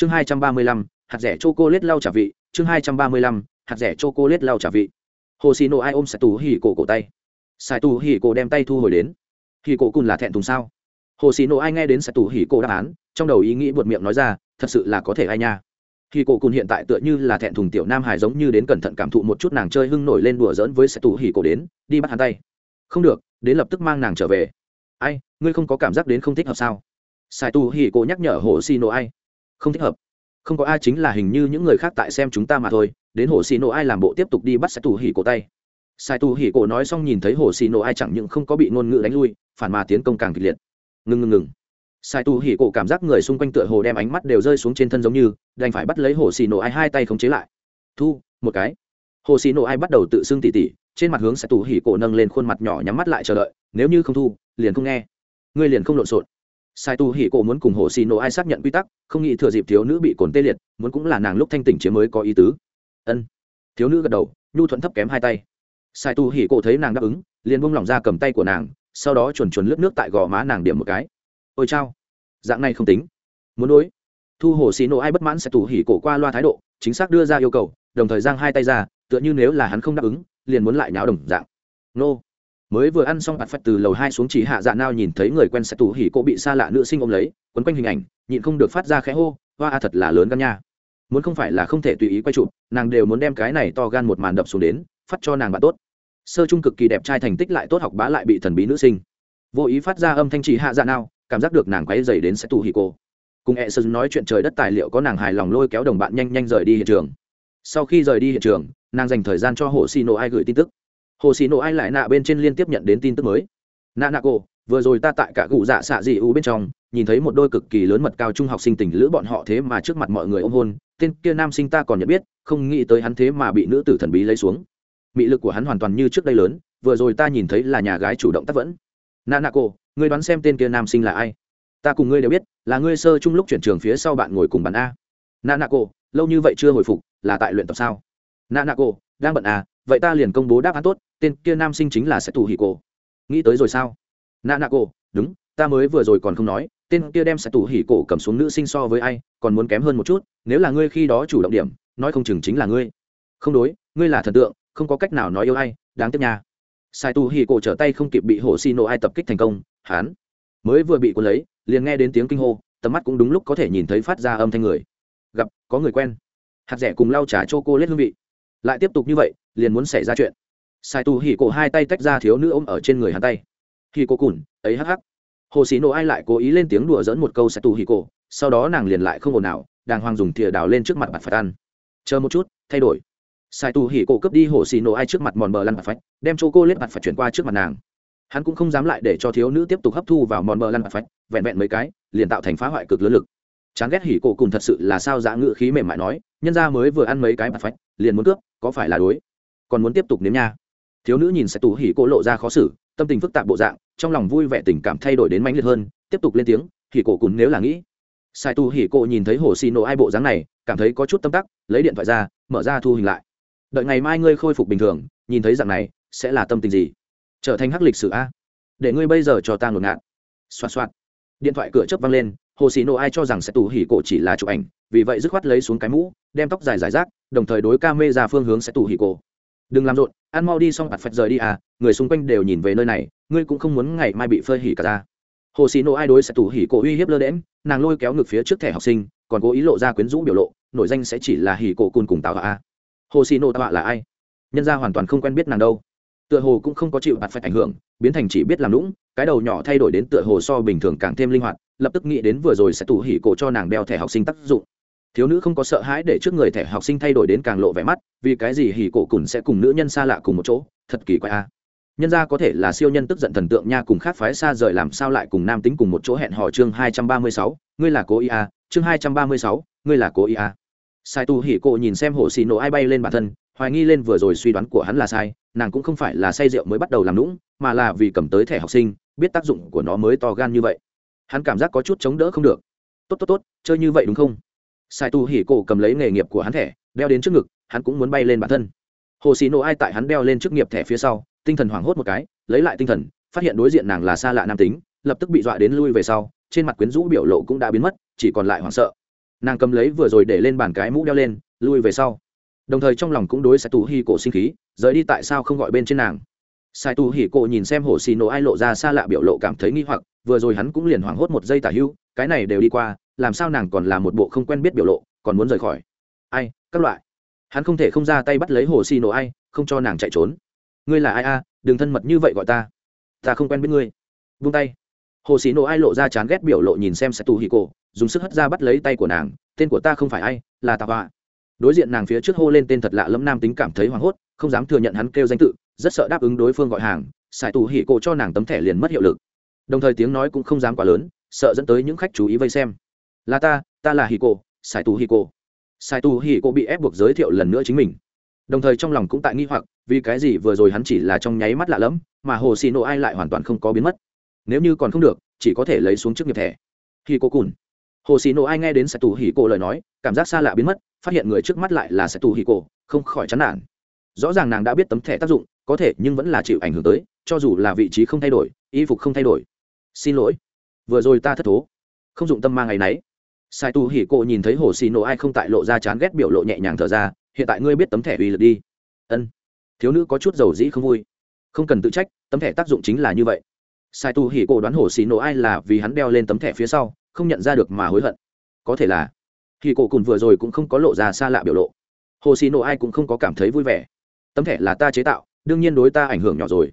chương hai trăm ba mươi lăm, hạt rẻ chô cô lết lau trả vị. Chương hai trăm ba mươi lăm, hạt rẻ chô cô lết lau trả vị. Hồ xì nộ ai ôm sài tù hỉ cổ cổ tay. Sài tù hỉ cổ đem tay thu hồi đến. Hỉ cổ cùn là thẹn thùng sao? Hồ xì nộ ai nghe đến sài tù hỉ cổ đáp án, trong đầu ý nghĩ buột miệng nói ra, thật sự là có thể ai nha. Hỉ cổ cùn hiện tại tựa như là thẹn thùng tiểu nam hải giống như đến cẩn thận cảm thụ một chút nàng chơi hưng nổi lên đùa giỡn với sài tù hỉ cổ đến, đi bắt hắn tay. Không được, đến lập tức mang nàng trở về. Ai, ngươi không có cảm giác đến không thích hợp sao? Sài tù hỉ cổ nhắc nhở hồ xì nộ ai không thích hợp. Không có ai chính là hình như những người khác tại xem chúng ta mà thôi, đến hồ xì nổ ai làm bộ tiếp tục đi bắt sai tù hỉ cổ tay. Sai tù hỉ cổ nói xong nhìn thấy hồ xì nổ ai chẳng những không có bị ngôn ngữ đánh lui, phản mà tiến công càng kịch liệt. Ngừng ngừng ngừng sai tù hỉ cổ cảm giác người xung quanh tựa hồ đem ánh mắt đều rơi xuống trên thân giống như, đành phải bắt lấy hồ xì nổ ai hai tay khống chế lại. Thu, một cái. Hồ xì nổ ai bắt đầu tự xưng tỉ tỉ, trên mặt hướng sai tù hỉ cổ nâng lên khuôn mặt nhỏ nhắm mắt lại chờ đợi, nếu như không thu, liền không nghe. Ngươi liền không lộn xộn sai tu hỉ cổ muốn cùng hồ xì nổ ai xác nhận quy tắc, không nghĩ thừa dịp thiếu nữ bị cồn tê liệt, muốn cũng là nàng lúc thanh tỉnh chiếm mới có ý tứ. Ân. Thiếu nữ gật đầu, nhu thuận thấp kém hai tay. Sai tu hỉ cổ thấy nàng đáp ứng, liền buông lỏng ra cầm tay của nàng, sau đó chuồn chuồn lướt nước tại gò má nàng điểm một cái. Ôi chao. Dạng này không tính. Muốn đối. Thu hồ xì nổ ai bất mãn sẽ tù hỉ cổ qua loa thái độ, chính xác đưa ra yêu cầu, đồng thời giang hai tay ra, tựa như nếu là hắn không đáp ứng, liền muốn lại nháo đồng dạng. Nô mới vừa ăn xong bạt phật từ lầu hai xuống chỉ hạ dạ nao nhìn thấy người quen sẽ tù hỉ cô bị xa lạ nữ sinh ôm lấy, quấn quanh hình ảnh, nhịn không được phát ra khẽ hô, hoa, a, thật là lớn gan nha. Muốn không phải là không thể tùy ý quay chụp, nàng đều muốn đem cái này to gan một màn đập xuống đến, phát cho nàng bạn tốt. Sơ trung cực kỳ đẹp trai thành tích lại tốt học bá lại bị thần bí nữ sinh. Vô ý phát ra âm thanh chỉ hạ dạ nao, cảm giác được nàng quay dày đến sẽ tù hỉ cô. Cùng e sơ nói chuyện trời đất tài liệu có nàng hài lòng lôi kéo đồng bạn nhanh nhanh rời đi hiện trường. Sau khi rời đi hiện trường, nàng dành thời gian cho hồ xì nổ ai gửi tin tức hồ xì nổ ai lại nạ bên trên liên tiếp nhận đến tin tức mới. Nạ nạ cô vừa rồi ta tại cả cụ dạ xạ dị u bên trong, nhìn thấy một đôi cực kỳ lớn mật cao trung học sinh tình lữ bọn họ thế mà trước mặt mọi người ôm hôn, tên kia nam sinh ta còn nhận biết, không nghĩ tới hắn thế mà bị nữ tử thần bí lấy xuống. Mị lực của hắn hoàn toàn như trước đây lớn, vừa rồi ta nhìn thấy là nhà gái chủ động tác vẫn. Nạ nạ cô ngươi đoán xem tên kia nam sinh là ai? Ta cùng ngươi đều biết, là ngươi sơ chung lúc chuyển trường phía sau bạn ngồi cùng bàn a. Nạ nạ cô lâu như vậy chưa hồi phục, là tại luyện tập sao? Nạ nạ cô, đang bận à vậy ta liền công bố đáp án tốt, tên kia nam sinh chính là sẽ tù hỉ cổ. Nghĩ tới rồi sao? Nạ nạ cổ đúng, ta mới vừa rồi còn không nói, tên kia đem sẽ tù hỉ cổ cầm xuống nữ sinh so với ai, còn muốn kém hơn một chút, nếu là ngươi khi đó chủ động điểm, nói không chừng chính là ngươi. Không đối, ngươi là thần tượng, không có cách nào nói yêu ai, đáng tiếc nha. Sai tù hì cổ trở tay không kịp bị hồ xì nổ ai tập kích thành công hán mới vừa bị cuốn lấy, liền nghe đến tiếng kinh hô, tầm mắt cũng đúng lúc có thể nhìn thấy phát ra âm thanh người. Gặp, có người quen. Hạt rẻ cùng lau trà chô cô lết hương vị lại tiếp tục như vậy, liền muốn xảy ra chuyện. Sai tu hỉ cổ hai tay tách ra thiếu nữ ôm ở trên người hắn tay. Hỉ cổ cùn, ấy hắc hắc. Hồ xì nổ ai lại cố ý lên tiếng đùa dẫn một câu sai tu hỉ cổ, sau đó nàng liền lại không ồn nào đàng hoàng dùng thìa đào lên trước mặt bạt phải ăn. Chờ một chút, thay đổi. Sai tu hỉ cổ cướp đi hồ xì nổ ai trước mặt mòn bờ lăn bạt phách đem chỗ cô lết bạt phải chuyển qua trước mặt nàng. Hắn cũng không dám lại để cho thiếu nữ tiếp tục hấp thu vào mòn bờ lăn bạt phách vẹn vẹn mấy cái, liền tạo thành phá hoại cực lớn lực. Chán ghét hỉ cổ cùng thật sự là sao dã ngự khí mềm mại nói nhân ra mới vừa ăn mấy cái mặt phách, liền muốn cướp, có phải là đối? Còn muốn tiếp tục nếm nha. Thiếu nữ nhìn sẽ tù hỉ cô lộ ra khó xử, tâm tình phức tạp bộ dạng, trong lòng vui vẻ tình cảm thay đổi đến mãnh liệt hơn, tiếp tục lên tiếng, hỉ cổ cùn nếu là nghĩ. Sai tu hỉ cổ nhìn thấy hồ xì nổ ai bộ dáng này, cảm thấy có chút tâm tắc, lấy điện thoại ra, mở ra thu hình lại. Đợi ngày mai ngươi khôi phục bình thường, nhìn thấy dạng này, sẽ là tâm tình gì? Trở thành hắc lịch sử a. Để ngươi bây giờ cho ta ngột ngạt. Xoạt xoạt. Điện thoại cửa chớp văng lên hồ xì nộ ai cho rằng sẽ tù hỉ cổ chỉ là chụp ảnh, vì vậy dứt khoát lấy xuống cái mũ, đem tóc dài giải rác, đồng thời đối ca mê ra phương hướng sẽ tù hỉ cổ. Đừng làm rộn, ăn mau đi xong bạt phật rời đi à người xung quanh đều nhìn về nơi này, ngươi cũng không muốn ngày mai bị phơi hỉ cả ra. Hồ xì nộ ai đối sẽ tù hỉ cổ uy hiếp lơ đễm nàng lôi kéo ngực phía trước thẻ học sinh, còn cố ý lộ ra quyến rũ biểu lộ nội danh sẽ chỉ là hỉ cổ cùn cùng tạo hạ à. hồ xì nộ tạo là ai? Nhân ra hoàn toàn không quen biết nàng đâu. Tựa hồ cũng không có chịu bạt phật ảnh hưởng, biến thành chỉ biết làm lũng cái đầu nhỏ thay đổi đến tựa hồ so bình thường càng thêm linh hoạt lập tức nghĩ đến vừa rồi sẽ tủ hỉ cổ cho nàng đeo thẻ học sinh tác dụng. Thiếu nữ không có sợ hãi để trước người thẻ học sinh thay đổi đến càng lộ vẻ mắt, vì cái gì hỉ cổ cùn sẽ cùng nữ nhân xa lạ cùng một chỗ, thật kỳ quái a. Nhân ra có thể là siêu nhân tức giận thần tượng nha cùng khác phái xa rời làm sao lại cùng nam tính cùng một chỗ hẹn hò chương hai trăm ba mươi sáu, ngươi là cố ý a, chương hai trăm ba mươi sáu, ngươi là cố ý a. Sai tu hỉ cổ nhìn xem hồ xì nổ ai bay lên bản thân, hoài nghi lên vừa rồi suy đoán của hắn là sai, nàng cũng không phải là say rượu mới bắt đầu làm lũng mà là vì cầm tới thẻ học sinh, biết tác dụng của nó mới to gan như vậy hắn cảm giác có chút chống đỡ không được. Tốt tốt tốt, chơi như vậy đúng không? Sai tu hỉ cổ cầm lấy nghề nghiệp của hắn thẻ, đeo đến trước ngực, hắn cũng muốn bay lên bản thân. Hồ xì nổ ai tại hắn đeo lên trước nghiệp thẻ phía sau, tinh thần hoảng hốt một cái, lấy lại tinh thần, phát hiện đối diện nàng là xa lạ nam tính, lập tức bị dọa đến lui về sau, trên mặt quyến rũ biểu lộ cũng đã biến mất, chỉ còn lại hoảng sợ. Nàng cầm lấy vừa rồi để lên bàn cái mũ đeo lên, lui về sau. Đồng thời trong lòng cũng đối sai tù hi cổ sinh khí, rời đi tại sao không gọi bên trên nàng sai tu hỉ cổ nhìn xem hồ xì nổ ai lộ ra xa lạ biểu lộ cảm thấy nghi hoặc, vừa rồi hắn cũng liền hoảng hốt một giây tả hưu cái này đều đi qua, làm sao nàng còn là một bộ không quen biết biểu lộ, còn muốn rời khỏi. Ai, các loại. Hắn không thể không ra tay bắt lấy hồ xì nổ ai, không cho nàng chạy trốn. Ngươi là ai a, đừng thân mật như vậy gọi ta. Ta không quen biết ngươi. Vung tay. Hồ xì nổ ai lộ ra chán ghét biểu lộ nhìn xem sai tu hỉ cổ, dùng sức hất ra bắt lấy tay của nàng, tên của ta không phải ai, là tà họa đối diện nàng phía trước hô lên tên thật lạ lẫm nam tính cảm thấy hoảng hốt, không dám thừa nhận hắn kêu danh tự rất sợ đáp ứng đối phương gọi hàng sài tù hỉ cổ cho nàng tấm thẻ liền mất hiệu lực. Đồng thời tiếng nói cũng không dám quá lớn, sợ dẫn tới những khách chú ý vây xem. Là ta ta là hỉ cổ sài tù hỉ cổ. Sài tù hỉ cổ bị ép buộc giới thiệu lần nữa chính mình. Đồng thời trong lòng cũng tại nghi hoặc, vì cái gì vừa rồi hắn chỉ là trong nháy mắt lạ lẫm, mà hồ xì nổ ai lại hoàn toàn không có biến mất. Nếu như còn không được, chỉ có thể lấy xuống trước nghiệp thẻ. Hỉ cổ cùn. Hồ xì nổ ai nghe đến sài tù hỉ cổ lời nói, cảm giác xa lạ biến mất, phát hiện người trước mắt lại là sài tù hỉ cổ, không khỏi chán nản rõ ràng nàng đã biết tấm thẻ tác dụng, có thể nhưng vẫn là chịu ảnh hưởng tới, cho dù là vị trí không thay đổi, y phục không thay đổi. Xin lỗi. Vừa rồi ta thất thố. Không dụng tâm mang ngày nấy. Sai tu hỉ cộ nhìn thấy hồ xì nổ ai không tại lộ ra chán ghét biểu lộ nhẹ nhàng thở ra, hiện tại ngươi biết tấm thẻ uy lực đi. Ân. Thiếu nữ có chút dầu dĩ không vui. Không cần tự trách, tấm thẻ tác dụng chính là như vậy. Sai tu hỉ cộ đoán hồ xì nổ ai là vì hắn đeo lên tấm thẻ phía sau, không nhận ra được mà hối hận. Có thể là. Hỉ cộ cùng vừa rồi cũng không có lộ ra xa lạ biểu lộ. Hồ xì nổ ai cũng không có cảm thấy vui vẻ tấm thẻ là ta chế tạo, đương nhiên đối ta ảnh hưởng nhỏ rồi.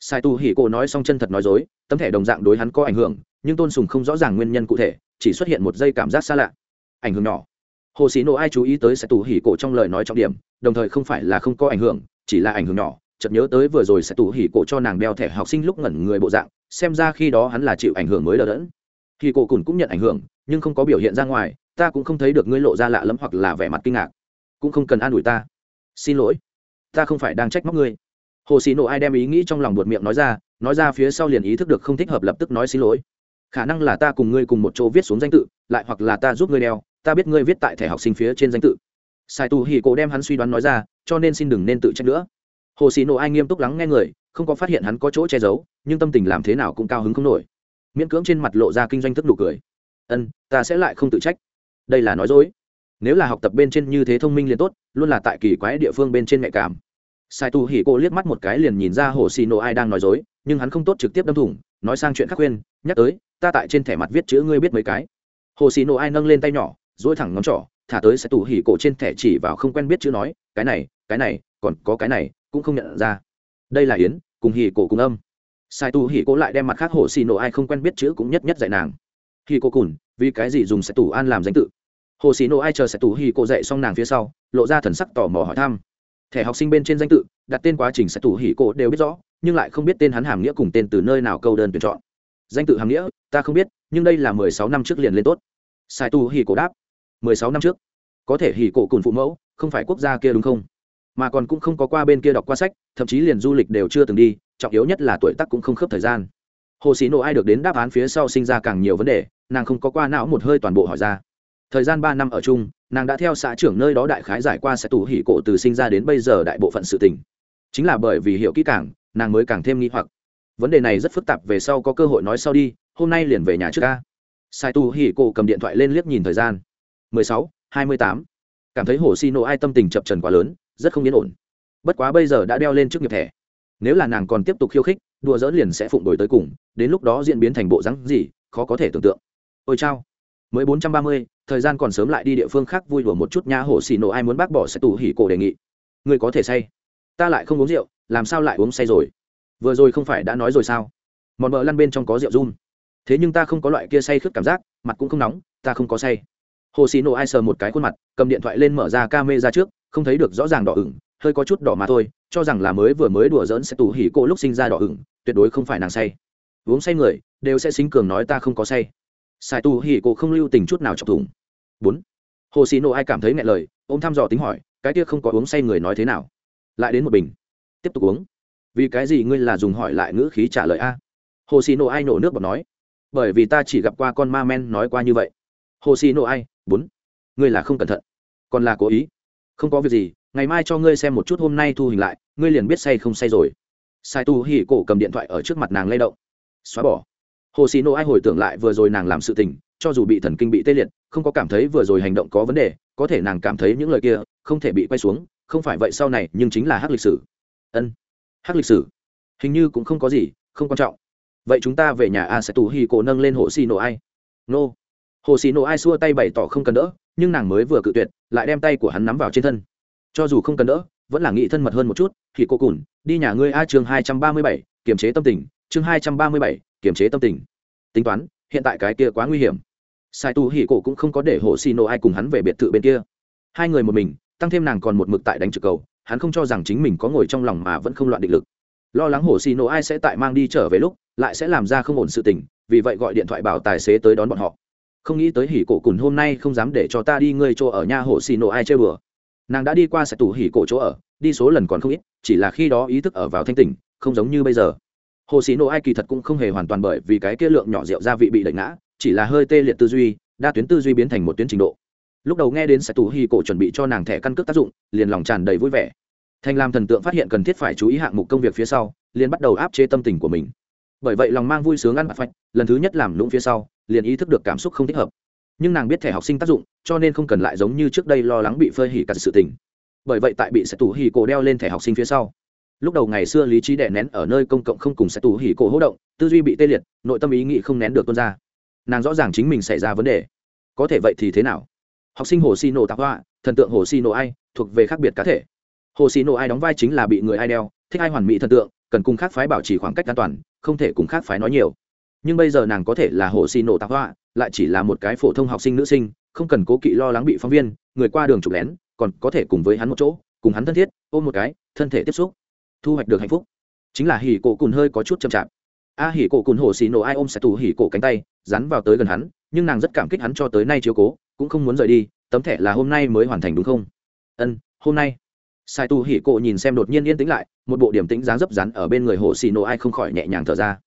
Sai tu hỉ cổ nói xong chân thật nói dối, tấm thẻ đồng dạng đối hắn có ảnh hưởng, nhưng tôn sùng không rõ ràng nguyên nhân cụ thể, chỉ xuất hiện một giây cảm giác xa lạ. Ảnh hưởng nhỏ. Hồ sĩ nộ ai chú ý tới sai tu hỉ cổ trong lời nói trọng điểm, đồng thời không phải là không có ảnh hưởng, chỉ là ảnh hưởng nhỏ. Chợt nhớ tới vừa rồi sai tu hỉ cổ cho nàng đeo thẻ học sinh lúc ngẩn người bộ dạng, xem ra khi đó hắn là chịu ảnh hưởng mới đỡ đẫn. Hỉ cổ cùn cũng nhận ảnh hưởng, nhưng không có biểu hiện ra ngoài, ta cũng không thấy được ngươi lộ ra lạ lẫm hoặc là vẻ mặt kinh ngạc. Cũng không cần an ủi ta. Xin lỗi ta không phải đang trách móc ngươi. Hồ xì nộ ai đem ý nghĩ trong lòng buột miệng nói ra nói ra phía sau liền ý thức được không thích hợp lập tức nói xin lỗi. Khả năng là ta cùng ngươi cùng một chỗ viết xuống danh tự, lại hoặc là ta giúp ngươi đeo, ta biết ngươi viết tại thẻ học sinh phía trên danh tự. Sai tu hì cổ đem hắn suy đoán nói ra, cho nên xin đừng nên tự trách nữa. Hồ xì nộ ai nghiêm túc lắng nghe người, không có phát hiện hắn có chỗ che giấu, nhưng tâm tình làm thế nào cũng cao hứng không nổi. Miễn cưỡng trên mặt lộ ra kinh doanh tức nụ cười. Ân, ta sẽ lại không tự trách. Đây là nói dối. Nếu là học tập bên trên như thế thông minh liền tốt, luôn là tại kỳ quái địa phương bên trên mẹ cảm sai tu hỉ cô liếc mắt một cái liền nhìn ra hồ xì nổ ai đang nói dối, nhưng hắn không tốt trực tiếp đâm thủng, nói sang chuyện khác khuyên, nhắc tới, ta tại trên thẻ mặt viết chữ ngươi biết mấy cái. Hồ xì nổ ai nâng lên tay nhỏ dỗi thẳng ngón trỏ, thả tới sai tu hỉ cổ trên thẻ chỉ vào không quen biết chữ nói, cái này cái này, còn có cái này, cũng không nhận ra. Đây là yến, cùng hỉ cổ cùng âm. Sai tu hỉ cổ lại đem mặt khác hồ xì nổ ai không quen biết chữ cũng nhất nhất dạy nàng. Hỉ cổ cùn, vì cái gì dùng sai tu an làm danh tự? Hồ xì nổ ai chờ sai tu hỉ cổ dạy xong nàng phía sau, lộ ra thần sắc tò mò hỏi thăm thẻ học sinh bên trên danh tự, đặt tên quá trình sẽ tủ hỉ cổ đều biết rõ, nhưng lại không biết tên hắn hàm nghĩa cùng tên từ nơi nào câu đơn tuyển chọn. Danh tự hàm nghĩa, ta không biết, nhưng đây là mười sáu năm trước liền lên tốt. Sai tu hỉ cổ đáp, mười sáu năm trước. Có thể hỉ cổ cùng phụ mẫu, không phải quốc gia kia đúng không? Mà còn cũng không có qua bên kia đọc qua sách, thậm chí liền du lịch đều chưa từng đi, trọng yếu nhất là tuổi tác cũng không khớp thời gian. Hồ sĩ nộ ai được đến đáp án phía sau sinh ra càng nhiều vấn đề, nàng không có qua não một hơi toàn bộ hỏi ra thời gian ba năm ở chung nàng đã theo xã trưởng nơi đó đại khái giải qua sẽ tù hỉ cổ từ sinh ra đến bây giờ đại bộ phận sự tình. Chính là bởi vì hiểu kỹ càng nàng mới càng thêm nghi hoặc. Vấn đề này rất phức tạp về sau có cơ hội nói sau đi hôm nay liền về nhà trước ca. Sai tu hỉ cổ cầm điện thoại lên liếc nhìn thời gian. 16, 28. cảm thấy hồ xi nộ ai tâm tình chập trần quá lớn rất không yên ổn. Bất quá bây giờ đã đeo lên trước nghiệp thẻ. Nếu là nàng còn tiếp tục khiêu khích đùa dỡ liền sẽ phụng đổi tới cùng đến lúc đó diễn biến thành bộ rắn gì khó có thể tưởng tượng. Ôi chao. Mới bốn trăm ba mươi thời gian còn sớm lại đi địa phương khác vui đùa một chút nha hồ xì nổ, ai muốn bác bỏ sẽ tù hỉ cổ đề nghị. Người có thể say. Ta lại không uống rượu, làm sao lại uống say rồi? Vừa rồi không phải đã nói rồi sao? Mòn mờ lăn bên trong có rượu run. Thế nhưng ta không có loại kia say khướt cảm giác, mặt cũng không nóng, ta không có say. Hồ xì nổ, ai sờ một cái khuôn mặt, cầm điện thoại lên mở ra ca mê ra trước, không thấy được rõ ràng đỏ ửng, hơi có chút đỏ mà thôi, cho rằng là mới vừa mới đùa dỡn sẽ tù hỉ cổ lúc sinh ra đỏ ửng, tuyệt đối không phải nàng say. Uống say người, đều sẽ xính cường nói ta không có say sai tu hỉ cổ không lưu tình chút nào chọc thủng. Bốn. Hồ xì nộ ai cảm thấy ngại lời ô m thăm dò tính hỏi, cái kia không có uống say người nói thế nào? Lại đến một bình. Tiếp tục uống. Vì cái gì ngươi là dùng hỏi lại ngữ khí trả lời a? Hồ xì nộ ai nổ nước bọt nói, bởi vì ta chỉ gặp qua con ma men nói qua như vậy. Hồ xì nộ ai, bốn. Ngươi là không cẩn thận, còn là cố ý. Không có việc gì, ngày mai cho ngươi xem một chút hôm nay thu hình lại, ngươi liền biết say không say rồi. Sai tu hỉ cổ cầm điện thoại ở trước mặt nàng lay động. Xóa bỏ hồ xì nộ ai hồi tưởng lại vừa rồi nàng làm sự tình, cho dù bị thần kinh bị tê liệt, không có cảm thấy vừa rồi hành động có vấn đề, có thể nàng cảm thấy những lời kia không thể bị quay xuống, không phải vậy sau này nhưng chính là hắc lịch sử. Ân, hắc lịch sử? Hình như cũng không có gì, không quan trọng. Vậy chúng ta về nhà a sẽ tù hi cổ nâng lên hồ xì nổ ai? Nô. Hồ xì nổ ai xua tay bày tỏ không cần đỡ, nhưng nàng mới vừa cự tuyệt, lại đem tay của hắn nắm vào trên thân. Cho dù không cần đỡ, vẫn là nghĩ thân mật hơn một chút, thì cô cùn, đi nhà ngươi a chương hai trăm ba mươi bảy, kiềm chế tâm tình, chương hai trăm ba mươi bảy kiềm chế tâm tình. Tính toán, hiện tại cái kia quá nguy hiểm. Sai tu hỉ cổ cũng không có để hồ xì nổ ai cùng hắn về biệt thự bên kia. Hai người một mình, tăng thêm nàng còn một mực tại đánh trực cầu, hắn không cho rằng chính mình có ngồi trong lòng mà vẫn không loạn định lực. Lo lắng hồ xì nổ ai sẽ tại mang đi trở về lúc, lại sẽ làm ra không ổn sự tình, vì vậy gọi điện thoại bảo tài xế tới đón bọn họ. Không nghĩ tới hỉ cổ cùn hôm nay không dám để cho ta đi ngơi chỗ ở nhà hồ xì nổ ai chơi bừa. Nàng đã đi qua sẽ tủ hỉ cổ chỗ ở, đi số lần còn không ít, chỉ là khi đó ý thức ở vào thanh tỉnh, không giống như bây giờ hồ sĩ nổ ai kỳ thật cũng không hề hoàn toàn bởi vì cái kia lượng nhỏ rượu gia vị bị đẩy ngã, chỉ là hơi tê liệt tư duy, đa tuyến tư duy biến thành một tuyến trình độ. Lúc đầu nghe đến sẽ tủ hi cổ chuẩn bị cho nàng thẻ căn cước tác dụng, liền lòng tràn đầy vui vẻ. Thành làm thần tượng phát hiện cần thiết phải chú ý hạng mục công việc phía sau, liền bắt đầu áp chế tâm tình của mình. Bởi vậy lòng mang vui sướng ăn bạc phạch lần thứ nhất làm lũng phía sau, liền ý thức được cảm xúc không thích hợp. Nhưng nàng biết thẻ học sinh tác dụng, cho nên không cần lại giống như trước đây lo lắng bị phơi hỉ cả sự tình. Bởi vậy tại bị sẽ tủ hi cổ đeo lên thẻ học sinh phía sau lúc đầu ngày xưa lý trí đè nén ở nơi công cộng không cùng sẽ tủ hỉ cổ hỗ động, tư duy bị tê liệt, nội tâm ý nghĩ không nén được tuôn ra. Nàng rõ ràng chính mình xảy ra vấn đề. Có thể vậy thì thế nào? Học sinh hồ xì nổ tạc hoa, thần tượng hồ xì nổ ai, thuộc về khác biệt cá thể. Hồ xì nổ ai đóng vai chính là bị người ai đeo, thích ai hoàn mỹ thần tượng, cần cùng khác phái bảo trì khoảng cách an toàn, không thể cùng khác phái nói nhiều. Nhưng bây giờ nàng có thể là hồ xì nổ tạc hoa, lại chỉ là một cái phổ thông học sinh nữ sinh, không cần cố kỵ lo lắng bị phóng viên, người qua đường chụp lén, còn có thể cùng với hắn một chỗ, cùng hắn thân thiết, ôm một cái, thân thể tiếp xúc thu hoạch được hạnh phúc. Chính là hỉ cổ cùn hơi có chút chậm chạp. A hỉ cổ cùn hồ xì nổ ai ôm sẽ tù hỉ cổ cánh tay, dán vào tới gần hắn, nhưng nàng rất cảm kích hắn cho tới nay chiếu cố, cũng không muốn rời đi, tấm thẻ là hôm nay mới hoàn thành đúng không? Ân, hôm nay. Sai tu hỉ cổ nhìn xem đột nhiên yên tĩnh lại, một bộ điểm tĩnh dáng dấp rắn ở bên người hồ xì nổ ai không khỏi nhẹ nhàng thở ra.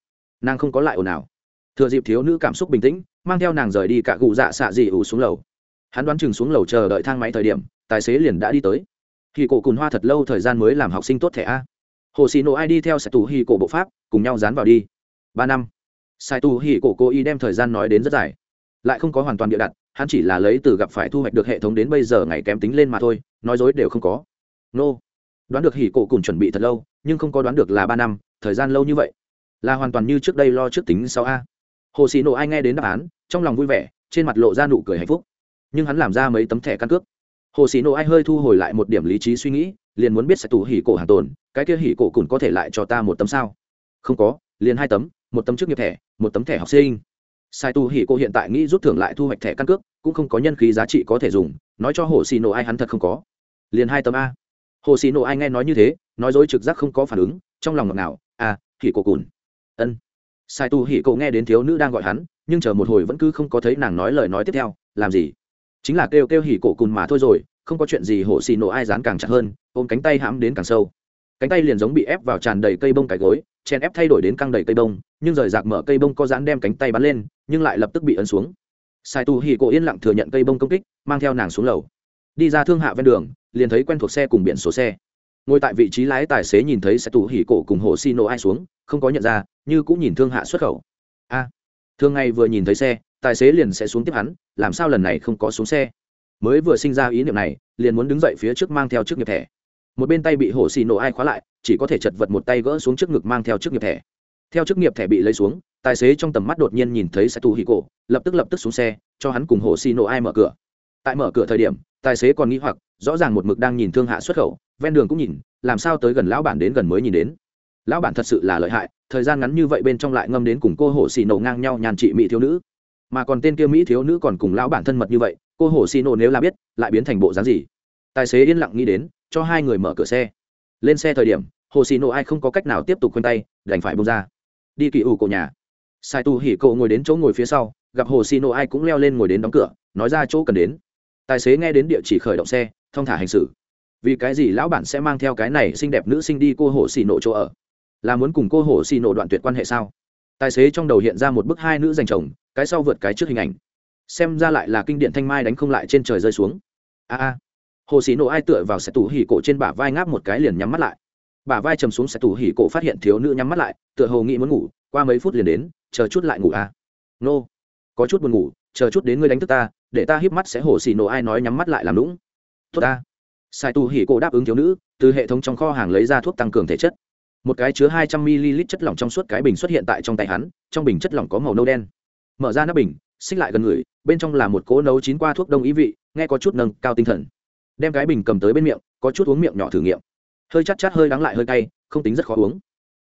Nàng không có lại ồn ào. Thừa dịp thiếu nữ cảm xúc bình tĩnh, mang theo nàng rời đi cả gù dạ xạ dị ủ xuống lầu. Hắn đoán chừng xuống lầu chờ đợi thang máy thời điểm, tài xế liền đã đi tới. Hỉ cổ cùn hoa thật lâu thời gian mới làm học sinh tốt thẻ a hồ xì nổ ai đi theo sai tù hì cổ bộ pháp, cùng nhau dán vào đi. Ba năm. Sai tù hì cổ cố ý đem thời gian nói đến rất dài. Lại không có hoàn toàn địa đặt, hắn chỉ là lấy từ gặp phải thu hoạch được hệ thống đến bây giờ ngày kém tính lên mà thôi, nói dối đều không có. Nô. Đoán được hỉ cổ cùng chuẩn bị thật lâu, nhưng không có đoán được là ba năm, thời gian lâu như vậy. Là hoàn toàn như trước đây lo trước tính sau a. Hồ xì nổ ai nghe đến đáp án, trong lòng vui vẻ, trên mặt lộ ra nụ cười hạnh phúc. Nhưng hắn làm ra mấy tấm thẻ căn cước hồ xì nổ ai hơi thu hồi lại một điểm lý trí suy nghĩ, liền muốn biết sẽ tù hỉ cổ hàng tồn, cái kia hỉ cổ cùn có thể lại cho ta một tấm sao? Không có, liền hai tấm, một tấm trước nghiệp thẻ, một tấm thẻ học sinh. Sai tu hỉ cổ hiện tại nghĩ rút thưởng lại thu hoạch thẻ căn cước, cũng không có nhân khí giá trị có thể dùng, nói cho hồ xì nổ ai hắn thật không có. Liền hai tấm a. Hồ xì nổ ai nghe nói như thế, nói dối trực giác không có phản ứng, trong lòng ngọt nào à hỉ cổ cùn. Ân. Sai tu hỉ cổ nghe đến thiếu nữ đang gọi hắn, nhưng chờ một hồi vẫn cứ không có thấy nàng nói lời nói tiếp theo, làm gì? Chính là kêu kêu hỉ cổ cùn mà thôi rồi, không có chuyện gì hổ xì nổ ai dán càng chặt hơn, ôm cánh tay hãm đến càng sâu. Cánh tay liền giống bị ép vào tràn đầy cây bông cái gối, chen ép thay đổi đến căng đầy cây bông, nhưng rời rạc mở cây bông có dán đem cánh tay bắn lên, nhưng lại lập tức bị ấn xuống. Sai tu hỉ cổ yên lặng thừa nhận cây bông công kích, mang theo nàng xuống lầu. Đi ra thương hạ ven đường, liền thấy quen thuộc xe cùng biển số xe. Ngồi tại vị trí lái tài xế nhìn thấy xe tu hỉ cổ cùng hồ xi nổ ai xuống, không có nhận ra, như cũng nhìn thương hạ xuất khẩu. A thương ngày vừa nhìn thấy xe tài xế liền sẽ xuống tiếp hắn, làm sao lần này không có xuống xe? Mới vừa sinh ra ý niệm này, liền muốn đứng dậy phía trước mang theo trước nghiệp thẻ. Một bên tay bị Hổ xì nổ ai khóa lại, chỉ có thể chật vật một tay gỡ xuống trước ngực mang theo trước nghiệp thẻ. Theo chức nghiệp thẻ bị lấy xuống, tài xế trong tầm mắt đột nhiên nhìn thấy xe tù hì cổ lập tức lập tức xuống xe, cho hắn cùng hồ xì nổ ai mở cửa. Tại mở cửa thời điểm, tài xế còn nghĩ hoặc, rõ ràng một mực đang nhìn thương hạ xuất khẩu, ven đường cũng nhìn, làm sao tới gần lão bản đến gần mới nhìn đến. Lão bản thật sự là lợi hại, thời gian ngắn như vậy bên trong lại ngâm đến cùng cô hồ xì nổ ngang nhau nhàn trị mỹ thiếu nữ mà còn tên kia mỹ thiếu nữ còn cùng lão bản thân mật như vậy, cô hồ xì nổ nếu là biết, lại biến thành bộ dáng gì? Tài xế yên lặng nghĩ đến, cho hai người mở cửa xe. Lên xe thời điểm, hồ xì nổ ai không có cách nào tiếp tục khoanh tay, đành phải bông ra. Đi kỳ ủ cổ nhà. Sai tu hỉ cộ ngồi đến chỗ ngồi phía sau, gặp hồ xì nổ ai cũng leo lên ngồi đến đóng cửa, nói ra chỗ cần đến. Tài xế nghe đến địa chỉ khởi động xe, thong thả hành xử. Vì cái gì lão bản sẽ mang theo cái này xinh đẹp nữ sinh đi cô hồ xì nổ chỗ ở? Là muốn cùng cô hồ xì nổ đoạn tuyệt quan hệ sao? Tài xế trong đầu hiện ra một bức hai nữ dành chồng cái sau vượt cái trước hình ảnh. Xem ra lại là kinh điện thanh mai đánh không lại trên trời rơi xuống. A a. Hồ xì nổ ai tựa vào xe tủ hỉ cổ trên bả vai ngáp một cái liền nhắm mắt lại. Bả vai chầm xuống xe tủ hỉ cổ phát hiện thiếu nữ nhắm mắt lại, tựa hồ nghĩ muốn ngủ, qua mấy phút liền đến, chờ chút lại ngủ a. Nô. Có chút buồn ngủ, chờ chút đến ngươi đánh thức ta, để ta híp mắt sẽ hồ xì nổ ai nói nhắm mắt lại làm lũng tốt ta. Sai tu hỉ cổ đáp ứng thiếu nữ, từ hệ thống trong kho hàng lấy ra thuốc tăng cường thể chất. Một cái chứa hai trăm ml chất lỏng trong suốt cái bình xuất hiện tại trong tay hắn, trong bình chất lỏng có màu nâu đen mở ra nắp bình, xích lại gần người, bên trong là một cỗ nấu chín qua thuốc đông ý vị, nghe có chút nâng cao tinh thần. Đem cái bình cầm tới bên miệng, có chút uống miệng nhỏ thử nghiệm. Hơi chát chát hơi đắng lại hơi cay, không tính rất khó uống.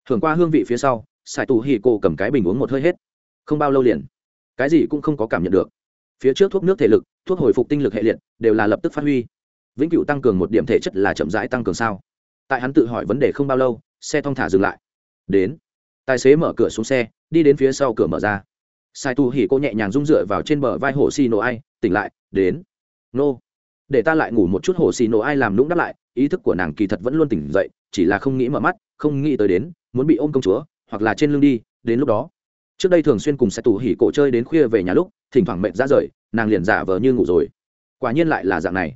Thường qua hương vị phía sau sài tù hì cổ cầm cái bình uống một hơi hết. Không bao lâu liền, cái gì cũng không có cảm nhận được. Phía trước thuốc nước thể lực, thuốc hồi phục tinh lực hệ liệt, đều là lập tức phát huy. Vĩnh cửu tăng cường một điểm thể chất là chậm rãi tăng cường sao? Tại hắn tự hỏi vấn đề không bao lâu, xe thong thả dừng lại. Đến. Tài xế mở cửa xuống xe, đi đến phía sau cửa mở ra sai tu hỉ cô nhẹ nhàng rung dựa vào trên bờ vai hồ xì nổ ai, tỉnh lại, đến. Nô. Để ta lại ngủ một chút, hồ xì nổ ai làm nũng đáp lại, ý thức của nàng kỳ thật vẫn luôn tỉnh dậy, chỉ là không nghĩ mở mắt, không nghĩ tới đến, muốn bị ôm công chúa, hoặc là trên lưng đi, đến lúc đó. Trước đây thường xuyên cùng sai Tu hỉ cổ chơi đến khuya về nhà lúc, thỉnh thoảng mệt ra rời, nàng liền giả vờ như ngủ rồi. Quả nhiên lại là dạng này.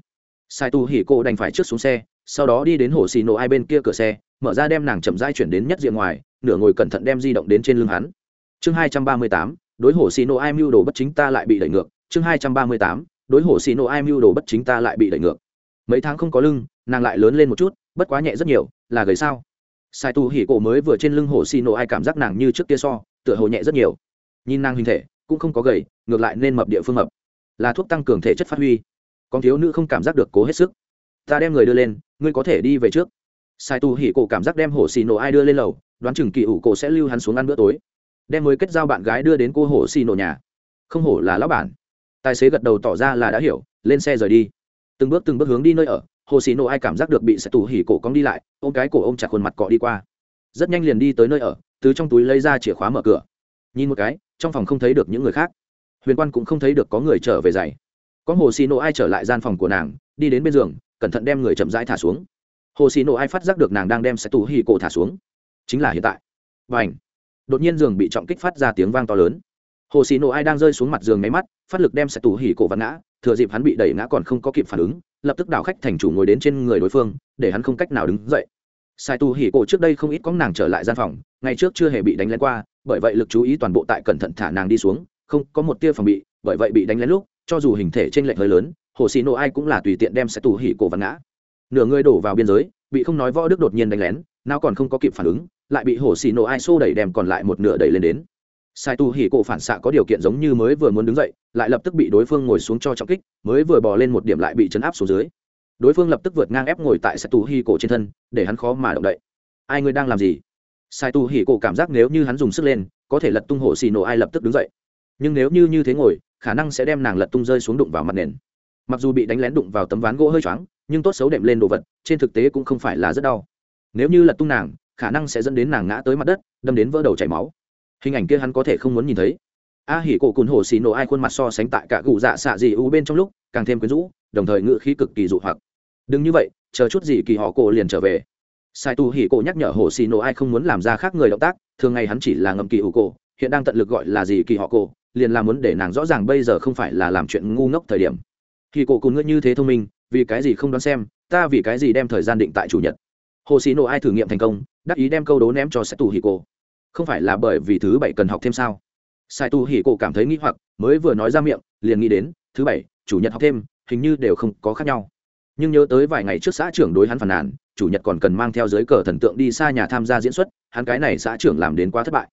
Sai tu hỉ cổ đành phải trước xuống xe, sau đó đi đến hồ xì nổ ai bên kia cửa xe, mở ra đem nàng chậm dai chuyển đến nhất diện ngoài, nửa ngồi cẩn thận đem di động đến trên lưng hắn. Chương hai trăm ba mươi tám đối hổ xì nổ ai mưu đồ bất chính ta lại bị đẩy ngược, chương hai trăm ba mươi tám, đối hổ xì nổ ai mưu đồ bất chính ta lại bị đẩy ngược. Mấy tháng không có lưng, nàng lại lớn lên một chút, bất quá nhẹ rất nhiều, là gầy sao? Sai tu hỉ cổ mới vừa trên lưng Hổ xì nổ ai cảm giác nàng như trước kia so, tựa hồ nhẹ rất nhiều. Nhìn nàng hình thể, cũng không có gầy, ngược lại nên mập địa phương mập. Là thuốc tăng cường thể chất phát huy. Còn thiếu nữ không cảm giác được cố hết sức. Ta đem người đưa lên, ngươi có thể đi về trước. Sai tu hỉ cổ cảm giác đem Hổ xì nổ ai đưa lên lầu, đoán chừng kỳ ủ cổ sẽ lưu hắn xuống ăn bữa tối đem mới kết giao bạn gái đưa đến cô hồ xì nổ nhà. Không hổ là lão bản. Tài xế gật đầu tỏ ra là đã hiểu, lên xe rời đi. Từng bước từng bước hướng đi nơi ở, hồ xì nổ ai cảm giác được bị sẽ tù hỉ cổ cong đi lại, ôm cái cổ ôm chặt khuôn mặt cọ đi qua. Rất nhanh liền đi tới nơi ở, từ trong túi lấy ra chìa khóa mở cửa. Nhìn một cái, trong phòng không thấy được những người khác. Huyền quan cũng không thấy được có người trở về giày có hồ xì nổ ai trở lại gian phòng của nàng, đi đến bên giường, cẩn thận đem người chậm rãi thả xuống. Hồ xì nổ ai phát giác được nàng đang đem sẽ tù hỉ cổ thả xuống. Chính là hiện tại. Và ảnh đột nhiên giường bị trọng kích phát ra tiếng vang to lớn. Hồ xì nổ ai đang rơi xuống mặt giường máy mắt, phát lực đem sẽ tù hỉ cổ vặn ngã, thừa dịp hắn bị đẩy ngã còn không có kịp phản ứng, lập tức đảo khách thành chủ ngồi đến trên người đối phương, để hắn không cách nào đứng dậy. Sai tù hỉ cổ trước đây không ít có nàng trở lại gian phòng, ngày trước chưa hề bị đánh lén qua, bởi vậy lực chú ý toàn bộ tại cẩn thận thả nàng đi xuống, không có một tia phòng bị, bởi vậy bị đánh lén lúc, cho dù hình thể trên r lệch hơi lớn, hồ xì nổ ai cũng là tùy tiện đem sẽ tù hỉ cổ vặn ngã. Nửa người đổ vào biên giới, bị không nói võ đức đột nhiên đánh lén, nào còn không có kịp phản ứng lại bị hồ xì nổ ai xô đẩy đem còn lại một nửa đẩy lên đến. Sai tu hỉ cổ phản xạ có điều kiện giống như mới vừa muốn đứng dậy, lại lập tức bị đối phương ngồi xuống cho trọng kích, mới vừa bò lên một điểm lại bị chấn áp xuống dưới. Đối phương lập tức vượt ngang ép ngồi tại sai tu hỉ cổ trên thân, để hắn khó mà động đậy. Ai ngươi đang làm gì? Sai tu hỉ cổ cảm giác nếu như hắn dùng sức lên, có thể lật tung hồ xì nổ ai lập tức đứng dậy. Nhưng nếu như như thế ngồi, khả năng sẽ đem nàng lật tung rơi xuống đụng vào mặt nền. Mặc dù bị đánh lén đụng vào tấm ván gỗ hơi choáng, nhưng tốt xấu đệm lên đồ vật, trên thực tế cũng không phải là rất đau. Nếu như lật tung nàng khả năng sẽ dẫn đến nàng ngã tới mặt đất, đâm đến vỡ đầu chảy máu. Hình ảnh kia hắn có thể không muốn nhìn thấy. A hỉ cổ cùn hồ xì nổ ai khuôn mặt so sánh tại cả gù dạ xạ gì u bên trong lúc, càng thêm quyến rũ, đồng thời ngự khí cực kỳ dụ hoặc. Đừng như vậy, chờ chút gì kỳ họ cổ liền trở về. Sai tu hỉ cổ nhắc nhở hồ xì nổ ai không muốn làm ra khác người động tác, thường ngày hắn chỉ là ngầm kỳ ủ cổ, hiện đang tận lực gọi là gì kỳ họ cổ, liền là muốn để nàng rõ ràng bây giờ không phải là làm chuyện ngu ngốc thời điểm. Kỳ cổ cùn ngươi như thế thông minh, vì cái gì không đoán xem, ta vì cái gì đem thời gian định tại chủ nhật. Hồ sĩ nộ ai thử nghiệm thành công đắc ý đem câu đố ném cho Sai tù hì cổ. Không phải là bởi vì thứ bảy cần học thêm sao? Sai tu hì cổ cảm thấy nghĩ hoặc, mới vừa nói ra miệng, liền nghĩ đến, thứ bảy, chủ nhật học thêm, hình như đều không có khác nhau. Nhưng nhớ tới vài ngày trước xã trưởng đối hắn phàn nàn, chủ nhật còn cần mang theo giới cờ thần tượng đi xa nhà tham gia diễn xuất, hắn cái này xã trưởng làm đến quá thất bại.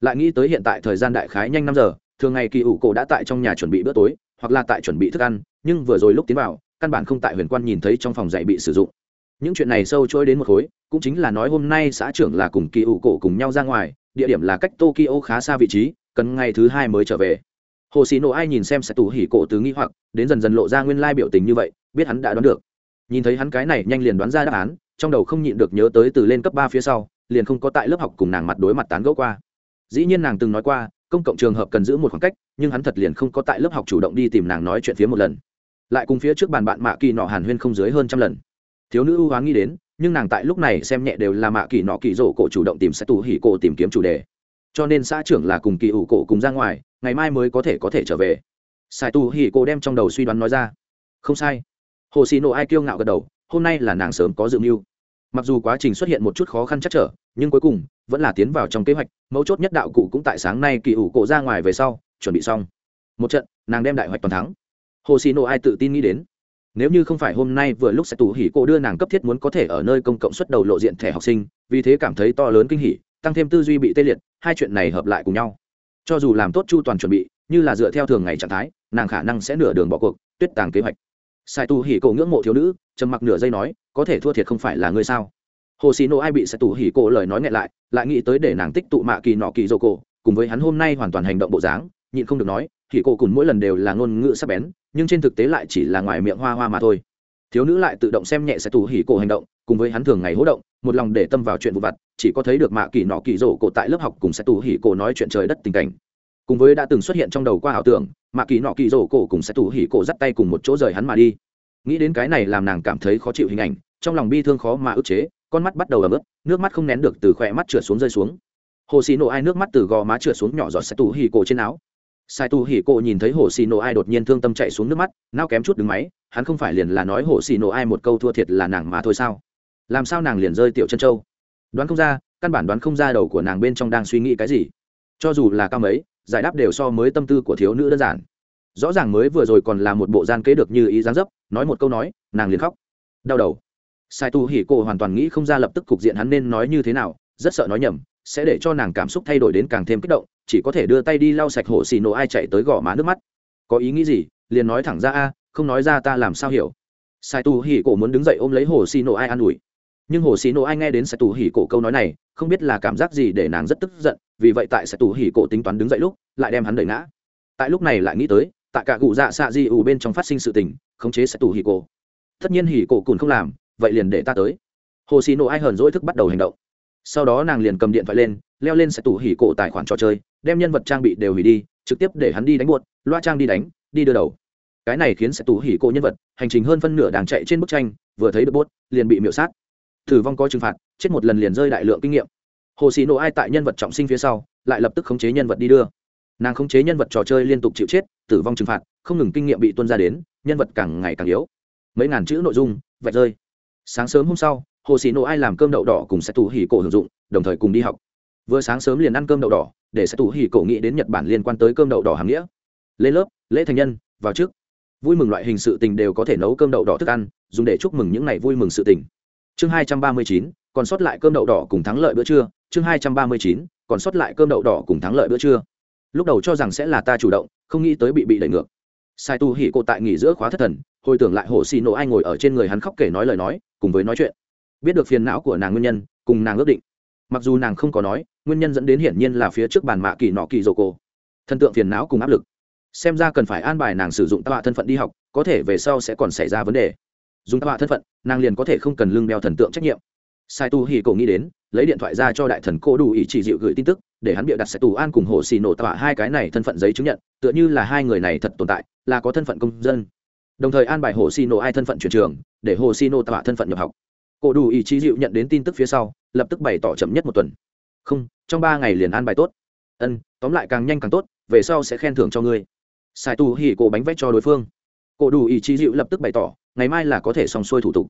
Lại nghĩ tới hiện tại thời gian đại khái nhanh năm giờ, thường ngày kỳ ủ cổ đã tại trong nhà chuẩn bị bữa tối, hoặc là tại chuẩn bị thức ăn, nhưng vừa rồi lúc tiến vào, căn bản không tại huyền quan nhìn thấy trong phòng dạy bị sử dụng những chuyện này sâu trôi đến một khối, cũng chính là nói hôm nay xã trưởng là cùng kỳ ủ cổ cùng nhau ra ngoài, địa điểm là cách tokyo khá xa vị trí, cần ngày thứ hai mới trở về. Hồ xì nổ ai nhìn xem sẽ tù hỉ cổ từ nghi hoặc, đến dần dần lộ ra nguyên lai biểu tình như vậy, biết hắn đã đoán được. Nhìn thấy hắn cái này nhanh liền đoán ra đáp án, trong đầu không nhịn được nhớ tới từ lên cấp ba phía sau, liền không có tại lớp học cùng nàng mặt đối mặt tán gẫu qua. Dĩ nhiên nàng từng nói qua, công cộng trường hợp cần giữ một khoảng cách, nhưng hắn thật liền không có tại lớp học chủ động đi tìm nàng nói chuyện phía một lần. Lại cùng phía trước bàn bạn mạ kỳ nọ hàn huyên không dưới hơn trăm lần thiếu nữ ưu hoán nghĩ đến, nhưng nàng tại lúc này xem nhẹ đều là mạ kỳ nọ kỳ rổ cổ chủ động tìm sẽ tù hỉ cổ tìm kiếm chủ đề. Cho nên xã trưởng là cùng kỳ ủ cổ cùng ra ngoài, ngày mai mới có thể có thể trở về. Sai tù hỉ cổ đem trong đầu suy đoán nói ra. Không sai. Hồ xì nộ ai kiêu ngạo gật đầu, hôm nay là nàng sớm có dự mưu. Mặc dù quá trình xuất hiện một chút khó khăn chắc trở, nhưng cuối cùng, vẫn là tiến vào trong kế hoạch, mấu chốt nhất đạo cụ cũng tại sáng nay kỳ ủ cổ ra ngoài về sau, chuẩn bị xong. Một trận, nàng đem đại hoạch toàn thắng. Hồ xì nộ ai tự tin nghĩ đến nếu như không phải hôm nay vừa lúc sẽ tù hỉ cô đưa nàng cấp thiết muốn có thể ở nơi công cộng xuất đầu lộ diện thẻ học sinh, vì thế cảm thấy to lớn kinh hỉ, tăng thêm tư duy bị tê liệt, hai chuyện này hợp lại cùng nhau. Cho dù làm tốt chu toàn chuẩn bị, như là dựa theo thường ngày trạng thái, nàng khả năng sẽ nửa đường bỏ cuộc, tuyết tàng kế hoạch. Sai tu hỉ cổ ngưỡng mộ thiếu nữ, trầm mặc nửa giây nói, có thể thua thiệt không phải là ngươi sao? Hồ xì nộ ai bị sai tu hỉ cổ lời nói nghẹn lại lại nghĩ tới để nàng tích tụ mạ kỳ nọ kỳ dô cổ, cùng với hắn hôm nay hoàn toàn hành động bộ dáng, nhịn không được nói hỉ cổ cùng mỗi lần đều là ngôn ngữ sắc bén, nhưng trên thực tế lại chỉ là ngoài miệng hoa hoa mà thôi. Thiếu nữ lại tự động xem nhẹ sẽ tù hỉ cổ hành động, cùng với hắn thường ngày hỗ động, một lòng để tâm vào chuyện vụ vặt, chỉ có thấy được mạ kỳ nọ kỳ rổ cổ tại lớp học cùng sẽ tù hỉ cổ nói chuyện trời đất tình cảnh. Cùng với đã từng xuất hiện trong đầu qua ảo tưởng, mạ kỳ nọ kỳ rổ cổ cùng sẽ tù hỉ cổ dắt tay cùng một chỗ rời hắn mà đi. Nghĩ đến cái này làm nàng cảm thấy khó chịu hình ảnh, trong lòng bi thương khó mà ức chế, con mắt bắt đầu ấm ướt, nước mắt không nén được từ khỏe mắt trượt xuống rơi xuống. Hồ xì nổ ai nước mắt từ gò má trượt xuống nhỏ giọt sẽ tù hỉ cổ trên áo sai tu hỉ cộ nhìn thấy hồ xì nổ ai đột nhiên thương tâm chạy xuống nước mắt, nao kém chút đứng máy, hắn không phải liền là nói hồ xì nổ ai một câu thua thiệt là nàng mà thôi sao? Làm sao nàng liền rơi tiểu chân châu? Đoán không ra, căn bản đoán không ra đầu của nàng bên trong đang suy nghĩ cái gì. Cho dù là cao mấy, giải đáp đều so mới tâm tư của thiếu nữ đơn giản. Rõ ràng mới vừa rồi còn là một bộ gian kế được như ý dáng dấp, nói một câu nói, nàng liền khóc. Đau đầu. Sai tu hỉ cô hoàn toàn nghĩ không ra lập tức cục diện hắn nên nói như thế nào, rất sợ nói nhầm, sẽ để cho nàng cảm xúc thay đổi đến càng thêm kích động chỉ có thể đưa tay đi lau sạch hổ xì nổ ai chạy tới gõ má nước mắt. Có ý nghĩ gì? Liền nói thẳng ra a, không nói ra ta làm sao hiểu? Sai tu hỉ cổ muốn đứng dậy ôm lấy hồ xì nổ ai an ủi. Nhưng hồ xì nổ ai nghe đến sai tu hỉ cổ câu nói này, không biết là cảm giác gì để nàng rất tức giận, vì vậy tại sai tu hỉ cổ tính toán đứng dậy lúc, lại đem hắn đẩy ngã. Tại lúc này lại nghĩ tới, tại cả cụ dạ xạ di ủ bên trong phát sinh sự tình, khống chế sai tu hỉ cổ. Tất nhiên hỉ cổ cùn không làm, vậy liền để ta tới. Hồ xì nổ ai hờn dỗi thức bắt đầu hành động. Sau đó nàng liền cầm điện thoại lên, leo lên sai tu hỉ cổ tài khoản trò chơi đem nhân vật trang bị đều hủy đi, trực tiếp để hắn đi đánh buột, loa trang đi đánh, đi đưa đầu. Cái này khiến sẽ tù hỉ cổ nhân vật, hành trình hơn phân nửa đang chạy trên bức tranh, vừa thấy được bốt liền bị miễu sát. Thử vong có trừng phạt, chết một lần liền rơi đại lượng kinh nghiệm. Hồ xì nổ ai tại nhân vật trọng sinh phía sau, lại lập tức khống chế nhân vật đi đưa. Nàng khống chế nhân vật trò chơi liên tục chịu chết, tử vong trừng phạt, không ngừng kinh nghiệm bị tuân ra đến, nhân vật càng ngày càng yếu. Mấy ngàn chữ nội dung, vạch rơi. Sáng sớm hôm sau, hồ xì nổ ai làm cơm đậu đỏ cùng sẽ tù hỉ cổ hưởng dụng, đồng thời cùng đi học. Vừa sáng sớm liền ăn cơm đậu đỏ để sẽ tù hỉ cổ nghĩ đến nhật bản liên quan tới cơm đậu đỏ hàm nghĩa. Lên lớp, lễ thành nhân, vào trước. Vui mừng loại hình sự tình đều có thể nấu cơm đậu đỏ thức ăn, dùng để chúc mừng những ngày vui mừng sự tình. Chương hai trăm ba mươi chín, còn sót lại cơm đậu đỏ cùng thắng lợi bữa trưa. Chương hai trăm ba mươi chín, còn sót lại cơm đậu đỏ cùng thắng lợi bữa trưa. Lúc đầu cho rằng sẽ là ta chủ động, không nghĩ tới bị bị đẩy ngược. Sai tu hỉ cô tại nghỉ giữa khóa thất thần, hồi tưởng lại hồ xì nổ ai ngồi ở trên người hắn khóc kể nói lời nói, cùng với nói chuyện. Biết được phiền não của nàng nguyên nhân, cùng nàng ước định mặc dù nàng không có nói, nguyên nhân dẫn đến hiển nhiên là phía trước bàn mạ kỳ nọ kỳ dồ cô thần tượng phiền não cùng áp lực. Xem ra cần phải an bài nàng sử dụng tạ thân phận đi học, có thể về sau sẽ còn xảy ra vấn đề. Dùng tạ thân phận, nàng liền có thể không cần lương đeo thần tượng trách nhiệm. Sai tu hì cổ nghĩ đến, lấy điện thoại ra cho đại thần cô đủ ý chỉ dịu gửi tin tức, để hắn bịa đặt sai tù an cùng hồ xì nổ tạ hai cái này thân phận giấy chứng nhận, tựa như là hai người này thật tồn tại, là có thân phận công dân. Đồng thời an bài hồ xì nổ ai thân phận chuyển trường, để hồ xì nổ tạ thân phận nhập học cổ đủ ý chí dịu nhận đến tin tức phía sau, lập tức bày tỏ chậm nhất một tuần. Không, trong ba ngày liền an bài tốt. Ân, tóm lại càng nhanh càng tốt, về sau sẽ khen thưởng cho ngươi. Sai tu hỉ cổ bánh vét cho đối phương. Cổ đủ ý chí dịu lập tức bày tỏ, ngày mai là có thể xong xuôi thủ tục.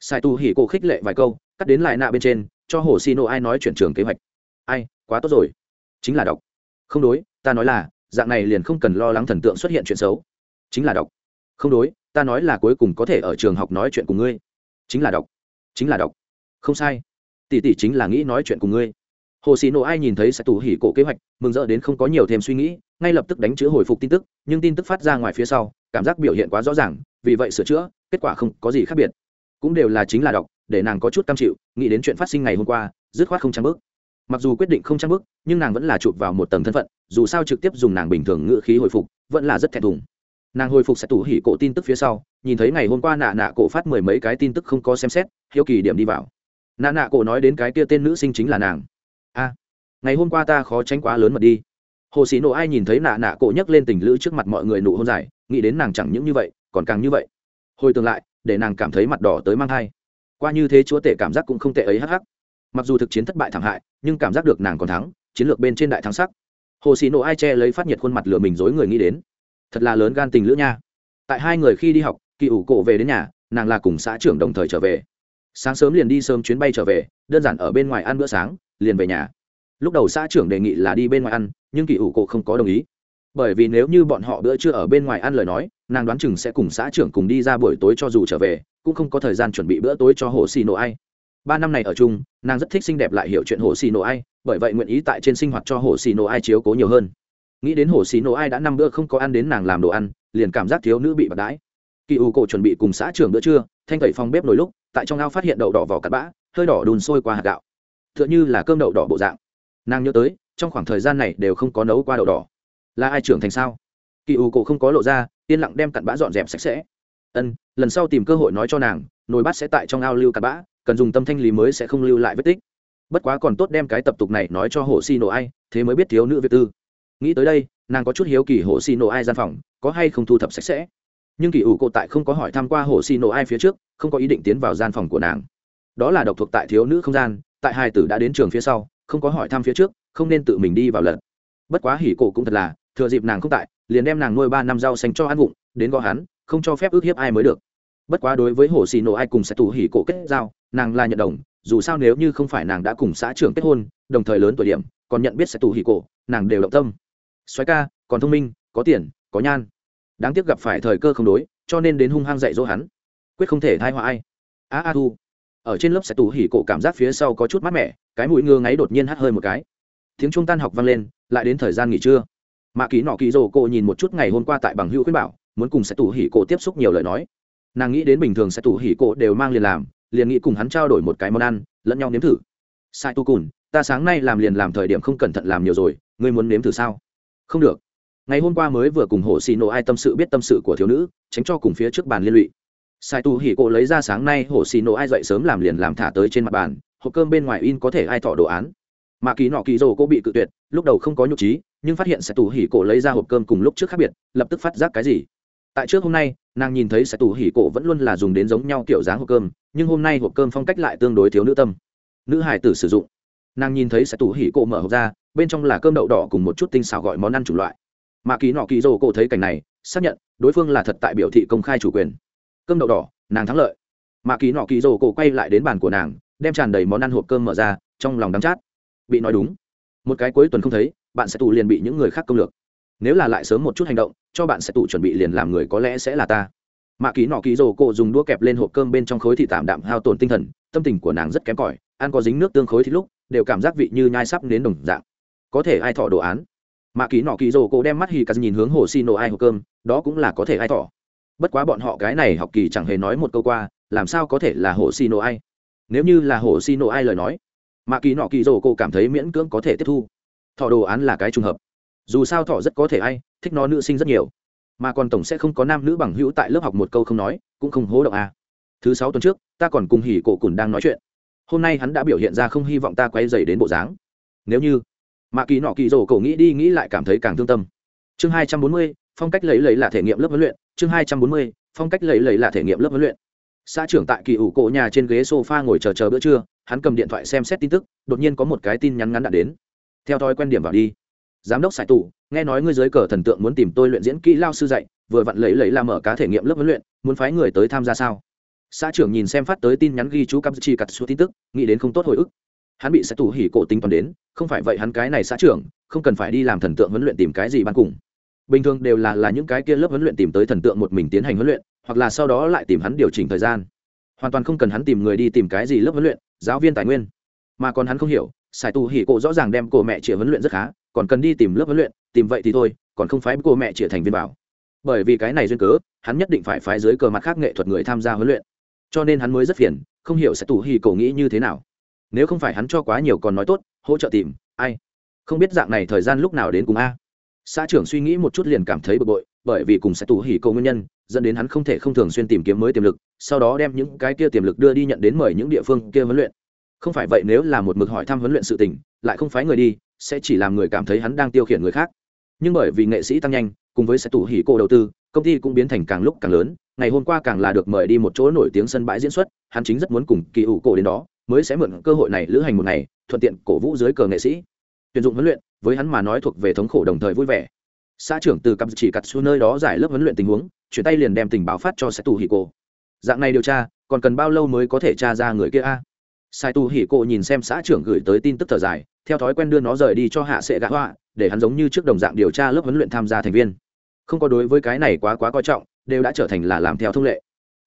Sai tu hỉ cổ khích lệ vài câu, cắt đến lại nạ bên trên, cho hồ xì nộ ai nói chuyển trường kế hoạch. Ai, quá tốt rồi. Chính là đọc. Không đối, ta nói là, dạng này liền không cần lo lắng thần tượng xuất hiện chuyện xấu. Chính là đọc. Không đối, ta nói là cuối cùng có thể ở trường học nói chuyện cùng ngươi. Chính là đọc chính là đọc. Không sai. Tỷ tỷ chính là nghĩ nói chuyện cùng ngươi. Hồ sĩ nộ ai nhìn thấy sẽ tù hỉ cổ kế hoạch, mừng rỡ đến không có nhiều thêm suy nghĩ, ngay lập tức đánh chữ hồi phục tin tức, nhưng tin tức phát ra ngoài phía sau, cảm giác biểu hiện quá rõ ràng, vì vậy sửa chữa, kết quả không có gì khác biệt. Cũng đều là chính là đọc, để nàng có chút cam chịu, nghĩ đến chuyện phát sinh ngày hôm qua, dứt khoát không trang bước. Mặc dù quyết định không trang bước, nhưng nàng vẫn là chụp vào một tầng thân phận, dù sao trực tiếp dùng nàng bình thường ngữ khí hồi phục, vẫn là rất thẹn thùng. Nàng hồi phục sẽ tủ hỉ cổ tin tức phía sau, nhìn thấy ngày hôm qua nạ nạ cổ phát mười mấy cái tin tức không có xem xét hiếu kỳ điểm đi vào. Nạ nạ cổ nói đến cái kia tên nữ sinh chính là nàng. A, ngày hôm qua ta khó tránh quá lớn mật đi. Hồ sĩ nộ ai nhìn thấy nạ nạ cổ nhấc lên tình lữ trước mặt mọi người nụ hôn dài, nghĩ đến nàng chẳng những như vậy, còn càng như vậy. Hồi tương lại, để nàng cảm thấy mặt đỏ tới mang thai. Qua như thế chúa tể cảm giác cũng không tệ ấy hắc hắc. Mặc dù thực chiến thất bại thảm hại, nhưng cảm giác được nàng còn thắng, chiến lược bên trên đại thắng sắc. Hồ sĩ nộ ai che lấy phát nhiệt khuôn mặt lửa mình dối người nghĩ đến. Thật là lớn gan tình lữ nha. Tại hai người khi đi học, kỳ ủ cổ về đến nhà, nàng là cùng xã trưởng đồng thời trở về sáng sớm liền đi sớm chuyến bay trở về, đơn giản ở bên ngoài ăn bữa sáng, liền về nhà. Lúc đầu xã trưởng đề nghị là đi bên ngoài ăn, nhưng kỳ ủ cổ không có đồng ý. Bởi vì nếu như bọn họ bữa trưa ở bên ngoài ăn lời nói, nàng đoán chừng sẽ cùng xã trưởng cùng đi ra buổi tối cho dù trở về, cũng không có thời gian chuẩn bị bữa tối cho hồ xì nổ ai. Ba năm này ở chung, nàng rất thích xinh đẹp lại hiểu chuyện hồ xì nổ ai, bởi vậy nguyện ý tại trên sinh hoạt cho hồ xì nổ ai chiếu cố nhiều hơn. Nghĩ đến hồ xì nổ ai đã năm bữa không có ăn đến nàng làm đồ ăn, liền cảm giác thiếu nữ bị bạc đãi kỳ U cổ chuẩn bị cùng xã trưởng bữa trưa, thanh tẩy phòng bếp nồi lúc, tại trong ao phát hiện đậu đỏ vỏ cắt bã, hơi đỏ đùn sôi qua hạt gạo. T h ư ợ n h ư là cơm đậu đỏ bộ dạng. Nàng nhớ tới, trong khoảng thời gian này đều không có nấu qua đậu đỏ. Là ai trưởng thành sao? Kỳ U cổ không có lộ ra, yên lặng đem cặn bã dọn dẹp sạch sẽ. Ân, lần sau tìm cơ hội nói cho nàng, nồi bát sẽ tại trong ao lưu cặn bã, cần dùng tâm thanh lý mới sẽ không lưu lại vết tích. Bất quá còn tốt đem cái tập tục này nói cho hồ xi nổ ai, thế mới biết thiếu nữ việt tư. Nghĩ tới đây, nàng có chút hiếu kỳ hồ xi nổ ai gian phòng, có hay không thu thập sạch sẽ nhưng kỳ ủ cổ tại không có hỏi tham q u a hồ xì nổ ai phía trước, không có ý định tiến vào gian phòng của nàng. Đó là độc thuộc tại thiếu nữ không gian, tại hai tử đã đến trường phía sau, không có hỏi thăm phía trước, không nên tự mình đi vào lần bất quá hỉ cổ cũng thật là, thừa dịp nàng không tại, liền đem nàng nuôi ba năm rau xanh cho ăn vụng, đến gõ hắn, không cho phép ước hiếp ai mới được. Bất quá đối với hồ xì nổ ai cùng sẽ tù hỉ cổ kết giao, nàng là nhận đồng, dù sao nếu như không phải nàng đã cùng xã trưởng kết hôn, đồng thời lớn tuổi điểm, còn nhận biết sẽ tù hỉ cổ, nàng đều động tâm. Xoáy ca, còn thông minh, có tiền, có nhan đáng tiếc gặp phải thời cơ không đối, cho nên đến hung hăng dạy dỗ hắn. Quyết không thể thai họa ai. A a thu. Ở trên lớp sẽ tù hỉ cổ cảm giác phía sau có chút mát mẻ, cái mũi ngơ ngáy đột nhiên hắt hơi một cái. Tiếng trung tan học vang lên, lại đến thời gian nghỉ trưa. Mạ ký nọ ký rồ cô nhìn một chút ngày hôm qua tại bằng hữu khuyên bảo, muốn cùng sẽ tù hỉ cổ tiếp xúc nhiều lời nói. Nàng nghĩ đến bình thường sẽ tù hỉ cổ đều mang liền làm, liền nghĩ cùng hắn trao đổi một cái món ăn, lẫn nhau nếm thử. Sai tu cùn, ta sáng nay làm liền làm thời điểm không cẩn thận làm nhiều rồi, ngươi muốn nếm thử sao? Không được ngày hôm qua mới vừa cùng hồ xì nổ ai tâm sự biết tâm sự của thiếu nữ, tránh cho cùng phía trước bàn liên lụy. Sai tu hỉ cổ lấy ra sáng nay hồ xì nổ ai dậy sớm làm liền làm thả tới trên mặt bàn, hộp cơm bên ngoài in có thể ai thọ đồ án. Mà kỳ nọ kỳ rồ cô bị cự tuyệt, lúc đầu không có nhục trí, nhưng phát hiện sai tu hỉ cổ lấy ra hộp cơm cùng lúc trước khác biệt, lập tức phát giác cái gì. Tại trước hôm nay, nàng nhìn thấy sai tu hỉ cổ vẫn luôn là dùng đến giống nhau kiểu dáng hộp cơm, nhưng hôm nay hộp cơm phong cách lại tương đối thiếu nữ tâm. Nữ hải tử sử dụng. Nàng nhìn thấy sai tu hỉ cổ mở hộp ra, bên trong là cơm đậu đỏ cùng một chút tinh xào gọi món ăn chủng loại mà kỳ nọ kỳ dô cổ thấy cảnh này, xác nhận đối phương là thật tại biểu thị công khai chủ quyền. Cơm đậu đỏ, nàng thắng lợi. Mà kỳ nọ kỳ dô cổ quay lại đến bàn của nàng, đem tràn đầy món ăn hộp cơm mở ra, trong lòng đắng chát. Bị nói đúng. Một cái cuối tuần không thấy, bạn sẽ tù liền bị những người khác công lược. Nếu là lại sớm một chút hành động, cho bạn sẽ tù chuẩn bị liền làm người có lẽ sẽ là ta. Mạ kỳ nọ kỳ dô cổ dùng đũa kẹp lên hộp cơm bên trong khối thị tạm đạm hao tổn tinh thần, tâm tình của nàng rất kém cỏi, ăn có dính nước tương khối thì lúc, đều cảm giác vị như nhai sắp đến đồng dạng. Có thể ai thọ đồ án? Mạ kỳ nọ kỳ rồ cổ đem mắt hì cà nhìn hướng hồ xì nổ ai hộp cơm, đó cũng là có thể ai thỏ bất quá bọn họ cái này học kỳ chẳng hề nói một câu qua, làm sao có thể là hồ xì nổ ai? Nếu như là hồ xì nổ ai lời nói, mạ kỳ nọ kỳ rồ cổ cảm thấy miễn cưỡng có thể tiếp thu. Thọ đồ án là cái trùng hợp. Dù sao thọ rất có thể ai, thích nó nữ sinh rất nhiều. Mà còn tổng sẽ không có nam nữ bằng hữu tại lớp học một câu không nói, cũng không hố động à. thứ sáu tuần trước, ta còn cùng hỉ cổ cùn đang nói chuyện. Hôm nay hắn đã biểu hiện ra không hy vọng ta quay dày đến bộ dáng. Nếu như mạ kỳ nọ kỳ rổ cổ nghĩ đi nghĩ lại cảm thấy càng thương tâm. Chương hai trăm bốn mươi, phong cách lấy lấy là thể nghiệm lớp huấn luyện. Chương hai trăm bốn mươi, phong cách lấy lấy là thể nghiệm lớp huấn luyện. Xã trưởng tại kỳ ủ cổ nhà trên ghế sofa ngồi chờ chờ bữa trưa, hắn cầm điện thoại xem xét tin tức, đột nhiên có một cái tin nhắn ngắn đã đến. Theo thói quen điểm vào đi. Giám đốc sài tù, nghe nói ngươi dưới cờ thần tượng muốn tìm tôi luyện diễn kỹ lao sư dạy, vừa vặn lấy lấy làm mở cá thể nghiệm lớp huấn luyện, muốn phái người tới tham gia sao? Xã trưởng nhìn xem phát tới tin nhắn ghi chú cắp chi cặt số tin tức, nghĩ đến không tốt hồi ức hắn bị sẽ tù hỉ cổ tính toán đến, không phải vậy hắn cái này xã trưởng, không cần phải đi làm thần tượng huấn luyện tìm cái gì ban cùng. Bình thường đều là là những cái kia lớp huấn luyện tìm tới thần tượng một mình tiến hành huấn luyện, hoặc là sau đó lại tìm hắn điều chỉnh thời gian. Hoàn toàn không cần hắn tìm người đi tìm cái gì lớp huấn luyện, giáo viên tài nguyên. Mà còn hắn không hiểu sài tù hỉ cổ rõ ràng đem cô mẹ chĩa huấn luyện rất khá, còn cần đi tìm lớp huấn luyện, tìm vậy thì thôi, còn không phái cô mẹ chĩa thành viên bảo. Bởi vì cái này duyên cớ, hắn nhất định phải phái dưới cờ mặt khác nghệ thuật người tham gia huấn luyện. Cho nên hắn mới rất phiền, không hiểu sẽ tù hỉ cổ nghĩ như thế nào nếu không phải hắn cho quá nhiều còn nói tốt, hỗ trợ tìm, ai? Không biết dạng này thời gian lúc nào đến cùng a. Xã trưởng suy nghĩ một chút liền cảm thấy bực bội, bởi vì cùng sẽ tù hỉ cầu nguyên nhân, dẫn đến hắn không thể không thường xuyên tìm kiếm mới tiềm lực, sau đó đem những cái kia tiềm lực đưa đi nhận đến mời những địa phương kia huấn luyện. Không phải vậy nếu là một mực hỏi thăm huấn luyện sự tình, lại không phái người đi, sẽ chỉ làm người cảm thấy hắn đang tiêu khiển người khác. Nhưng bởi vì nghệ sĩ tăng nhanh, cùng với sẽ tù hỉ cô đầu tư, công ty cũng biến thành càng lúc càng lớn, ngày hôm qua càng là được mời đi một chỗ nổi tiếng sân bãi diễn xuất, hắn chính rất muốn cùng kỳ ủ cổ đến đó mới sẽ mượn cơ hội này lữ hành một ngày, thuận tiện cổ vũ dưới cờ nghệ sĩ. Tuyển dụng huấn luyện, với hắn mà nói thuộc về thống khổ đồng thời vui vẻ. Xã trưởng từ cặp chỉ cặt xuống nơi đó giải lớp huấn luyện tình huống, chuyển tay liền đem tình báo phát cho sẽ tù hì cổ dạng này điều tra, còn cần bao lâu mới có thể tra ra người kia a? Sai tù hì cổ nhìn xem xã trưởng gửi tới tin tức thở dài, theo thói quen đưa nó rời đi cho hạ sệ gã họa để hắn giống như trước đồng dạng điều tra lớp huấn luyện tham gia thành viên. Không có đối với cái này quá quá coi trọng, đều đã trở thành là làm theo thông lệ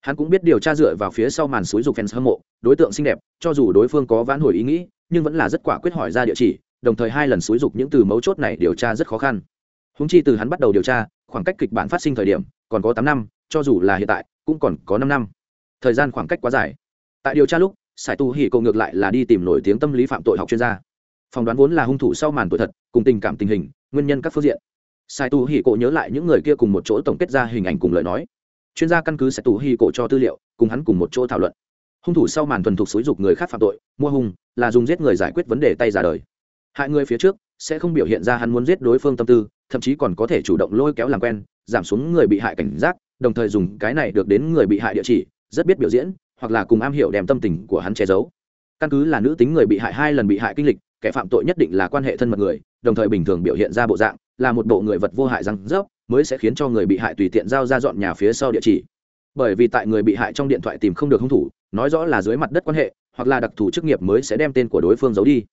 hắn cũng biết điều tra dựa vào phía sau màn suối dục fans hâm mộ, đối tượng xinh đẹp, cho dù đối phương có vãn hồi ý nghĩ, nhưng vẫn là rất quả quyết hỏi ra địa chỉ, đồng thời hai lần suối dục những từ mấu chốt này điều tra rất khó khăn. Húng chi từ hắn bắt đầu điều tra, khoảng cách kịch bản phát sinh thời điểm, còn có tám năm, cho dù là hiện tại, cũng còn có năm năm. Thời gian khoảng cách quá dài. Tại điều tra lúc sài tu hỉ cậu ngược lại là đi tìm nổi tiếng tâm lý phạm tội học chuyên gia. Phỏng đoán vốn là hung thủ sau màn tuổi thật, cùng tình cảm tình hình, nguyên nhân các phương diện. Sai tu hỉ cộ nhớ lại những người kia cùng một chỗ tổng kết ra hình ảnh cùng lời nói chuyên gia căn cứ sẽ tù hi cổ cho tư liệu, cùng hắn cùng một chỗ thảo luận. Hung thủ sau màn thuần thục xúi dục người khác phạm tội, mua hung, là dùng giết người giải quyết vấn đề tay ra đời. Hại người phía trước, sẽ không biểu hiện ra hắn muốn giết đối phương tâm tư, thậm chí còn có thể chủ động lôi kéo làm quen, giảm xuống người bị hại cảnh giác, đồng thời dùng cái này được đến người bị hại địa chỉ, rất biết biểu diễn, hoặc là cùng am hiểu đem tâm tình của hắn che giấu. Căn cứ là nữ tính người bị hại hai lần bị hại kinh lịch, kẻ phạm tội nhất định là quan hệ thân mật người, đồng thời bình thường biểu hiện ra bộ dạng, là một bộ người vật vô hại răng rớp mới sẽ khiến cho người bị hại tùy tiện giao ra dọn nhà phía sau địa chỉ. Bởi vì tại người bị hại trong điện thoại tìm không được hung thủ, nói rõ là dưới mặt đất quan hệ, hoặc là đặc thù chức nghiệp mới sẽ đem tên của đối phương giấu đi.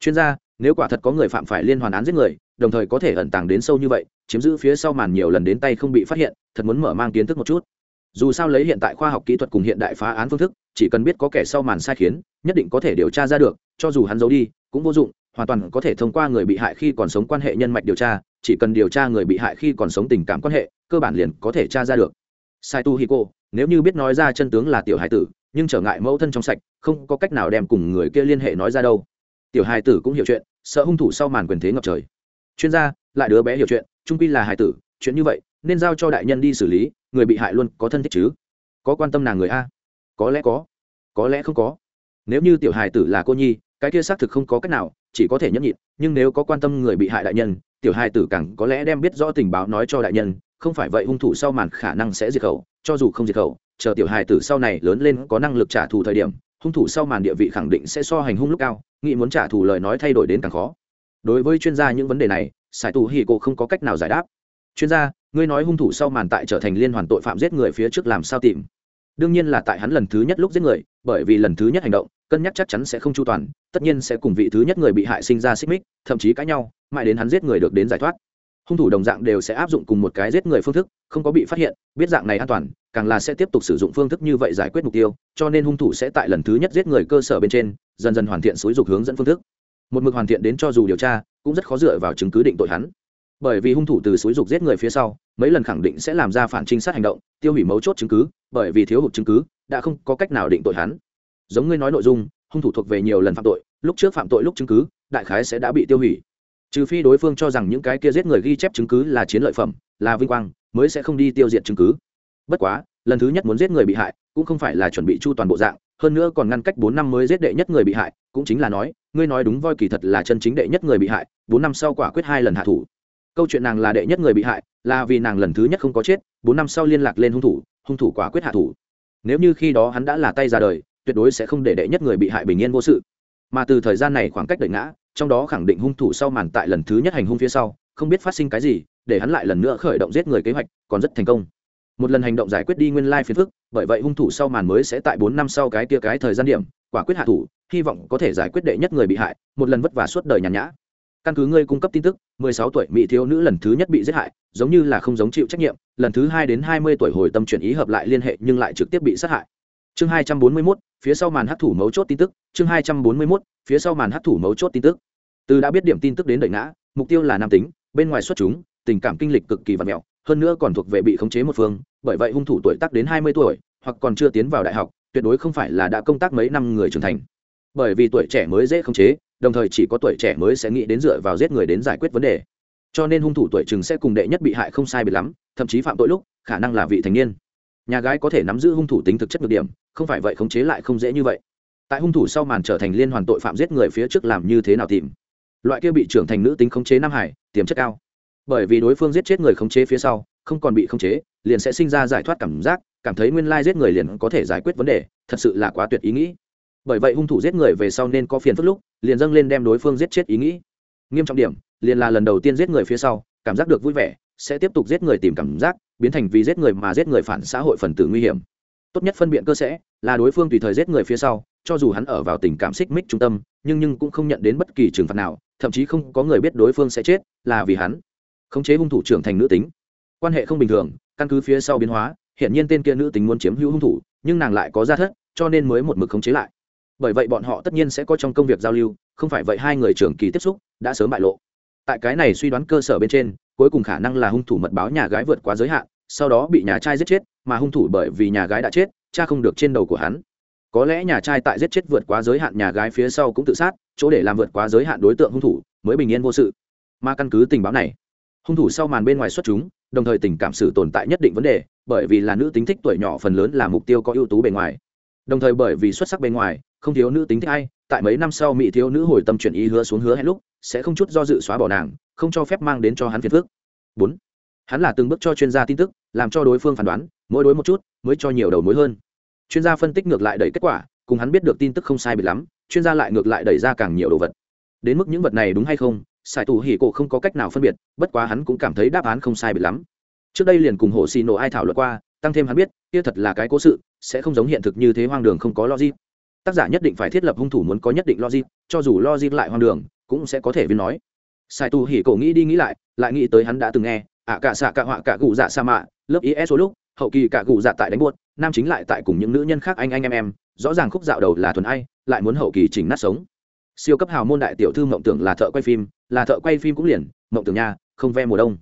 Chuyên gia, nếu quả thật có người phạm phải liên hoàn án giết người, đồng thời có thể ẩn tàng đến sâu như vậy, chiếm giữ phía sau màn nhiều lần đến tay không bị phát hiện, thật muốn mở mang kiến thức một chút. Dù sao lấy hiện tại khoa học kỹ thuật cùng hiện đại phá án phương thức, chỉ cần biết có kẻ sau màn sai khiến, nhất định có thể điều tra ra được, cho dù hắn giấu đi, cũng vô dụng, hoàn toàn có thể thông qua người bị hại khi còn sống quan hệ nhân mạch điều tra chỉ cần điều tra người bị hại khi còn sống tình cảm quan hệ, cơ bản liền có thể tra ra được. Sai tu hiko, nếu như biết nói ra chân tướng là tiểu hải tử, nhưng trở ngại mẫu thân trong sạch, không có cách nào đem cùng người kia liên hệ nói ra đâu. Tiểu hải tử cũng hiểu chuyện, sợ hung thủ sau màn quyền thế ngập trời. Chuyên gia, lại đứa bé hiểu chuyện, trung quy là hải tử, chuyện như vậy, nên giao cho đại nhân đi xử lý, người bị hại luôn có thân thích chứ? Có quan tâm nàng người a? Có lẽ có. Có lẽ không có. Nếu như tiểu hải tử là cô nhi cái kia xác thực không có cách nào, chỉ có thể nhẫn nhịn, nhưng nếu có quan tâm người bị hại đại nhân, tiểu hài tử càng có lẽ đem biết rõ tình báo nói cho đại nhân, không phải vậy hung thủ sau màn khả năng sẽ diệt khẩu, cho dù không diệt khẩu, chờ tiểu hài tử sau này lớn lên có năng lực trả thù thời điểm, hung thủ sau màn địa vị khẳng định sẽ so hành hung lúc cao, nghĩ muốn trả thù lời nói thay đổi đến càng khó. Đối với chuyên gia những vấn đề này, sài tù hì cô không có cách nào giải đáp. Chuyên gia, ngươi nói hung thủ sau màn tại trở thành liên hoàn tội phạm giết người phía trước làm sao tìm? Đương nhiên là tại hắn lần thứ nhất lúc giết người, bởi vì lần thứ nhất hành động cân nhắc chắc chắn sẽ không chu toàn, tất nhiên sẽ cùng vị thứ nhất người bị hại sinh ra xích mích, thậm chí cãi nhau, mãi đến hắn giết người được đến giải thoát. Hung thủ đồng dạng đều sẽ áp dụng cùng một cái giết người phương thức, không có bị phát hiện, biết dạng này an toàn, càng là sẽ tiếp tục sử dụng phương thức như vậy giải quyết mục tiêu, cho nên hung thủ sẽ tại lần thứ nhất giết người cơ sở bên trên, dần dần hoàn thiện xúi dục hướng dẫn phương thức. Một mực hoàn thiện đến cho dù điều tra, cũng rất khó dựa vào chứng cứ định tội hắn. Bởi vì hung thủ từ xúi dục giết người phía sau, mấy lần khẳng định sẽ làm ra phản trinh sát hành động, tiêu hủy mấu chốt chứng cứ, bởi vì thiếu hụt chứng cứ, đã không có cách nào định tội hắn giống ngươi nói nội dung, hung thủ thuộc về nhiều lần phạm tội, lúc trước phạm tội lúc chứng cứ, đại khái sẽ đã bị tiêu hủy. Trừ phi đối phương cho rằng những cái kia giết người ghi chép chứng cứ là chiến lợi phẩm, là vinh quang, mới sẽ không đi tiêu diệt chứng cứ. Bất quá, lần thứ nhất muốn giết người bị hại, cũng không phải là chuẩn bị chu toàn bộ dạng, hơn nữa còn ngăn cách bốn năm mới giết đệ nhất người bị hại, cũng chính là nói, ngươi nói đúng voi kỳ thật là chân chính đệ nhất người bị hại, bốn năm sau quả quyết hai lần hạ thủ. Câu chuyện nàng là đệ nhất người bị hại, là vì nàng lần thứ nhất không có chết, bốn năm sau liên lạc lên hung thủ hung thủ quả quyết hạ thủ. Nếu như khi đó hắn đã là tay ra đời tuyệt đối sẽ không để đệ nhất người bị hại bình yên vô sự. Mà từ thời gian này khoảng cách đợi ngã trong đó khẳng định hung thủ sau màn tại lần thứ nhất hành hung phía sau không biết phát sinh cái gì để hắn lại lần nữa khởi động giết người kế hoạch còn rất thành công. Một lần hành động giải quyết đi nguyên lai phiền phức bởi vậy hung thủ sau màn mới sẽ tại bốn năm sau cái tia cái thời gian điểm quả quyết hạ thủ hy vọng có thể giải quyết đệ nhất người bị hại một lần vất vả suốt đời nhàn nhã. Căn cứ ngươi cung cấp tin tức 16 tuổi mỹ thiếu nữ lần thứ nhất bị giết hại giống như là không giống chịu trách nhiệm lần thứ hai đến 20 tuổi hồi tâm chuyển ý hợp lại liên hệ nhưng lại trực tiếp bị sát hại. Chương 241, phía sau màn hấp thủ mấu chốt tin tức chương 241, phía sau màn hấp thủ mấu chốt tin tức. Từ đã biết điểm tin tức đến đợi ngã mục tiêu là nam tính bên ngoài xuất chúng tình cảm kinh lịch cực kỳ vật mẹo hơn nữa còn thuộc về bị khống chế một phương bởi vậy hung thủ tuổi tác đến 20 tuổi hoặc còn chưa tiến vào đại học tuyệt đối không phải là đã công tác mấy năm người trưởng thành. Bởi vì tuổi trẻ mới dễ khống chế đồng thời chỉ có tuổi trẻ mới sẽ nghĩ đến dựa vào giết người đến giải quyết vấn đề. Cho nên hung thủ tuổi chừng sẽ cùng đệ nhất bị hại không sai biệt lắm thậm chí phạm tội lúc khả năng là vị thành niên. Nhà gái có thể nắm giữ hung thủ tính thực chất nhược điểm không phải vậy khống chế lại không dễ như vậy. Tại hung thủ sau màn trở thành liên hoàn tội phạm giết người phía trước làm như thế nào tìm? Loại kia bị trưởng thành nữ tính khống chế nam hải, tiềm chất cao. Bởi vì đối phương giết chết người khống chế phía sau, không còn bị khống chế, liền sẽ sinh ra giải thoát cảm giác, cảm thấy nguyên lai giết người liền có thể giải quyết vấn đề, thật sự là quá tuyệt ý nghĩ. Bởi vậy hung thủ giết người về sau nên có phiền phức lúc, liền dâng lên đem đối phương giết chết ý nghĩ. Nghiêm trọng điểm, liền là lần đầu tiên giết người phía sau, cảm giác được vui vẻ, sẽ tiếp tục giết người tìm cảm giác, biến thành vì giết người mà giết người phản xã hội phần tử nguy hiểm tốt nhất phân biện cơ sẽ, là đối phương tùy thời giết người phía sau, cho dù hắn ở vào tình cảm xích mích trung tâm, nhưng nhưng cũng không nhận đến bất kỳ trừng phạt nào, thậm chí không có người biết đối phương sẽ chết, là vì hắn. Khống chế hung thủ trưởng thành nữ tính. Quan hệ không bình thường, căn cứ phía sau biến hóa hiện nhiên tên kia nữ tính muốn chiếm hữu hung thủ, nhưng nàng lại có gia thất, cho nên mới một mực khống chế lại. Bởi vậy bọn họ tất nhiên sẽ có trong công việc giao lưu, không phải vậy hai người trưởng kỳ tiếp xúc, đã sớm bại lộ. Tại cái này suy đoán cơ sở bên trên, cuối cùng khả năng là hung thủ mật báo nhà gái vượt quá giới hạn, sau đó bị nhà trai giết chết mà hung thủ bởi vì nhà gái đã chết, cha không được trên đầu của hắn. Có lẽ nhà trai tại giết chết vượt quá giới hạn nhà gái phía sau cũng tự sát, chỗ để làm vượt quá giới hạn đối tượng hung thủ mới bình yên vô sự. Mà căn cứ tình báo này, hung thủ sau màn bên ngoài xuất chúng, đồng thời tình cảm sự tồn tại nhất định vấn đề, bởi vì là nữ tính thích tuổi nhỏ phần lớn là mục tiêu có ưu tú bề ngoài. Đồng thời bởi vì xuất sắc bề ngoài, không thiếu nữ tính thích ai, tại mấy năm sau mỹ thiếu nữ hồi tâm chuyển ý hứa xuống hứa hẹn lúc, sẽ không chút do dự xóa bỏ nàng, không cho phép mang đến cho hắn phiền phước bốn hắn là từng bước cho chuyên gia tin tức, làm cho đối phương phán đoán, mỗi đối một chút, mới cho nhiều đầu mối hơn. Chuyên gia phân tích ngược lại đẩy kết quả, cùng hắn biết được tin tức không sai biệt lắm, chuyên gia lại ngược lại đẩy ra càng nhiều đồ vật. Đến mức những vật này đúng hay không sài tù hỉ cổ không có cách nào phân biệt, bất quá hắn cũng cảm thấy đáp án không sai biệt lắm. Trước đây liền cùng hồ xì nổ ai thảo luận qua, tăng thêm hắn biết, kia thật là cái cố sự, sẽ không giống hiện thực như thế hoang đường không có logic. Tác giả nhất định phải thiết lập hung thủ muốn có nhất định logic, cho dù logic lại hoang đường, cũng sẽ có thể viên nói. Sài tù hỉ cổ nghĩ đi nghĩ lại lại nghĩ tới hắn đã từng nghe ạ cả xạ cả họa cả cụ dạ sa mạ, lớp is số lúc, hậu kỳ cả cụ dạ tại đánh buốt, nam chính lại tại cùng những nữ nhân khác anh anh em em, rõ ràng khúc dạo đầu là thuần ai, lại muốn hậu kỳ chỉnh nát sống. Siêu cấp hào môn đại tiểu thư mộng tưởng là thợ quay phim, là thợ quay phim cũng liền, mộng tưởng nha, không ve mùa đông.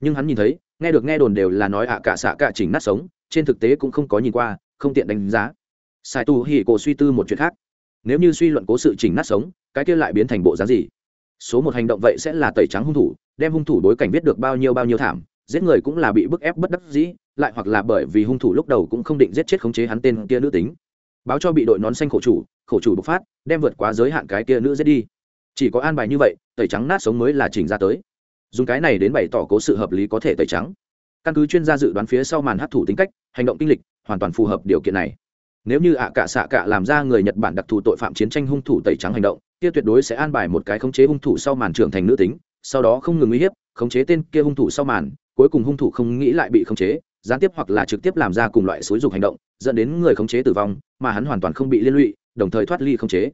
Nhưng hắn nhìn thấy, nghe được nghe đồn đều là nói ạ cả xạ cả chỉnh nát sống, trên thực tế cũng không có nhìn qua, không tiện đánh giá. Sai tu hỉ cổ suy tư một chuyện khác. Nếu như suy luận cố sự chỉnh nát sống, cái kia lại biến thành bộ dáng gì? Số một hành động vậy sẽ là tẩy trắng hung thủ đem hung thủ bối cảnh viết được bao nhiêu bao nhiêu thảm, giết người cũng là bị bức ép bất đắc dĩ, lại hoặc là bởi vì hung thủ lúc đầu cũng không định giết chết khống chế hắn tên kia nữ tính. Báo cho bị đội nón xanh khổ chủ khổ chủ bộc phát, đem vượt quá giới hạn cái kia nữ giết đi. Chỉ có an bài như vậy, tẩy trắng nát sống mới là chỉnh ra tới. Dùng cái này đến bày tỏ cố sự hợp lý có thể tẩy trắng. Căn cứ chuyên gia dự đoán phía sau màn hát thủ tính cách, hành động kinh lịch, hoàn toàn phù hợp điều kiện này. Nếu như ạ cả xạ cả làm ra người nhật bản đặc thù tội phạm chiến tranh hung thủ tẩy trắng hành động, kia tuyệt đối sẽ an bài một cái khống chế hung thủ sau màn trưởng thành nữ tính sau đó không ngừng uy hiếp, khống chế tên kia hung thủ sau màn, cuối cùng hung thủ không nghĩ lại bị khống chế, gián tiếp hoặc là trực tiếp làm ra cùng loại xúi dục hành động, dẫn đến người khống chế tử vong, mà hắn hoàn toàn không bị liên lụy, đồng thời thoát ly khống chế.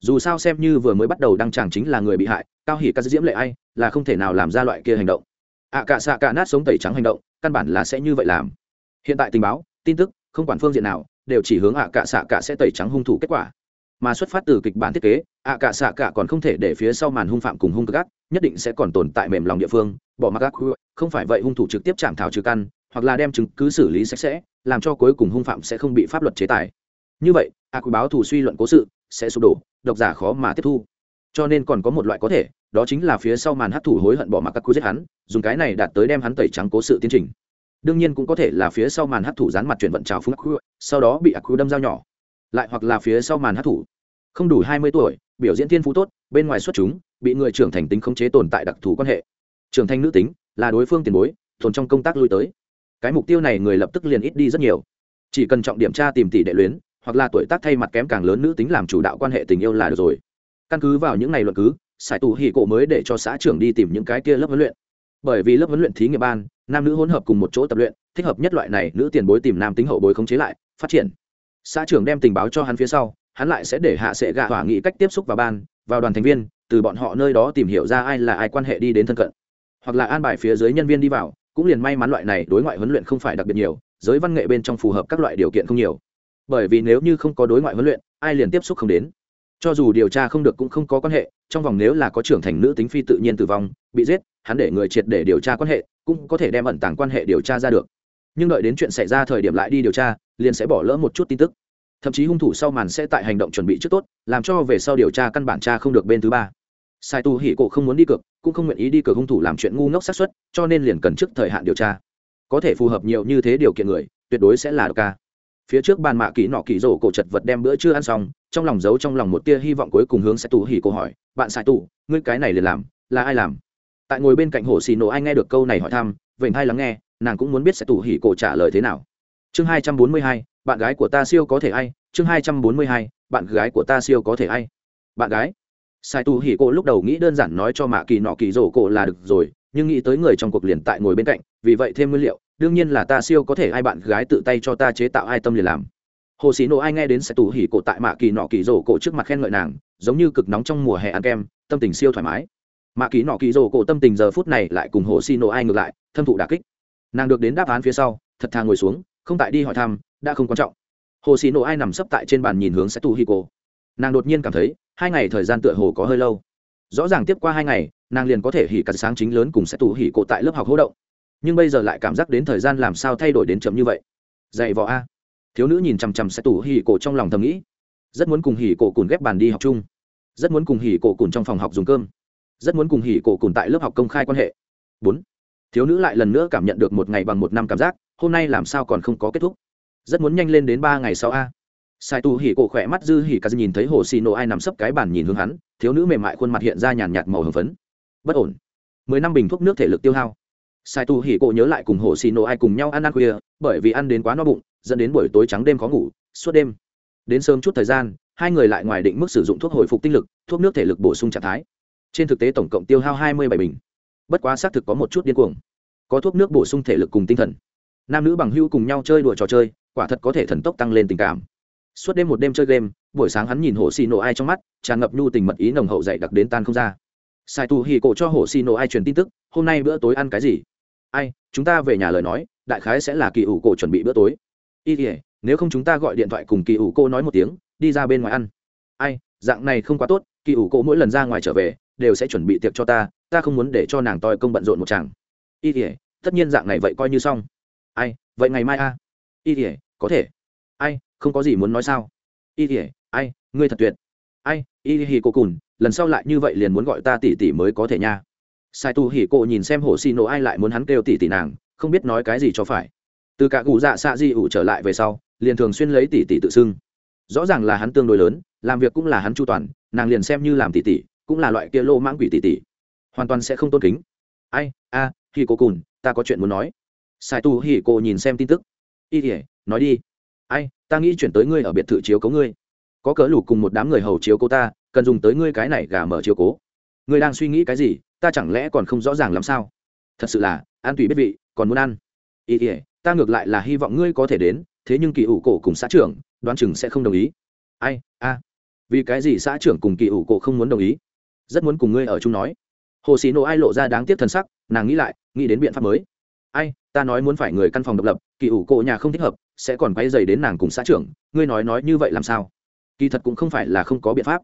Dù sao xem như vừa mới bắt đầu đăng tràng chính là người bị hại, cao hỉ ca diễm lệ ai, là không thể nào làm ra loại kia hành động. Ạ cả xạ cả nát sống tẩy trắng hành động, căn bản là sẽ như vậy làm. Hiện tại tình báo, tin tức, không quản phương diện nào, đều chỉ hướng ạ cả xạ cả sẽ tẩy trắng hung thủ kết quả. Mà xuất phát từ kịch bản thiết kế ạ cả xạ cả còn không thể để phía sau màn hung phạm cùng hung cực nhất định sẽ còn tồn tại mềm lòng địa phương, bỏ mặc ác không phải vậy hung thủ trực tiếp chạm thảo trừ căn, hoặc là đem chứng cứ xử lý sạch sẽ, làm cho cuối cùng hung phạm sẽ không bị pháp luật chế tài. Như vậy, ác báo thủ suy luận cố sự sẽ sụp đổ, độc giả khó mà tiếp thu. Cho nên còn có một loại có thể, đó chính là phía sau màn hát thủ hối hận bỏ mặc các cú giết hắn, dùng cái này đạt tới đem hắn tẩy trắng cố sự tiến trình. Đương nhiên cũng có thể là phía sau màn hát thủ dán mặt chuyển vận trào phúng ác sau đó bị ác đâm dao nhỏ. Lại hoặc là phía sau màn hát thủ, không đủ hai mươi tuổi, biểu diễn thiên phú tốt, bên ngoài xuất chúng bị người trưởng thành tính khống chế tồn tại đặc thù quan hệ. Trưởng thành nữ tính, là đối phương tiền bối, tồn trong công tác lui tới. Cái mục tiêu này người lập tức liền ít đi rất nhiều. Chỉ cần trọng điểm tra tìm tỷ đệ luyến, hoặc là tuổi tác thay mặt kém càng lớn nữ tính làm chủ đạo quan hệ tình yêu là được rồi. Căn cứ vào những này luận cứ, sải tù hỉ cổ mới để cho xã trưởng đi tìm những cái kia lớp huấn luyện. Bởi vì lớp huấn luyện thí nghiệm ban, nam nữ hỗn hợp cùng một chỗ tập luyện, thích hợp nhất loại này nữ tiền bối tìm nam tính hậu bối khống chế lại, phát triển. Xã trưởng đem tình báo cho hắn phía sau, hắn lại sẽ để hạ sệ gạ hỏa nghị cách tiếp xúc vào ban, vào đoàn thành viên từ bọn họ nơi đó tìm hiểu ra ai là ai quan hệ đi đến thân cận. Hoặc là an bài phía dưới nhân viên đi vào, cũng liền may mắn loại này đối ngoại huấn luyện không phải đặc biệt nhiều, giới văn nghệ bên trong phù hợp các loại điều kiện không nhiều. Bởi vì nếu như không có đối ngoại huấn luyện, ai liền tiếp xúc không đến. Cho dù điều tra không được cũng không có quan hệ, trong vòng nếu là có trưởng thành nữ tính phi tự nhiên tử vong, bị giết, hắn để người triệt để điều tra quan hệ, cũng có thể đem ẩn tàng quan hệ điều tra ra được. Nhưng đợi đến chuyện xảy ra thời điểm lại đi điều tra, liền sẽ bỏ lỡ một chút tin tức. Thậm chí hung thủ sau màn sẽ tại hành động chuẩn bị trước tốt, làm cho về sau điều tra căn bản tra không được bên thứ ba sai tu hỉ cổ không muốn đi cược cũng không nguyện ý đi cược hung thủ làm chuyện ngu ngốc xác suất cho nên liền cần trước thời hạn điều tra. Có thể phù hợp nhiều như thế điều kiện người tuyệt đối sẽ là đ ca. Phía trước bàn mạ kỹ nọ kỹ rổ cổ chật vật đem bữa chưa ăn xong trong lòng giấu trong lòng một tia hy vọng cuối cùng hướng sẽ Tu hỉ cổ hỏi bạn sai Tu, ngươi cái này liền làm là ai làm? Tại ngồi bên cạnh hồ xì nổ ai nghe được câu này hỏi thăm vậy hay lắng nghe nàng cũng muốn biết sẽ tù hỉ cổ trả lời thế nào. Chương hai trăm bốn mươi hai bạn gái của ta siêu có thể ai? Chương hai trăm bốn mươi hai bạn gái của ta siêu có thể ai? Bạn gái? Sai tu hỉ cổ lúc đầu nghĩ đơn giản nói cho mạ kỳ nọ kỳ rổ cổ là được rồi, nhưng nghĩ tới người trong cuộc liền tại ngồi bên cạnh, vì vậy thêm nguyên liệu, đương nhiên là ta siêu có thể ai bạn gái tự tay cho ta chế tạo ai tâm liền làm. Hồ sĩ nộ ai nghe đến Sai tù hỉ cổ tại mạ kỳ nọ kỳ rổ cổ trước mặt khen ngợi nàng, giống như cực nóng trong mùa hè ăn kem, tâm tình siêu thoải mái. Mạ kỳ nọ kỳ rổ cổ tâm tình giờ phút này lại cùng hồ sĩ nộ ai ngược lại, thâm thụ đà kích. Nàng được đến đáp án phía sau, thật thà ngồi xuống, không tại đi hỏi thăm, đã không quan trọng. Hồ sĩ nộ ai nằm sấp tại trên bàn nhìn hướng sẽ tù hỉ cổ nàng đột nhiên cảm thấy, hai ngày thời gian tựa hồ có hơi lâu. Rõ ràng tiếp qua hai ngày, nàng liền có thể hỉ cả sáng chính lớn cùng sẽ tù hỉ cộ tại lớp học hỗ động. Nhưng bây giờ lại cảm giác đến thời gian làm sao thay đổi đến chậm như vậy. Dạy võ a. Thiếu nữ nhìn chằm chằm sẽ tù hỉ cổ trong lòng thầm nghĩ. Rất muốn cùng hỉ cổ cùn ghép bàn đi học chung. Rất muốn cùng hỉ cổ cùn trong phòng học dùng cơm. Rất muốn cùng hỉ cổ cùn tại lớp học công khai quan hệ. Bốn. Thiếu nữ lại lần nữa cảm nhận được một ngày bằng một năm cảm giác, hôm nay làm sao còn không có kết thúc. Rất muốn nhanh lên đến ba ngày sau a sai tu hỉ cổ khỏe mắt dư hỉ cả nhìn thấy hồ xì nổ ai nằm sấp cái bàn nhìn hướng hắn, thiếu nữ mềm mại khuôn mặt hiện ra nhàn nhạt màu hồng phấn. Bất ổn. Mười năm bình thuốc nước thể lực tiêu hao. Sai tu hỉ cổ nhớ lại cùng hồ xì nổ ai cùng nhau ăn ăn khuya, bởi vì ăn đến quá no bụng, dẫn đến buổi tối trắng đêm khó ngủ, suốt đêm. Đến sớm chút thời gian, hai người lại ngoài định mức sử dụng thuốc hồi phục tinh lực, thuốc nước thể lực bổ sung trạng thái. Trên thực tế tổng cộng tiêu hao hai mươi bảy bình. Bất quá xác thực có một chút điên cuồng. Có thuốc nước bổ sung thể lực cùng tinh thần. Nam nữ bằng hưu cùng nhau chơi đùa trò chơi, quả thật có thể thần tốc tăng lên tình cảm suốt đêm một đêm chơi game, buổi sáng hắn nhìn hồ xì nổ ai trong mắt, tràn ngập nhu tình mật ý nồng hậu dậy đặc đến tan không ra. Sai tu hì cổ cho hồ xì nổ ai truyền tin tức, hôm nay bữa tối ăn cái gì? Ai, chúng ta về nhà lời nói, đại khái sẽ là kỳ ủ cổ chuẩn bị bữa tối. Y ỉa nếu không chúng ta gọi điện thoại cùng kỳ ủ cô nói một tiếng, đi ra bên ngoài ăn. Ai, dạng này không quá tốt, kỳ ủ cô mỗi lần ra ngoài trở về, đều sẽ chuẩn bị tiệc cho ta ta không muốn để cho nàng toi công bận rộn một chàng. Y ỉa tất nhiên dạng này vậy coi như xong. Ai, vậy ngày mai a. Y ỉa có thể. Ai không có gì muốn nói sao? Y ỉa ai ngươi thật tuyệt. Ai y hì cô cùn lần sau lại như vậy liền muốn gọi ta tỷ tỷ mới có thể nha. Sai tu hỉ cô nhìn xem hồ xì nổ ai lại muốn hắn kêu tỷ tỷ nàng không biết nói cái gì cho phải. Từ cả cụ dạ xạ di ủ trở lại về sau liền thường xuyên lấy tỷ tỷ tự xưng. Rõ ràng là hắn tương đối lớn làm việc cũng là hắn chu toàn nàng liền xem như làm tỷ tỷ cũng là loại kia lô mãng quỷ tỷ tỷ. Hoàn toàn sẽ không tôn kính. Ai a à, hì cô cùn ta có chuyện muốn nói. Sai tu hì cô nhìn xem tin tức. Y thể nói đi. Ai ta nghĩ chuyển tới ngươi ở biệt thự chiếu cố ngươi. Có cỡ lủ cùng một đám người hầu chiếu cố ta, cần dùng tới ngươi cái này gà mở chiếu cố. Ngươi đang suy nghĩ cái gì, ta chẳng lẽ còn không rõ ràng làm sao? Thật sự là, an tùy biết vị, còn muốn ăn. Ý ỉa ta ngược lại là hy vọng ngươi có thể đến, thế nhưng kỳ ủ cổ cùng xã trưởng, đoán chừng sẽ không đồng ý. Ai, a. Vì cái gì xã trưởng cùng kỳ ủ cổ không muốn đồng ý? Rất muốn cùng ngươi ở chung nói. Hồ xí nộ ai lộ ra đáng tiếc thân sắc, nàng nghĩ lại, nghĩ đến biện pháp mới. Ai ta nói muốn phải người căn phòng độc lập, kỳ ủ cổ nhà không thích hợp, sẽ còn quay dày đến nàng cùng xã trưởng, ngươi nói nói như vậy làm sao? Kỳ thật cũng không phải là không có biện pháp.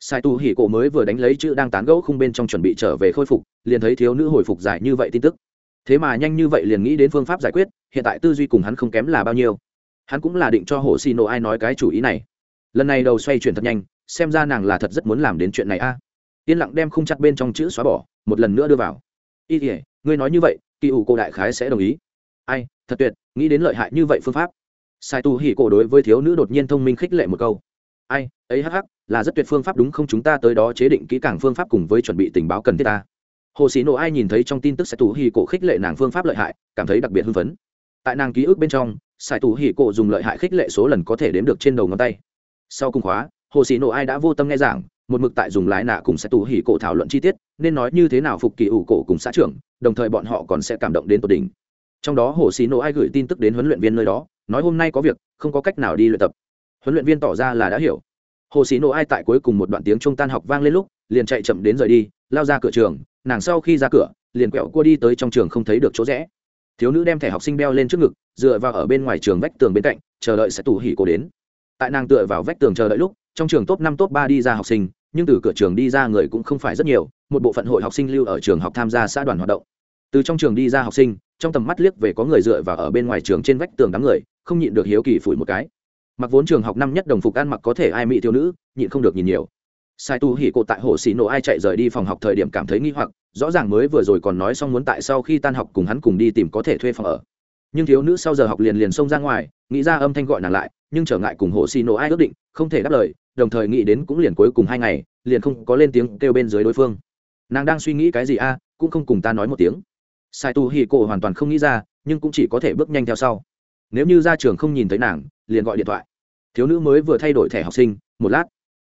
Sai tu hỉ cổ mới vừa đánh lấy chữ đang tán gẫu không bên trong chuẩn bị trở về khôi phục, liền thấy thiếu nữ hồi phục giải như vậy tin tức. Thế mà nhanh như vậy liền nghĩ đến phương pháp giải quyết, hiện tại tư duy cùng hắn không kém là bao nhiêu. Hắn cũng là định cho hồ xì nộ ai nói cái chủ ý này. Lần này đầu xoay chuyển thật nhanh, xem ra nàng là thật rất muốn làm đến chuyện này a. À. yên lặng đem khung chặt bên trong chữ xóa bỏ, một lần nữa đưa vào. Y thể ngươi nói như vậy kỳ ủ cô đại khái sẽ đồng ý. Ai, thật tuyệt, nghĩ đến lợi hại như vậy phương pháp. Sai tu hỉ cổ đối với thiếu nữ đột nhiên thông minh khích lệ một câu. Ai, ấy hắc hắc, là rất tuyệt phương pháp đúng không? Chúng ta tới đó chế định kỹ càng phương pháp cùng với chuẩn bị tình báo cần thiết ta. Hồ sĩ nộ ai nhìn thấy trong tin tức sai tu hỉ cổ khích lệ nàng phương pháp lợi hại, cảm thấy đặc biệt hưng phấn. Tại nàng ký ức bên trong, sai tu hỉ cổ dùng lợi hại khích lệ số lần có thể đếm được trên đầu ngón tay. Sau cùng khóa, hồ sĩ nộ ai đã vô tâm nghe giảng một mực tại dùng lái nạ cùng sẽ tù hỉ cổ thảo luận chi tiết, nên nói như thế nào phục kỳ ủ cổ cùng xã trưởng, đồng thời bọn họ còn sẽ cảm động đến tột đỉnh. Trong đó hồ xí nổ ai gửi tin tức đến huấn luyện viên nơi đó, nói hôm nay có việc, không có cách nào đi luyện tập. Huấn luyện viên tỏ ra là đã hiểu. Hồ xí nổ ai tại cuối cùng một đoạn tiếng trung tan học vang lên lúc, liền chạy chậm đến rời đi, lao ra cửa trường, nàng sau khi ra cửa, liền quẹo cua đi tới trong trường không thấy được chỗ rẽ. Thiếu nữ đem thẻ học sinh beo lên trước ngực, dựa vào ở bên ngoài trường vách tường bên cạnh, chờ đợi sẽ tù hỉ cổ đến. Tại nàng tựa vào vách tường chờ đợi lúc trong trường top năm, top ba đi ra học sinh, nhưng từ cửa trường đi ra người cũng không phải rất nhiều, một bộ phận hội học sinh lưu ở trường học tham gia xã đoàn hoạt động. Từ trong trường đi ra học sinh, trong tầm mắt liếc về có người dựa vào ở bên ngoài trường trên vách tường đám người, không nhịn được hiếu kỳ phủi một cái. Mặc vốn trường học năm nhất đồng phục ăn mặc có thể ai mỹ thiếu nữ, nhịn không được nhìn nhiều. Sai tu hỉ cộ tại hồ xì nổ ai chạy rời đi phòng học thời điểm cảm thấy nghi hoặc, rõ ràng mới vừa rồi còn nói xong muốn tại sau khi tan học cùng hắn cùng đi tìm có thể thuê phòng ở. Nhưng thiếu nữ sau giờ học liền liền xông ra ngoài, nghĩ ra âm thanh gọi nàng lại, nhưng trở ngại cùng hồ xì nổ ai ước định, không thể đáp lời đồng thời nghĩ đến cũng liền cuối cùng hai ngày, liền không có lên tiếng kêu bên dưới đối phương. Nàng đang suy nghĩ cái gì a, cũng không cùng ta nói một tiếng. Sai tu hỉ cổ hoàn toàn không nghĩ ra, nhưng cũng chỉ có thể bước nhanh theo sau. Nếu như ra trường không nhìn thấy nàng, liền gọi điện thoại. Thiếu nữ mới vừa thay đổi thẻ học sinh, một lát.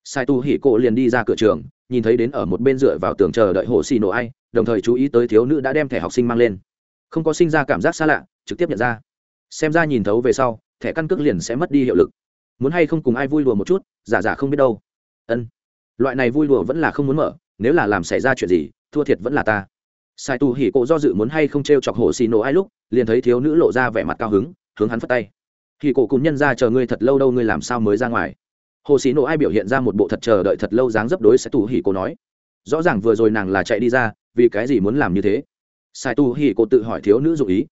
Sai tu hỉ cổ liền đi ra cửa trường, nhìn thấy đến ở một bên dựa vào tường chờ đợi hồ xì nổ ai, đồng thời chú ý tới thiếu nữ đã đem thẻ học sinh mang lên. Không có sinh ra cảm giác xa lạ, trực tiếp nhận ra. Xem ra nhìn thấu về sau, thẻ căn cước liền sẽ mất đi hiệu lực muốn hay không cùng ai vui đùa một chút, giả giả không biết đâu. Ân. Loại này vui đùa vẫn là không muốn mở, nếu là làm xảy ra chuyện gì, thua thiệt vẫn là ta. Sai tu hỉ cổ do dự muốn hay không t r e o chọc hồ xì nổ ai lúc, liền thấy thiếu nữ lộ ra vẻ mặt cao hứng, hướng hắn phất tay. Hỉ cổ cùng nhân ra chờ ngươi thật lâu đâu ngươi làm sao mới ra ngoài? Hồ xì nổ ai biểu hiện ra một bộ thật chờ đợi thật lâu dáng dấp đối sai tu hỉ cổ nói. Rõ ràng vừa rồi nàng là chạy đi ra, vì cái gì muốn làm như thế? Sai tu hỉ cổ tự hỏi thiếu nữ dụ ý.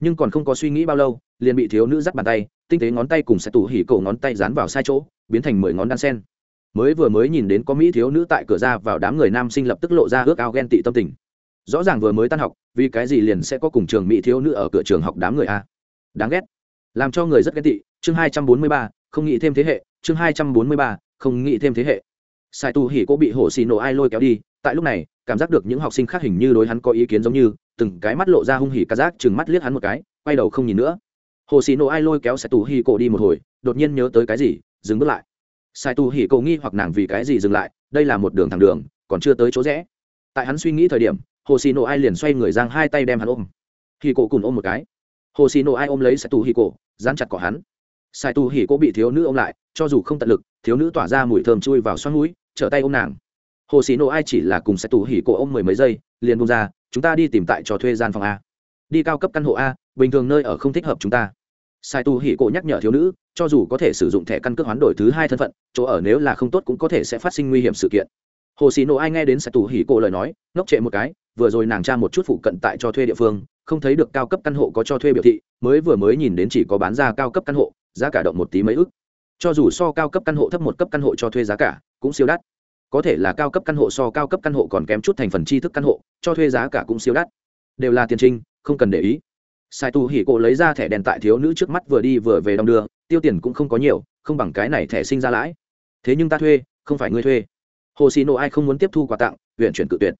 Nhưng còn không có suy nghĩ bao lâu liền bị thiếu nữ dắt bàn tay, tinh tế ngón tay cùng sai tù hỉ cổ ngón tay dán vào sai chỗ, biến thành mười ngón đan sen. Mới vừa mới nhìn đến có mỹ thiếu nữ tại cửa ra vào đám người nam sinh lập tức lộ ra ước ao ghen tị tâm tình. Rõ ràng vừa mới tan học, vì cái gì liền sẽ có cùng trường mỹ thiếu nữ ở cửa trường học đám người a? Đáng ghét. Làm cho người rất ghét tị, chương hai trăm bốn mươi ba, không nghĩ thêm thế hệ, chương hai trăm bốn mươi ba, không nghĩ thêm thế hệ. Sai tu hỉ cô bị hổ xì nổ ai lôi kéo đi, tại lúc này, cảm giác được những học sinh khác hình như đối hắn có ý kiến giống như, từng cái mắt lộ ra hung hỉ ca giác chừng mắt liếc hắn một cái, quay đầu không nhìn nữa hồ xì nổ ai lôi kéo sai tu hỉ cổ đi một hồi, đột nhiên nhớ tới cái gì, dừng bước lại. Sai tu hỉ cổ nghi hoặc nàng vì cái gì dừng lại, đây là một đường thẳng đường, còn chưa tới chỗ rẽ. Tại hắn suy nghĩ thời điểm, hồ xì nổ ai liền xoay người giang hai tay đem hắn ôm. Hì cổ cùng ôm một cái. Hồ xì nổ ai ôm lấy sai tu hỉ cổ, dán chặt cỏ hắn. Sai tu hỉ cổ bị thiếu nữ ôm lại, cho dù không tận lực, thiếu nữ tỏa ra mùi thơm chui vào xoắn mũi, trở tay ôm nàng. Hồ xì nổ ai chỉ là cùng sai tu hỉ cổ ôm mười mấy giây, liền buông ra, chúng ta đi tìm tại trò thuê gian phòng a đi cao cấp căn hộ a, bình thường nơi ở không thích hợp chúng ta. Sai tu hỉ cổ nhắc nhở thiếu nữ, cho dù có thể sử dụng thẻ căn cước hoán đổi thứ hai thân phận, chỗ ở nếu là không tốt cũng có thể sẽ phát sinh nguy hiểm sự kiện. Hồ xì nổ ai nghe đến sai tu hỉ cổ lời nói, ngốc trệ một cái, vừa rồi nàng tra một chút phụ cận tại cho thuê địa phương, không thấy được cao cấp căn hộ có cho thuê biểu thị, mới vừa mới nhìn đến chỉ có bán ra cao cấp căn hộ, giá cả động một tí mấy ức. Cho dù so cao cấp căn hộ thấp một cấp căn hộ cho thuê giá cả, cũng siêu đắt. Có thể là cao cấp căn hộ so cao cấp căn hộ còn kém chút thành phần tri thức căn hộ, cho thuê giá cả cũng siêu đắt đều là tiền trinh, không cần để ý. Sai tu hỉ cổ lấy ra thẻ đèn tại thiếu nữ trước mắt vừa đi vừa về đong đưa, tiêu tiền cũng không có nhiều, không bằng cái này thẻ sinh ra lãi. Thế nhưng ta thuê, không phải ngươi thuê. Hồ xì nộ ai không muốn tiếp thu quà tặng huyện chuyển cự tuyệt.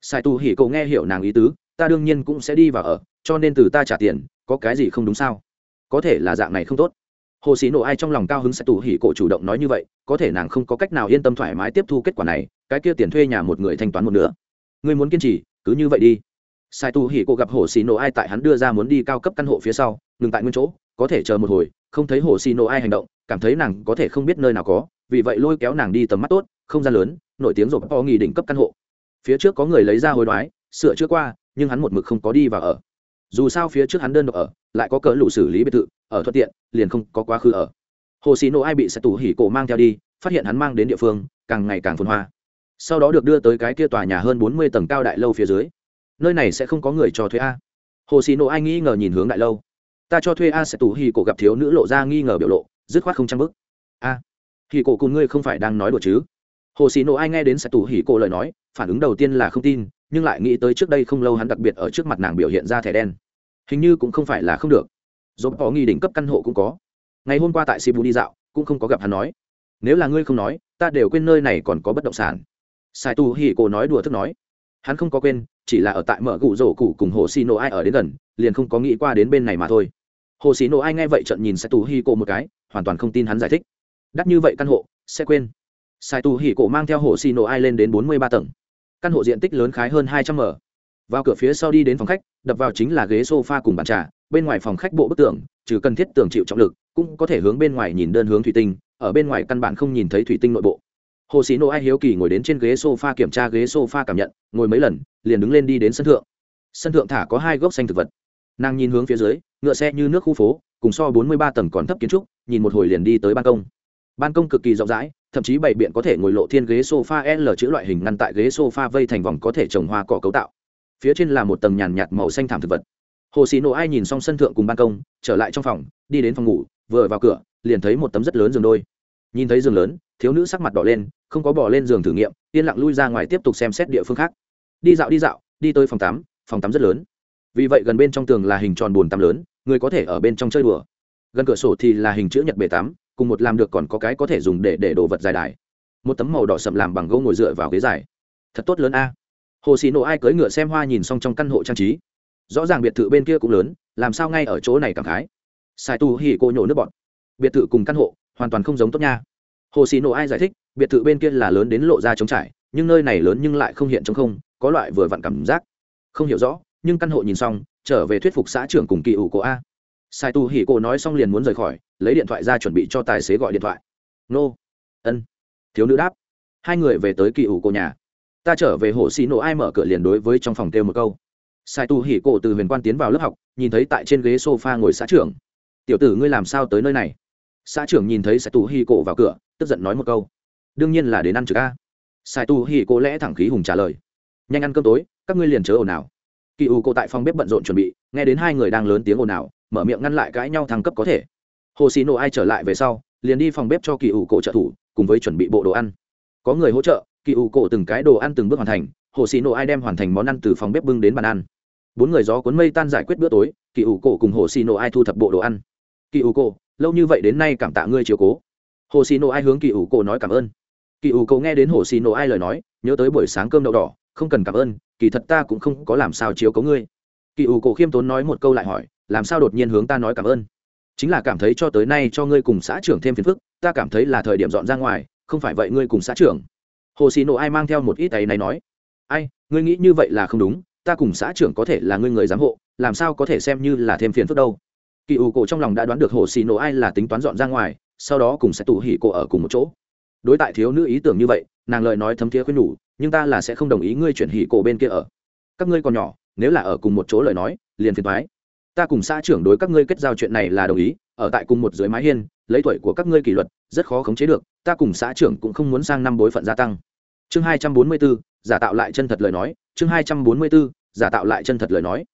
Sai tu hỉ cổ nghe hiểu nàng ý tứ, ta đương nhiên cũng sẽ đi vào ở, cho nên từ ta trả tiền, có cái gì không đúng sao? Có thể là dạng này không tốt. Hồ xì nộ ai trong lòng cao hứng sai tu hỉ cổ chủ động nói như vậy, có thể nàng không có cách nào yên tâm thoải mái tiếp thu kết quả này, cái kia tiền thuê nhà một người thanh toán một nửa. Ngươi muốn kiên trì, cứ như vậy đi sai tu hỉ cô gặp hồ xì nổ ai tại hắn đưa ra muốn đi cao cấp căn hộ phía sau, ngừng tại nguyên chỗ, có thể chờ một hồi, không thấy hồ xì nổ ai hành động, cảm thấy nàng có thể không biết nơi nào có, vì vậy lôi kéo nàng đi tầm mắt tốt, không gian lớn, nổi tiếng rồi po nghỉ đỉnh cấp căn hộ. Phía trước có người lấy ra hối đoái, sửa chữa qua, nhưng hắn một mực không có đi và ở. Dù sao phía trước hắn đơn độc ở, lại có cỡ lụ xử lý biệt thự, ở thuận tiện, liền không có quá khứ ở. Hồ xì nổ ai bị sai tu hỉ cổ mang theo đi, phát hiện hắn mang đến địa phương, càng ngày càng phồn hoa. Sau đó được đưa tới cái kia tòa nhà hơn bốn mươi tầng cao đại lâu phía dưới nơi này sẽ không có người cho thuê a. Hồ xì nộ ai nghi ngờ nhìn hướng đại lâu. Ta cho thuê a sẽ tù hì cổ gặp thiếu nữ lộ ra nghi ngờ biểu lộ, dứt khoát không trang bức a, hì cổ cùng ngươi không phải đang nói đùa chứ? Hồ xì nộ ai nghe đến sẽ tù hì cổ lời nói, phản ứng đầu tiên là không tin, nhưng lại nghĩ tới trước đây không lâu hắn đặc biệt ở trước mặt nàng biểu hiện ra thẻ đen. Hình như cũng không phải là không được. Dồn có nghi đỉnh cấp căn hộ cũng có. Ngày hôm qua tại sibu đi dạo, cũng không có gặp hắn nói. Nếu là ngươi không nói, ta đều quên nơi này còn có bất động sản. Sai tu hì cổ nói đùa thức nói. Hắn không có quên chỉ là ở tại mở gụ rổ cụ cùng hồ xì nổ ai ở đến gần, liền không có nghĩ qua đến bên này mà thôi. Hồ xì nổ ai nghe vậy trận nhìn sai tù hi cổ một cái, hoàn toàn không tin hắn giải thích. Đắt như vậy căn hộ, sẽ quên. Sai tù hi cổ mang theo hồ xì nổ ai lên đến bốn mươi ba tầng. Căn hộ diện tích lớn khái hơn hai trăm m. Vào cửa phía sau đi đến phòng khách, đập vào chính là ghế s o f a cùng bàn trà, bên ngoài phòng khách bộ bức tường, trừ cần thiết tường chịu trọng lực, cũng có thể hướng bên ngoài nhìn đơn hướng thủy tinh, ở bên ngoài căn bản không nhìn thấy thủy tinh nội bộ hồ sĩ nô ai hiếu kỳ ngồi đến trên ghế sofa kiểm tra ghế sofa cảm nhận, ngồi mấy lần, liền đứng lên đi đến sân thượng. Sân thượng thả có hai gốc xanh thực vật. Nàng nhìn hướng phía dưới, ngựa xe như nước khu phố, cùng so bốn mươi ba tầng còn thấp kiến trúc, nhìn một hồi liền đi tới ban công. Ban công cực kỳ rộng rãi, thậm chí bảy biện có thể ngồi lộ thiên ghế sofa l chữ loại hình ngăn tại ghế sofa vây thành vòng có thể trồng hoa cỏ cấu tạo. Phía trên là một tầng nhàn nhạt màu xanh thảm thực vật. Hồ sĩ nổ ai nhìn xong sân thượng cùng ban công, trở lại trong phòng, đi đến phòng ngủ, vừa vào cửa, liền thấy một tấm rất lớn giường đôi. Nhìn thấy giường lớn, thiếu nữ sắc mặt đỏ lên không có bỏ lên giường thử nghiệm, yên lặng lui ra ngoài tiếp tục xem xét địa phương khác. Đi dạo đi dạo, đi tới phòng tắm phòng tắm rất lớn. Vì vậy gần bên trong tường là hình tròn bồn tắm lớn, người có thể ở bên trong chơi đùa. Gần cửa sổ thì là hình chữ nhật bể tắm, cùng một làm được còn có cái có thể dùng để để đồ vật dài đài. Một tấm màu đỏ sậm làm bằng gỗ ngồi dựa vào ghế dài. Thật tốt lớn a. Hồ xì nổ ai cưỡi ngựa xem hoa nhìn xong trong căn hộ trang trí. Rõ ràng biệt thự bên kia cũng lớn, làm sao ngay ở chỗ này cảm khái. Sai tu hỉ cô nhổ nước bọn. Biệt thự cùng căn hộ, hoàn toàn không giống tốt nha hồ xì nổ ai giải thích, biệt thự bên kia là lớn đến lộ ra trống trải, nhưng nơi này lớn nhưng lại không hiện trống không, có loại vừa vặn cảm giác. Không hiểu rõ, nhưng căn hộ nhìn xong, trở về thuyết phục xã trưởng cùng kỳ ủ của a. Sai tu hỉ cổ nói xong liền muốn rời khỏi, lấy điện thoại ra chuẩn bị cho tài xế gọi điện thoại. Nô. Ân. Thiếu nữ đáp. Hai người về tới kỳ ủ cổ nhà. Ta trở về hồ xì nổ ai mở cửa liền đối với trong phòng kêu một câu. Sai tu hỉ cổ từ huyền quan tiến vào lớp học, nhìn thấy tại trên ghế sofa ngồi xã trưởng. Tiểu tử ngươi làm sao tới nơi này? Xã trưởng nhìn thấy sai tu hỉ cổ vào cửa tức giận nói một câu. Đương nhiên là đến ăn trực a. Sai tu hỉ cô lẽ thẳng khí hùng trả lời. Nhanh ăn cơm tối, các ngươi liền chớ ồn ào. Kỳ u cô tại phòng bếp bận rộn chuẩn bị, nghe đến hai người đang lớn tiếng ồn ào, mở miệng ngăn lại cãi nhau thăng cấp có thể. Hồ xì nổ ai trở lại về sau, liền đi phòng bếp cho kỳ u cô trợ thủ, cùng với chuẩn bị bộ đồ ăn. Có người hỗ trợ, kỳ u cô từng cái đồ ăn từng bước hoàn thành, hồ xì nổ ai đem hoàn thành món ăn từ phòng bếp bưng đến bàn ăn. Bốn người gió cuốn mây tan giải quyết bữa tối, kỳ u cô cùng hồ xì nổ ai thu thập bộ đồ ăn. Kỳ u cô, lâu như vậy đến nay cảm tạ ngươi chiều cố hồ xì nổ ai hướng kỳ ủ cổ nói cảm ơn. Kỳ ủ cổ nghe đến hồ xì nổ ai lời nói, nhớ tới buổi sáng cơm đậu đỏ, không cần cảm ơn, kỳ thật ta cũng không có làm sao chiếu cấu ngươi. Kỳ ủ cổ khiêm tốn nói một câu lại hỏi, làm sao đột nhiên hướng ta nói cảm ơn? Chính là cảm thấy cho tới nay cho ngươi cùng xã trưởng thêm phiền phức, ta cảm thấy là thời điểm dọn ra ngoài, không phải vậy ngươi cùng xã trưởng. Hồ xì nổ ai mang theo một ít tay này nói, ai, ngươi nghĩ như vậy là không đúng, ta cùng xã trưởng có thể là ngươi người giám hộ, làm sao có thể xem như là thêm phiền phức đâu? Kỳ ủ cổ trong lòng đã đoán được hồ xì nổ ai là tính toán dọn ra ngoài sau đó cùng sẽ tụ hỉ cổ ở cùng một chỗ. Đối tại thiếu nữ ý tưởng như vậy, nàng lời nói thấm thiế khuyên nhủ, nhưng ta là sẽ không đồng ý ngươi chuyển hỉ cổ bên kia ở. Các ngươi còn nhỏ, nếu là ở cùng một chỗ lời nói, liền phiền thoái ta cùng xã trưởng đối các ngươi kết giao chuyện này là đồng ý, ở tại cùng một dưới mái hiên, lấy tuổi của các ngươi kỷ luật, rất khó khống chế được, ta cùng xã trưởng cũng không muốn sang năm bối phận gia tăng. Chương hai trăm bốn mươi bốn, giả tạo lại chân thật lời nói, chương hai trăm bốn mươi bốn, giả tạo lại chân thật lời nói.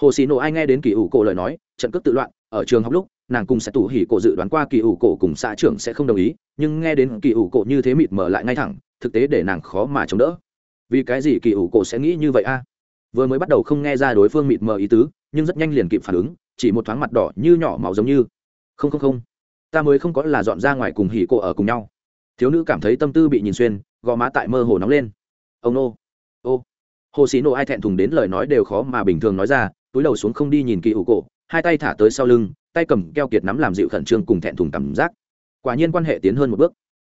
Hồ xì nộ ai nghe đến kỳ ủ cổ lời nói, trận cướp tự loạn, ở trường học lúc nàng cùng sẽ tủ hỉ cổ dự đoán qua kỳ ủ cổ cùng xã trưởng sẽ không đồng ý, nhưng nghe đến kỳ ủ cổ như thế mịt mở lại ngay thẳng, thực tế để nàng khó mà chống đỡ. Vì cái gì kỳ ủ cổ sẽ nghĩ như vậy a? Vừa mới bắt đầu không nghe ra đối phương mịt mờ ý tứ, nhưng rất nhanh liền kịp phản ứng, chỉ một thoáng mặt đỏ như nhỏ máu giống như. Không không không, ta mới không có là dọn ra ngoài cùng hỉ cổ ở cùng nhau. Thiếu nữ cảm thấy tâm tư bị nhìn xuyên, gò má tại mơ hồ nóng lên. Ông nô, ô. Hồ sĩ nô ai thẹn thùng đến lời nói đều khó mà bình thường nói ra, túi đầu xuống không đi nhìn kỳ ủ cổ, hai tay thả tới sau lưng tay cầm keo kiệt nắm làm dịu khẩn trương cùng thẹn thùng cảm giác. Quả nhiên quan hệ tiến hơn một bước.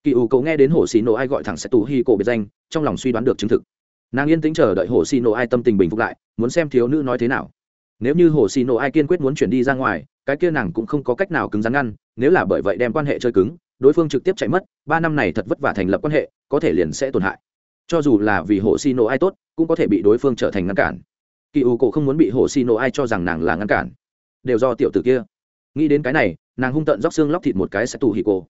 Kỳ ủ cầu nghe đến hồ xì nổ ai gọi thẳng sẽ tù hi cổ biệt danh, trong lòng suy đoán được chứng thực. Nàng yên tĩnh chờ đợi hồ xì nổ ai tâm tình bình phục lại, muốn xem thiếu nữ nói thế nào. Nếu như hồ xì nổ ai kiên quyết muốn chuyển đi ra ngoài, cái kia nàng cũng không có cách nào cứng rắn ngăn, nếu là bởi vậy đem quan hệ chơi cứng, đối phương trực tiếp chạy mất, ba năm này thật vất vả thành lập quan hệ, có thể liền sẽ tổn hại. Cho dù là vì hồ xì nổ ai tốt, cũng có thể bị đối phương trở thành ngăn cản. Kỳ ủ cổ không muốn bị hồ xì nổ ai cho rằng nàng là ngăn cản. Đều do tiểu tử kia nghĩ đến cái này, nàng hung tận róc xương lóc thịt một cái sẽ tù hì cổ.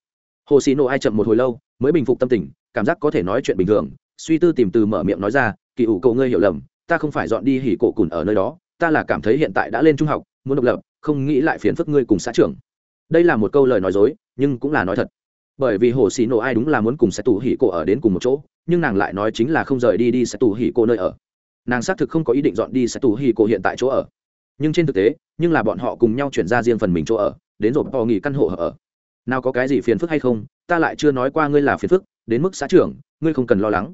Hồ xì nổ ai chậm một hồi lâu, mới bình phục tâm tình, cảm giác có thể nói chuyện bình thường, suy tư tìm từ mở miệng nói ra, kỳ ủ cậu ngươi hiểu lầm, ta không phải dọn đi hỉ cổ cùn ở nơi đó, ta là cảm thấy hiện tại đã lên trung học, muốn độc lập, không nghĩ lại phiền phức ngươi cùng xã trưởng. Đây là một câu lời nói dối, nhưng cũng là nói thật. Bởi vì hồ xì nổ ai đúng là muốn cùng sẽ tù hỉ cổ ở đến cùng một chỗ, nhưng nàng lại nói chính là không rời đi đi sẽ tù hỉ cổ nơi ở. Nàng xác thực không có ý định dọn đi sẽ tù hỉ cổ hiện tại chỗ ở nhưng trên thực tế, nhưng là bọn họ cùng nhau chuyển ra riêng phần mình chỗ ở, đến rồi họ nghỉ căn hộ ở. Nào có cái gì phiền phức hay không, ta lại chưa nói qua ngươi là phiền phức, đến mức xã trưởng, ngươi không cần lo lắng.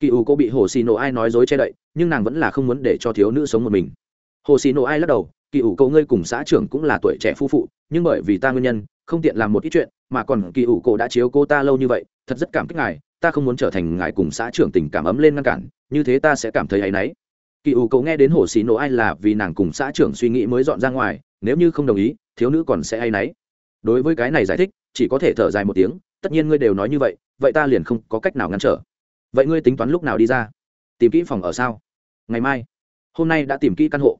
Kỳ ủ cô bị hồ xì nổ ai nói dối che đậy, nhưng nàng vẫn là không muốn để cho thiếu nữ sống một mình. Hồ xì nổ ai lắc đầu, kỳ ủ cô ngươi cùng xã trưởng cũng là tuổi trẻ phu phụ, nhưng bởi vì ta nguyên nhân, không tiện làm một ít chuyện, mà còn kỳ ủ cô đã chiếu cô ta lâu như vậy, thật rất cảm kích ngài, ta không muốn trở thành ngài cùng xã trưởng tình cảm ấm lên ngăn cản, như thế ta sẽ cảm thấy áy náy kỳ ủ cậu nghe đến hồ xì nổ ai là vì nàng cùng xã trưởng suy nghĩ mới dọn ra ngoài, nếu như không đồng ý, thiếu nữ còn sẽ hay náy đối với cái này giải thích, chỉ có thể thở dài một tiếng, tất nhiên ngươi đều nói như vậy vậy ta liền không có cách nào ngăn trở. Vậy ngươi tính toán lúc nào đi ra? Tìm kỹ phòng ở sao? Ngày mai. Hôm nay đã tìm kỹ căn hộ.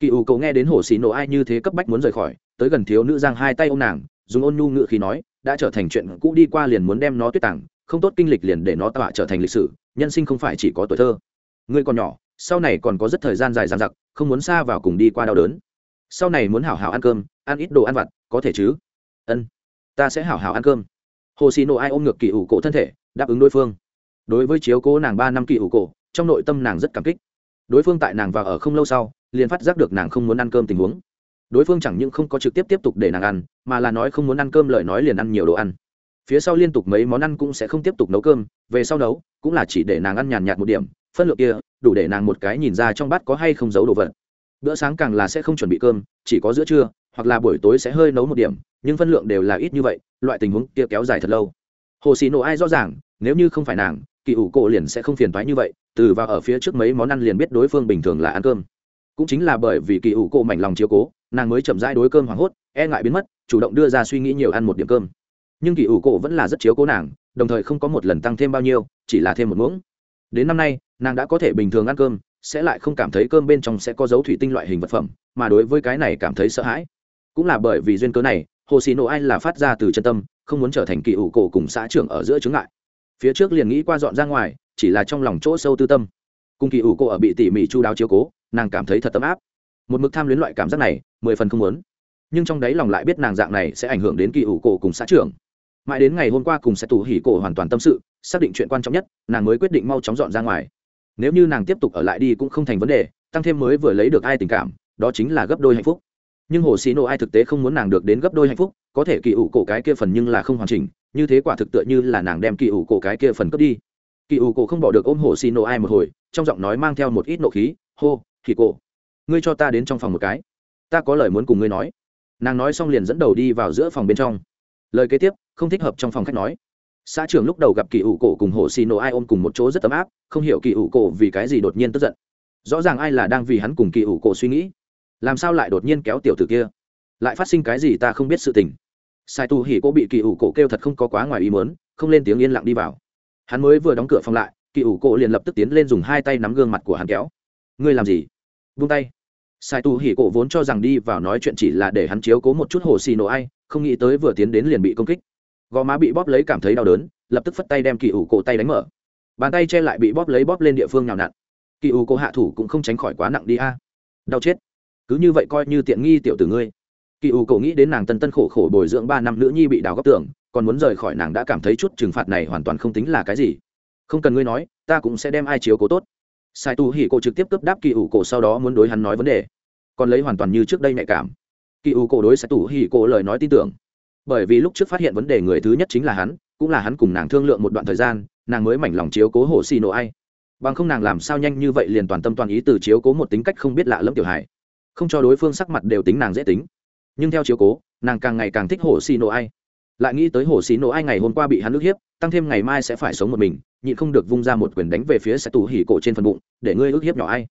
Kỳ ủ cậu nghe đến hồ xì nổ ai như thế cấp bách muốn rời khỏi, tới gần thiếu nữ giang hai tay ô m nàng, dùng ôn nhu ngự khi nói, đã trở thành chuyện cũ đi qua liền muốn đem nó tuyết tảng không tốt kinh lịch liền để nó tọa trở thành lịch sử, nhân sinh không phải chỉ có tuổi thơ. Ngươi còn nhỏ sau này còn có rất thời gian dài dằng dặc, không muốn xa vào cùng đi qua đau đớn. Sau này muốn hảo hảo ăn cơm, ăn ít đồ ăn vặt, có thể chứ? Ân, ta sẽ hảo hảo ăn cơm. Hồ xì nổ ai ôm ngược kỳ ủ cổ thân thể, đáp ứng đối phương. Đối với chiếu cố nàng ba năm kỳ ủ cổ, trong nội tâm nàng rất cảm kích. Đối phương tại nàng vào ở không lâu sau, liền phát giác được nàng không muốn ăn cơm tình huống. Đối phương chẳng những không có trực tiếp tiếp tục để nàng ăn, mà là nói không muốn ăn cơm lời nói liền ăn nhiều đồ ăn. Phía sau liên tục mấy món ăn cũng sẽ không tiếp tục nấu cơm, về sau nấu, cũng là chỉ để nàng ăn nhàn nhạt một điểm, phân lượng kia đủ để nàng một cái nhìn ra trong bát có hay không giấu đồ vật. Bữa sáng càng là sẽ không chuẩn bị cơm, chỉ có giữa trưa, hoặc là buổi tối sẽ hơi nấu một điểm, nhưng phân lượng đều là ít như vậy, loại tình huống kia kéo dài thật lâu. Hồ xì nổ ai rõ ràng, nếu như không phải nàng, kỳ ủ cổ liền sẽ không phiền thoái như vậy, từ vào ở phía trước mấy món ăn liền biết đối phương bình thường là ăn cơm. Cũng chính là bởi vì kỳ ủ cổ mảnh lòng chiếu cố, nàng mới chậm rãi đối cơm hoảng hốt e ngại biến mất, chủ động đưa ra suy nghĩ nhiều ăn một điểm cơm. Nhưng kỳ ủ cổ vẫn là rất chiếu cố nàng, đồng thời không có một lần tăng thêm bao nhiêu, chỉ là thêm một muỗng đến năm nay, nàng đã có thể bình thường ăn cơm, sẽ lại không cảm thấy cơm bên trong sẽ có dấu thủy tinh loại hình vật phẩm, mà đối với cái này cảm thấy sợ hãi. Cũng là bởi vì duyên cớ này, hồ xì nổ ai là phát ra từ chân tâm, không muốn trở thành kỳ ủ cổ cùng xã trưởng ở giữa chướng ngại. Phía trước liền nghĩ qua dọn ra ngoài, chỉ là trong lòng chỗ sâu tư tâm. Cùng kỳ ủ cổ ở bị tỉ mỉ chu đáo chiếu cố, nàng cảm thấy thật ấm áp. Một mực tham luyến loại cảm giác này, mười phần không muốn. Nhưng trong đấy lòng lại biết nàng dạng này sẽ ảnh hưởng đến kỳ ủ cổ cùng xã trưởng. Mãi đến ngày hôm qua cùng sẽ tù hỉ cổ hoàn toàn tâm sự xác định chuyện quan trọng nhất, nàng mới quyết định mau chóng dọn ra ngoài. Nếu như nàng tiếp tục ở lại đi cũng không thành vấn đề, tăng thêm mới vừa lấy được ai tình cảm, đó chính là gấp đôi hạnh phúc. Nhưng hồ xì nổ ai thực tế không muốn nàng được đến gấp đôi hạnh phúc, có thể kỳ ủ cổ cái kia phần nhưng là không hoàn chỉnh, như thế quả thực tựa như là nàng đem kỳ ủ cổ cái kia phần cướp đi. Kỳ ủ cổ không bỏ được ôm hồ xì nổ ai một hồi, trong giọng nói mang theo một ít nộ khí, hô, kỳ cổ, ngươi cho ta đến trong phòng một cái. Ta có lời muốn cùng ngươi nói. Nàng nói xong liền dẫn đầu đi vào giữa phòng bên trong. Lời kế tiếp, không thích hợp trong phòng khách nói xã trưởng lúc đầu gặp kỳ ủ cổ cùng hồ xì nổ ai ôm cùng một chỗ rất ấm áp, không hiểu kỳ ủ cổ vì cái gì đột nhiên tức giận. Rõ ràng ai là đang vì hắn cùng kỳ ủ cổ suy nghĩ. Làm sao lại đột nhiên kéo tiểu tử kia? Lại phát sinh cái gì ta không biết sự tình. Sai tu hỉ cô bị kỳ ủ cổ kêu thật không có quá ngoài ý mớn không lên tiếng yên lặng đi vào. Hắn mới vừa đóng cửa phòng lại, kỳ ủ cổ liền lập tức tiến lên dùng hai tay nắm gương mặt của hắn kéo. Ngươi làm gì? Vung tay. Sai tu hỉ cổ vốn cho rằng đi vào nói chuyện chỉ là để hắn chiếu cố một chút hồ xì nổ ai, không nghĩ tới vừa tiến đến liền bị công kích gò má bị bóp lấy cảm thấy đau đớn, lập tức phất tay đem kỳ ủ cổ tay đánh mở. Bàn tay che lại bị bóp lấy bóp lên địa phương nào nặn. Kỳ ủ cổ hạ thủ cũng không tránh khỏi quá nặng đi a. Đau chết. Cứ như vậy coi như tiện nghi tiểu tử ngươi. Kỳ ủ cổ nghĩ đến nàng tân tân khổ khổ bồi dưỡng ba năm nữ nhi bị đào góc tưởng còn muốn rời khỏi nàng đã cảm thấy chút trừng phạt này hoàn toàn không tính là cái gì. Không cần ngươi nói, ta cũng sẽ đem ai chiếu cố tốt. Sai tu hỉ cổ trực tiếp cướp đáp kỳ ủ cổ sau đó muốn đối hắn nói vấn đề. Còn lấy hoàn toàn như trước đây nhạy cảm. Kỳ ủ cổ đối sai tu hỉ cổ lời nói tin tưởng bởi vì lúc trước phát hiện vấn đề người thứ nhất chính là hắn, cũng là hắn cùng nàng thương lượng một đoạn thời gian, nàng mới mảnh lòng chiếu cố hồ xì nổ ai. Bằng không nàng làm sao nhanh như vậy liền toàn tâm toàn ý từ chiếu cố một tính cách không biết lạ lẫm tiểu hải không cho đối phương sắc mặt đều tính nàng dễ tính. Nhưng theo chiếu cố, nàng càng ngày càng thích hồ xì nổ ai. Lại nghĩ tới hồ xì nổ ai ngày hôm qua bị hắn ức hiếp, tăng thêm ngày mai sẽ phải sống một mình, nhịn không được vung ra một quyền đánh về phía sai tù hỉ cổ trên phần bụng, để ngươi ức hiếp nhỏ ai.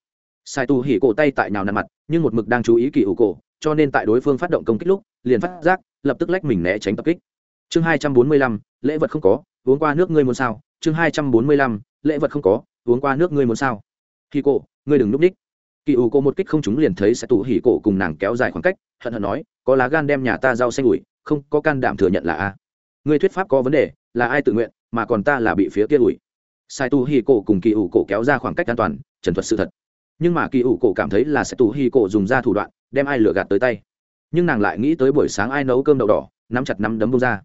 Sai tù hỉ cổ tay tại nào nằm mặt, nhưng một mực đang chú ý kỳ ủ cổ, cho nên tại đối phương phát động công kích lúc, liền phát giác lập tức lách mình né tránh tập kích. Chương hai trăm bốn mươi lăm, lễ vật không có, uống qua nước ngươi muốn sao? Chương hai trăm bốn mươi lăm, lễ vật không có, uống qua nước ngươi muốn sao? Kỳ cổ, ngươi đừng núp ních. Kỳ ủ cổ một kích không chúng liền thấy sẽ tù hỉ cổ cùng nàng kéo dài khoảng cách, hận hận nói, có lá gan đem nhà ta rau xanh ủi, không có can đảm thừa nhận là a. Ngươi thuyết pháp có vấn đề, là ai tự nguyện, mà còn ta là bị phía kia ủi. Sai tu hi cổ cùng kỳ ủ cổ kéo ra khoảng cách an toàn, trần thuật sự thật. Nhưng mà kỳ ủ cổ cảm thấy là sẽ tu hi cổ dùng ra thủ đoạn, đem ai lừa gạt tới tay nhưng nàng lại nghĩ tới buổi sáng ai nấu cơm đậu đỏ, nắm chặt nắm đấm bông ra.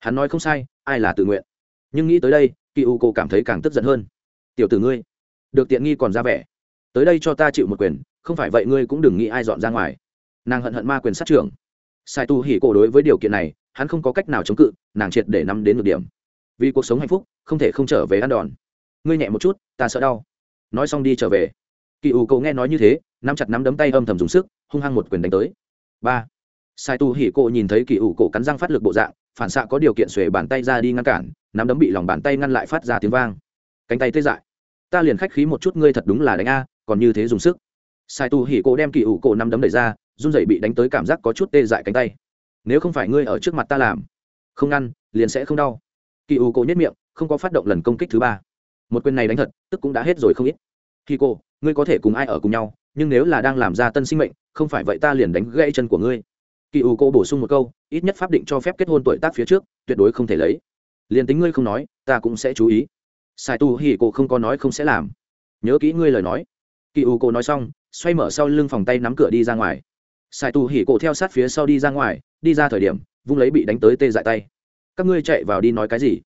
Hắn nói không sai, ai là tự nguyện. Nhưng nghĩ tới đây, kỳ u cô cảm thấy càng tức giận hơn. Tiểu tử ngươi, được tiện nghi còn ra vẻ. Tới đây cho ta chịu một quyền, không phải vậy ngươi cũng đừng nghĩ ai dọn ra ngoài. Nàng hận hận ma quyền sát trưởng. Sai tu hỉ cổ đối với điều kiện này, hắn không có cách nào chống cự, nàng triệt để nắm đến ngược điểm. Vì cuộc sống hạnh phúc, không thể không trở về ăn đòn. Ngươi nhẹ một chút, ta sợ đau. Nói xong đi trở về. Kỳ ủ cậu nghe nói như thế, nắm chặt nắm đấm tay âm thầm dùng sức, hung hăng một quyền đánh tới. Ba sai tu hỉ cổ nhìn thấy kỳ ủ cổ cắn răng phát lực bộ dạng, phản xạ có điều kiện xuể bàn tay ra đi ngăn cản, nắm đấm bị lòng bàn tay ngăn lại phát ra tiếng vang. Cánh tay tê dại. Ta liền khách khí một chút, ngươi thật đúng là đánh a, còn như thế dùng sức. Sai tu hỉ cổ đem kỳ ủ cổ nắm đấm đẩy ra, run rẩy bị đánh tới cảm giác có chút tê dại cánh tay. Nếu không phải ngươi ở trước mặt ta làm, không ngăn, liền sẽ không đau. Kỳ ủ cổ nhất miệng, không có phát động lần công kích thứ ba. Một quyền này đánh thật, tức cũng đã hết rồi không ít. Khi cô ngươi có thể cùng ai ở cùng nhau, nhưng nếu là đang làm ra tân sinh mệnh, không phải vậy ta liền đánh gãy chân của ngươi kỳ ủ cô bổ sung một câu, ít nhất pháp định cho phép kết hôn tuổi tác phía trước, tuyệt đối không thể lấy. Liền tính ngươi không nói, ta cũng sẽ chú ý. Sai tu hỉ cô không có nói không sẽ làm. Nhớ kỹ ngươi lời nói. Kỳ ủ cô nói xong, xoay mở sau lưng phòng tay nắm cửa đi ra ngoài. Sai tu hỉ cô theo sát phía sau đi ra ngoài, đi ra thời điểm, vung lấy bị đánh tới tê dại tay. Các ngươi chạy vào đi nói cái gì?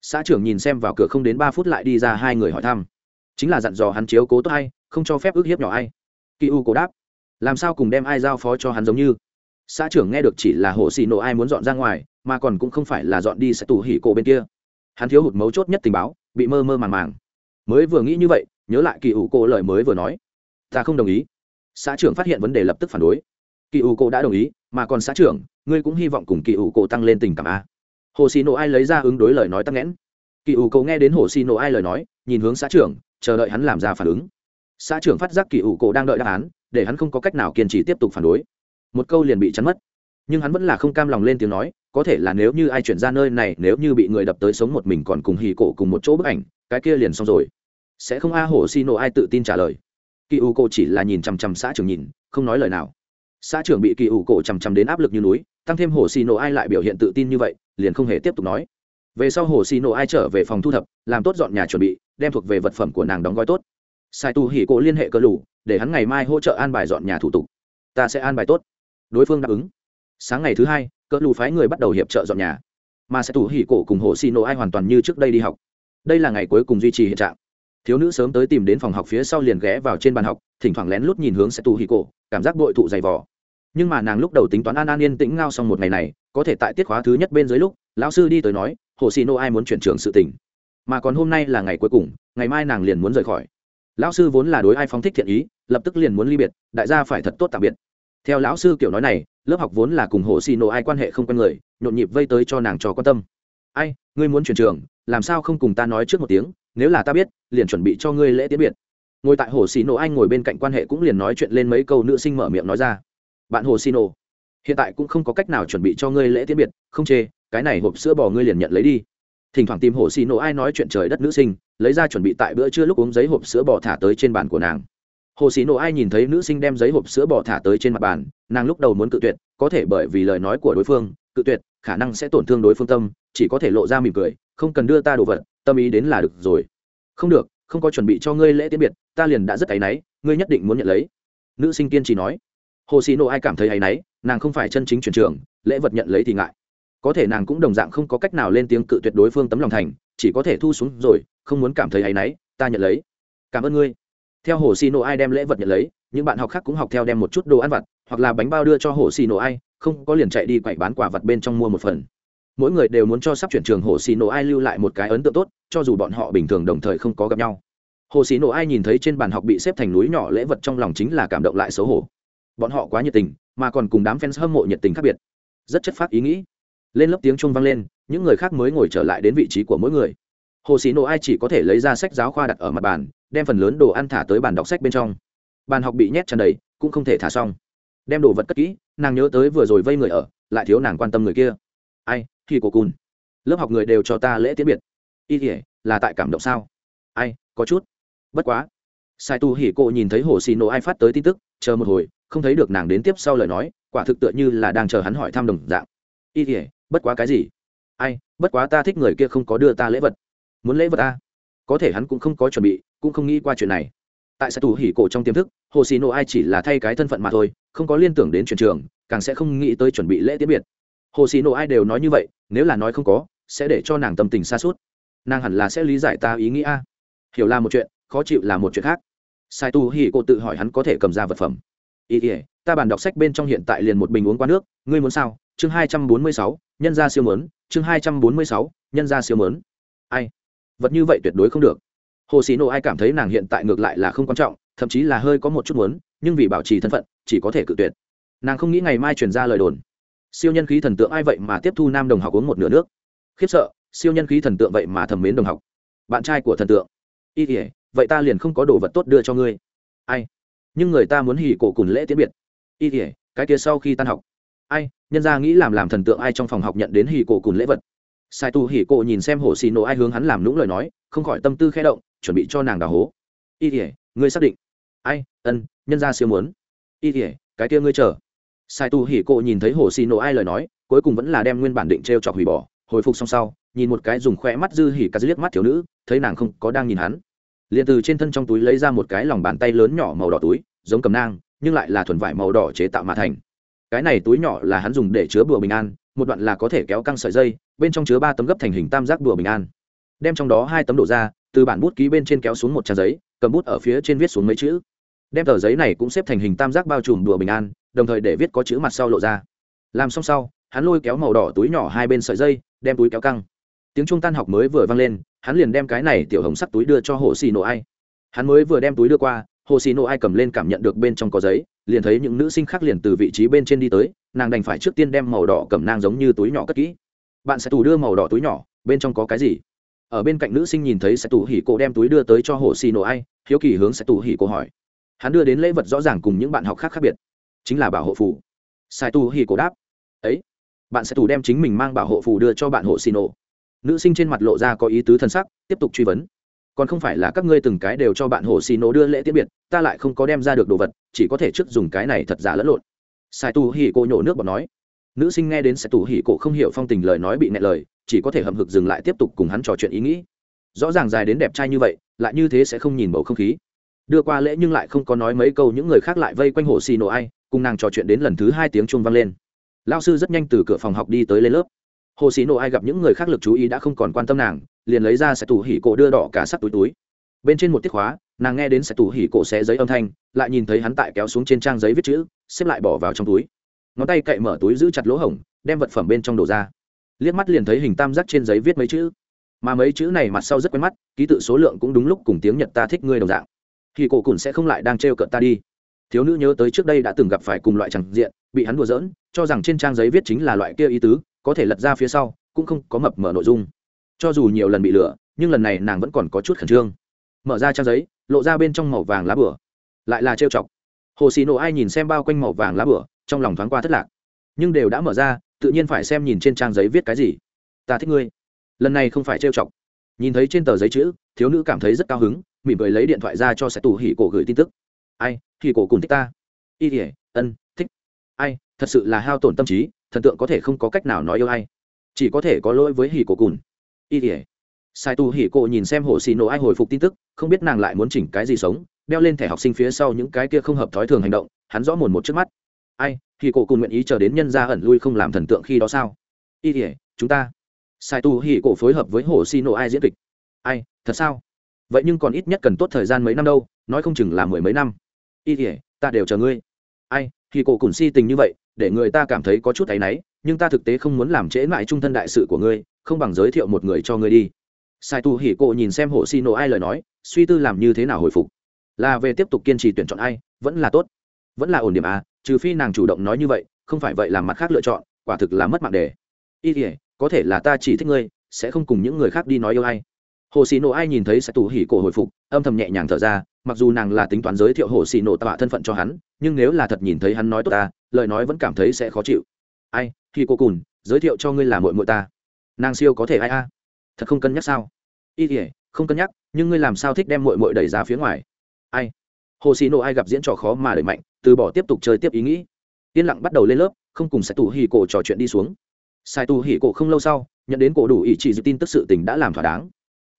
Xã trưởng nhìn xem vào cửa không đến ba phút lại đi ra hai người hỏi thăm. Chính là dặn dò hắn chiếu cố tốt hay không cho phép ước hiếp nhỏ ai. Kỳ u cố đáp. Làm sao cùng đem ai giao phó cho hắn giống như? Xã trưởng nghe được chỉ là hồ xì nổ ai muốn dọn ra ngoài, mà còn cũng không phải là dọn đi sẽ tù hỉ cổ bên kia. Hắn thiếu hụt mấu chốt nhất tình báo, bị mơ mơ màng màng. Mới vừa nghĩ như vậy, nhớ lại kỳ ủ cổ lời mới vừa nói. Ta không đồng ý. Xã trưởng phát hiện vấn đề lập tức phản đối. Kỳ ủ cổ đã đồng ý, mà còn xã trưởng, ngươi cũng hy vọng cùng kỳ ủ cổ tăng lên tình cảm a hồ xì nổ ai lấy ra ứng đối lời nói tắc nghẽn. Kỳ ủ cổ nghe đến hồ xì nổ ai lời nói, nhìn hướng xã trưởng, chờ đợi hắn làm ra phản ứng. Xã trưởng phát giác kỳ ủ cổ đang đợi đáp án, để hắn không có cách nào kiên trì tiếp tục phản đối một câu liền bị chắn mất. Nhưng hắn vẫn là không cam lòng lên tiếng nói, có thể là nếu như ai chuyển ra nơi này, nếu như bị người đập tới sống một mình còn cùng hì cổ cùng một chỗ bức ảnh, cái kia liền xong rồi. Sẽ không a hổ xi nộ ai tự tin trả lời. Kỳ ủ cổ chỉ là nhìn chằm chằm xã trưởng nhìn, không nói lời nào. Xã trưởng bị kỳ u cổ chằm chằm đến áp lực như núi, tăng thêm hổ xi nộ ai lại biểu hiện tự tin như vậy, liền không hề tiếp tục nói. Về sau hồ xì nổ ai trở về phòng thu thập, làm tốt dọn nhà chuẩn bị, đem thuộc về vật phẩm của nàng đóng gói tốt. Sai tu hỉ cổ liên hệ cơ lủ để hắn ngày mai hỗ trợ an bài dọn nhà thủ tục. Ta sẽ an bài tốt đối phương đáp ứng. Sáng ngày thứ hai, cỡ lù phái người bắt đầu hiệp trợ dọn nhà. Mà sẽ tủ hỉ cổ cùng hồ xì nổ ai hoàn toàn như trước đây đi học. Đây là ngày cuối cùng duy trì hiện trạng. Thiếu nữ sớm tới tìm đến phòng học phía sau liền ghé vào trên bàn học, thỉnh thoảng lén lút nhìn hướng sẽ tù hỉ cổ, cảm giác bội thụ dày vỏ nhưng mà nàng lúc đầu tính toán an an yên tĩnh ngao xong một ngày này, có thể tại tiết khóa thứ nhất bên dưới lúc, lão sư đi tới nói, hồ xì nô ai muốn chuyển trường sự tỉnh mà còn hôm nay là ngày cuối cùng, ngày mai nàng liền muốn rời khỏi. Lão sư vốn là đối ai phóng thích thiện ý, lập tức liền muốn ly biệt, đại gia phải thật tốt tạm biệt theo lão sư kiểu nói này, lớp học vốn là cùng hồ xì nổ ai quan hệ không quen người, nhộn nhịp vây tới cho nàng trò quan tâm. Ai, ngươi muốn chuyển trường, làm sao không cùng ta nói trước một tiếng, nếu là ta biết, liền chuẩn bị cho ngươi lễ tiễn biệt. Ngồi tại hồ xì nổ anh ngồi bên cạnh quan hệ cũng liền nói chuyện lên mấy câu nữ sinh mở miệng nói ra. Bạn hồ xì nổ hiện tại cũng không có cách nào chuẩn bị cho ngươi lễ tiễn biệt, không chê, cái này hộp sữa bò ngươi liền nhận lấy đi. Thỉnh thoảng tìm hồ xì nổ ai nói chuyện trời đất nữ sinh, lấy ra chuẩn bị tại bữa trưa lúc uống giấy hộp sữa bò thả tới trên bàn của nàng hồ sĩ nộ ai nhìn thấy nữ sinh đem giấy hộp sữa bỏ thả tới trên mặt bàn, nàng lúc đầu muốn cự tuyệt, có thể bởi vì lời nói của đối phương, cự tuyệt, khả năng sẽ tổn thương đối phương tâm, chỉ có thể lộ ra mỉm cười, không cần đưa ta đồ vật, tâm ý đến là được rồi. Không được, không có chuẩn bị cho ngươi lễ tiễn biệt, ta liền đã rất áy náy, ngươi nhất định muốn nhận lấy. Nữ sinh kiên trì nói. Hồ sĩ nộ ai cảm thấy áy náy, nàng không phải chân chính truyền trường, lễ vật nhận lấy thì ngại. Có thể nàng cũng đồng dạng không có cách nào lên tiếng cự tuyệt đối phương tấm lòng thành, chỉ có thể thu xuống rồi, không muốn cảm thấy áy náy, ta nhận lấy. Cảm ơn ngươi theo hồ xì nổ ai đem lễ vật nhận lấy, những bạn học khác cũng học theo đem một chút đồ ăn vặt, hoặc là bánh bao đưa cho hồ xì nổ ai, không có liền chạy đi quậy bán quả vặt bên trong mua một phần. Mỗi người đều muốn cho sắp chuyển trường hồ xì nổ ai lưu lại một cái ấn tượng tốt, cho dù bọn họ bình thường đồng thời không có gặp nhau. Hồ xì nổ ai nhìn thấy trên bàn học bị xếp thành núi nhỏ lễ vật trong lòng chính là cảm động lại xấu hổ. Bọn họ quá nhiệt tình, mà còn cùng đám fans hâm mộ nhiệt tình khác biệt. Rất chất phát ý nghĩ. Lên lớp tiếng trung vang lên, những người khác mới ngồi trở lại đến vị trí của mỗi người. Hồ xì nổ ai chỉ có thể lấy ra sách giáo khoa đặt ở mặt bàn đem phần lớn đồ ăn thả tới bàn đọc sách bên trong. Bàn học bị nhét tràn đầy, cũng không thể thả xong. Đem đồ vật cất kỹ, nàng nhớ tới vừa rồi vây người ở, lại thiếu nàng quan tâm người kia. Ai khi cô cùn. Lớp học người đều cho ta lễ tiễn biệt. Y thể là tại cảm động sao? Ai, có chút. Bất quá. Sai tu hỉ cô nhìn thấy hồ xì nổ ai phát tới tin tức, chờ một hồi, không thấy được nàng đến tiếp sau lời nói, quả thực tựa như là đang chờ hắn hỏi thăm đồng dạng. Y thể bất quá cái gì? Ai, bất quá ta thích người kia không có đưa ta lễ vật. Muốn lễ vật ta có thể hắn cũng không có chuẩn bị cũng không nghĩ qua chuyện này. Tại sao tù hỉ cổ trong tiềm thức, hồ xì nộ ai chỉ là thay cái thân phận mà thôi, không có liên tưởng đến chuyển trường, càng sẽ không nghĩ tới chuẩn bị lễ tiễn biệt. Hồ xì nộ ai đều nói như vậy, nếu là nói không có, sẽ để cho nàng tâm tình xa suốt nàng hẳn là sẽ lý giải ta ý nghĩ a. Hiểu là một chuyện, khó chịu là một chuyện khác. Sai tu hỉ cổ tự hỏi hắn có thể cầm ra vật phẩm. Ý ỉa ta bàn đọc sách bên trong hiện tại liền một bình uống qua nước, ngươi muốn sao? Chương hai trăm bốn mươi sáu, nhân gia siêu mớn, chương hai trăm bốn mươi sáu, nhân gia siêu mớn. Ai? Vật như vậy tuyệt đối không được hồ xì nổ ai cảm thấy nàng hiện tại ngược lại là không quan trọng, thậm chí là hơi có một chút muốn, nhưng vì bảo trì thân phận, chỉ có thể cự tuyệt. Nàng không nghĩ ngày mai truyền ra lời đồn. Siêu nhân khí thần tượng ai vậy mà tiếp thu nam đồng học uống một nửa nước? Khiếp sợ, siêu nhân khí thần tượng vậy mà thẩm mến đồng học. Bạn trai của thần tượng. Y thể vậy ta liền không có đồ vật tốt đưa cho ngươi. Ai? Nhưng người ta muốn hỉ cổ cùng lễ tiễn biệt. Y thể cái kia sau khi tan học. Ai? Nhân ra nghĩ làm làm thần tượng ai trong phòng học nhận đến hỉ cổ cùng lễ vật. Sai tu hỉ cổ nhìn xem hồ xì nổ ai hướng hắn làm lũng lời nói, không khỏi tâm tư khẽ động chuẩn bị cho nàng đào hố. Y tỉa ngươi xác định. Ai, ân, nhân ra siêu muốn. Y tỉa cái kia ngươi chờ. Sai tu hỉ cộ nhìn thấy hồ xì nổ ai lời nói, cuối cùng vẫn là đem nguyên bản định t r e o chọc hủy bỏ, hồi phục xong sau, nhìn một cái dùng khoe mắt dư hỉ cà liếc mắt thiếu nữ, thấy nàng không có đang nhìn hắn. Liền từ trên thân trong túi lấy ra một cái lòng bàn tay lớn nhỏ màu đỏ túi, giống cầm nang, nhưng lại là thuần vải màu đỏ chế tạo mà thành. Cái này túi nhỏ là hắn dùng để chứa bùa bình an, một đoạn là có thể kéo căng sợi dây, bên trong chứa ba tấm gấp thành hình tam giác bùa bình an. Đem trong đó hai tấm đổ ra từ bản bút ký bên trên kéo xuống một trang giấy, cầm bút ở phía trên viết xuống mấy chữ. Đem tờ giấy này cũng xếp thành hình tam giác bao trùm đùa bình an, đồng thời để viết có chữ mặt sau lộ ra. Làm xong sau, hắn lôi kéo màu đỏ túi nhỏ hai bên sợi dây, đem túi kéo căng. Tiếng trung tan học mới vừa vang lên, hắn liền đem cái này tiểu hồng sắc túi đưa cho hồ xì nổ ai. Hắn mới vừa đem túi đưa qua, hồ xì nổ ai cầm lên cảm nhận được bên trong có giấy, liền thấy những nữ sinh khác liền từ vị trí bên trên đi tới, nàng đành phải trước tiên đem màu đỏ cầm nang giống như túi nhỏ cất kỹ. Bạn sẽ tù đưa màu đỏ túi nhỏ, bên trong có cái gì? Ở bên cạnh nữ sinh nhìn thấy sẽ tù hỉ cổ đem túi đưa tới cho hồ xì nổ ai, hiếu kỳ hướng sẽ tù hỉ cổ hỏi. Hắn đưa đến lễ vật rõ ràng cùng những bạn học khác khác biệt, chính là bảo hộ phù. Sai tù hỉ cổ đáp, ấy, bạn sẽ tù đem chính mình mang bảo hộ phù đưa cho bạn hộ xì nổ. Nữ sinh trên mặt lộ ra có ý tứ thân sắc, tiếp tục truy vấn, còn không phải là các ngươi từng cái đều cho bạn hồ xì nổ đưa lễ tiễn biệt, ta lại không có đem ra được đồ vật, chỉ có thể trước dùng cái này thật giả lẫn lộn. Sai tù hỉ cổ nhổ nước bọt nói. Nữ sinh nghe đến sẽ tù hỉ cổ không hiểu phong tình lời nói bị nẹ lời chỉ có thể hậm hực dừng lại tiếp tục cùng hắn trò chuyện ý nghĩ. Rõ ràng dài đến đẹp trai như vậy, lại như thế sẽ không nhìn bầu không khí. Đưa qua lễ nhưng lại không có nói mấy câu những người khác lại vây quanh hồ xì nổ ai, cùng nàng trò chuyện đến lần thứ hai tiếng chuông vang lên. Lao sư rất nhanh từ cửa phòng học đi tới lên lớp. Hồ xì nổ ai gặp những người khác lực chú ý đã không còn quan tâm nàng, liền lấy ra sẽ tủ hỉ cổ đưa đỏ cả sắt túi túi. Bên trên một tiết khóa, nàng nghe đến sẽ tủ hỉ cổ xé giấy âm thanh, lại nhìn thấy hắn tại kéo xuống trên trang giấy viết chữ, xếp lại bỏ vào trong túi. Ngón tay cậy mở túi giữ chặt lỗ hổng, đem vật phẩm bên trong đổ ra liếc mắt liền thấy hình tam giác trên giấy viết mấy chữ. Mà mấy chữ này mặt sau rất quen mắt, ký tự số lượng cũng đúng lúc cùng tiếng nhật ta thích ngươi đồng dạng. Thì cổ cùn sẽ không lại đang trêu cợt ta đi. Thiếu nữ nhớ tới trước đây đã từng gặp phải cùng loại chẳng diện, bị hắn đùa giỡn, cho rằng trên trang giấy viết chính là loại kia ý tứ, có thể lật ra phía sau, cũng không có mập mở nội dung. Cho dù nhiều lần bị lừa, nhưng lần này nàng vẫn còn có chút khẩn trương. Mở ra trang giấy, lộ ra bên trong màu vàng lá bửa. Lại là trêu chọc. Hồ xì nổ ai nhìn xem bao quanh màu vàng lá bửa, trong lòng thoáng qua thất lạc. Nhưng đều đã mở ra tự nhiên phải xem nhìn trên trang giấy viết cái gì. Ta thích ngươi. Lần này không phải trêu chọc. Nhìn thấy trên tờ giấy chữ, thiếu nữ cảm thấy rất cao hứng, mỉm cười lấy điện thoại ra cho sẽ tù hỉ cổ gửi tin tức. Ai, hỉ cổ cùng thích ta. Y ỉa ân, thích. Ai, thật sự là hao tổn tâm trí, thần tượng có thể không có cách nào nói yêu ai. Chỉ có thể có lỗi với hỉ cổ cùng. Y ỉa sai tu hỉ cổ nhìn xem hồ xì nổ ai hồi phục tin tức, không biết nàng lại muốn chỉnh cái gì sống, đeo lên thẻ học sinh phía sau những cái kia không hợp thói thường hành động, hắn rõ mồn một trước mắt ai, thì cổ cùng nguyện ý chờ đến nhân gia ẩn lui không làm thần tượng khi đó sao? Y ỉa chúng ta. Sai tu hì cổ phối hợp với hồ xì nộ ai diễn kịch. Ai, thật sao? Vậy nhưng còn ít nhất cần tốt thời gian mấy năm đâu, nói không chừng là mười mấy năm. Y thể ta đều chờ ngươi. Ai, thì cổ cùng si tình như vậy, để người ta cảm thấy có chút áy náy, nhưng ta thực tế không muốn làm trễ mãi trung thân đại sự của ngươi, không bằng giới thiệu một người cho ngươi đi. Sai tu hỉ cổ nhìn xem hồ xì nộ ai lời nói, suy tư làm như thế nào hồi phục. Là về tiếp tục kiên trì tuyển chọn ai, vẫn là tốt. Vẫn là ổn điểm à trừ phi nàng chủ động nói như vậy, không phải vậy làm mặt khác lựa chọn, quả thực là mất mạng đề. Y thể có thể là ta chỉ thích ngươi, sẽ không cùng những người khác đi nói yêu ai. Hồ xì nổ ai nhìn thấy sẽ tù hỉ cổ hồi phục, âm thầm nhẹ nhàng thở ra, mặc dù nàng là tính toán giới thiệu hồ xì nổ tạ thân phận cho hắn, nhưng nếu là thật nhìn thấy hắn nói tốt ta, lời nói vẫn cảm thấy sẽ khó chịu. Ai khi cô cùn, giới thiệu cho ngươi là mội mội ta. Nàng siêu có thể ai a? Thật không cân nhắc sao? Y thể không cân nhắc, nhưng ngươi làm sao thích đem mội mội đẩy ra phía ngoài? Ai? Hồ xì nổ ai gặp diễn trò khó mà đẩy mạnh từ bỏ tiếp tục chơi tiếp ý nghĩ. Yên lặng bắt đầu lên lớp, không cùng Sài tù hỉ cổ trò chuyện đi xuống. Sai tù hỉ cổ không lâu sau, nhận đến cổ đủ ý chỉ dự tin tức sự tình đã làm thỏa đáng.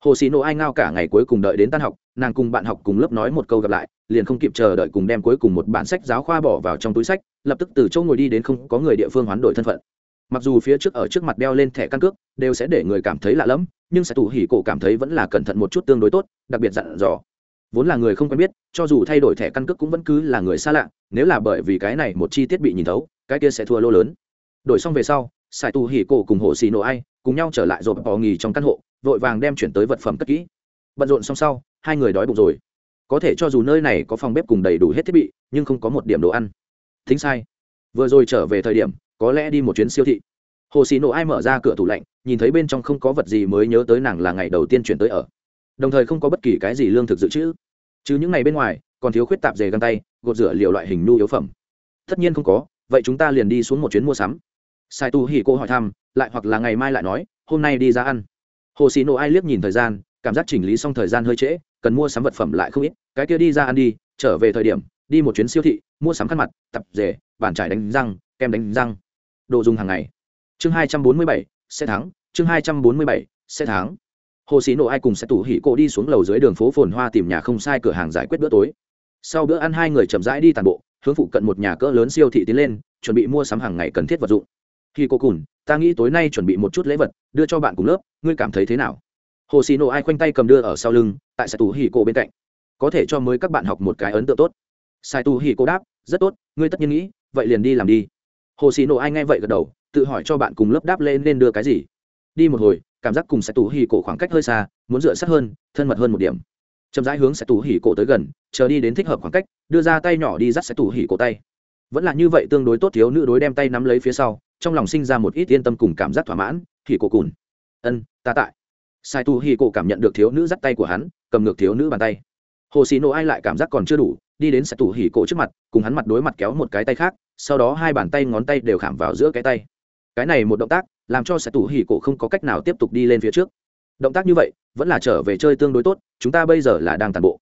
Hồ xì nổ ai ngao cả ngày cuối cùng đợi đến tan học, nàng cùng bạn học cùng lớp nói một câu gặp lại, liền không kịp chờ đợi cùng đem cuối cùng một bản sách giáo khoa bỏ vào trong túi sách, lập tức từ chỗ ngồi đi đến không có người địa phương hoán đổi thân phận. Mặc dù phía trước ở trước mặt đeo lên thẻ căn cước, đều sẽ để người cảm thấy lạ lẫm, nhưng sẽ tù hỉ cổ cảm thấy vẫn là cẩn thận một chút tương đối tốt, đặc biệt dặn dò vốn là người không quen biết, cho dù thay đổi thẻ căn cước cũng vẫn cứ là người xa lạ, nếu là bởi vì cái này một chi tiết bị nhìn thấu, cái kia sẽ thua lô lớn. Đổi xong về sau sài tù hỉ cổ cùng hồ xì nổ ai cùng nhau trở lại rồi bỏ nghỉ trong căn hộ, vội vàng đem chuyển tới vật phẩm cất kỹ. Bận rộn xong sau, hai người đói bụng rồi. Có thể cho dù nơi này có phòng bếp cùng đầy đủ hết thiết bị, nhưng không có một điểm đồ ăn. Thính sai. Vừa rồi trở về thời điểm, có lẽ đi một chuyến siêu thị. Hồ xì nổ ai mở ra cửa tủ lạnh, nhìn thấy bên trong không có vật gì mới nhớ tới nàng là ngày đầu tiên chuyển tới ở. Đồng thời không có bất kỳ cái gì lương thực dự trữ chứ những này bên ngoài, còn thiếu khuyết tạp dề găng tay, gột rửa liệu loại hình nhu yếu phẩm. Tất nhiên không có, vậy chúng ta liền đi xuống một chuyến mua sắm. Sai tu hỉ cô hỏi thăm, lại hoặc là ngày mai lại nói, hôm nay đi ra ăn. Hồ xì nộ ai liếc nhìn thời gian, cảm giác chỉnh lý xong thời gian hơi trễ, cần mua sắm vật phẩm lại không ít, cái kia đi ra ăn đi, trở về thời điểm, đi một chuyến siêu thị, mua sắm khăn mặt, tập rể bàn trải đánh răng, kem đánh răng. Đồ dùng hàng ngày. Chương hai trăm bốn mươi bảy xe thắng. Chương hai trăm bốn mươi bảy xe thắng hồ Sĩ nổ ai cùng sẽ tủ hỉ cô đi xuống lầu dưới đường phố phồn hoa tìm nhà không sai cửa hàng giải quyết bữa tối. Sau bữa ăn hai người chậm rãi đi tàn bộ, hướng phụ cận một nhà cỡ lớn siêu thị tiến lên, chuẩn bị mua sắm hàng ngày cần thiết vật dụng. Khi cô cùn, ta nghĩ tối nay chuẩn bị một chút lễ vật, đưa cho bạn cùng lớp, ngươi cảm thấy thế nào? Hồ xì nổ ai khoanh tay cầm đưa ở sau lưng, tại sai tù hì cô bên cạnh. Có thể cho mới các bạn học một cái ấn tượng tốt. Sai tù hì cô đáp, rất tốt, ngươi tất nhiên nghĩ, vậy liền đi làm đi. Hồ xì nổ ai nghe vậy gật đầu, tự hỏi cho bạn cùng lớp đáp lên nên đưa cái gì. Đi một hồi cảm giác cùng sẽ tù hì cổ khoảng cách hơi xa, muốn dựa sát hơn, thân mật hơn một điểm. Chậm rãi hướng sẽ tù hì cổ tới gần, chờ đi đến thích hợp khoảng cách, đưa ra tay nhỏ đi dắt sẽ tù hì cổ tay. Vẫn là như vậy tương đối tốt thiếu nữ đối đem tay nắm lấy phía sau, trong lòng sinh ra một ít yên tâm cùng cảm giác thỏa mãn, hỉ cổ cùn. Ân, ta tại. Sai tù hỉ cổ cảm nhận được thiếu nữ dắt tay của hắn, cầm ngược thiếu nữ bàn tay. Hồ xì nổ ai lại cảm giác còn chưa đủ, đi đến sẽ tù hỉ cổ trước mặt, cùng hắn mặt đối mặt kéo một cái tay khác, sau đó hai bàn tay ngón tay đều khảm vào giữa cái tay. Cái này một động tác làm cho sẽ tủ hỉ cổ không có cách nào tiếp tục đi lên phía trước. Động tác như vậy, vẫn là trở về chơi tương đối tốt, chúng ta bây giờ là đang tàn bộ.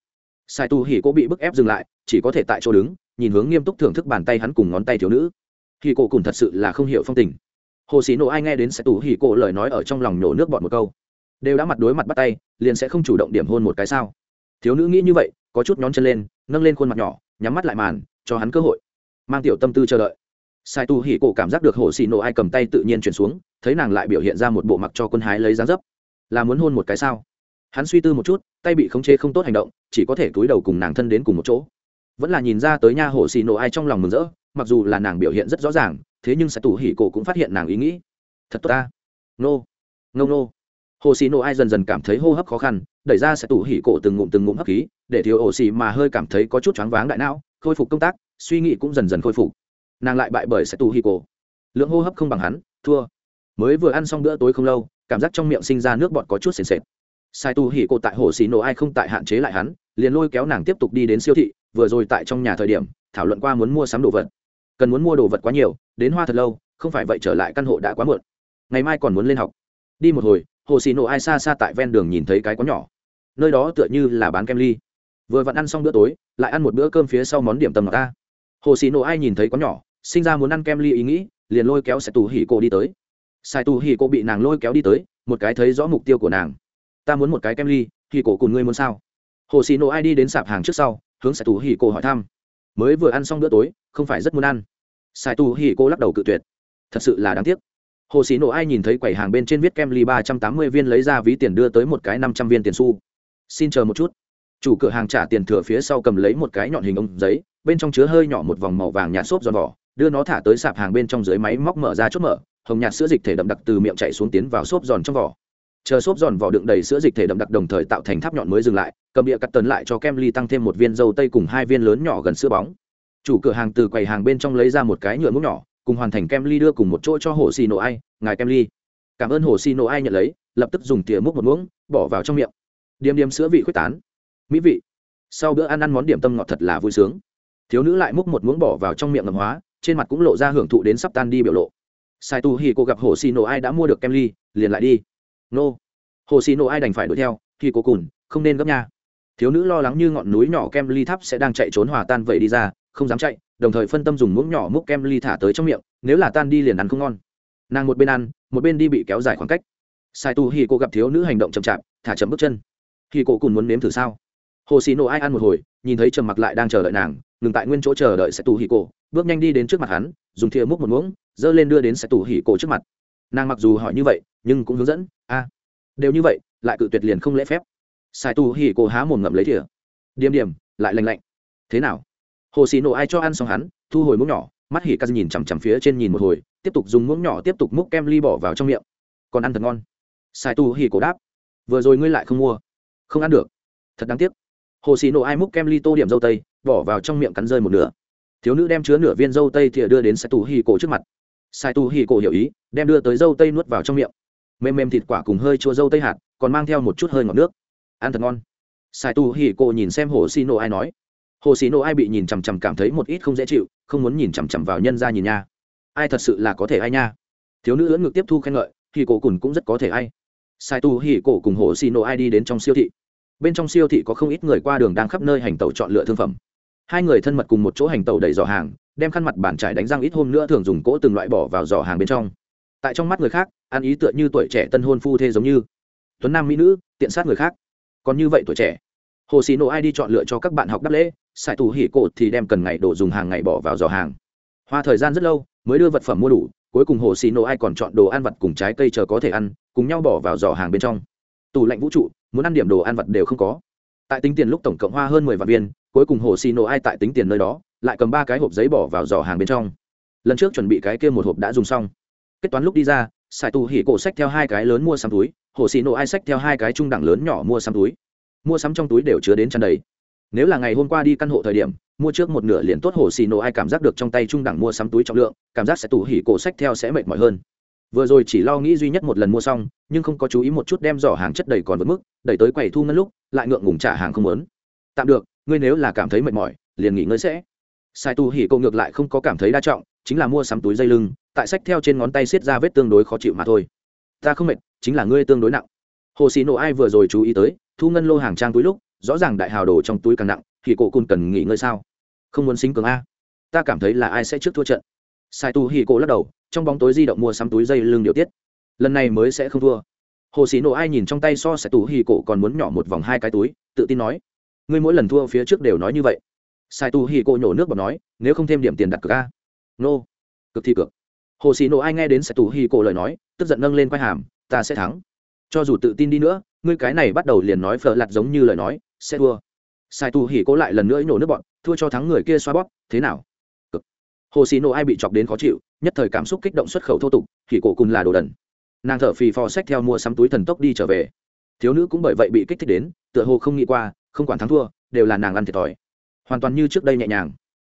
Sai tu hỉ cổ bị bức ép dừng lại, chỉ có thể tại chỗ đứng, nhìn hướng nghiêm túc thưởng thức bàn tay hắn cùng ngón tay thiếu nữ. Hỉ cổ cùng thật sự là không hiểu phong tình. Hồ sĩ nộ ai nghe đến sai tu hỉ cổ lời nói ở trong lòng nhổ nước bọt một câu, đều đã mặt đối mặt bắt tay, liền sẽ không chủ động điểm hôn một cái sao? Thiếu nữ nghĩ như vậy, có chút nhón chân lên, nâng lên khuôn mặt nhỏ, nhắm mắt lại màn, cho hắn cơ hội. Mang tiểu tâm tư chờ đợi sai tu hỉ cổ cảm giác được hồ xì nổ ai cầm tay tự nhiên chuyển xuống, thấy nàng lại biểu hiện ra một bộ mặc cho quân hái lấy dáng dấp. Là muốn hôn một cái sao? Hắn suy tư một chút, tay bị khống chế không tốt hành động, chỉ có thể túi đầu cùng nàng thân đến cùng một chỗ. Vẫn là nhìn ra tới nha hồ xì nổ ai trong lòng mừng rỡ, mặc dù là nàng biểu hiện rất rõ ràng, thế nhưng sai tu hỉ cổ cũng phát hiện nàng ý nghĩ. Thật tốt ta. Nô. Nô nô. Hồ xì nổ ai dần dần cảm thấy hô hấp khó khăn, đẩy ra sẽ tủ hỉ cổ từng ngụm từng ngụm hấp khí, để thiếu ổ xì mà hơi cảm thấy có chút choáng váng đại não, khôi phục công tác, suy nghĩ cũng dần dần khôi phục nàng lại bại bởi sẽ tù hi cổ lượng hô hấp không bằng hắn, thua. Mới vừa ăn xong bữa tối không lâu, cảm giác trong miệng sinh ra nước bọt có chút sền sệt. Sai tu hỉ cổ tại hồ xì nổ ai không tại hạn chế lại hắn, liền lôi kéo nàng tiếp tục đi đến siêu thị, vừa rồi tại trong nhà thời điểm, thảo luận qua muốn mua sắm đồ vật. Cần muốn mua đồ vật quá nhiều, đến hoa thật lâu, không phải vậy trở lại căn hộ đã quá muộn. Ngày mai còn muốn lên học. Đi một hồi, hồ xì nổ ai xa xa tại ven đường nhìn thấy cái có nhỏ. Nơi đó tựa như là bán kem ly. Vừa vặn ăn xong bữa tối, lại ăn một bữa cơm phía sau món điểm tầm ta. Hồ xì nổ ai nhìn thấy có nhỏ sinh ra muốn ăn kem ly ý nghĩ, liền lôi kéo sai tù hỉ cô đi tới. Sai tù hỉ cô bị nàng lôi kéo đi tới, một cái thấy rõ mục tiêu của nàng. Ta muốn một cái kem ly, hỉ cổ cùng ngươi muốn sao? Hồ xì nổ ai đi đến sạp hàng trước sau, hướng sai tù hỉ cô hỏi thăm. Mới vừa ăn xong bữa tối, không phải rất muốn ăn. Sai tù hỉ cô lắc đầu cự tuyệt. Thật sự là đáng tiếc. Hồ sĩ nổ ai nhìn thấy quầy hàng bên trên viết kem ly ba trăm tám mươi viên lấy ra ví tiền đưa tới một cái năm trăm viên tiền xu. Xin chờ một chút. Chủ cửa hàng trả tiền thừa phía sau cầm lấy một cái nhọn hình ống giấy, bên trong chứa hơi nhỏ một vòng màu vàng nhạt xốp giòn vỏ đưa nó thả tới sạp hàng bên trong dưới máy móc mở ra chốt mở, hồng nhạt sữa dịch thể đậm đặc từ miệng chạy xuống tiến vào xốp giòn trong vỏ. Chờ xốp giòn vỏ đựng đầy sữa dịch thể đậm đặc đồng thời tạo thành tháp nhọn mới dừng lại, cầm địa cắt tấn lại cho kem ly tăng thêm một viên dâu tây cùng hai viên lớn nhỏ gần sữa bóng. Chủ cửa hàng từ quầy hàng bên trong lấy ra một cái nhựa múc nhỏ, cùng hoàn thành kem ly đưa cùng một chỗ cho hồ xì nổ ai, ngài kem ly. Cảm ơn hồ xì nổ ai nhận lấy, lập tức dùng tỉa múc một muỗng, bỏ vào trong miệng. Điềm điềm sữa vị quyết tán. Mỹ vị. Sau bữa ăn ăn món điểm tâm ngọt thật là vui sướng. Thiếu nữ lại múc một muỗng bỏ vào trong miệng ngầm hóa trên mặt cũng lộ ra hưởng thụ đến sắp tan đi biểu lộ. Sai tu hi cô gặp hồ xì nổ ai đã mua được kem ly, liền lại đi. Nô. Hồ xì nổ ai đành phải đuổi theo khi cô cùn, không nên gấp nha. Thiếu nữ lo lắng như ngọn núi nhỏ kem ly thắp sẽ đang chạy trốn hòa tan vậy đi ra, không dám chạy, đồng thời phân tâm dùng muỗng nhỏ múc kem ly thả tới trong miệng, nếu là tan đi liền ăn không ngon. Nàng một bên ăn, một bên đi bị kéo dài khoảng cách. Sai tu hi cô gặp thiếu nữ hành động chậm chạp, thả chậm bước chân. Khi cô cùn muốn nếm thử sao? Hồ xì nổ ai ăn một hồi, nhìn thấy trầm mặc lại đang chờ đợi nàng, ngừng tại nguyên chỗ chờ đợi sẽ tu hỉ cô bước nhanh đi đến trước mặt hắn, dùng thìa múc một muỗng, dơ lên đưa đến sẽ tù hỉ cổ trước mặt. Nàng mặc dù hỏi như vậy, nhưng cũng hướng dẫn, a, đều như vậy, lại cự tuyệt liền không lễ phép. Sai tù hỉ cổ há mồm ngậm lấy thìa. Điềm điềm, lại lành lạnh. Thế nào? Hồ xì nổ ai cho ăn xong hắn, thu hồi muỗng nhỏ, mắt hỉ ca nhìn chằm chằm phía trên nhìn một hồi, tiếp tục dùng muỗng nhỏ tiếp tục múc kem ly bỏ vào trong miệng. Còn ăn thật ngon. Sai tu hỉ cổ đáp. Vừa rồi ngươi lại không mua. Không ăn được. Thật đáng tiếc. Hồ xì nổ ai múc kem ly tô điểm dâu tây, bỏ vào trong miệng cắn rơi một nửa thiếu nữ đem chứa nửa viên dâu tây thìa đưa đến sai tu hỉ cổ trước mặt. Sai tu hỉ cổ hiểu ý, đem đưa tới dâu tây nuốt vào trong miệng. Mềm mềm thịt quả cùng hơi chua dâu tây hạt, còn mang theo một chút hơi ngọt nước. Ăn thật ngon. Sai tu hỉ cổ nhìn xem hồ xì nổ ai nói. Hồ xì nổ ai bị nhìn chằm chằm cảm thấy một ít không dễ chịu, không muốn nhìn chằm chằm vào nhân ra nhìn nha. Ai thật sự là có thể ai nha? Thiếu nữ ưỡn ngược tiếp thu khen ngợi thì cổ cùn cũng rất có thể ai. Sai tu hỉ cổ cùng hồ xì nổ ai đi đến trong siêu thị. Bên trong siêu thị có không ít người qua đường đang khắp nơi hành tàu chọn lựa thương phẩm hai người thân mật cùng một chỗ hành tàu đầy giỏ hàng, đem khăn mặt bàn trải đánh răng ít hôm nữa thường dùng cỗ từng loại bỏ vào giỏ hàng bên trong. Tại trong mắt người khác, ăn ý tựa như tuổi trẻ tân hôn phu thê giống như. Tuấn nam mỹ nữ, tiện sát người khác. Còn như vậy tuổi trẻ. Hồ xì nổ ai đi chọn lựa cho các bạn học đáp lễ xài tù hỉ cột thì đem cần ngày đồ dùng hàng ngày bỏ vào giỏ hàng. Hoa thời gian rất lâu, mới đưa vật phẩm mua đủ, cuối cùng hồ xì nổ ai còn chọn đồ ăn vặt cùng trái cây chờ có thể ăn, cùng nhau bỏ vào giỏ hàng bên trong. Tủ lạnh vũ trụ, muốn ăn điểm đồ ăn vặt đều không có. Tại tính tiền lúc tổng cộng hoa hơn mười vạn viên cuối cùng hồ xì nổ ai tại tính tiền nơi đó, lại cầm ba cái hộp giấy bỏ vào giỏ hàng bên trong. Lần trước chuẩn bị cái kia một hộp đã dùng xong. Kết toán lúc đi ra, sài tù hỉ cổ sách theo hai cái lớn mua sắm túi, hồ xì nổ ai sách theo hai cái trung đẳng lớn nhỏ mua sắm túi. Mua sắm trong túi đều chứa đến tràn đầy. Nếu là ngày hôm qua đi căn hộ thời điểm, mua trước một nửa liền tốt, hồ xì nổ ai cảm giác được trong tay trung đẳng mua sắm túi trọng lượng, cảm giác sẽ tù hỉ cổ sách theo sẽ mệt mỏi hơn. Vừa rồi chỉ lo nghĩ duy nhất một lần mua xong, nhưng không có chú ý một chút đem giỏ hàng chất đầy còn vượt mức, đẩy tới quầy thu ngân lúc, lại ngượng ngùng trả hàng không lớn tạm được ngươi nếu là cảm thấy mệt mỏi, liền nghỉ ngơi sẽ. Sai tu hỉ cô ngược lại không có cảm thấy đa trọng, chính là mua sắm túi dây lưng, tại sách theo trên ngón tay xiết ra vết tương đối khó chịu mà thôi. Ta không mệt, chính là ngươi tương đối nặng. Hồ xì nổ ai vừa rồi chú ý tới, thu ngân lô hàng trang túi lúc, rõ ràng đại hào đồ trong túi càng nặng, thì cổ cun cần nghỉ ngơi sao? Không muốn xính cường a. Ta cảm thấy là ai sẽ trước thua trận. Sai tu hỉ cổ lắc đầu, trong bóng tối di động mua sắm túi dây lưng điều tiết. Lần này mới sẽ không thua. Hồ xì nổ ai nhìn trong tay so sai tu hỉ cổ còn muốn nhỏ một vòng hai cái túi, tự tin nói ngươi mỗi lần thua phía trước đều nói như vậy. Sai tu Hi cô nhổ nước bọt nói, nếu không thêm điểm tiền đặt cược a. Nô cực thi cược. Hồ xì nổ ai nghe đến sai tu hi cô lời nói, tức giận nâng lên quai hàm, ta sẽ thắng. Cho dù tự tin đi nữa, ngươi cái này bắt đầu liền nói phở lặt giống như lời nói, sẽ thua. Sai tu hỉ cố lại lần nữa nhổ nước bọn thua cho thắng người kia xoa bóp, thế nào? Cực. hồ xì nổ ai bị chọc đến khó chịu, nhất thời cảm xúc kích động xuất khẩu thô tục, hỉ cổ cùng là đồ đần. Nàng thở phì phò sách theo mua sắm túi thần tốc đi trở về. Thiếu nữ cũng bởi vậy bị kích thích đến, tựa hồ không nghĩ qua không quản thắng thua, đều là nàng ăn thiệt thòi. Hoàn toàn như trước đây nhẹ nhàng.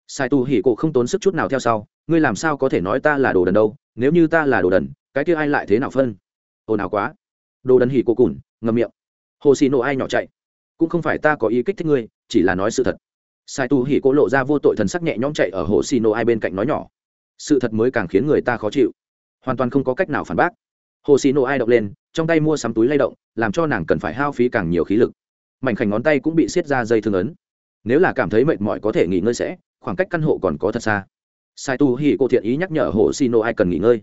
Sai tu hỉ cổ không tốn sức chút nào theo sau, ngươi làm sao có thể nói ta là đồ đần đâu, nếu như ta là đồ đần, cái kia ai lại thế nào phân? Ồn ào quá. Đồ đần hỉ cổ cùn ngầm miệng. Hồ xì nổ ai nhỏ chạy? Cũng không phải ta có ý kích thích ngươi, chỉ là nói sự thật. Sai tu hỉ cổ lộ ra vô tội thần sắc nhẹ nhõm chạy ở hồ xì nổ ai bên cạnh nói nhỏ. Sự thật mới càng khiến người ta khó chịu. Hoàn toàn không có cách nào phản bác. Hồ xì nổ ai động lên, trong tay mua sắm túi lay động, làm cho nàng cần phải hao phí càng nhiều khí lực mảnh khảnh ngón tay cũng bị siết ra dây thương ấn. Nếu là cảm thấy mệt mỏi có thể nghỉ ngơi sẽ, khoảng cách căn hộ còn có thật xa. Sai tu hỉ cô thiện ý nhắc nhở hồ xì nổ ai cần nghỉ ngơi.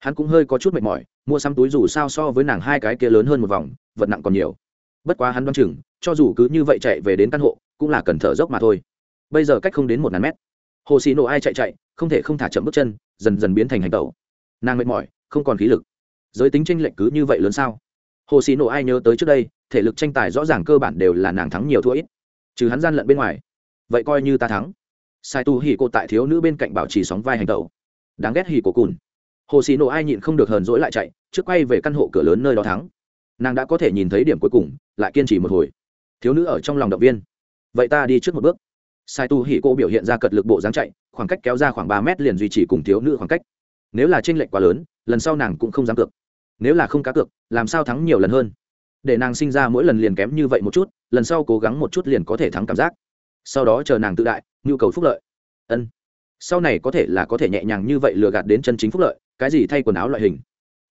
Hắn cũng hơi có chút mệt mỏi, mua sắm túi dù sao so với nàng hai cái kia lớn hơn một vòng, vật nặng còn nhiều. Bất quá hắn đoán chừng, cho dù cứ như vậy chạy về đến căn hộ, cũng là cần thở dốc mà thôi. Bây giờ cách không đến một ngàn mét. Hồ xì nổ ai chạy chạy, không thể không thả chậm bước chân, dần dần biến thành hành tẩu. Nàng mệt mỏi, không còn khí lực. Giới tính tranh lệch cứ như vậy lớn sao? Hồ xì nổ ai nhớ tới trước đây, thể lực tranh tài rõ ràng cơ bản đều là nàng thắng nhiều thua ít. Trừ hắn gian lận bên ngoài, vậy coi như ta thắng. Sai tu hỉ cô tại thiếu nữ bên cạnh bảo trì sóng vai hành tẩu. Đáng ghét hỉ cổ cùn. Hồ xì nổ ai nhịn không được hờn dỗi lại chạy, trước quay về căn hộ cửa lớn nơi đó thắng. Nàng đã có thể nhìn thấy điểm cuối cùng, lại kiên trì một hồi. Thiếu nữ ở trong lòng động viên. Vậy ta đi trước một bước. Sai tu hỉ cô biểu hiện ra cật lực bộ dáng chạy, khoảng cách kéo ra khoảng ba mét liền duy trì cùng thiếu nữ khoảng cách. Nếu là tranh lệch quá lớn, lần sau nàng cũng không dám cược nếu là không cá cược, làm sao thắng nhiều lần hơn? Để nàng sinh ra mỗi lần liền kém như vậy một chút, lần sau cố gắng một chút liền có thể thắng cảm giác. Sau đó chờ nàng tự đại, nhu cầu phúc lợi. Ân. Sau này có thể là có thể nhẹ nhàng như vậy lừa gạt đến chân chính phúc lợi, cái gì thay quần áo loại hình?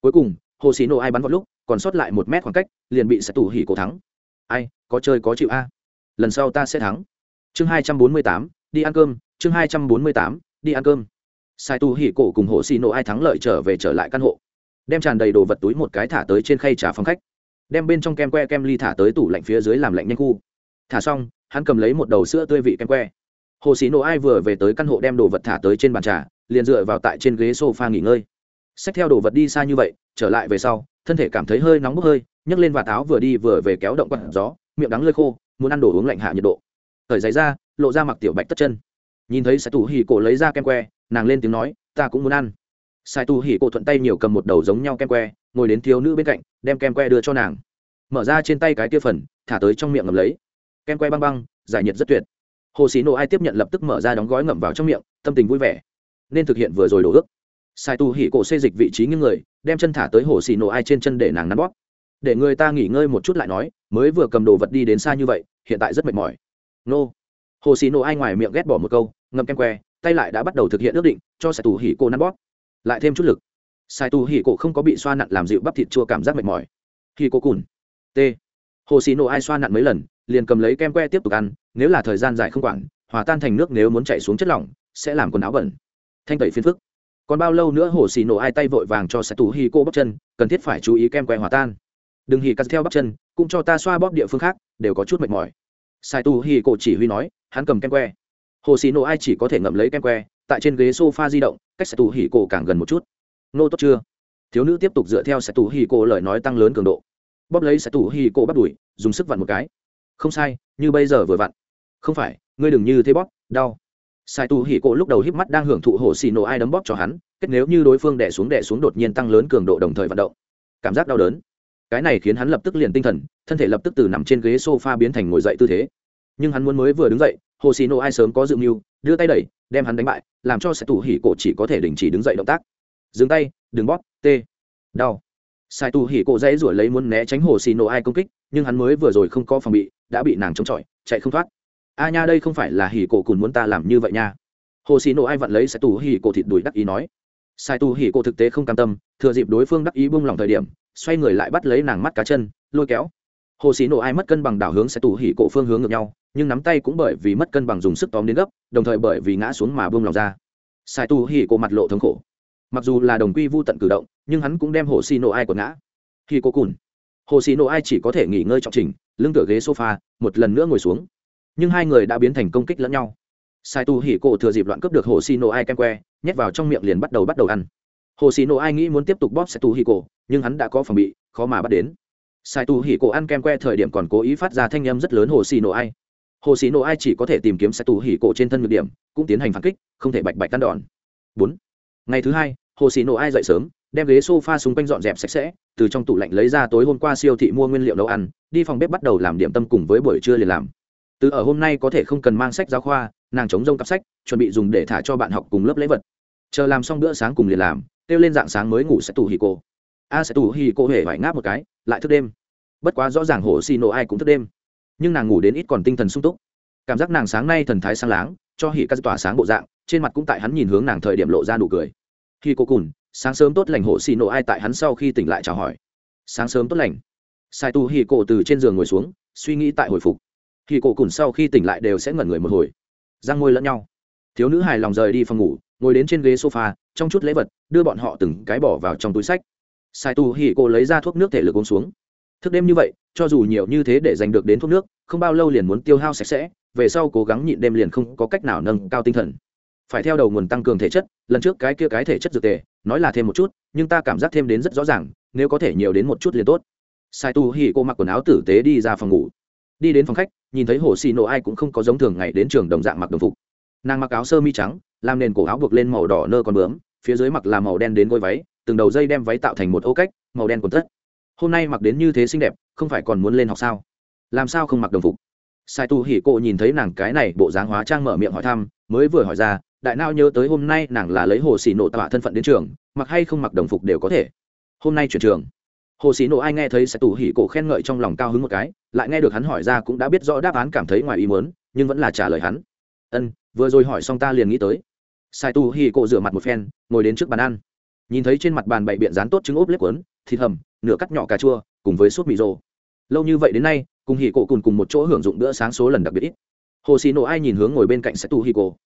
Cuối cùng, hồ xì nổ ai bắn vào lúc, còn sót lại một mét khoảng cách, liền bị sẽ tủ hỉ cổ thắng. Ai, có chơi có chịu a. Lần sau ta sẽ thắng. Chương hai trăm bốn mươi tám, đi ăn cơm. Chương hai trăm bốn mươi tám, đi ăn cơm. Sai tu hỉ cổ cùng hồ xì nổ ai thắng lợi trở về trở lại căn hộ đem tràn đầy đồ vật túi một cái thả tới trên khay trà phòng khách. Đem bên trong kem que kem ly thả tới tủ lạnh phía dưới làm lạnh nhanh khu. Thả xong, hắn cầm lấy một đầu sữa tươi vị kem que. Hồ sĩ nổ ai vừa về tới căn hộ đem đồ vật thả tới trên bàn trà, liền dựa vào tại trên ghế s o f a nghỉ ngơi. Xách theo đồ vật đi xa như vậy, trở lại về sau, thân thể cảm thấy hơi nóng bốc hơi, nhấc lên và táo vừa đi vừa về kéo động quặn gió, miệng đắng lơi khô, muốn ăn đồ uống lạnh hạ nhiệt độ. Thời giấy ra, lộ ra mặc tiểu bạch tất chân. Nhìn thấy sẽ tủ hỉ cổ lấy ra kem que, nàng lên tiếng nói, ta cũng muốn ăn sai Tu hỉ cổ thuận tay nhiều cầm một đầu giống nhau kem que, ngồi đến thiếu nữ bên cạnh, đem kem que đưa cho nàng. Mở ra trên tay cái tia phần, thả tới trong miệng ngầm lấy. Kem que băng băng, giải nhiệt rất tuyệt. Hồ xí nộ ai tiếp nhận lập tức mở ra đóng gói ngậm vào trong miệng, tâm tình vui vẻ. Nên thực hiện vừa rồi đổ ước. Sai tu hỉ cổ xê dịch vị trí những người, đem chân thả tới hồ xì nổ ai trên chân để nàng nắn bóp. Để người ta nghỉ ngơi một chút lại nói, mới vừa cầm đồ vật đi đến xa như vậy, hiện tại rất mệt mỏi. Nô. Hồ xì nổ ai ngoài miệng ghét bỏ một câu, ngậm kem que, tay lại đã bắt đầu thực hiện ước định, cho sai tu hỉ cổ nắn bóp lại thêm chút lực. Sai tu hỉ cổ không có bị xoa nặn làm dịu bắp thịt chua cảm giác mệt mỏi. Hì cổ cùn. T. Hồ xì nổ ai xoa nặn mấy lần, liền cầm lấy kem que tiếp tục ăn, nếu là thời gian dài không quản, hòa tan thành nước nếu muốn chạy xuống chất lỏng, sẽ làm quần áo bẩn. Thanh tẩy phiền phức. Còn bao lâu nữa hồ xì nổ ai tay vội vàng cho sai tu hì cô bắp chân, cần thiết phải chú ý kem que hòa tan. Đừng hì cắt theo bắp chân, cũng cho ta xoa bóp địa phương khác, đều có chút mệt mỏi. Sai tu hì cô chỉ huy nói, hắn cầm kem que. Hồ xì nổ ai chỉ có thể ngậm lấy kem que, tại trên ghế sofa di động cách sẽ tù hỉ cổ càng gần một chút. Nô tốt chưa? Thiếu nữ tiếp tục dựa theo sẽ tù hỉ cổ lời nói tăng lớn cường độ. Bóp lấy sẽ tù hỉ cổ bắt đuổi, dùng sức vặn một cái. Không sai, như bây giờ vừa vặn. Không phải, ngươi đừng như thế bóp, đau. Sai tù hỉ cổ lúc đầu híp mắt đang hưởng thụ hổ xì nổ ai đấm bóp cho hắn, kết nếu như đối phương đẻ xuống đẻ xuống đột nhiên tăng lớn cường độ đồng thời vận động. Cảm giác đau đớn. Cái này khiến hắn lập tức liền tinh thần, thân thể lập tức từ nằm trên ghế sofa biến thành ngồi dậy tư thế. Nhưng hắn muốn mới vừa đứng dậy, hồ xì nổ ai sớm có dự mưu đưa tay đẩy, đem hắn đánh bại, làm cho sai tu hỉ cổ chỉ có thể đình chỉ đứng dậy động tác. Dừng tay, đừng bóp, tê. Đau. Sai tu hỉ cổ dãy ruổi lấy muốn né tránh hồ xì nổ ai công kích, nhưng hắn mới vừa rồi không có phòng bị, đã bị nàng chống chọi, chạy không thoát. A nha, đây không phải là hỉ cổ cùn muốn ta làm như vậy nha. Hồ xì nổ ai vặn lấy sai tù hỉ cổ thịt đùi đắc ý nói. Sai tù hỉ cổ thực tế không cam tâm, thừa dịp đối phương đắc ý bung lòng thời điểm, xoay người lại bắt lấy nàng mắt cá chân, lôi kéo hồ xì nổ ai mất cân bằng đảo hướng sẽ tù hỉ cổ phương hướng ngược nhau, nhưng nắm tay cũng bởi vì mất cân bằng dùng sức tóm đến gấp, đồng thời bởi vì ngã xuống mà buông lòng ra. Sai tù hỉ cổ mặt lộ thống khổ. Mặc dù là đồng quy vô tận cử động, nhưng hắn cũng đem hồ xì nổ ai của ngã. Khi cô cùn. Hồ xì nổ ai chỉ có thể nghỉ ngơi trọng trình, lưng tựa ghế sofa, một lần nữa ngồi xuống. Nhưng hai người đã biến thành công kích lẫn nhau. Sai tu hỉ cổ thừa dịp loạn cướp được hồ xì nổ ai kem que, nhét vào trong miệng liền bắt đầu bắt đầu ăn. Hồ xì nổ ai nghĩ muốn tiếp tục bóp sai tu hỉ cổ, nhưng hắn đã có phòng bị, khó mà bắt đến sai tu hỉ cổ ăn kem que thời điểm còn cố ý phát ra thanh âm rất lớn hồ xì nổ ai. Hồ xì nổ ai chỉ có thể tìm kiếm sai tu hỉ cổ trên thân nhược điểm, cũng tiến hành phản kích, không thể bạch bạch tan đòn. Bốn. Ngày thứ hai, hồ xì nổ ai dậy sớm, đem ghế sofa xung quanh dọn dẹp sạch sẽ, từ trong tủ lạnh lấy ra tối hôm qua siêu thị mua nguyên liệu nấu ăn, đi phòng bếp bắt đầu làm điểm tâm cùng với buổi trưa liền làm. Từ ở hôm nay có thể không cần mang sách giáo khoa, nàng chống rông cặp sách, chuẩn bị dùng để thả cho bạn học cùng lớp lễ vật. Chờ làm xong bữa sáng cùng liền làm, kêu lên dạng sáng mới ngủ sẽ tủ hì cô a sẽ tù hi cô hề phải ngáp một cái, lại thức đêm. Bất quá rõ ràng hồ xì nổ ai cũng thức đêm. Nhưng nàng ngủ đến ít còn tinh thần sung túc. Cảm giác nàng sáng nay thần thái sang láng, cho hỉ các tỏa sáng bộ dạng, trên mặt cũng tại hắn nhìn hướng nàng thời điểm lộ ra nụ cười. Khi cô cùn, sáng sớm tốt lành hồ xì nổ ai tại hắn sau khi tỉnh lại chào hỏi. Sáng sớm tốt lành. Sai tu Hi cổ từ trên giường ngồi xuống, suy nghĩ tại hồi phục. Khi cổ cùn sau khi tỉnh lại đều sẽ ngẩn người một hồi. Răng ngôi lẫn nhau. Thiếu nữ hài lòng rời đi phòng ngủ, ngồi đến trên ghế sofa, trong chút lễ vật, đưa bọn họ từng cái bỏ vào trong túi sách sai tu hì cô lấy ra thuốc nước thể lực uống xuống. Thức đêm như vậy, cho dù nhiều như thế để giành được đến thuốc nước, không bao lâu liền muốn tiêu hao sạch sẽ, về sau cố gắng nhịn đêm liền không có cách nào nâng cao tinh thần. Phải theo đầu nguồn tăng cường thể chất, lần trước cái kia cái thể chất dược tề, nói là thêm một chút, nhưng ta cảm giác thêm đến rất rõ ràng, nếu có thể nhiều đến một chút liền tốt. Sai tu hì cô mặc quần áo tử tế đi ra phòng ngủ. Đi đến phòng khách, nhìn thấy hồ xì nổ ai cũng không có giống thường ngày đến trường đồng dạng mặc đồng phục. Nàng mặc áo sơ mi trắng, làm nền cổ áo buộc lên màu đỏ nơ con bướm, phía dưới mặc là màu đen đến gối váy từng đầu dây đem váy tạo thành một ô cách, màu đen quần tất. Hôm nay mặc đến như thế xinh đẹp, không phải còn muốn lên học sao? Làm sao không mặc đồng phục? Sai tu hỉ cô nhìn thấy nàng cái này bộ dáng hóa trang mở miệng hỏi thăm, mới vừa hỏi ra, đại nao nhớ tới hôm nay nàng là lấy hồ xì nổ tạ thân phận đến trường, mặc hay không mặc đồng phục đều có thể. Hôm nay chuyển trường. Hồ xì nổ ai nghe thấy sai Tu hỉ cổ khen ngợi trong lòng cao hứng một cái, lại nghe được hắn hỏi ra cũng đã biết rõ đáp án cảm thấy ngoài ý muốn, nhưng vẫn là trả lời hắn. Ân, vừa rồi hỏi xong ta liền nghĩ tới. Sai Tu hỉ cổ rửa mặt một phen, ngồi đến trước bàn ăn nhìn thấy trên mặt bàn bày biện rán tốt trứng ốp lép quấn thịt hầm, nửa cắt nhỏ cà chua, cùng với sốt mì rô lâu như vậy đến nay, cùng hỉ cổ cùng cùng một chỗ hưởng dụng bữa sáng số lần đặc biệt ít. Hồ xì nổ ai nhìn hướng ngồi bên cạnh sẽ tu hì cổ.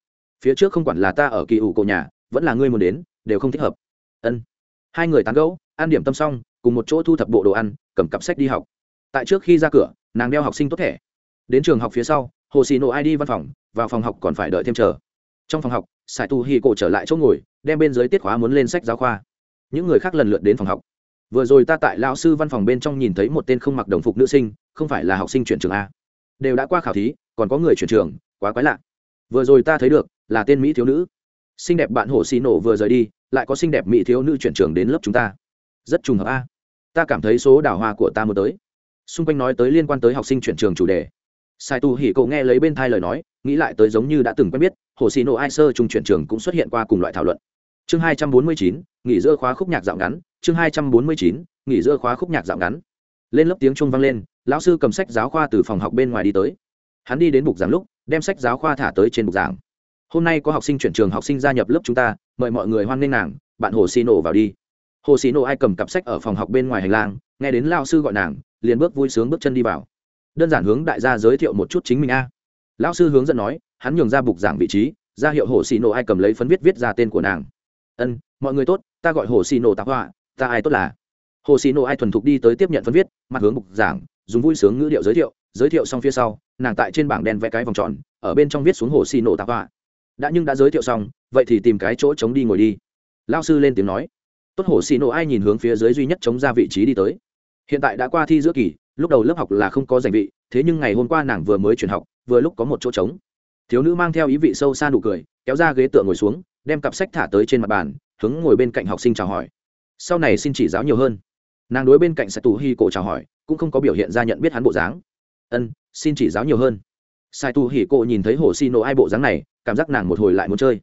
Phía trước không quản là ta ở kỳ ủ cổ nhà, vẫn là ngươi muốn đến, đều không thích hợp. Ân. Hai người tán gẫu, ăn điểm tâm xong, cùng một chỗ thu thập bộ đồ ăn, cầm cặp sách đi học. Tại trước khi ra cửa, nàng đeo học sinh tốt thẻ. Đến trường học phía sau, hồ xì nổ đi văn phòng, vào phòng học còn phải đợi thêm chờ trong phòng học sài tu hi cổ trở lại chỗ ngồi, đem bên dưới tiết khóa muốn lên sách giáo khoa. Những người khác lần lượt đến phòng học. Vừa rồi ta tại lao sư văn phòng bên trong nhìn thấy một tên không mặc đồng phục nữ sinh, không phải là học sinh chuyển trường a. Đều đã qua khảo thí, còn có người chuyển trường, quá quái lạ. Vừa rồi ta thấy được, là tên mỹ thiếu nữ. Xinh đẹp bạn hồ xì nổ vừa rời đi, lại có xinh đẹp mỹ thiếu nữ chuyển trường đến lớp chúng ta. Rất trùng hợp a. Ta cảm thấy số đào hoa của ta mới tới. Xung quanh nói tới liên quan tới học sinh chuyển trường chủ đề. Sai tu hỉ cậu nghe lấy bên thai lời nói nghĩ lại tới giống như đã từng quen biết, hồ xì nổ ai sơ trung chuyển trường cũng xuất hiện qua cùng loại thảo luận. Chương hai trăm bốn mươi chín, nghỉ giữa khóa khúc nhạc dạo ngắn. Chương hai trăm bốn mươi chín, nghỉ giữa khóa khúc nhạc dạo ngắn. Lên lớp tiếng trung vang lên, lão sư cầm sách giáo khoa từ phòng học bên ngoài đi tới. Hắn đi đến bục giảng lúc, đem sách giáo khoa thả tới trên bục giảng. Hôm nay có học sinh chuyển trường, học sinh gia nhập lớp chúng ta, mời mọi người hoan nghênh nàng, bạn hồ xì nổ vào đi. Hồ xì nổ ai cầm cặp sách ở phòng học bên ngoài hành lang, nghe đến lao sư gọi nàng, liền bước vui sướng bước chân đi vào. Đơn giản hướng đại gia giới thiệu một chút chính mình a lão sư hướng dẫn nói, hắn nhường ra bục giảng vị trí, ra hiệu hồ xì nổ ai cầm lấy phấn viết viết ra tên của nàng. Ân, mọi người tốt, ta gọi hồ xì nổ tạp họa, ta ai tốt là? Hồ xì nổ ai thuần thục đi tới tiếp nhận phấn viết, mặt hướng bục giảng, dùng vui sướng ngữ điệu giới thiệu giới thiệu xong phía sau, nàng tại trên bảng đen vẽ cái vòng tròn, ở bên trong viết xuống hồ xì nổ tạp họa. Đã nhưng đã giới thiệu xong, vậy thì tìm cái chỗ chống đi ngồi đi. Lao sư lên tiếng nói. Tốt, hồ xì nổ ai nhìn hướng phía dưới duy nhất chống ra vị trí đi tới. Hiện tại đã qua thi giữa kỳ lúc đầu lớp học là không có giành vị, thế nhưng ngày hôm qua nàng vừa mới chuyển học, vừa lúc có một chỗ trống. Thiếu nữ mang theo ý vị sâu xa nụ cười, kéo ra ghế tựa ngồi xuống, đem cặp sách thả tới trên mặt bàn, hướng ngồi bên cạnh học sinh chào hỏi. Sau này xin chỉ giáo nhiều hơn. Nàng đối bên cạnh sẽ tù hi cổ chào hỏi, cũng không có biểu hiện ra nhận biết hắn bộ dáng. Ân, xin chỉ giáo nhiều hơn. Sai tu hỉ cổ nhìn thấy hồ xi nổ ai bộ dáng này, cảm giác nàng một hồi lại muốn chơi.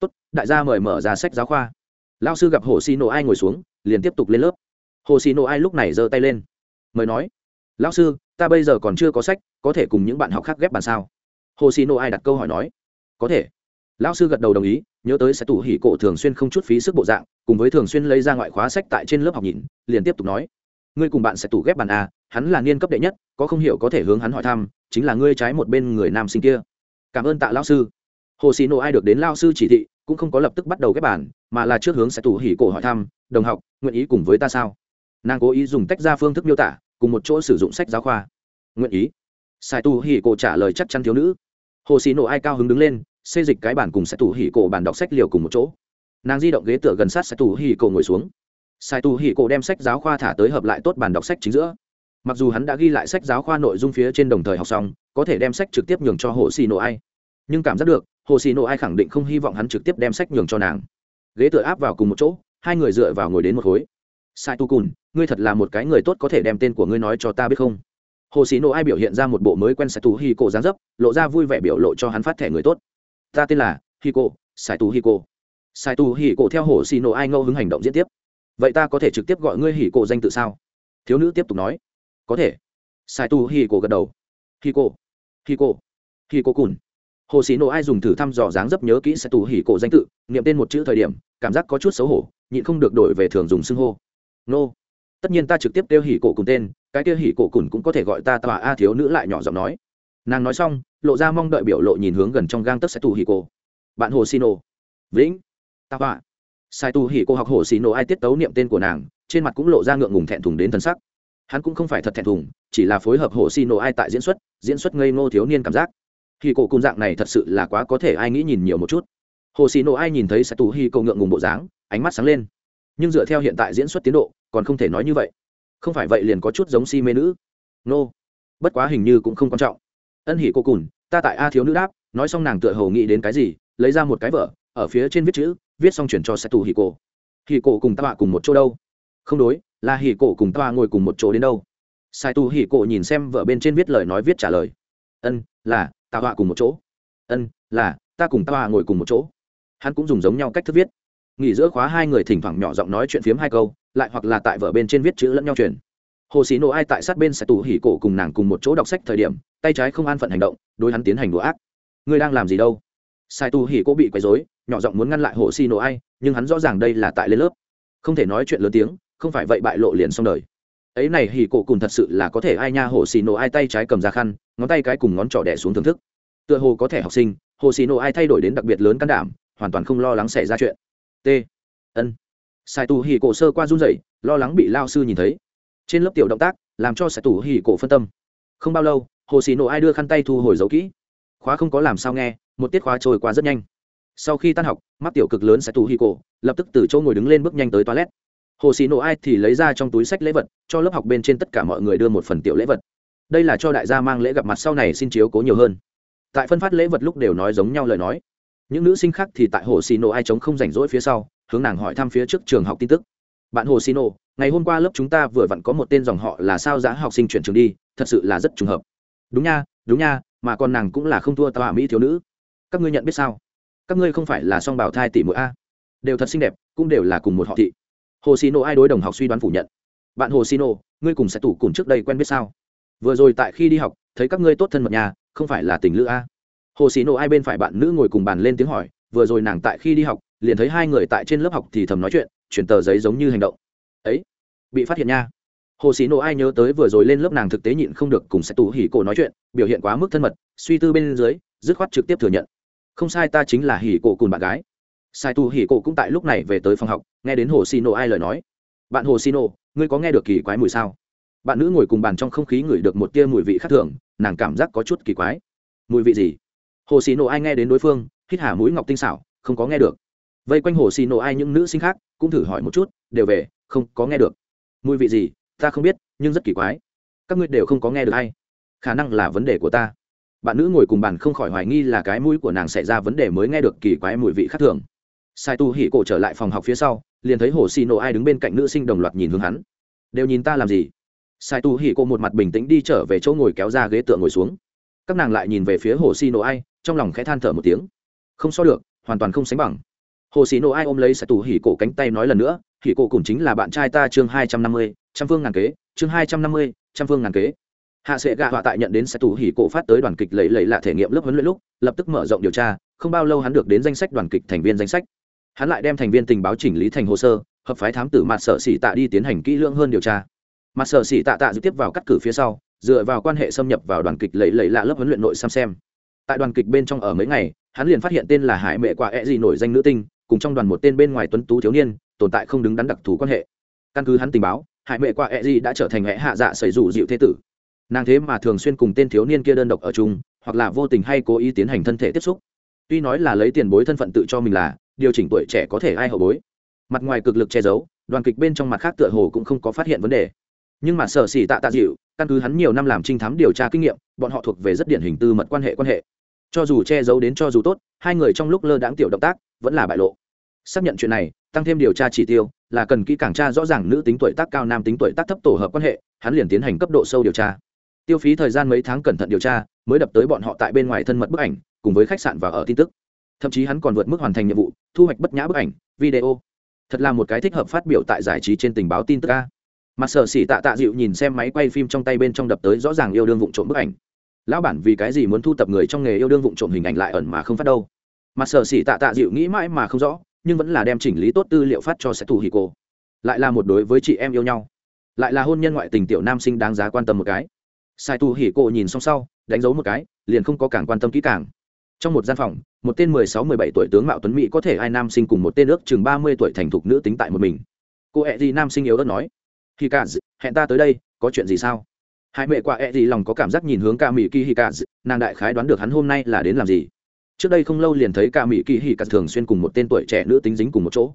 Tốt, đại gia mời mở ra sách giáo khoa. Lao sư gặp hồ xi nổ ai ngồi xuống, liền tiếp tục lên lớp. Hồ xi nổ ai lúc này giơ tay lên. Mời nói lão sư, ta bây giờ còn chưa có sách, có thể cùng những bạn học khác ghép bàn sao? Hồ xì nô ai đặt câu hỏi nói. Có thể. Lão sư gật đầu đồng ý, nhớ tới sẽ tủ hỉ cổ thường xuyên không chút phí sức bộ dạng, cùng với thường xuyên lấy ra ngoại khóa sách tại trên lớp học nhìn, liền tiếp tục nói. Ngươi cùng bạn sẽ tủ ghép bàn a, hắn là niên cấp đệ nhất, có không hiểu có thể hướng hắn hỏi thăm, chính là ngươi trái một bên người nam sinh kia. Cảm ơn tạ lão sư. Hồ xì nộ ai được đến lao sư chỉ thị, cũng không có lập tức bắt đầu ghép bàn mà là trước hướng sẽ tủ hỉ cổ hỏi thăm, đồng học, nguyện ý cùng với ta sao? Nàng cố ý dùng tách ra phương thức miêu tả cùng một chỗ sử dụng sách giáo khoa. Nguyện ý. Sai tu hỉ cổ trả lời chắc chắn thiếu nữ. Hồ xì nổ ai cao hứng đứng lên, xê dịch cái bản cùng sai tủ hỉ cổ bản đọc sách liều cùng một chỗ. Nàng di động ghế tựa gần sát sai tủ hỉ cổ ngồi xuống. Sai Tu hỉ cổ đem sách giáo khoa thả tới hợp lại tốt bản đọc sách chính giữa. Mặc dù hắn đã ghi lại sách giáo khoa nội dung phía trên đồng thời học xong, có thể đem sách trực tiếp nhường cho hồ xì nổ ai. Nhưng cảm giác được, hồ xì nổ ai khẳng định không hy vọng hắn trực tiếp đem sách nhường cho nàng. Ghế tựa áp vào cùng một chỗ, hai người dựa vào ngồi đến một khối sai tu cùn, ngươi thật là một cái người tốt có thể đem tên của ngươi nói cho ta biết không? Hồ Sĩ nộ ai biểu hiện ra một bộ mới quen sai tu hi cổ dáng dấp, lộ ra vui vẻ biểu lộ cho hắn phát thẻ người tốt. Ta tên là hi cổ sai tu hi cổ sai tu hi cổ theo hồ Sĩ nộ ai ngẫu hứng hành động diễn tiếp. Vậy ta có thể trực tiếp gọi ngươi hỉ cổ danh tự sao? Thiếu nữ tiếp tục nói. Có thể. Sai tu hỉ cổ gật đầu. Hỉ cổ hỉ cổ hỉ cổ cùn. Hồ sĩ nộ ai dùng thử thăm dò dáng dấp nhớ kỹ sai tu hỉ cổ danh tự, niệm tên một chữ thời điểm, cảm giác có chút xấu hổ, nhịn không được đổi về thường dùng xưng hô nô. Tất nhiên ta trực tiếp kêu hỉ cổ cùng tên, cái kêu hỉ cổ cùn cũng có thể gọi ta tòa a thiếu nữ lại nhỏ giọng nói. Nàng nói xong, lộ ra mong đợi biểu lộ nhìn hướng gần trong gang tấc sai tu hỉ cổ. Bạn hồ xì ô vĩnh. Ta họa. Sai tu hỉ cô học hồ xì ô ai tiết tấu niệm tên của nàng, trên mặt cũng lộ ra ngượng ngùng thẹn thùng đến thân sắc. Hắn cũng không phải thật thẹn thùng, chỉ là phối hợp hồ xì ô ai tại diễn xuất diễn xuất ngây ngô thiếu niên cảm giác. Hỉ cổ cùng dạng này thật sự là quá có thể ai nghĩ nhìn nhiều một chút. Hồ xì nổ ai nhìn thấy sai tu hỉ cô ngượng ngùng bộ dáng, ánh mắt sáng lên nhưng dựa theo hiện tại diễn xuất tiến độ, còn không thể nói như vậy. Không phải vậy liền có chút giống si mê nữ. Nô、no. bất quá hình như cũng không quan trọng. Ân hỉ cô cùn, ta tại a thiếu nữ đáp, nói xong nàng tựa hồ nghĩ đến cái gì, lấy ra một cái vở, ở phía trên viết chữ, viết xong chuyển cho sai tù hì cổ hì cổ cùng ta cùng một chỗ đâu? Không đối, là hì cổ cùng ta ngồi cùng một chỗ đến đâu? Sai tù hì cổ nhìn xem vợ bên trên viết lời nói viết trả lời. Ân, là, ta bạ cùng một chỗ. Ân, là, ta cùng ta ngồi cùng một chỗ. Hắn cũng dùng giống nhau cách thức viết nghỉ giữa khóa hai người thỉnh thoảng nhỏ giọng nói chuyện phiếm hai câu, lại hoặc là tại vở bên trên viết chữ lẫn nhau truyền. Hồ sĩ nộ ai tại sát bên sẽ tù hỉ cổ cùng nàng cùng một chỗ đọc sách thời điểm, tay trái không an phận hành động, đối hắn tiến hành đùa ác. Ngươi đang làm gì đâu? Sai tu hỉ cổ bị quấy rối, nhỏ giọng muốn ngăn lại hồ sĩ nộ ai, nhưng hắn rõ ràng đây là tại lên lớp. Không thể nói chuyện lớn tiếng, không phải vậy bại lộ liền xong đời. Ấy này hỉ cổ cùng thật sự là có thể ai nha hồ xì nổ ai tay trái cầm ra khăn, ngón tay cái cùng ngón trỏ đẻ xuống thưởng thức. Tựa hồ có thể học sinh, hồ xì nổ ai thay đổi đến đặc biệt lớn can đảm, hoàn toàn không lo lắng xảy ra chuyện t. Ân. Sai tù hỉ cổ sơ qua run rẩy, lo lắng bị lao sư nhìn thấy. Trên lớp tiểu động tác, làm cho sai tù hỉ cổ phân tâm. Không bao lâu, hồ xì nổ ai đưa khăn tay thu hồi dấu kỹ. Khóa không có làm sao nghe, một tiết khóa trôi qua rất nhanh. Sau khi tan học, mắt tiểu cực lớn sai tù hỉ cổ lập tức từ chỗ ngồi đứng lên bước nhanh tới toilet. Hồ xì nổ ai thì lấy ra trong túi sách lễ vật, cho lớp học bên trên tất cả mọi người đưa một phần tiểu lễ vật. Đây là cho đại gia mang lễ gặp mặt sau này xin chiếu cố nhiều hơn. Tại phân phát lễ vật lúc đều nói giống nhau lời nói những nữ sinh khác thì tại hồ xì nổ ai chống không rảnh rỗi phía sau, hướng nàng hỏi thăm phía trước trường học tin tức. Bạn hồ xì nổ, ngày hôm qua lớp chúng ta vừa vặn có một tên dòng họ là sao giá học sinh chuyển trường đi, thật sự là rất trùng hợp. Đúng nha đúng nha, mà còn nàng cũng là không thua tòa mỹ thiếu nữ. Các ngươi nhận biết sao? Các ngươi không phải là song bảo thai tỷ mũi a? Đều thật xinh đẹp, cũng đều là cùng một họ thị. Hồ xì nổ ai đối đồng học suy đoán phủ nhận. Bạn hồ xì nổ, ngươi cùng sẽ tủ cùng trước đây quen biết sao? Vừa rồi tại khi đi học, thấy các ngươi tốt thân mật nhà, không phải là tình lữ a? Hồ xì nổ ai bên phải bạn nữ ngồi cùng bàn lên tiếng hỏi, vừa rồi nàng tại khi đi học, liền thấy hai người tại trên lớp học thì thầm nói chuyện, chuyển tờ giấy giống như hành động. Ấy, bị phát hiện nha. Hồ xì nổ ai nhớ tới vừa rồi lên lớp nàng thực tế nhịn không được cùng sẽ tù hỉ cổ nói chuyện, biểu hiện quá mức thân mật, suy tư bên dưới, dứt khoát trực tiếp thừa nhận. Không sai, ta chính là hỉ cổ cùng bạn gái. Sai tu hỉ cổ cũng tại lúc này về tới phòng học, nghe đến hồ xì nổ ai lời nói. Bạn hồ xì nổ ngươi có nghe được kỳ quái mùi sao? Bạn nữ ngồi cùng bàn trong không khí ngửi được một tia mùi vị khác thường, nàng cảm giác có chút kỳ quái. Mùi vị gì? Hồ xì nổ ai nghe đến đối phương, hít hà mũi ngọc tinh xảo, không có nghe được. Vây quanh hồ xì nổ ai những nữ sinh khác, cũng thử hỏi một chút, đều về, không có nghe được. Mùi vị gì, ta không biết, nhưng rất kỳ quái. Các ngươi đều không có nghe được hay? Khả năng là vấn đề của ta. Bạn nữ ngồi cùng bàn không khỏi hoài nghi là cái mũi của nàng xảy ra vấn đề mới nghe được kỳ quái mùi vị khác thường. Sai tu hỉ cổ trở lại phòng học phía sau, liền thấy hồ xì nổ ai đứng bên cạnh nữ sinh đồng loạt nhìn hướng hắn. Đều nhìn ta làm gì? Sai tu hỉ cổ một mặt bình tĩnh đi trở về chỗ ngồi kéo ra ghế tựa ngồi xuống. Các nàng lại nhìn về phía hồ xì nổ ai trong lòng khẽ than thở một tiếng. Không so được, hoàn toàn không sánh bằng. Hồ sĩ nộ ai ôm lấy sai tù hỉ cổ cánh tay nói lần nữa, hỉ cổ cùng chính là bạn trai ta chương hai trăm năm mươi, trăm phương ngàn kế, chương hai trăm năm mươi, trăm phương ngàn kế. Hạ sệ gạ họa tại nhận đến sẽ tù hỉ cổ phát tới đoàn kịch lầy lầy lạ thể nghiệm lớp huấn luyện lúc, lập tức mở rộng điều tra, không bao lâu hắn được đến danh sách đoàn kịch thành viên danh sách. Hắn lại đem thành viên tình báo chỉnh lý thành hồ sơ, hợp phái thám tử mặt sở xỉ tạ đi tiến hành kỹ lưỡng hơn điều tra. Mặt sở xỉ tạ tạ dự tiếp vào cắt cử phía sau, dựa vào quan hệ xâm nhập vào đoàn kịch lầy lầy lạ lớp huấn luyện nội xem xem tại đoàn kịch bên trong ở mấy ngày, hắn liền phát hiện tên là hải mẹ quả E gì nổi danh nữ tinh, cùng trong đoàn một tên bên ngoài tuấn tú thiếu niên, tồn tại không đứng đắn đặc thù quan hệ. Căn cứ hắn tình báo, hải mẹ quả E gì đã trở thành hệ hạ dạ xảy rủ dịu thế tử. Nàng thế mà thường xuyên cùng tên thiếu niên kia đơn độc ở chung, hoặc là vô tình hay cố ý tiến hành thân thể tiếp xúc. Tuy nói là lấy tiền bối thân phận tự cho mình là, điều chỉnh tuổi trẻ có thể ai hậu bối. Mặt ngoài cực lực che giấu, đoàn kịch bên trong mặt khác tựa hồ cũng không có phát hiện vấn đề. Nhưng mà sở xỉ tạ tạ dịu, căn cứ hắn nhiều năm làm trinh thám điều tra kinh nghiệm, bọn họ thuộc về rất điển hình tư mật quan hệ quan hệ cho dù che giấu đến cho dù tốt, hai người trong lúc lơ đãng tiểu động tác, vẫn là bại lộ. Xác nhận chuyện này, tăng thêm điều tra chỉ tiêu, là cần kỹ càng tra rõ ràng nữ tính tuổi tác cao, nam tính tuổi tác thấp tổ hợp quan hệ, hắn liền tiến hành cấp độ sâu điều tra. Tiêu phí thời gian mấy tháng cẩn thận điều tra, mới đập tới bọn họ tại bên ngoài thân mật bức ảnh, cùng với khách sạn và ở tin tức. Thậm chí hắn còn vượt mức hoàn thành nhiệm vụ, thu hoạch bất nhã bức ảnh, video. Thật là một cái thích hợp phát biểu tại giải trí trên tình báo tin tức ca mặt sở xỉ tạ tạ dịu nhìn xem máy quay phim trong tay bên trong đập tới rõ ràng yêu đương vụ trộm bức ảnh lão bản vì cái gì muốn thu tập người trong nghề yêu đương vụn trộm hình ảnh lại ẩn mà không phát đâu? Mặt sở xỉ tạ tạ dịu nghĩ mãi mà không rõ, nhưng vẫn là đem chỉnh lý tốt tư liệu phát cho sẽ thủ hì cô lại là một đối với chị em yêu nhau. Lại là hôn nhân ngoại tình tiểu nam sinh đáng giá quan tâm một cái. Sai tu hỉ cô nhìn xong sau, đánh dấu một cái, liền không có càng quan tâm kỹ càng. Trong một gian phòng, một tên mười sáu, mười bảy tuổi tướng mạo tuấn mỹ có thể ai nam sinh cùng một tên ước chừng ba mươi tuổi thành thục nữ tính tại một mình. Cô ẹ gì nam sinh yếu ớt nói khi cả hẹn ta tới đây, có chuyện gì sao? Hai mẹ qua e gì lòng có cảm giác nhìn hướng ca mỹ kỳ hì cả nàng đại khái đoán được hắn hôm nay là đến làm gì. Trước đây không lâu liền thấy ca mỹ kỳ hì cả thường xuyên cùng một tên tuổi trẻ nữ tính dính cùng một chỗ.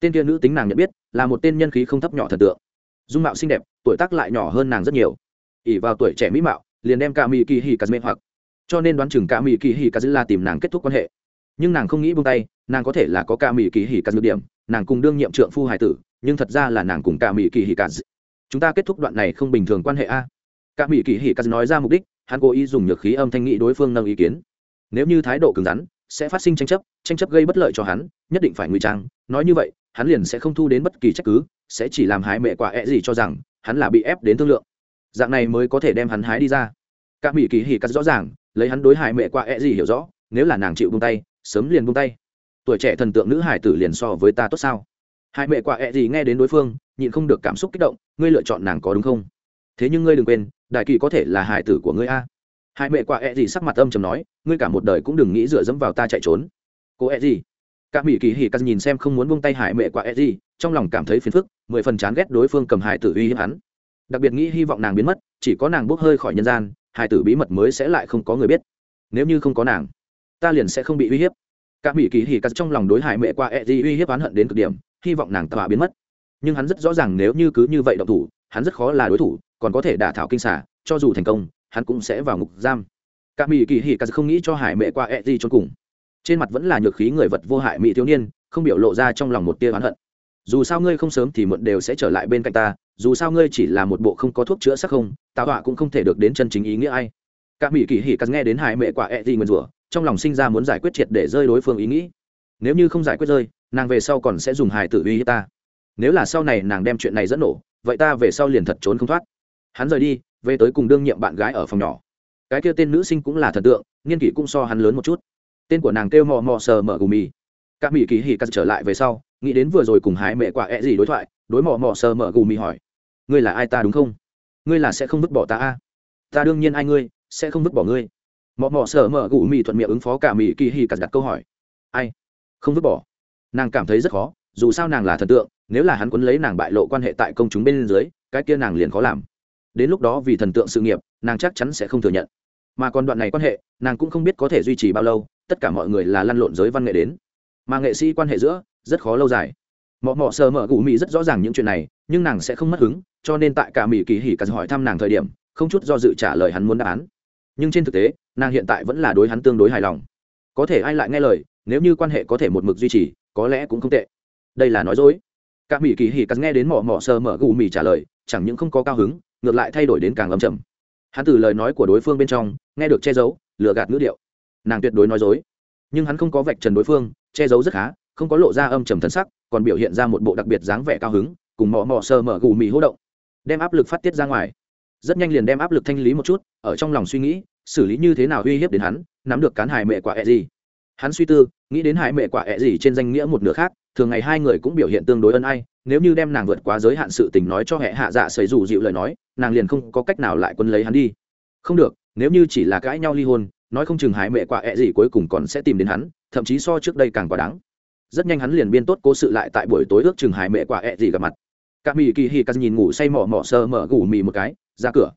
Tên kia nữ tính nàng nhận biết, là một tên nhân khí không thấp nhỏ thần tượng. Dung mạo xinh đẹp, tuổi tác lại nhỏ hơn nàng rất nhiều. Ỉ vào tuổi trẻ mỹ mạo, liền đem ca mỹ kỳ hì cả mê hoặc. Cho nên đoán chừng ca mỹ kỳ hì cả là tìm nàng kết thúc quan hệ. Nhưng nàng không nghĩ buông tay, nàng có thể là có ca mỹ kỳ hi cả điểm, nàng cùng đương nhiệm trượng phu hải tử, nhưng thật ra là nàng cùng ca mỹ kỳ hì cả chúng ta kết thúc đoạn này không bình thường quan hệ a. Các mỹ kỳ hỉ cắt nói ra mục đích, hắn cố ý dùng nhược khí âm thanh nghị đối phương nâng ý kiến. Nếu như thái độ cứng rắn, sẽ phát sinh tranh chấp tranh chấp gây bất lợi cho hắn, nhất định phải ngụy trang. Nói như vậy, hắn liền sẽ không thu đến bất kỳ trách cứ, sẽ chỉ làm hái mẹ quả ẹ gì cho rằng, hắn là bị ép đến thương lượng. Dạng này mới có thể đem hắn hái đi ra. Cả mỹ kỳ hỉ cắt rõ ràng, lấy hắn đối hại mẹ qua ẹ gì hiểu rõ, nếu là nàng chịu buông tay, sớm liền buông tay. Tuổi trẻ thần tượng nữ hải tử liền so với ta tốt sao? Hai mẹ qua ẹ gì nghe đến đối phương, nhịn không được cảm xúc kích động, ngươi lựa chọn nàng có đúng không? Thế nhưng ngươi đừng quên đại kỳ có thể là hải tử của ngươi a. Hai mẹ quả e gì sắc mặt âm chầm nói, ngươi cả một đời cũng đừng nghĩ dựa dẫm vào ta chạy trốn. Cô e gì? Cả mỹ kỳ hỉ cắt nhìn xem không muốn buông tay hải mẹ quả e gì, trong lòng cảm thấy phiền phức, mười phần chán ghét đối phương cầm hải tử uy hiếp hắn. Đặc biệt nghĩ hy vọng nàng biến mất, chỉ có nàng bốc hơi khỏi nhân gian hải tử bí mật mới sẽ lại không có người biết. Nếu như không có nàng, ta liền sẽ không bị uy hiếp. Cả mỹ kỳ hỉ cắt trong lòng đối hại mẹ quả e di uy hiếp oán hận đến cực điểm, hy vọng nàng tọa biến mất. Nhưng hắn rất rõ ràng nếu như cứ như vậy động thủ hắn rất khó là đối thủ, còn có thể đả thảo kinh xả cho dù thành công, hắn cũng sẽ vào ngục giam. Cả mỹ kỳ hỉ cắt không nghĩ cho hải mẹ qua e gì cho cùng. Trên mặt vẫn là nhược khí người vật vô hại mỹ thiếu niên, không biểu lộ ra trong lòng một tia oán hận. Dù sao ngươi không sớm thì muộn đều sẽ trở lại bên cạnh ta, dù sao ngươi chỉ là một bộ không có thuốc chữa sắc không tạo họa cũng không thể được đến chân chính ý nghĩa ai. Cả mỹ kỳ hỉ cắt nghe đến Hải mẹ quả ẹ gì nguyền rủa, trong lòng sinh ra muốn giải quyết triệt để rơi đối phương ý nghĩ. Nếu như không giải quyết rơi, nàng về sau còn sẽ dùng hài tử uy hiếp ta. Nếu là sau này nàng đem chuyện này dẫn nổ vậy ta về sau liền thật trốn không thoát. Hắn rời đi, về tới cùng đương nhiệm bạn gái ở phòng nhỏ. Cái kia tên nữ sinh cũng là thần tượng nghiên kỷ cũng so hắn lớn một chút. Tên của nàng kêu mò mò sờ mở gù mì. Cả mỹ kỳ hỉ cắt trở lại về sau, nghĩ đến vừa rồi cùng hái mẹ quả ẹ gì đối thoại, đối mò mò sờ mở gù mì hỏi. Ngươi là ai ta đúng không? Ngươi là sẽ không vứt bỏ ta a? Ta đương nhiên ai ngươi, sẽ không vứt bỏ ngươi. Mò mò sờ mở gù mì thuận miệng ứng phó cả mỹ kỳ hỉ cắt đặt câu hỏi. Ai? Không vứt bỏ. Nàng cảm thấy rất khó, dù sao nàng là thần tượng nếu là hắn quấn lấy nàng bại lộ quan hệ tại công chúng bên dưới, cái kia nàng liền khó làm. Đến lúc đó vì thần tượng sự nghiệp, nàng chắc chắn sẽ không thừa nhận. Mà còn đoạn này quan hệ, nàng cũng không biết có thể duy trì bao lâu, tất cả mọi người là lăn lộn giới văn nghệ đến. Mà nghệ sĩ quan hệ giữa, rất khó lâu dài. Mọ mọ sờ mở gù mỹ rất rõ ràng những chuyện này, nhưng nàng sẽ không mất hứng, cho nên tại cả mỹ kỳ hỉ cả hỏi thăm nàng thời điểm, không chút do dự trả lời hắn muốn đáp án. Nhưng trên thực tế, nàng hiện tại vẫn là đối hắn tương đối hài lòng. Có thể ai lại nghe lời, nếu như quan hệ có thể một mực duy trì, có lẽ cũng không tệ. Đây là nói dối cả mỹ kỳ hỉ cả nghe đến mỏ mỏ sờ mở gù mì trả lời, chẳng những không có cao hứng, ngược lại thay đổi đến càng âm trầm. Hắn từ lời nói của đối phương bên trong, nghe được che giấu, lừa gạt ngữ điệu. Nàng tuyệt đối nói dối. Nhưng hắn không có vạch trần đối phương, che giấu rất khá, không có lộ ra âm trầm thân sắc, còn biểu hiện ra một bộ đặc biệt dáng vẻ cao hứng, cùng mò mò sờ mở gù mì hỗ động. Đem áp lực phát tiết ra ngoài. Rất nhanh liền đem áp lực thanh lý một chút, ở trong lòng suy nghĩ, xử lý như thế nào uy hiếp đến hắn, nắm được cán hải mẹ quả ẹ gì. Hắn suy tư, nghĩ đến hải mẹ quả ẹ gì trên danh nghĩa một nửa khác thường ngày hai người cũng biểu hiện tương đối ân ai, nếu như đem nàng vượt quá giới hạn sự tình nói cho hệ hạ dạ xảy dù dịu lời nói, nàng liền không có cách nào lại quân lấy hắn đi. Không được, nếu như chỉ là cãi nhau ly hôn, nói không chừng hải mẹ quả ẹ gì cuối cùng còn sẽ tìm đến hắn, thậm chí so trước đây càng quá đáng. Rất nhanh hắn liền biên tốt cố sự lại tại buổi tối ước chừng hải mẹ quả ẹ gì gặp mặt. Cả mỹ kỳ hì cắt nhìn ngủ say mỏ mỏ sơ mở gù mì một cái, ra cửa.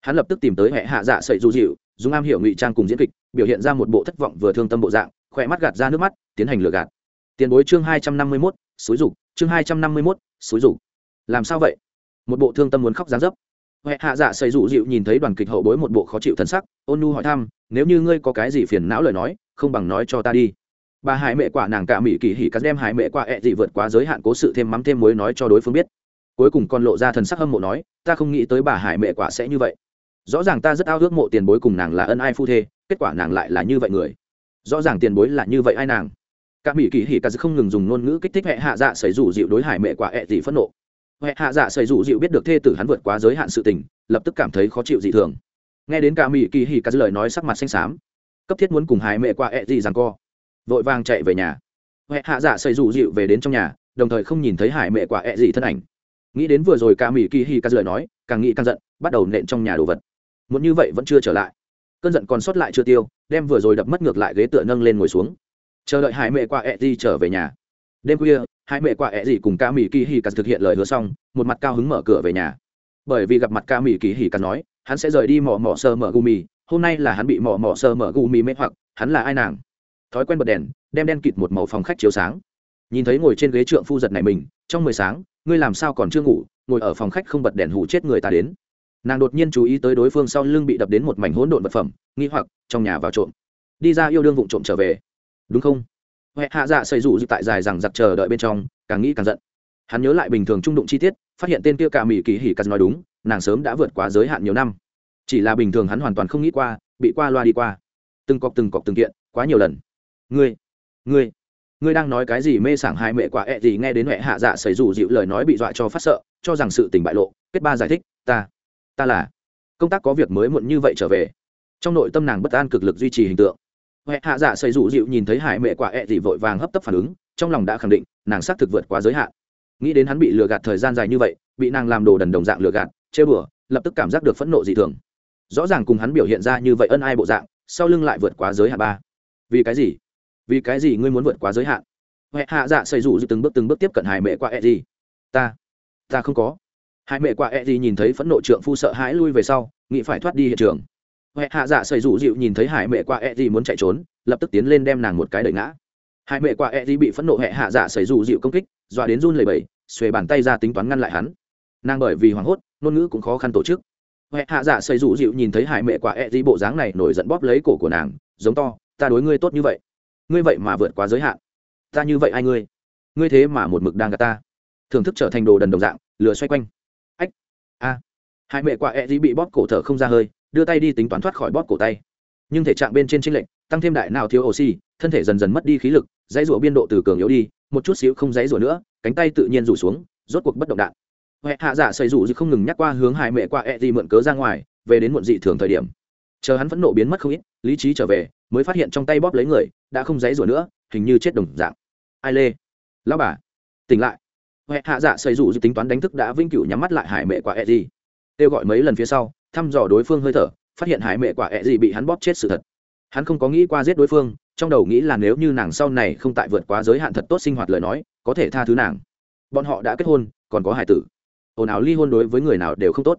Hắn lập tức tìm tới hệ hạ dạ sậy du dịu, dùng am hiểu ngụy trang cùng diễn kịch, biểu hiện ra một bộ thất vọng vừa thương tâm bộ dạng, khỏe mắt gạt ra nước mắt, tiến hành lừa gạt tiền bối chương hai trăm năm mươi mốt, xúi rục chương hai trăm năm mươi mốt, xúi rục làm sao vậy? Một bộ thương tâm muốn khóc dáng dấp. Huệ hạ dạ xây dụ dịu nhìn thấy đoàn kịch hậu bối một bộ khó chịu thân sắc, ôn nu hỏi thăm, nếu như ngươi có cái gì phiền não lời nói, không bằng nói cho ta đi. Bà hải mẹ quả nàng cả mỹ kỳ hỉ cắt đem hải mẹ quả ẹ dị vượt quá giới hạn cố sự thêm mắm thêm muối nói cho đối phương biết. Cuối cùng còn lộ ra thần sắc hâm mộ nói, ta không nghĩ tới bà hải mẹ quả sẽ như vậy. Rõ ràng ta rất ao ước mộ tiền bối cùng nàng là ân ai phu thê, kết quả nàng lại là như vậy người. Rõ ràng tiền bối là như vậy ai nàng? Các mỹ kỳ hỉ cả không ngừng dùng ngôn ngữ kích thích hệ hạ dạ xảy rủ dịu đối hải mẹ quả ẹ dị phẫn nộ. Hệ hạ dạ xảy rủ dịu biết được thê tử hắn vượt quá giới hạn sự tình, lập tức cảm thấy khó chịu dị thường. Nghe đến cả mỹ kỳ hỉ cả lời nói sắc mặt xanh xám, cấp thiết muốn cùng hải mẹ quả ẹ dị rằng co, vội vàng chạy về nhà. Hệ hạ dạ xảy rủ dịu về đến trong nhà, đồng thời không nhìn thấy hải mẹ quả ẹ dị thân ảnh. Nghĩ đến vừa rồi cả mỹ kỳ hỉ cả lời nói, càng nghĩ càng giận, bắt đầu nện trong nhà đồ vật. Muốn như vậy vẫn chưa trở lại. Cơn giận còn sót lại chưa tiêu, đem vừa rồi đập mất ngược lại ghế tựa nâng lên ngồi xuống chờ đợi hải mẹ qua ẹ di trở về nhà. Đêm khuya hải mẹ qua ẹ di cùng ca mỹ kỳ hì cắt thực hiện lời hứa xong, một mặt cao hứng mở cửa về nhà. Bởi vì gặp mặt ca mỹ kỳ hì cắt nói, hắn sẽ rời đi mỏ mỏ sơ mở gu mì hôm nay là hắn bị mỏ mỏ sơ mở gu mì mê hoặc, hắn là ai nàng? Thói quen bật đèn, đem đen kịt một màu phòng khách chiếu sáng. Nhìn thấy ngồi trên ghế trượng phu giật này mình, trong mười sáng, ngươi làm sao còn chưa ngủ, ngồi ở phòng khách không bật đèn hủ chết người ta đến. Nàng đột nhiên chú ý tới đối phương sau lưng bị đập đến một mảnh hỗn độn vật phẩm, nghi hoặc, trong nhà vào trộm. Đi ra yêu đương vụn trộm trở về đúng không? Huệ hạ dạ xây dụ tại dài rằng giặc chờ đợi bên trong, càng nghĩ càng giận. Hắn nhớ lại bình thường trung đụng chi tiết, phát hiện tên kia cả mỹ kỳ hỉ cắt nói đúng, nàng sớm đã vượt quá giới hạn nhiều năm. Chỉ là bình thường hắn hoàn toàn không nghĩ qua, bị qua loa đi qua. Từng cọc từng cọc từng kiện, quá nhiều lần. Ngươi ngươi ngươi đang nói cái gì mê sảng hai mẹ quả ẹ、e、gì gì nghe đến huệ hạ dạ xảy rủ dịu lời nói bị dọa cho phát sợ, cho rằng sự tình bại lộ, kết ba giải thích, ta ta là. Công tác có việc mới muộn như vậy trở về. Trong nội tâm nàng bất an cực lực duy trì hình tượng huệ hạ dạ xây dụ dịu nhìn thấy hải mẹ quả ẹ、e、dị vội vàng hấp tấp phản ứng, trong lòng đã khẳng định, nàng xác thực vượt quá giới hạn. Nghĩ đến hắn bị lừa gạt thời gian dài như vậy, bị nàng làm đồ đần đồng dạng lừa gạt chê bửa lập tức cảm giác được phẫn nộ dị thường. Rõ ràng cùng hắn biểu hiện ra như vậy ân ai bộ dạng, sau lưng lại vượt quá giới hạn ba. Vì cái gì? Vì cái gì ngươi muốn vượt quá giới hạn? Huệ hạ dạ xây dịu từng bước từng bước tiếp cận hải mẹ quả ẹ、e、dị. Ta ta không có. Hải mẹ quả e ẹ gì nhìn thấy phẫn nộ trượng phu sợ hãi lui về sau, nghĩ phải thoát đi hiện trường huệ hạ dạ xây rủ dịu nhìn thấy hải mẹ quả E gì muốn chạy trốn lập tức tiến lên đem nàng một cái đẩy ngã. Hải mẹ quả E gì bị phẫn nộ hệ hạ dạ xây rủ dịu công kích dọa đến run lầy bầy xuề bàn tay ra tính toán ngăn lại hắn. Nàng bởi vì hoảng hốt ngôn ngữ cũng khó khăn tổ chức. Huệ hạ dạ xây rủ dịu nhìn thấy hải mẹ quả E gì bộ dáng này nổi giận bóp lấy cổ của nàng giống to ta đối ngươi tốt như vậy. Ngươi vậy mà vượt quá giới hạn. Ta như vậy ai ngươi? Ngươi thế mà một mực đang gạt ta. Thưởng thức trở thành đồ đần đồng dạng lừa xoay quanh. Ách, a. Hai mẹ quả e dĩ bị bóp cổ thở không ra hơi đưa tay đi tính toán thoát khỏi bóp cổ tay. Nhưng thể trạng bên trên trinh lệnh tăng thêm đại nào thiếu oxy, thân thể dần dần mất đi khí lực, dãy rủa biên độ từ cường yếu đi, một chút xíu không dãy rủa nữa, cánh tay tự nhiên rủ xuống, rốt cuộc bất động đạn. Huệ hạ giả xây rủ không ngừng nhắc qua hướng hải mẹ qua e gì mượn cớ ra ngoài, về đến muộn dị thường thời điểm. Chờ hắn phẫn nộ biến mất không ít, lý trí trở về, mới phát hiện trong tay bóp lấy người, đã không dãy rủa nữa, hình như chết đồng dạng. Ai lê? Lão bà, tỉnh lại. Huệ hạ dạ xây dù tính toán đánh thức đã vĩnh cửu nhắm mắt lại hải mẹ quả e gì. Kêu gọi mấy lần phía sau thăm dò đối phương hơi thở, phát hiện hải mẹ quả ẹ gì bị hắn bóp chết sự thật. Hắn không có nghĩ qua giết đối phương, trong đầu nghĩ là nếu như nàng sau này không tại vượt quá giới hạn thật tốt sinh hoạt lời nói, có thể tha thứ nàng. Bọn họ đã kết hôn, còn có hải tử. Ồn ào ly hôn đối với người nào đều không tốt.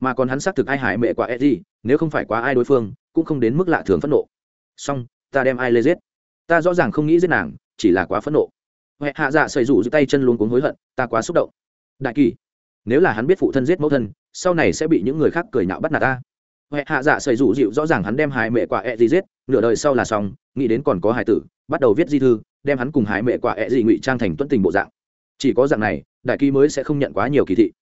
Mà còn hắn xác thực ai hải mẹ quả ẹ gì, nếu không phải quá ai đối phương, cũng không đến mức lạ thường phẫn nộ. Song ta đem ai lê giết. Ta rõ ràng không nghĩ giết nàng, chỉ là quá phẫn nộ. Huệ hạ dạ xây rủ giữ tay chân luôn cuống hối hận, ta quá xúc động. Đại kỳ nếu là hắn biết phụ thân giết mẫu thân, sau này sẽ bị những người khác cười nhạo bắt nạt ta. Huệ hạ dạ xây rủ dịu rõ ràng hắn đem hải mẹ quả ẹ、e、gì gì giết, nửa đời sau là xong, nghĩ đến còn có hải tử, bắt đầu viết di thư, đem hắn cùng hải mẹ quả ẹ、e、gì gì ngụy trang thành tuân tình bộ dạng. Chỉ có dạng này, đại ký mới sẽ không nhận quá nhiều kỳ thị.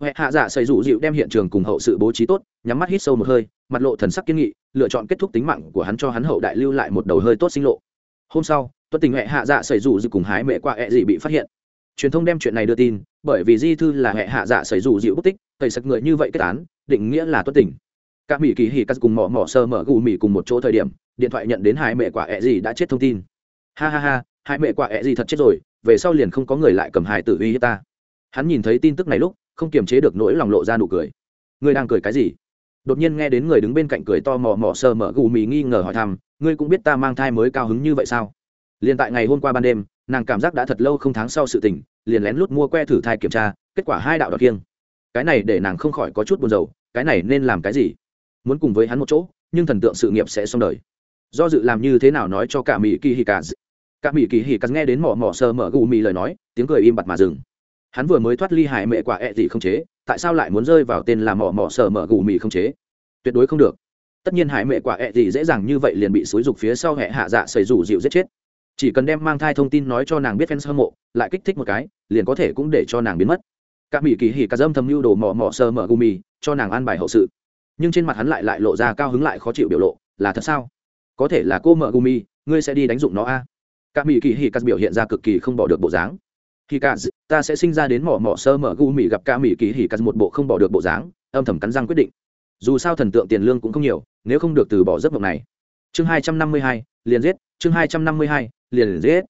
Huệ hạ dạ xây rủ dịu đem hiện trường cùng hậu sự bố trí tốt, nhắm mắt hít sâu một hơi, mặt lộ thần sắc kiên nghị, lựa chọn kết thúc tính mạng của hắn cho hắn hậu đại lưu lại một đầu hơi tốt sinh lộ. Hôm sau tuân tình huệ hạ dạ xảy rủ dịu cùng hái mẹ quả ẹ、e、gì bị phát hiện truyền thông đem chuyện này đưa tin, bởi vì di thư là hệ hạ dạ xảy dù dịu bất tích, tẩy sạch người như vậy kết án, định nghĩa là tuất tỉnh cả mỹ kỳ hỉ cắt cùng mỏ mỏ sơ mở gù mỹ cùng một chỗ thời điểm, điện thoại nhận đến hai mẹ quả ẹ gì đã chết thông tin. Ha ha ha, hai mẹ quả ẹ gì thật chết rồi, về sau liền không có người lại cầm hài tử uy hiếp ta. Hắn nhìn thấy tin tức này lúc, không kiềm chế được nỗi lòng lộ ra nụ cười. Ngươi đang cười cái gì? Đột nhiên nghe đến người đứng bên cạnh cười to mò mò sơ mở gù mì nghi ngờ hỏi thăm, ngươi cũng biết ta mang thai mới cao hứng như vậy sao? Liền tại ngày hôm qua ban đêm, nàng cảm giác đã thật lâu không tháng sau sự tình liền lén lút mua que thử thai kiểm tra, kết quả hai đạo đọc kiêng. Cái này để nàng không khỏi có chút buồn rầu, cái này nên làm cái gì? Muốn cùng với hắn một chỗ, nhưng thần tượng sự nghiệp sẽ xong đời. Do dự làm như thế nào nói cho cả mỹ kỳ hì cả cả mỹ kỳ hì cả nghe đến mỏ mỏ sơ mở gù mì lời nói, tiếng cười im bặt mà dừng. Hắn vừa mới thoát ly hại mẹ quả ẹ、e、gì gì không chế, tại sao lại muốn rơi vào tên là mỏ mỏ sờ mở gù mì không chế? Tuyệt đối không được. Tất nhiên hải mẹ quả ẹ、e、gì gì dễ dàng như vậy liền bị xúi dục phía sau hẹ hạ dạ xảy rủ dịu giết chết chỉ cần đem mang thai thông tin nói cho nàng biết fans hâm mộ, lại kích thích một cái, liền có thể cũng để cho nàng biến mất. Cả mỹ kỳ hỉ cả dâm thầm mưu đồ mỏ mỏ sờ mở gumi, cho nàng an bài hậu sự. Nhưng trên mặt hắn lại lại lộ ra cao hứng lại khó chịu biểu lộ, là thật sao? Có thể là cô mở gumi, ngươi sẽ đi đánh dụng nó a? À? các mỹ kỳ hỉ cả biểu hiện ra cực kỳ không bỏ được bộ dáng. Khi cả, ta sẽ sinh ra đến mỏ mỏ sơ mở gu mì gặp cả mỹ kỳ hỉ cả một bộ không bỏ được bộ dáng, âm thầm cắn răng quyết định. Dù sao thần tượng tiền lương cũng không nhiều, nếu không được từ bỏ giấc mộng này. Chương hai trăm năm mươi hai, liền giết chương hai trăm năm mươi hai, liền giết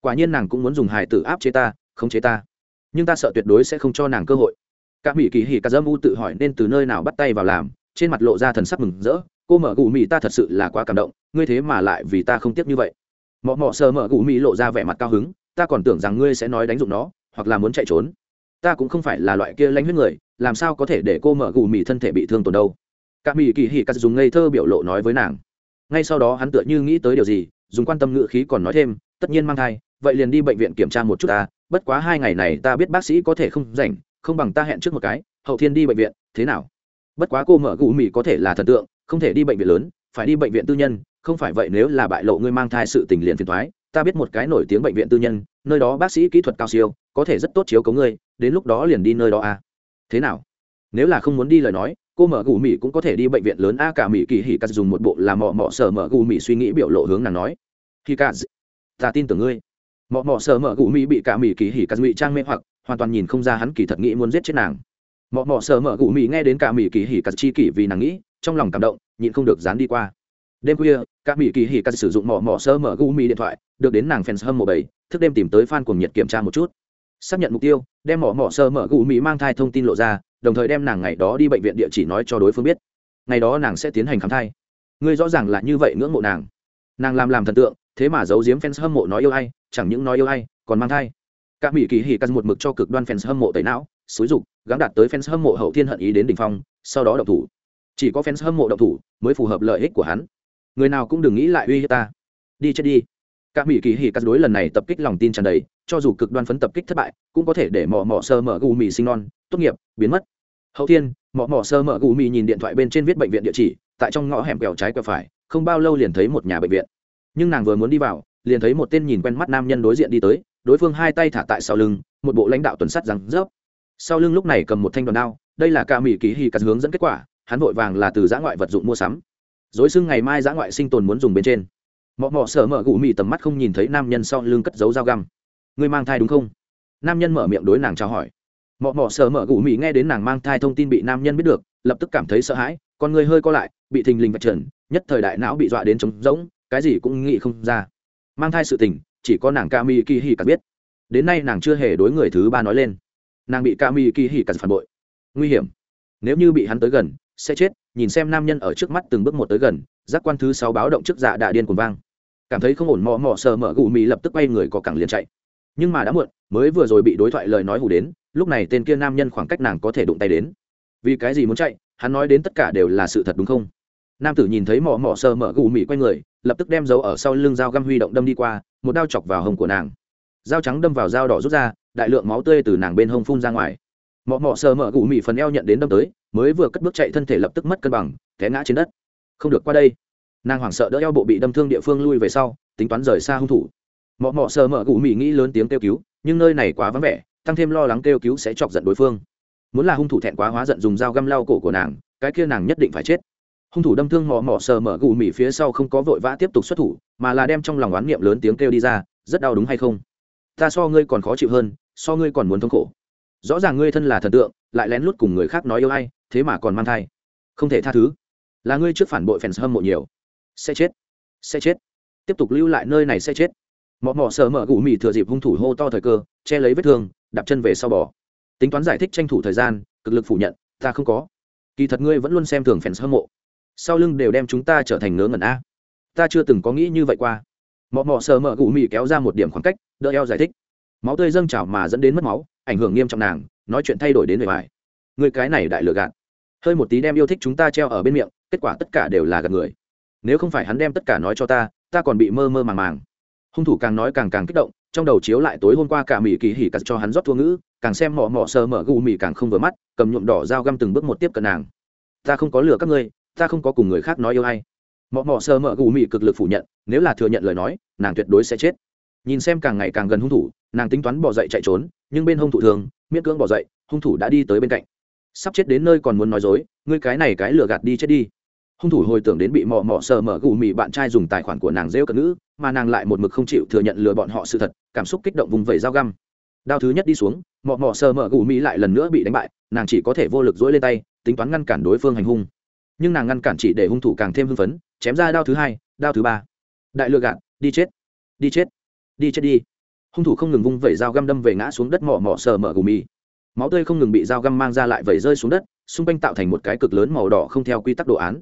quả nhiên nàng cũng muốn dùng hài tử áp chế ta không chế ta. Nhưng ta sợ tuyệt đối sẽ không cho nàng cơ hội. Các mỹ kỳ hỉ cả dâm u tự hỏi nên từ nơi nào bắt tay vào làm, trên mặt lộ ra thần sắc mừng rỡ. Cô mở gù mỹ ta thật sự là quá cảm động, ngươi thế mà lại vì ta không tiếc như vậy. Mọ mọ sờ mở gù mỹ lộ ra vẻ mặt cao hứng, ta còn tưởng rằng ngươi sẽ nói đánh dụng nó, hoặc là muốn chạy trốn. Ta cũng không phải là loại kia lánh huyết người, làm sao có thể để cô mở gù mỹ thân thể bị thương tổn đâu. Cả mỹ kỳ hỉ cắt dùng ngây thơ biểu lộ nói với nàng. Ngay sau đó hắn tựa như nghĩ tới điều gì dùng quan tâm ngữ khí còn nói thêm, tất nhiên mang thai, vậy liền đi bệnh viện kiểm tra một chút ta, bất quá hai ngày này ta biết bác sĩ có thể không rảnh, không bằng ta hẹn trước một cái, hậu thiên đi bệnh viện, thế nào bất quá cô mở gù mì có thể là thần tượng, không thể đi bệnh viện lớn, phải đi bệnh viện tư nhân, không phải vậy nếu là bại lộ ngươi mang thai sự tình liền phiền thoái ta biết một cái nổi tiếng bệnh viện tư nhân, nơi đó bác sĩ kỹ thuật cao siêu, có thể rất tốt chiếu cấu ngươi, đến lúc đó liền đi nơi đó a à. thế nào nếu là không muốn đi lời nói cô mở gù mỹ cũng có thể đi bệnh viện lớn a cả mỹ kỳ hỉ cắt dùng một bộ là mọ mọ sở mở gù mỹ suy nghĩ biểu lộ hướng nàng nói. Khi cả ta tin tưởng ngươi. Mọ mọ sở mở gù mỹ bị cả mỹ kỳ hỉ cắt ngụy trang mê hoặc, hoàn toàn nhìn không ra hắn kỳ thật nghĩ muốn giết chết nàng. Mọ mọ sở mở gù mỹ nghe đến cả mỹ kỳ hỉ cắt chi kỷ vì nàng nghĩ, trong lòng cảm động, nhịn không được dán đi qua. Đêm khuya, cả mỹ kỳ hỉ cắt sử dụng mọ mọ sở mở gù mi điện thoại, được đến nàng fans hâm mộ bảy thức đêm tìm tới fan cuồng nhiệt kiểm tra một chút. Xác nhận mục tiêu, đem mỏ mỏ sơ mở gù mi mang thai thông tin lộ ra đồng thời đem nàng ngày đó đi bệnh viện địa chỉ nói cho đối phương biết. Ngày đó nàng sẽ tiến hành khám thai. Ngươi rõ ràng là như vậy ngưỡng mộ nàng. Nàng làm làm thần tượng, thế mà giấu giếm fans hâm mộ nói yêu ai, chẳng những nói yêu ai, còn mang thai. Các mỹ kỳ hỉ cắt một mực cho cực đoan fans hâm mộ tẩy não, xúi dục gắn đạt tới fans hâm mộ hậu thiên hận ý đến đỉnh phong, sau đó động thủ. Chỉ có fans hâm mộ động thủ mới phù hợp lợi ích của hắn. Người nào cũng đừng nghĩ lại uy hiếp ta. Đi chết đi. Các mỹ kỳ hỉ cắt đối lần này tập kích lòng tin tràn đầy, cho dù cực đoan phấn tập kích thất bại, cũng có thể để mỏ mỏ sơ mở gù mì sinh non, tốt nghiệp, biến mất hậu thiên mỏ mỏ sơ mở gù mì nhìn điện thoại bên trên viết bệnh viện địa chỉ, tại trong ngõ hẻm kẹo trái quẹo phải, không bao lâu liền thấy một nhà bệnh viện. Nhưng nàng vừa muốn đi vào, liền thấy một tên nhìn quen mắt nam nhân đối diện đi tới, đối phương hai tay thả tại sau lưng, một bộ lãnh đạo tuần sắt răng rớp. Sau lưng lúc này cầm một thanh đoàn đao, đây là ca mỹ kỳ hì cắt hướng dẫn kết quả, hắn vội vàng là từ giã ngoại vật dụng mua sắm. Dối xưng ngày mai giã ngoại sinh tồn muốn dùng bên trên. Mọ mọ sở mở gù mì tầm mắt không nhìn thấy nam nhân sau lưng cất giấu dao găm. Ngươi mang thai đúng không? Nam nhân mở miệng đối nàng chào hỏi mọ mọ sợ mở gù mì nghe đến nàng mang thai thông tin bị nam nhân biết được, lập tức cảm thấy sợ hãi, con người hơi co lại, bị thình lình vạch trần, nhất thời đại não bị dọa đến trống rỗng, cái gì cũng nghĩ không ra. Mang thai sự tình, chỉ có nàng ca mi kỳ hì cả biết. Đến nay nàng chưa hề đối người thứ ba nói lên. Nàng bị ca mi kỳ hì cả phản bội. Nguy hiểm. Nếu như bị hắn tới gần, sẽ chết, nhìn xem nam nhân ở trước mắt từng bước một tới gần, giác quan thứ sáu báo động trước dạ đà điên cuồng vang. Cảm thấy không ổn mò mò sờ mở gù mì lập tức quay người có cẳng liền chạy nhưng mà đã muộn, mới vừa rồi bị đối thoại lời nói hù đến, lúc này tên kia nam nhân khoảng cách nàng có thể đụng tay đến. Vì cái gì muốn chạy, hắn nói đến tất cả đều là sự thật đúng không? Nam tử nhìn thấy mỏ mỏ sờ mở gù mì quay người, lập tức đem dấu ở sau lưng dao găm huy động đâm đi qua, một đao chọc vào hông của nàng. Dao trắng đâm vào dao đỏ rút ra, đại lượng máu tươi từ nàng bên hông phun ra ngoài. Mọ mọ sờ mở gù mị phần eo nhận đến đâm tới, mới vừa cất bước chạy thân thể lập tức mất cân bằng, té ngã trên đất. Không được qua đây. Nàng hoảng sợ đỡ eo bộ bị đâm thương địa phương lui về sau, tính toán rời xa hung thủ mọ mọ sờ mở gù mỹ nghĩ lớn tiếng kêu cứu, nhưng nơi này quá vắng vẻ, tăng thêm lo lắng kêu cứu sẽ chọc giận đối phương. Muốn là hung thủ thẹn quá hóa giận dùng dao găm lau cổ của nàng, cái kia nàng nhất định phải chết. Hung thủ đâm thương mọ mọ sờ mở gù mỹ phía sau không có vội vã tiếp tục xuất thủ, mà là đem trong lòng oán niệm lớn tiếng kêu đi ra, rất đau đúng hay không? Ta so ngươi còn khó chịu hơn, so ngươi còn muốn thống khổ. Rõ ràng ngươi thân là thần tượng, lại lén lút cùng người khác nói yêu ai, thế mà còn mang thai. Không thể tha thứ. Là ngươi trước phản bội fans hâm mộ nhiều. Sẽ chết. Sẽ chết. Tiếp tục lưu lại nơi này sẽ chết mọ mọ sờ mở gù mì thừa dịp hung thủ hô to thời cơ, che lấy vết thương, đạp chân về sau bỏ tính toán giải thích tranh thủ thời gian, cực lực phủ nhận, ta không có. Kỳ thật ngươi vẫn luôn xem thường fans hâm mộ. Sau lưng đều đem chúng ta trở thành ngớ ngẩn a. Ta chưa từng có nghĩ như vậy qua. Mọ mọ sờ mở gù mì kéo ra một điểm khoảng cách, đỡ eo giải thích. Máu tươi dâng trào mà dẫn đến mất máu, ảnh hưởng nghiêm trọng nàng, nói chuyện thay đổi đến người bài người cái này đại lừa gạt. Hơi một tí đem yêu thích chúng ta treo ở bên miệng, kết quả tất cả đều là gạt người. Nếu không phải hắn đem tất cả nói cho ta ta còn bị mơ mơ màng màng hung thủ càng nói càng càng kích động, trong đầu chiếu lại tối hôm qua cả mỹ kỳ hỉ cắt cho hắn rót thua ngữ, càng xem mỏ mỏ sờ mở gù mỹ càng không vừa mắt, cầm nhuộm đỏ dao găm từng bước một tiếp cận nàng. Ta không có lừa các ngươi, ta không có cùng người khác nói yêu hay mỏ mỏ sờ mở gù mỹ cực lực phủ nhận, nếu là thừa nhận lời nói, nàng tuyệt đối sẽ chết. Nhìn xem càng ngày càng gần hung thủ, nàng tính toán bỏ dậy chạy trốn, nhưng bên hung thủ thường, miễn cưỡng bỏ dậy, hung thủ đã đi tới bên cạnh. Sắp chết đến nơi còn muốn nói dối, ngươi cái này cái lừa gạt đi chết đi hung thủ hồi tưởng đến bị mò mò sờ mở gù mì bạn trai dùng tài khoản của nàng rêu cận ngữ, mà nàng lại một mực không chịu thừa nhận lừa bọn họ sự thật, cảm xúc kích động vùng vẩy dao găm. Đao thứ nhất đi xuống, mò mò sờ mở gù mì lại lần nữa bị đánh bại, nàng chỉ có thể vô lực dỗi lên tay, tính toán ngăn cản đối phương hành hung. Nhưng nàng ngăn cản chỉ để hung thủ càng thêm hưng phấn, chém ra đao thứ hai, đao thứ ba. Đại lừa gạt, đi chết đi chết đi chết đi. Hung thủ không ngừng vung vẩy dao găm đâm về ngã xuống đất mỏ mỏ sờ mở gù mì. Máu tươi không ngừng bị dao găm mang ra lại vẩy rơi xuống đất, xung quanh tạo thành một cái cực lớn màu đỏ không theo quy tắc đồ án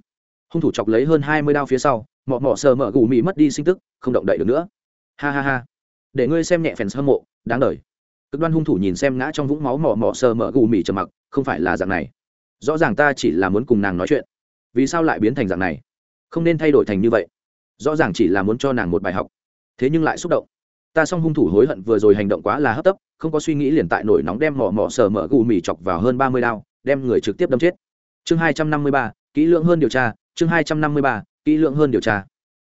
hung thủ chọc lấy hơn hai mươi đao phía sau, mọ mọ sờ mở gù mì mất đi sinh tức, không động đậy được nữa. Ha ha ha. Để ngươi xem nhẹ phèn hâm mộ, đáng đời. Cực đoan hung thủ nhìn xem ngã trong vũng máu mọ mọ sờ mở gù mì trầm mặc, không phải là dạng này. Rõ ràng ta chỉ là muốn cùng nàng nói chuyện. Vì sao lại biến thành dạng này? Không nên thay đổi thành như vậy. Rõ ràng chỉ là muốn cho nàng một bài học. Thế nhưng lại xúc động. Ta xong hung thủ hối hận vừa rồi hành động quá là hấp tấp, không có suy nghĩ liền tại nổi nóng đem mỏ mỏ sờ mở gù mì chọc vào hơn ba mươi đao, đem người trực tiếp đâm chết. Chương hai trăm năm mươi ba kỹ lưỡng hơn điều tra, chương hai trăm năm mươi ba, kỹ lưỡng hơn điều tra.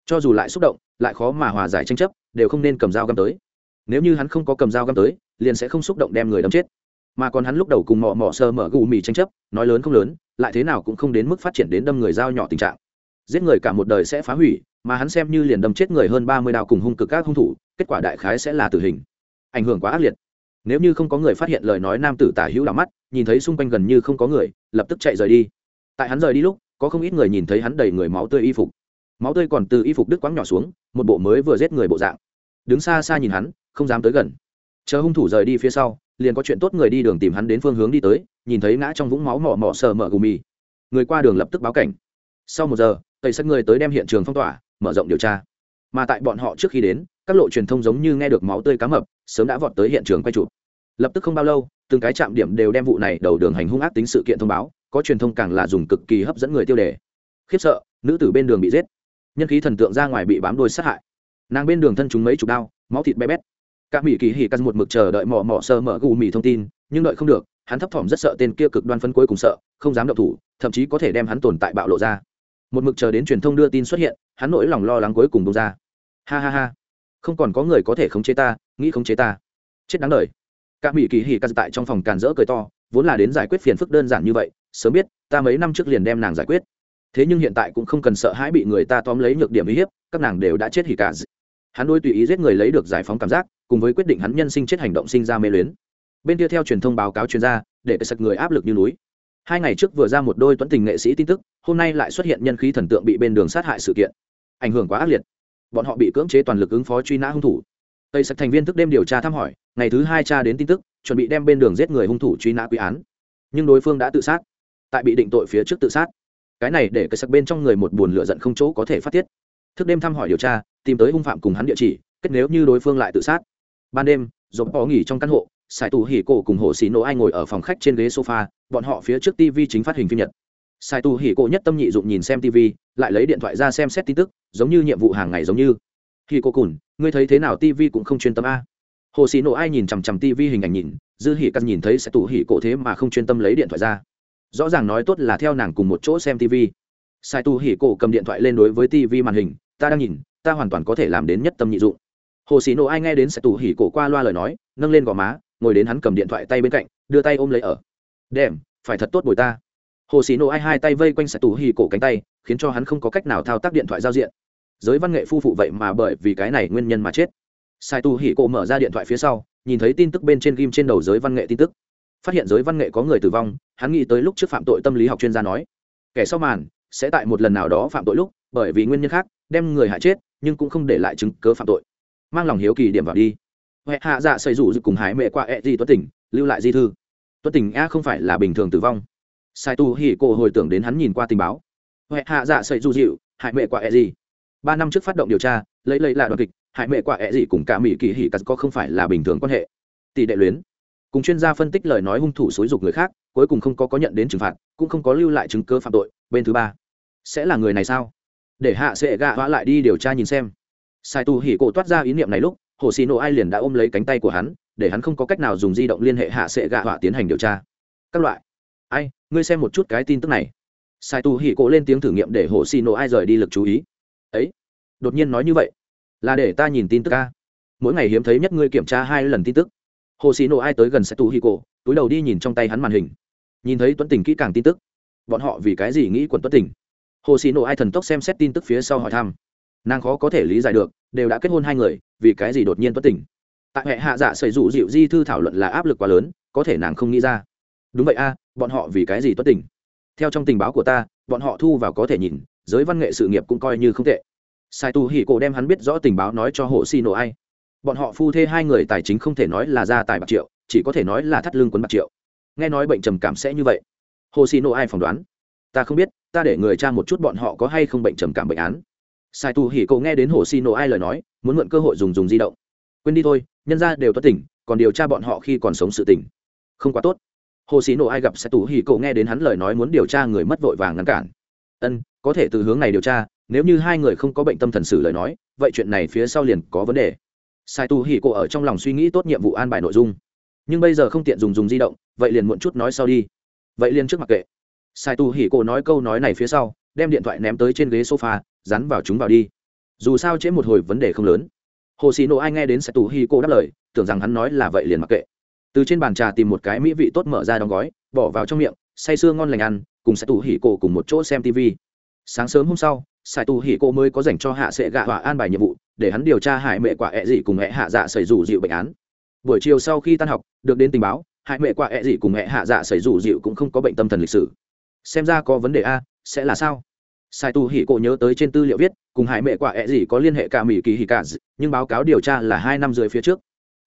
Cho dù lại xúc động, lại khó mà hòa giải tranh chấp, đều không nên cầm dao găm tới. Nếu như hắn không có cầm dao găm tới, liền sẽ không xúc động đem người đâm chết. Mà còn hắn lúc đầu cùng mò mò sơ mở gù mì tranh chấp, nói lớn không lớn, lại thế nào cũng không đến mức phát triển đến đâm người dao nhỏ tình trạng. Giết người cả một đời sẽ phá hủy, mà hắn xem như liền đâm chết người hơn ba mươi đào cùng hung cực các hung thủ, kết quả đại khái sẽ là tử hình. Ảnh hưởng quá ác liệt. Nếu như không có người phát hiện lời nói nam tử tả hữu đ mắt, nhìn thấy xung quanh gần như không có người, lập tức chạy rời đi tại hắn rời đi lúc, có không ít người nhìn thấy hắn đầy người máu tươi y phục. Máu tươi còn từ y phục đứt quãng nhỏ xuống, một bộ mới vừa giết người bộ dạng. Đứng xa xa nhìn hắn, không dám tới gần. Chờ hung thủ rời đi phía sau, liền có chuyện tốt người đi đường tìm hắn đến phương hướng đi tới, nhìn thấy ngã trong vũng máu mỏ mỏ sờ mở gù mì. Người qua đường lập tức báo cảnh. Sau một giờ tẩy sắc người tới đem hiện trường phong tỏa, mở rộng điều tra. Mà tại bọn họ trước khi đến, các lộ truyền thông giống như nghe được máu tươi cá mập, sớm đã vọt tới hiện trường quay chụp. Lập tức không bao lâu, từng cái trạm điểm đều đem vụ này đầu đường hành hung ác tính sự kiện thông báo có truyền thông càng là dùng cực kỳ hấp dẫn người tiêu đề. Khiếp sợ, nữ tử bên đường bị giết. Nhân khí thần tượng ra ngoài bị bám đôi sát hại. Nàng bên đường thân chúng mấy chục đao, máu thịt bé bét. Các mỹ kỳ hỉ cắt một mực chờ đợi mò mò sơ mở gù mì thông tin, nhưng đợi không được, hắn thấp thỏm rất sợ tên kia cực đoan phân cuối cùng sợ, không dám động thủ, thậm chí có thể đem hắn tồn tại bạo lộ ra. Một mực chờ đến truyền thông đưa tin xuất hiện, hắn nỗi lòng lo lắng cuối cùng bung ra. Ha ha ha. Không còn có người có thể khống chế ta, nghĩ khống chế ta. Chết đáng đời. Các mỹ kỳ hỉ cắt tại trong phòng càn rỡ cười to, vốn là đến giải quyết phiền phức đơn giản như vậy sớm biết, ta mấy năm trước liền đem nàng giải quyết. Thế nhưng hiện tại cũng không cần sợ hãi bị người ta tóm lấy nhược điểm uy hiếp, các nàng đều đã chết hỉ cả. Hắn đôi tùy ý giết người lấy được giải phóng cảm giác, cùng với quyết định hắn nhân sinh chết hành động sinh ra mê luyến. Bên kia theo truyền thông báo cáo chuyên gia, để cái sật người áp lực như núi. Hai ngày trước vừa ra một đôi tuấn tình nghệ sĩ tin tức, hôm nay lại xuất hiện nhân khí thần tượng bị bên đường sát hại sự kiện. Ảnh hưởng quá ác liệt. Bọn họ bị cưỡng chế toàn lực ứng phó truy nã hung thủ. Tây sạch thành viên thức đêm điều tra thăm hỏi, ngày thứ hai cha đến tin tức, chuẩn bị đem bên đường giết người hung thủ truy nã quy án. Nhưng đối phương đã tự sát tại bị định tội phía trước tự sát. Cái này để cái sặc bên trong người một buồn lựa giận không chỗ có thể phát tiết. Thức đêm thăm hỏi điều tra, tìm tới hung phạm cùng hắn địa chỉ, kết nếu như đối phương lại tự sát. Ban đêm dồn bỏ nghỉ trong căn hộ sài tù hỉ cổ cùng hồ xì nổ ai ngồi ở phòng khách trên ghế sofa, bọn họ phía trước tv chính phát hình phim nhật. Sài tù hỉ cổ nhất tâm nhị dụng nhìn xem tv lại lấy điện thoại ra xem xét tin tức, giống như nhiệm vụ hàng ngày giống như. Hỉ cổ cùn, ngươi thấy thế nào tv cũng không chuyên tâm a? Hồ xì nổ ai nhìn chằm chằm tv hình ảnh nhìn, dư hỉ cắt nhìn thấy sẽ tù hỉ cổ thế mà không chuyên tâm lấy điện thoại ra rõ ràng nói tốt là theo nàng cùng một chỗ xem tv sai tu hỉ cổ cầm điện thoại lên đối với tv màn hình, ta đang nhìn, ta hoàn toàn có thể làm đến nhất tâm nhị dụng. Hồ xì nổ ai nghe đến sai tu hỉ cổ qua loa lời nói, nâng lên gò má, ngồi đến hắn cầm điện thoại tay bên cạnh, đưa tay ôm lấy ở. Đèm phải thật tốt bồi ta. Hồ xì nổ ai hai tay vây quanh sai tu hỉ cổ cánh tay, khiến cho hắn không có cách nào thao tác điện thoại giao diện. Giới văn nghệ phu phụ vậy mà bởi vì cái này nguyên nhân mà chết. Sai tu hỉ cổ mở ra điện thoại phía sau, nhìn thấy tin tức bên trên ghim trên đầu giới văn nghệ tin tức phát hiện giới văn nghệ có người tử vong, hắn nghĩ tới lúc trước phạm tội tâm lý học chuyên gia nói, kẻ sau màn sẽ tại một lần nào đó phạm tội lúc, bởi vì nguyên nhân khác, đem người hại chết, nhưng cũng không để lại chứng cớ phạm tội. Mang lòng hiếu kỳ điểm vào đi. Huệ hạ dạ xây rủ cùng hải mẹ qua e di tuất tỉnh, lưu lại di thư. Tuất tỉnh a không phải là bình thường tử vong. Sai tu hỉ cổ hồi tưởng đến hắn nhìn qua tình báo. Huệ hạ dạ xây rủ dịu, hải mẹ qua e di. Ba năm trước phát động điều tra, lấy lấy là đoạn kịch, hải mẹ qua ẹ gì cùng cả mỹ kỳ hỉ cắt có không phải là bình thường quan hệ. Tỷ đệ luyến cùng chuyên gia phân tích lời nói hung thủ xúi dục người khác, cuối cùng không có có nhận đến trừng phạt, cũng không có lưu lại chứng cứ phạm tội. Bên thứ ba, sẽ là người này sao? Để hạ sệ gạ hóa lại đi điều tra nhìn xem. Sai tu hỉ cổ toát ra ý niệm này lúc, hồ xì nổ ai liền đã ôm lấy cánh tay của hắn, để hắn không có cách nào dùng di động liên hệ hạ sệ gạ họa tiến hành điều tra. Các loại. Ai, ngươi xem một chút cái tin tức này. Sai tu hỉ cổ lên tiếng thử nghiệm để hồ xì nổ ai rời đi lực chú ý. Ấy, đột nhiên nói như vậy, là để ta nhìn tin tức ca mỗi ngày hiếm thấy nhất ngươi kiểm tra hai lần tin tức hồ xì nổ ai tới gần sai tu hi cổ túi đầu đi nhìn trong tay hắn màn hình. Nhìn thấy tuấn tình kỹ càng tin tức. Bọn họ vì cái gì nghĩ quẩn tuấn tình? Hồ xì nổ ai thần tốc xem xét tin tức phía sau hỏi thăm. Nàng khó có thể lý giải được, đều đã kết hôn hai người, vì cái gì đột nhiên tuấn tình? Tại hệ hạ dạ sởi dụ dịu di thư thảo luận là áp lực quá lớn, có thể nàng không nghĩ ra. Đúng vậy a, bọn họ vì cái gì tuấn tình? Theo trong tình báo của ta, bọn họ thu vào có thể nhìn, giới văn nghệ sự nghiệp cũng coi như không tệ. Sai tu hỉ cổ đem hắn biết rõ tình báo nói cho hồ xì nổ ai bọn họ phu thê hai người tài chính không thể nói là gia tài bạc triệu, chỉ có thể nói là thắt lưng quấn bạc triệu. Nghe nói bệnh trầm cảm sẽ như vậy. Hồ xì nổ ai phỏng đoán? Ta không biết, ta để người cha một chút bọn họ có hay không bệnh trầm cảm bệnh án. Sai tu hỉ cậu nghe đến hồ xì nổ ai lời nói, muốn mượn cơ hội dùng dùng di động. Quên đi thôi, nhân ra đều tốt tỉnh, còn điều tra bọn họ khi còn sống sự tỉnh không quá tốt. Hồ xì nổ ai gặp sai tu hỉ cậu nghe đến hắn lời nói muốn điều tra người mất vội vàng ngăn cản. Ân, có thể từ hướng này điều tra, nếu như hai người không có bệnh tâm thần sử lời nói, vậy chuyện này phía sau liền có vấn đề sai tu hỉ cổ ở trong lòng suy nghĩ tốt nhiệm vụ an bài nội dung. Nhưng bây giờ không tiện dùng dùng di động, vậy liền muộn chút nói sau đi. Vậy liền trước mặc kệ. Sai tu hỉ cổ nói câu nói này phía sau, đem điện thoại ném tới trên ghế sofa, dán vào chúng vào đi. Dù sao chế một hồi vấn đề không lớn. Hồ xì Nộ ai nghe đến sai tu hỉ cổ đáp lời, tưởng rằng hắn nói là vậy liền mặc kệ. Từ trên bàn trà tìm một cái mỹ vị tốt mở ra đóng gói, bỏ vào trong miệng, say sưa ngon lành ăn, cùng sai tu hỉ cổ cùng một chỗ xem tv sáng sớm hôm sau, sai tu hỉ cổ mới có dành cho hạ sẽ gạ hỏa an bài nhiệm vụ để hắn điều tra hại mẹ quả ẹ dị cùng mẹ hạ dạ xảy rủ dịu bệnh án. Buổi chiều sau khi tan học được đến tình báo hại mẹ quả ẹ dị cùng mẹ hạ dạ xảy rủ dịu cũng không có bệnh tâm thần lịch sử. Xem ra có vấn đề a sẽ là sao? Sai tu hỉ cổ nhớ tới trên tư liệu viết cùng hải mẹ quả ẹ dị có liên hệ cả mỹ kỳ hỉ cả nhưng báo cáo điều tra là hai năm rưỡi phía trước.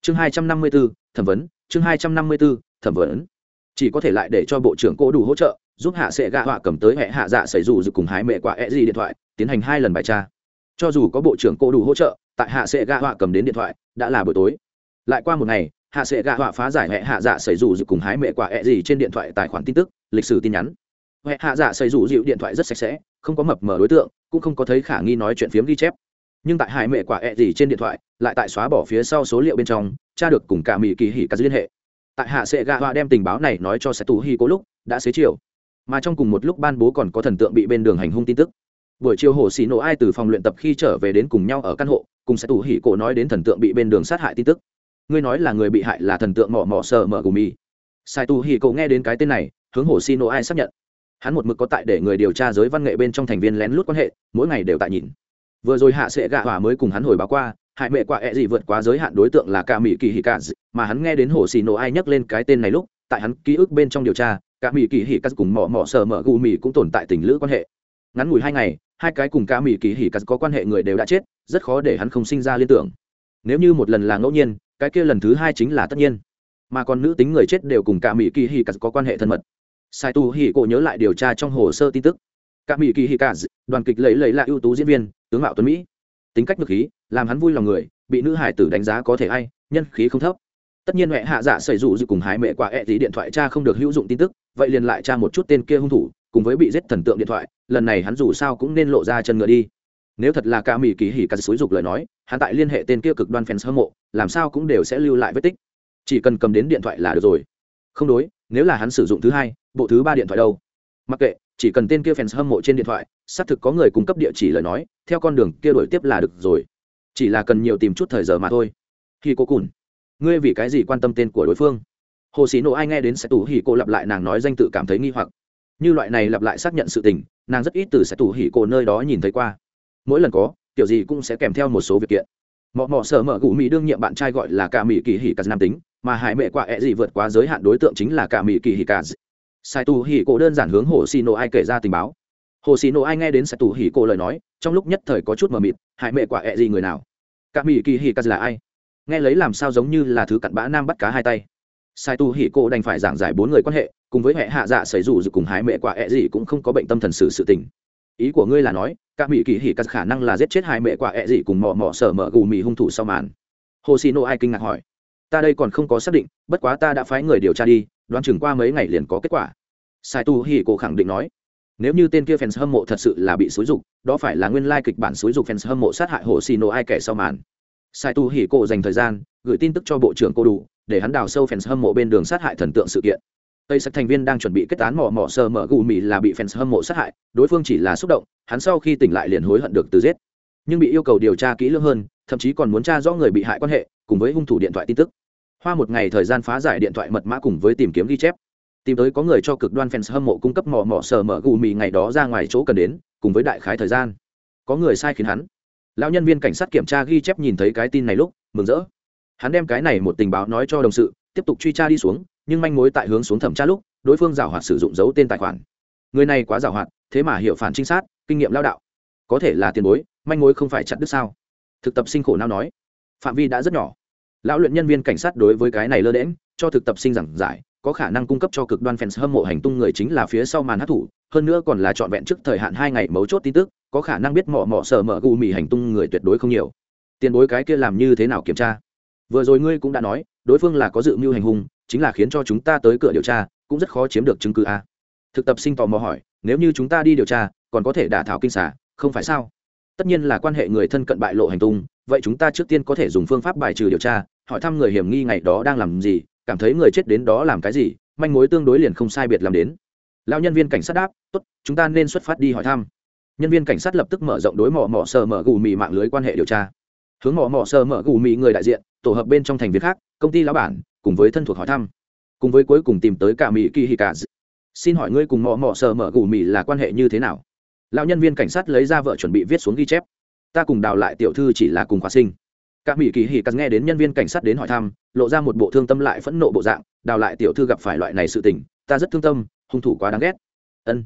Chương hai trăm năm mươi 254, thẩm vấn chương hai trăm năm mươi 254, thẩm vấn. Chỉ có thể lại để cho bộ trưởng cô đủ hỗ trợ giúp hạ sẽ gạ họa cầm tới hệ hạ dạ xảy dù dự cùng hái mẹ quả e gì điện thoại tiến hành hai lần bài tra cho dù có bộ trưởng cô đủ hỗ trợ, tại hạ sẽ gạ họa cầm đến điện thoại, đã là buổi tối. Lại qua một ngày, hạ sẽ gạ họa phá giải hệ hạ dạ xảy dù dịu cùng hái mẹ quả hẹ gì trên điện thoại tài khoản tin tức, lịch sử tin nhắn. Hệ hạ dạ xảy dù dịu điện thoại rất sạch sẽ, không có mập mở đối tượng, cũng không có thấy khả nghi nói chuyện phiếm ghi chép. Nhưng tại hải mẹ quả hẹ gì trên điện thoại, lại tại xóa bỏ phía sau số liệu bên trong, tra được cùng cả mỹ kỳ hỉ cắt liên hệ. Tại hạ sẽ gạ họa đem tình báo này nói cho sẽ tù hi cố lúc, đã xế chiều. Mà trong cùng một lúc ban bố còn có thần tượng bị bên đường hành hung tin tức buổi chiều hồ xì nổ ai từ phòng luyện tập khi trở về đến cùng nhau ở căn hộ, cùng sẽ tù hỉ cổ nói đến thần tượng bị bên đường sát hại tin tức. Ngươi nói là người bị hại là thần tượng mỏ mỏ sờ mờ gù mì. Sai tu hỉ cổ nghe đến cái tên này, hướng hồ xì nổ ai xác nhận. Hắn một mực có tại để người điều tra giới văn nghệ bên trong thành viên lén lút quan hệ, mỗi ngày đều tại nhìn. Vừa rồi hạ sẽ gạ hỏa mới cùng hắn hồi báo qua, hại mẹ quả ẹ gì vượt quá giới hạn đối tượng là cả mỹ kỳ hì cả mà hắn nghe đến hồ xì nổ ai nhắc lên cái tên này lúc, tại hắn ký ức bên trong điều tra cả mỹ kỳ hì cả cùng mỏ mỏ sờ mờ gù mì cũng tồn tại tình lữ quan hệ. Ngắn ngủi hai ngày hai cái cùng cả mỹ kỳ hỉ cả có quan hệ người đều đã chết, rất khó để hắn không sinh ra liên tưởng. Nếu như một lần là ngẫu nhiên, cái kia lần thứ hai chính là tất nhiên. Mà còn nữ tính người chết đều cùng cả mỹ kỳ hì cà có quan hệ thân mật. Sai tu hì cộ nhớ lại điều tra trong hồ sơ tin tức. Cả mỹ kỳ hì cà đoàn kịch lấy lấy là ưu tú diễn viên, tướng mạo tuấn mỹ. Tính cách ngược khí, làm hắn vui lòng người, bị nữ hải tử đánh giá có thể ai nhân khí không thấp. Tất nhiên mẹ hạ dạ xảy dụ dự cùng hái mẹ quả ẹ tí điện thoại cha không được hữu dụng tin tức, vậy liền lại cha một chút tên kia hung thủ cùng với bị giết thần tượng điện thoại, lần này hắn dù sao cũng nên lộ ra chân ngựa đi. Nếu thật là ca mỹ kỳ hỉ ca xúi dục lời nói, hắn tại liên hệ tên kia cực đoan fans hâm mộ, làm sao cũng đều sẽ lưu lại vết tích. Chỉ cần cầm đến điện thoại là được rồi. Không đối, nếu là hắn sử dụng thứ hai, bộ thứ ba điện thoại đâu? Mặc kệ, chỉ cần tên kia fans hâm mộ trên điện thoại, xác thực có người cung cấp địa chỉ lời nói, theo con đường kia đổi tiếp là được rồi. Chỉ là cần nhiều tìm chút thời giờ mà thôi. Khi cô cùn, ngươi vì cái gì quan tâm tên của đối phương? Hồ sĩ nộ ai nghe đến sẽ tủ hỉ cô lặp lại nàng nói danh tự cảm thấy nghi hoặc như loại này lặp lại xác nhận sự tình, nàng rất ít từ sẽ tủ hỉ cô nơi đó nhìn thấy qua. Mỗi lần có, kiểu gì cũng sẽ kèm theo một số việc kiện. Mọ mọ sợ mở gù mỹ đương nhiệm bạn trai gọi là cả mỹ kỳ hỉ cả nam tính, mà hải mẹ quả ẹ gì vượt quá giới hạn đối tượng chính là cả mỹ kỳ hỉ cả sai tu hỉ cổ đơn giản hướng hồ xì nổ ai kể ra tình báo. Hồ xì nổ ai nghe đến sai tù hỉ cổ lời nói, trong lúc nhất thời có chút mờ mịt hải mẹ quả ẹ gì người nào? Cả mỹ kỳ hỉ cả là ai? Nghe lấy làm sao giống như là thứ cặn bã nam bắt cá hai tay. Sai tu hỉ cổ đành phải giảng giải bốn người quan hệ cùng với hệ hạ dạ xảy dù dù cùng hái mẹ quả ẹ gì cũng không có bệnh tâm thần sự sự tình. Ý của ngươi là nói, cả mỹ kỳ hỉ cắt khả năng là giết chết hai mẹ quả ẹ gì cùng mò mò sở mở gù mì hung thủ sau màn. Hồ xì nô ai kinh ngạc hỏi. Ta đây còn không có xác định, bất quá ta đã phái người điều tra đi, đoán chừng qua mấy ngày liền có kết quả. Sai tu hỉ cổ khẳng định nói. Nếu như tên kia fans hâm mộ thật sự là bị xúi dục, đó phải là nguyên lai kịch bản xúi dục fans hâm mộ sát hại hồ xì nô ai kẻ sau màn. Sai tu hỉ cổ dành thời gian, gửi tin tức cho bộ trưởng cô đủ, để hắn đào sâu fans hâm mộ bên đường sát hại thần tượng sự kiện tây sắc thành viên đang chuẩn bị kết án mỏ mỏ sờ mở gù mì là bị fans hâm mộ sát hại, đối phương chỉ là xúc động, hắn sau khi tỉnh lại liền hối hận được từ giết. Nhưng bị yêu cầu điều tra kỹ lưỡng hơn, thậm chí còn muốn tra rõ người bị hại quan hệ, cùng với hung thủ điện thoại tin tức. Hoa một ngày thời gian phá giải điện thoại mật mã cùng với tìm kiếm ghi chép. Tìm tới có người cho cực đoan fans hâm mộ cung cấp mỏ mỏ sờ mở gù mì ngày đó ra ngoài chỗ cần đến, cùng với đại khái thời gian. Có người sai khiến hắn. Lão nhân viên cảnh sát kiểm tra ghi chép nhìn thấy cái tin này lúc, mừng rỡ. Hắn đem cái này một tình báo nói cho đồng sự, tiếp tục truy tra đi xuống nhưng manh mối tại hướng xuống thẩm tra lúc, đối phương giảo hoạt sử dụng dấu tên tài khoản. Người này quá giảo hoạt, thế mà hiểu phản trinh sát, kinh nghiệm lao đạo. Có thể là tiền bối, manh mối không phải chặt đứt sao? Thực tập sinh khổ nào nói. Phạm vi đã rất nhỏ. Lão luyện nhân viên cảnh sát đối với cái này lơ đễm cho thực tập sinh giảng giải, có khả năng cung cấp cho cực đoan fans hâm mộ hành tung người chính là phía sau màn hát thủ, hơn nữa còn là trọn vẹn trước thời hạn hai ngày mấu chốt tin tức, có khả năng biết mỏ mỏ sợ mở gù mì hành tung người tuyệt đối không nhiều. Tiền bối cái kia làm như thế nào kiểm tra? Vừa rồi ngươi cũng đã nói, đối phương là có dự mưu hành hung chính là khiến cho chúng ta tới cửa điều tra, cũng rất khó chiếm được chứng cứ a. Thực tập sinh tò mò hỏi, nếu như chúng ta đi điều tra, còn có thể đả thảo kinh xả không phải sao? Tất nhiên là quan hệ người thân cận bại lộ hành tung, vậy chúng ta trước tiên có thể dùng phương pháp bài trừ điều tra, hỏi thăm người hiểm nghi ngày đó đang làm gì, cảm thấy người chết đến đó làm cái gì, manh mối tương đối liền không sai biệt làm đến. Lao nhân viên cảnh sát đáp, tốt, chúng ta nên xuất phát đi hỏi thăm. Nhân viên cảnh sát lập tức mở rộng đối mỏ mỏ sờ mở gù mì mạng lưới quan hệ điều tra. Hướng mỏ mỏ sờ mở gù mì người đại diện, tổ hợp bên trong thành viên khác, công ty lão bản cùng với thân thuộc hỏi thăm, cùng với cuối cùng tìm tới cả mỹ kỳ hì cả xin hỏi ngươi cùng mọ mọ sờ mở gù mỹ là quan hệ như thế nào? Lão nhân viên cảnh sát lấy ra vợ chuẩn bị viết xuống ghi chép. Ta cùng đào lại tiểu thư chỉ là cùng khóa sinh. Cả mỹ kỳ hì cả nghe đến nhân viên cảnh sát đến hỏi thăm, lộ ra một bộ thương tâm lại phẫn nộ bộ dạng, đào lại tiểu thư gặp phải loại này sự tình, ta rất thương tâm, hung thủ quá đáng ghét. Ân.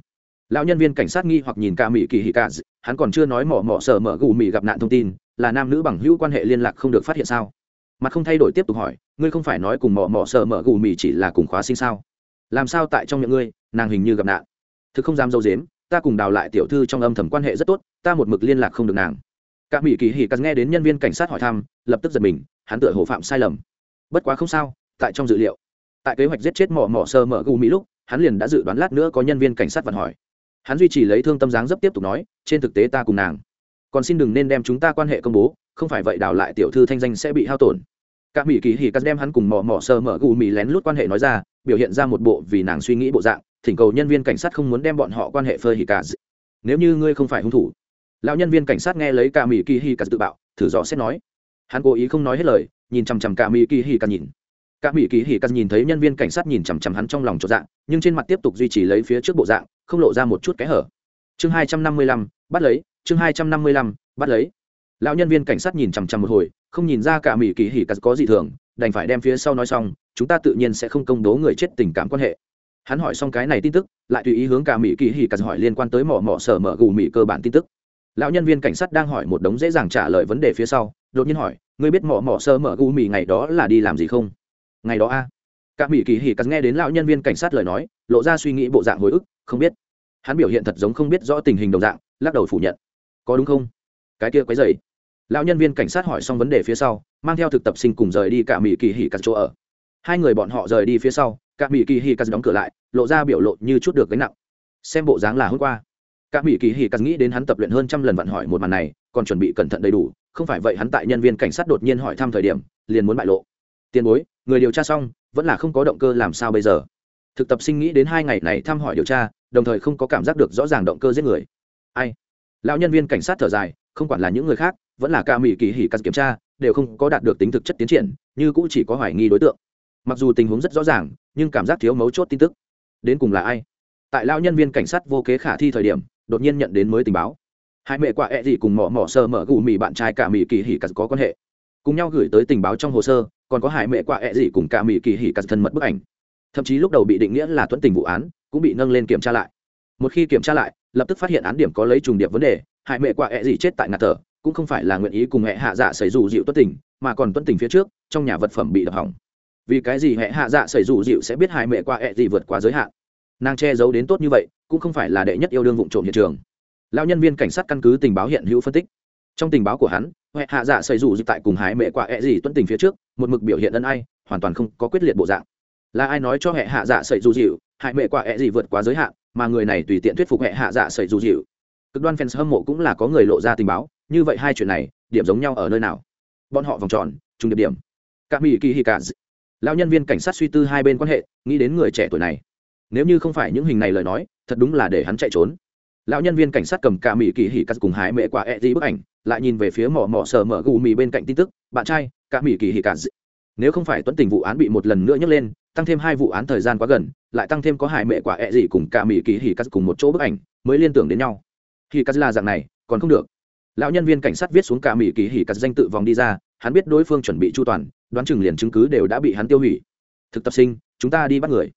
Lão nhân viên cảnh sát nghi hoặc nhìn cả mỹ kỳ hì cả hắn còn chưa nói mỏ mỏ sờ mở gù mỹ gặp nạn thông tin, là nam nữ bằng hữu quan hệ liên lạc không được phát hiện sao? Mặt không thay đổi tiếp tục hỏi, ngươi không phải nói cùng mỏ mỏ sợ mở gù mì chỉ là cùng khóa sinh sao? Làm sao tại trong miệng ngươi, nàng hình như gặp nạn. Thực không dám dâu dếm, ta cùng đào lại tiểu thư trong âm thầm quan hệ rất tốt, ta một mực liên lạc không được nàng. Cả mỹ kỳ hỉ cắt nghe đến nhân viên cảnh sát hỏi thăm, lập tức giật mình, hắn tựa hồ phạm sai lầm. Bất quá không sao, tại trong dự liệu. Tại kế hoạch giết chết mỏ mỏ sơ mở gù mỹ lúc, hắn liền đã dự đoán lát nữa có nhân viên cảnh sát vận hỏi. Hắn duy trì lấy thương tâm dáng dấp tiếp tục nói, trên thực tế ta cùng nàng. Còn xin đừng nên đem chúng ta quan hệ công bố, không phải vậy đào lại tiểu thư thanh danh sẽ bị hao tổn cả mỹ kỳ hỉ cắt đem hắn cùng mò mò sơ mở gù mì lén lút quan hệ nói ra, biểu hiện ra một bộ vì nàng suy nghĩ bộ dạng, thỉnh cầu nhân viên cảnh sát không muốn đem bọn họ quan hệ phơi hỉ cả nếu như ngươi không phải hung thủ, lão nhân viên cảnh sát nghe lấy cả mỹ kỳ hỉ cắt tự bạo, thử dò xét nói. Hắn cố ý không nói hết lời, nhìn chằm chằm cả mỹ kỳ hỉ cắt nhìn. Cả mỹ kỳ hỉ cắt nhìn thấy nhân viên cảnh sát nhìn chằm chằm hắn trong lòng chỗ dạng, nhưng trên mặt tiếp tục duy trì lấy phía trước bộ dạng, không lộ ra một chút kẽ hở. Chương hai trăm năm mươi lăm, bắt lấy, chương hai trăm năm mươi lăm, bắt lấy lão nhân viên cảnh sát nhìn chằm chằm một hồi, không nhìn ra cả mỹ kỳ hỉ cắt có gì thường, đành phải đem phía sau nói xong, chúng ta tự nhiên sẽ không công bố người chết tình cảm quan hệ. Hắn hỏi xong cái này tin tức, lại tùy ý hướng cả mỹ kỳ hỉ cắt hỏi liên quan tới mỏ mỏ sở mở gù mỹ cơ bản tin tức. Lão nhân viên cảnh sát đang hỏi một đống dễ dàng trả lời vấn đề phía sau, đột nhiên hỏi, ngươi biết mỏ mỏ sơ mở gu mì ngày đó là đi làm gì không? Ngày đó a? À? các mỹ kỳ hỉ cắt nghe đến lão nhân viên cảnh sát lời nói, lộ ra suy nghĩ bộ dạng hồi ức, không biết. Hắn biểu hiện thật giống không biết rõ tình hình đồng dạng, lắc đầu phủ nhận. Có đúng không? Cái kia quấy dày lão nhân viên cảnh sát hỏi xong vấn đề phía sau, mang theo thực tập sinh cùng rời đi cả mỹ kỳ hỉ cắt chỗ ở. Hai người bọn họ rời đi phía sau, cả mỹ kỳ hỉ cắt đóng cửa lại, lộ ra biểu lộ như chút được gánh nặng. Xem bộ dáng là hôm qua. Cả mỹ kỳ hỉ cắt nghĩ đến hắn tập luyện hơn trăm lần vận hỏi một màn này, còn chuẩn bị cẩn thận đầy đủ, không phải vậy hắn tại nhân viên cảnh sát đột nhiên hỏi thăm thời điểm, liền muốn bại lộ. Tiền bối, người điều tra xong, vẫn là không có động cơ làm sao bây giờ? Thực tập sinh nghĩ đến hai ngày này thăm hỏi điều tra, đồng thời không có cảm giác được rõ ràng động cơ giết người. Ai? Lão nhân viên cảnh sát thở dài, không quản là những người khác vẫn là ca mỹ kỳ hỉ cắt kiểm tra, đều không có đạt được tính thực chất tiến triển, như cũng chỉ có hoài nghi đối tượng. Mặc dù tình huống rất rõ ràng, nhưng cảm giác thiếu mấu chốt tin tức. Đến cùng là ai? Tại lão nhân viên cảnh sát vô kế khả thi thời điểm, đột nhiên nhận đến mới tình báo. Hai mẹ quả ẹ、e、gì cùng mỏ mỏ sơ mở gù mì bạn trai cả mỹ kỳ hỉ cắt có quan hệ. Cùng nhau gửi tới tình báo trong hồ sơ, còn có hải mẹ quạ ẹ、e、gì cùng cả mỹ kỳ hỉ cắt thân mật bức ảnh. Thậm chí lúc đầu bị định nghĩa là tuấn tình vụ án, cũng bị nâng lên kiểm tra lại. Một khi kiểm tra lại, lập tức phát hiện án điểm có lấy trùng điệp vấn đề hải mẹ quạ ẹ、e、gì chết tại ngạt thở cũng không phải là nguyện ý cùng hệ hạ dạ xảy dù dịu tuấn tình, mà còn tuấn tình phía trước, trong nhà vật phẩm bị đập hỏng. Vì cái gì hệ hạ dạ xảy dù dịu sẽ biết hai mẹ qua hệ gì vượt quá giới hạn? Nàng che giấu đến tốt như vậy, cũng không phải là đệ nhất yêu đương vụ trộm hiện trường. Lao nhân viên cảnh sát căn cứ tình báo hiện hữu phân tích. Trong tình báo của hắn, hệ hạ dạ xảy dù dịu tại cùng hái mẹ qua hệ gì tuân tình phía trước, một mực biểu hiện ân ai, hoàn toàn không có quyết liệt bộ dạng. Là ai nói cho hệ hạ dạ xảy dù dịu hại mẹ qua hệ gì vượt quá giới hạn, mà người này tùy tiện thuyết phục hệ hạ dạ xảy dù dịu? Cực đoan fans hâm mộ cũng là có người lộ ra tình báo như vậy hai chuyện này, điểm giống nhau ở nơi nào? Bọn họ vòng tròn, trùng điệp điểm. Cả mỹ kỳ hì cả lao nhân viên cảnh sát suy tư hai bên quan hệ, nghĩ đến người trẻ tuổi này. Nếu như không phải những hình này lời nói, thật đúng là để hắn chạy trốn. Lão nhân viên cảnh sát cầm cả mỹ kỳ hỉ cắt cùng hái mẹ quả e gì bức ảnh, lại nhìn về phía mỏ mỏ sờ mở gù mì bên cạnh tin tức, bạn trai, cả mỹ kỳ hỉ cắt nếu không phải tuấn tình vụ án bị một lần nữa nhấc lên, tăng thêm hai vụ án thời gian quá gần, lại tăng thêm có hại mẹ quả e gì cùng cả mỹ kỳ hỉ cắt cùng một chỗ bức ảnh, mới liên tưởng đến nhau. Hỉ cắt là dạng này, còn không được lão nhân viên cảnh sát viết xuống cả mỹ kỳ hỉ cắt danh tự vòng đi ra, hắn biết đối phương chuẩn bị chu toàn, đoán chừng liền chứng cứ đều đã bị hắn tiêu hủy. Thực tập sinh, chúng ta đi bắt người.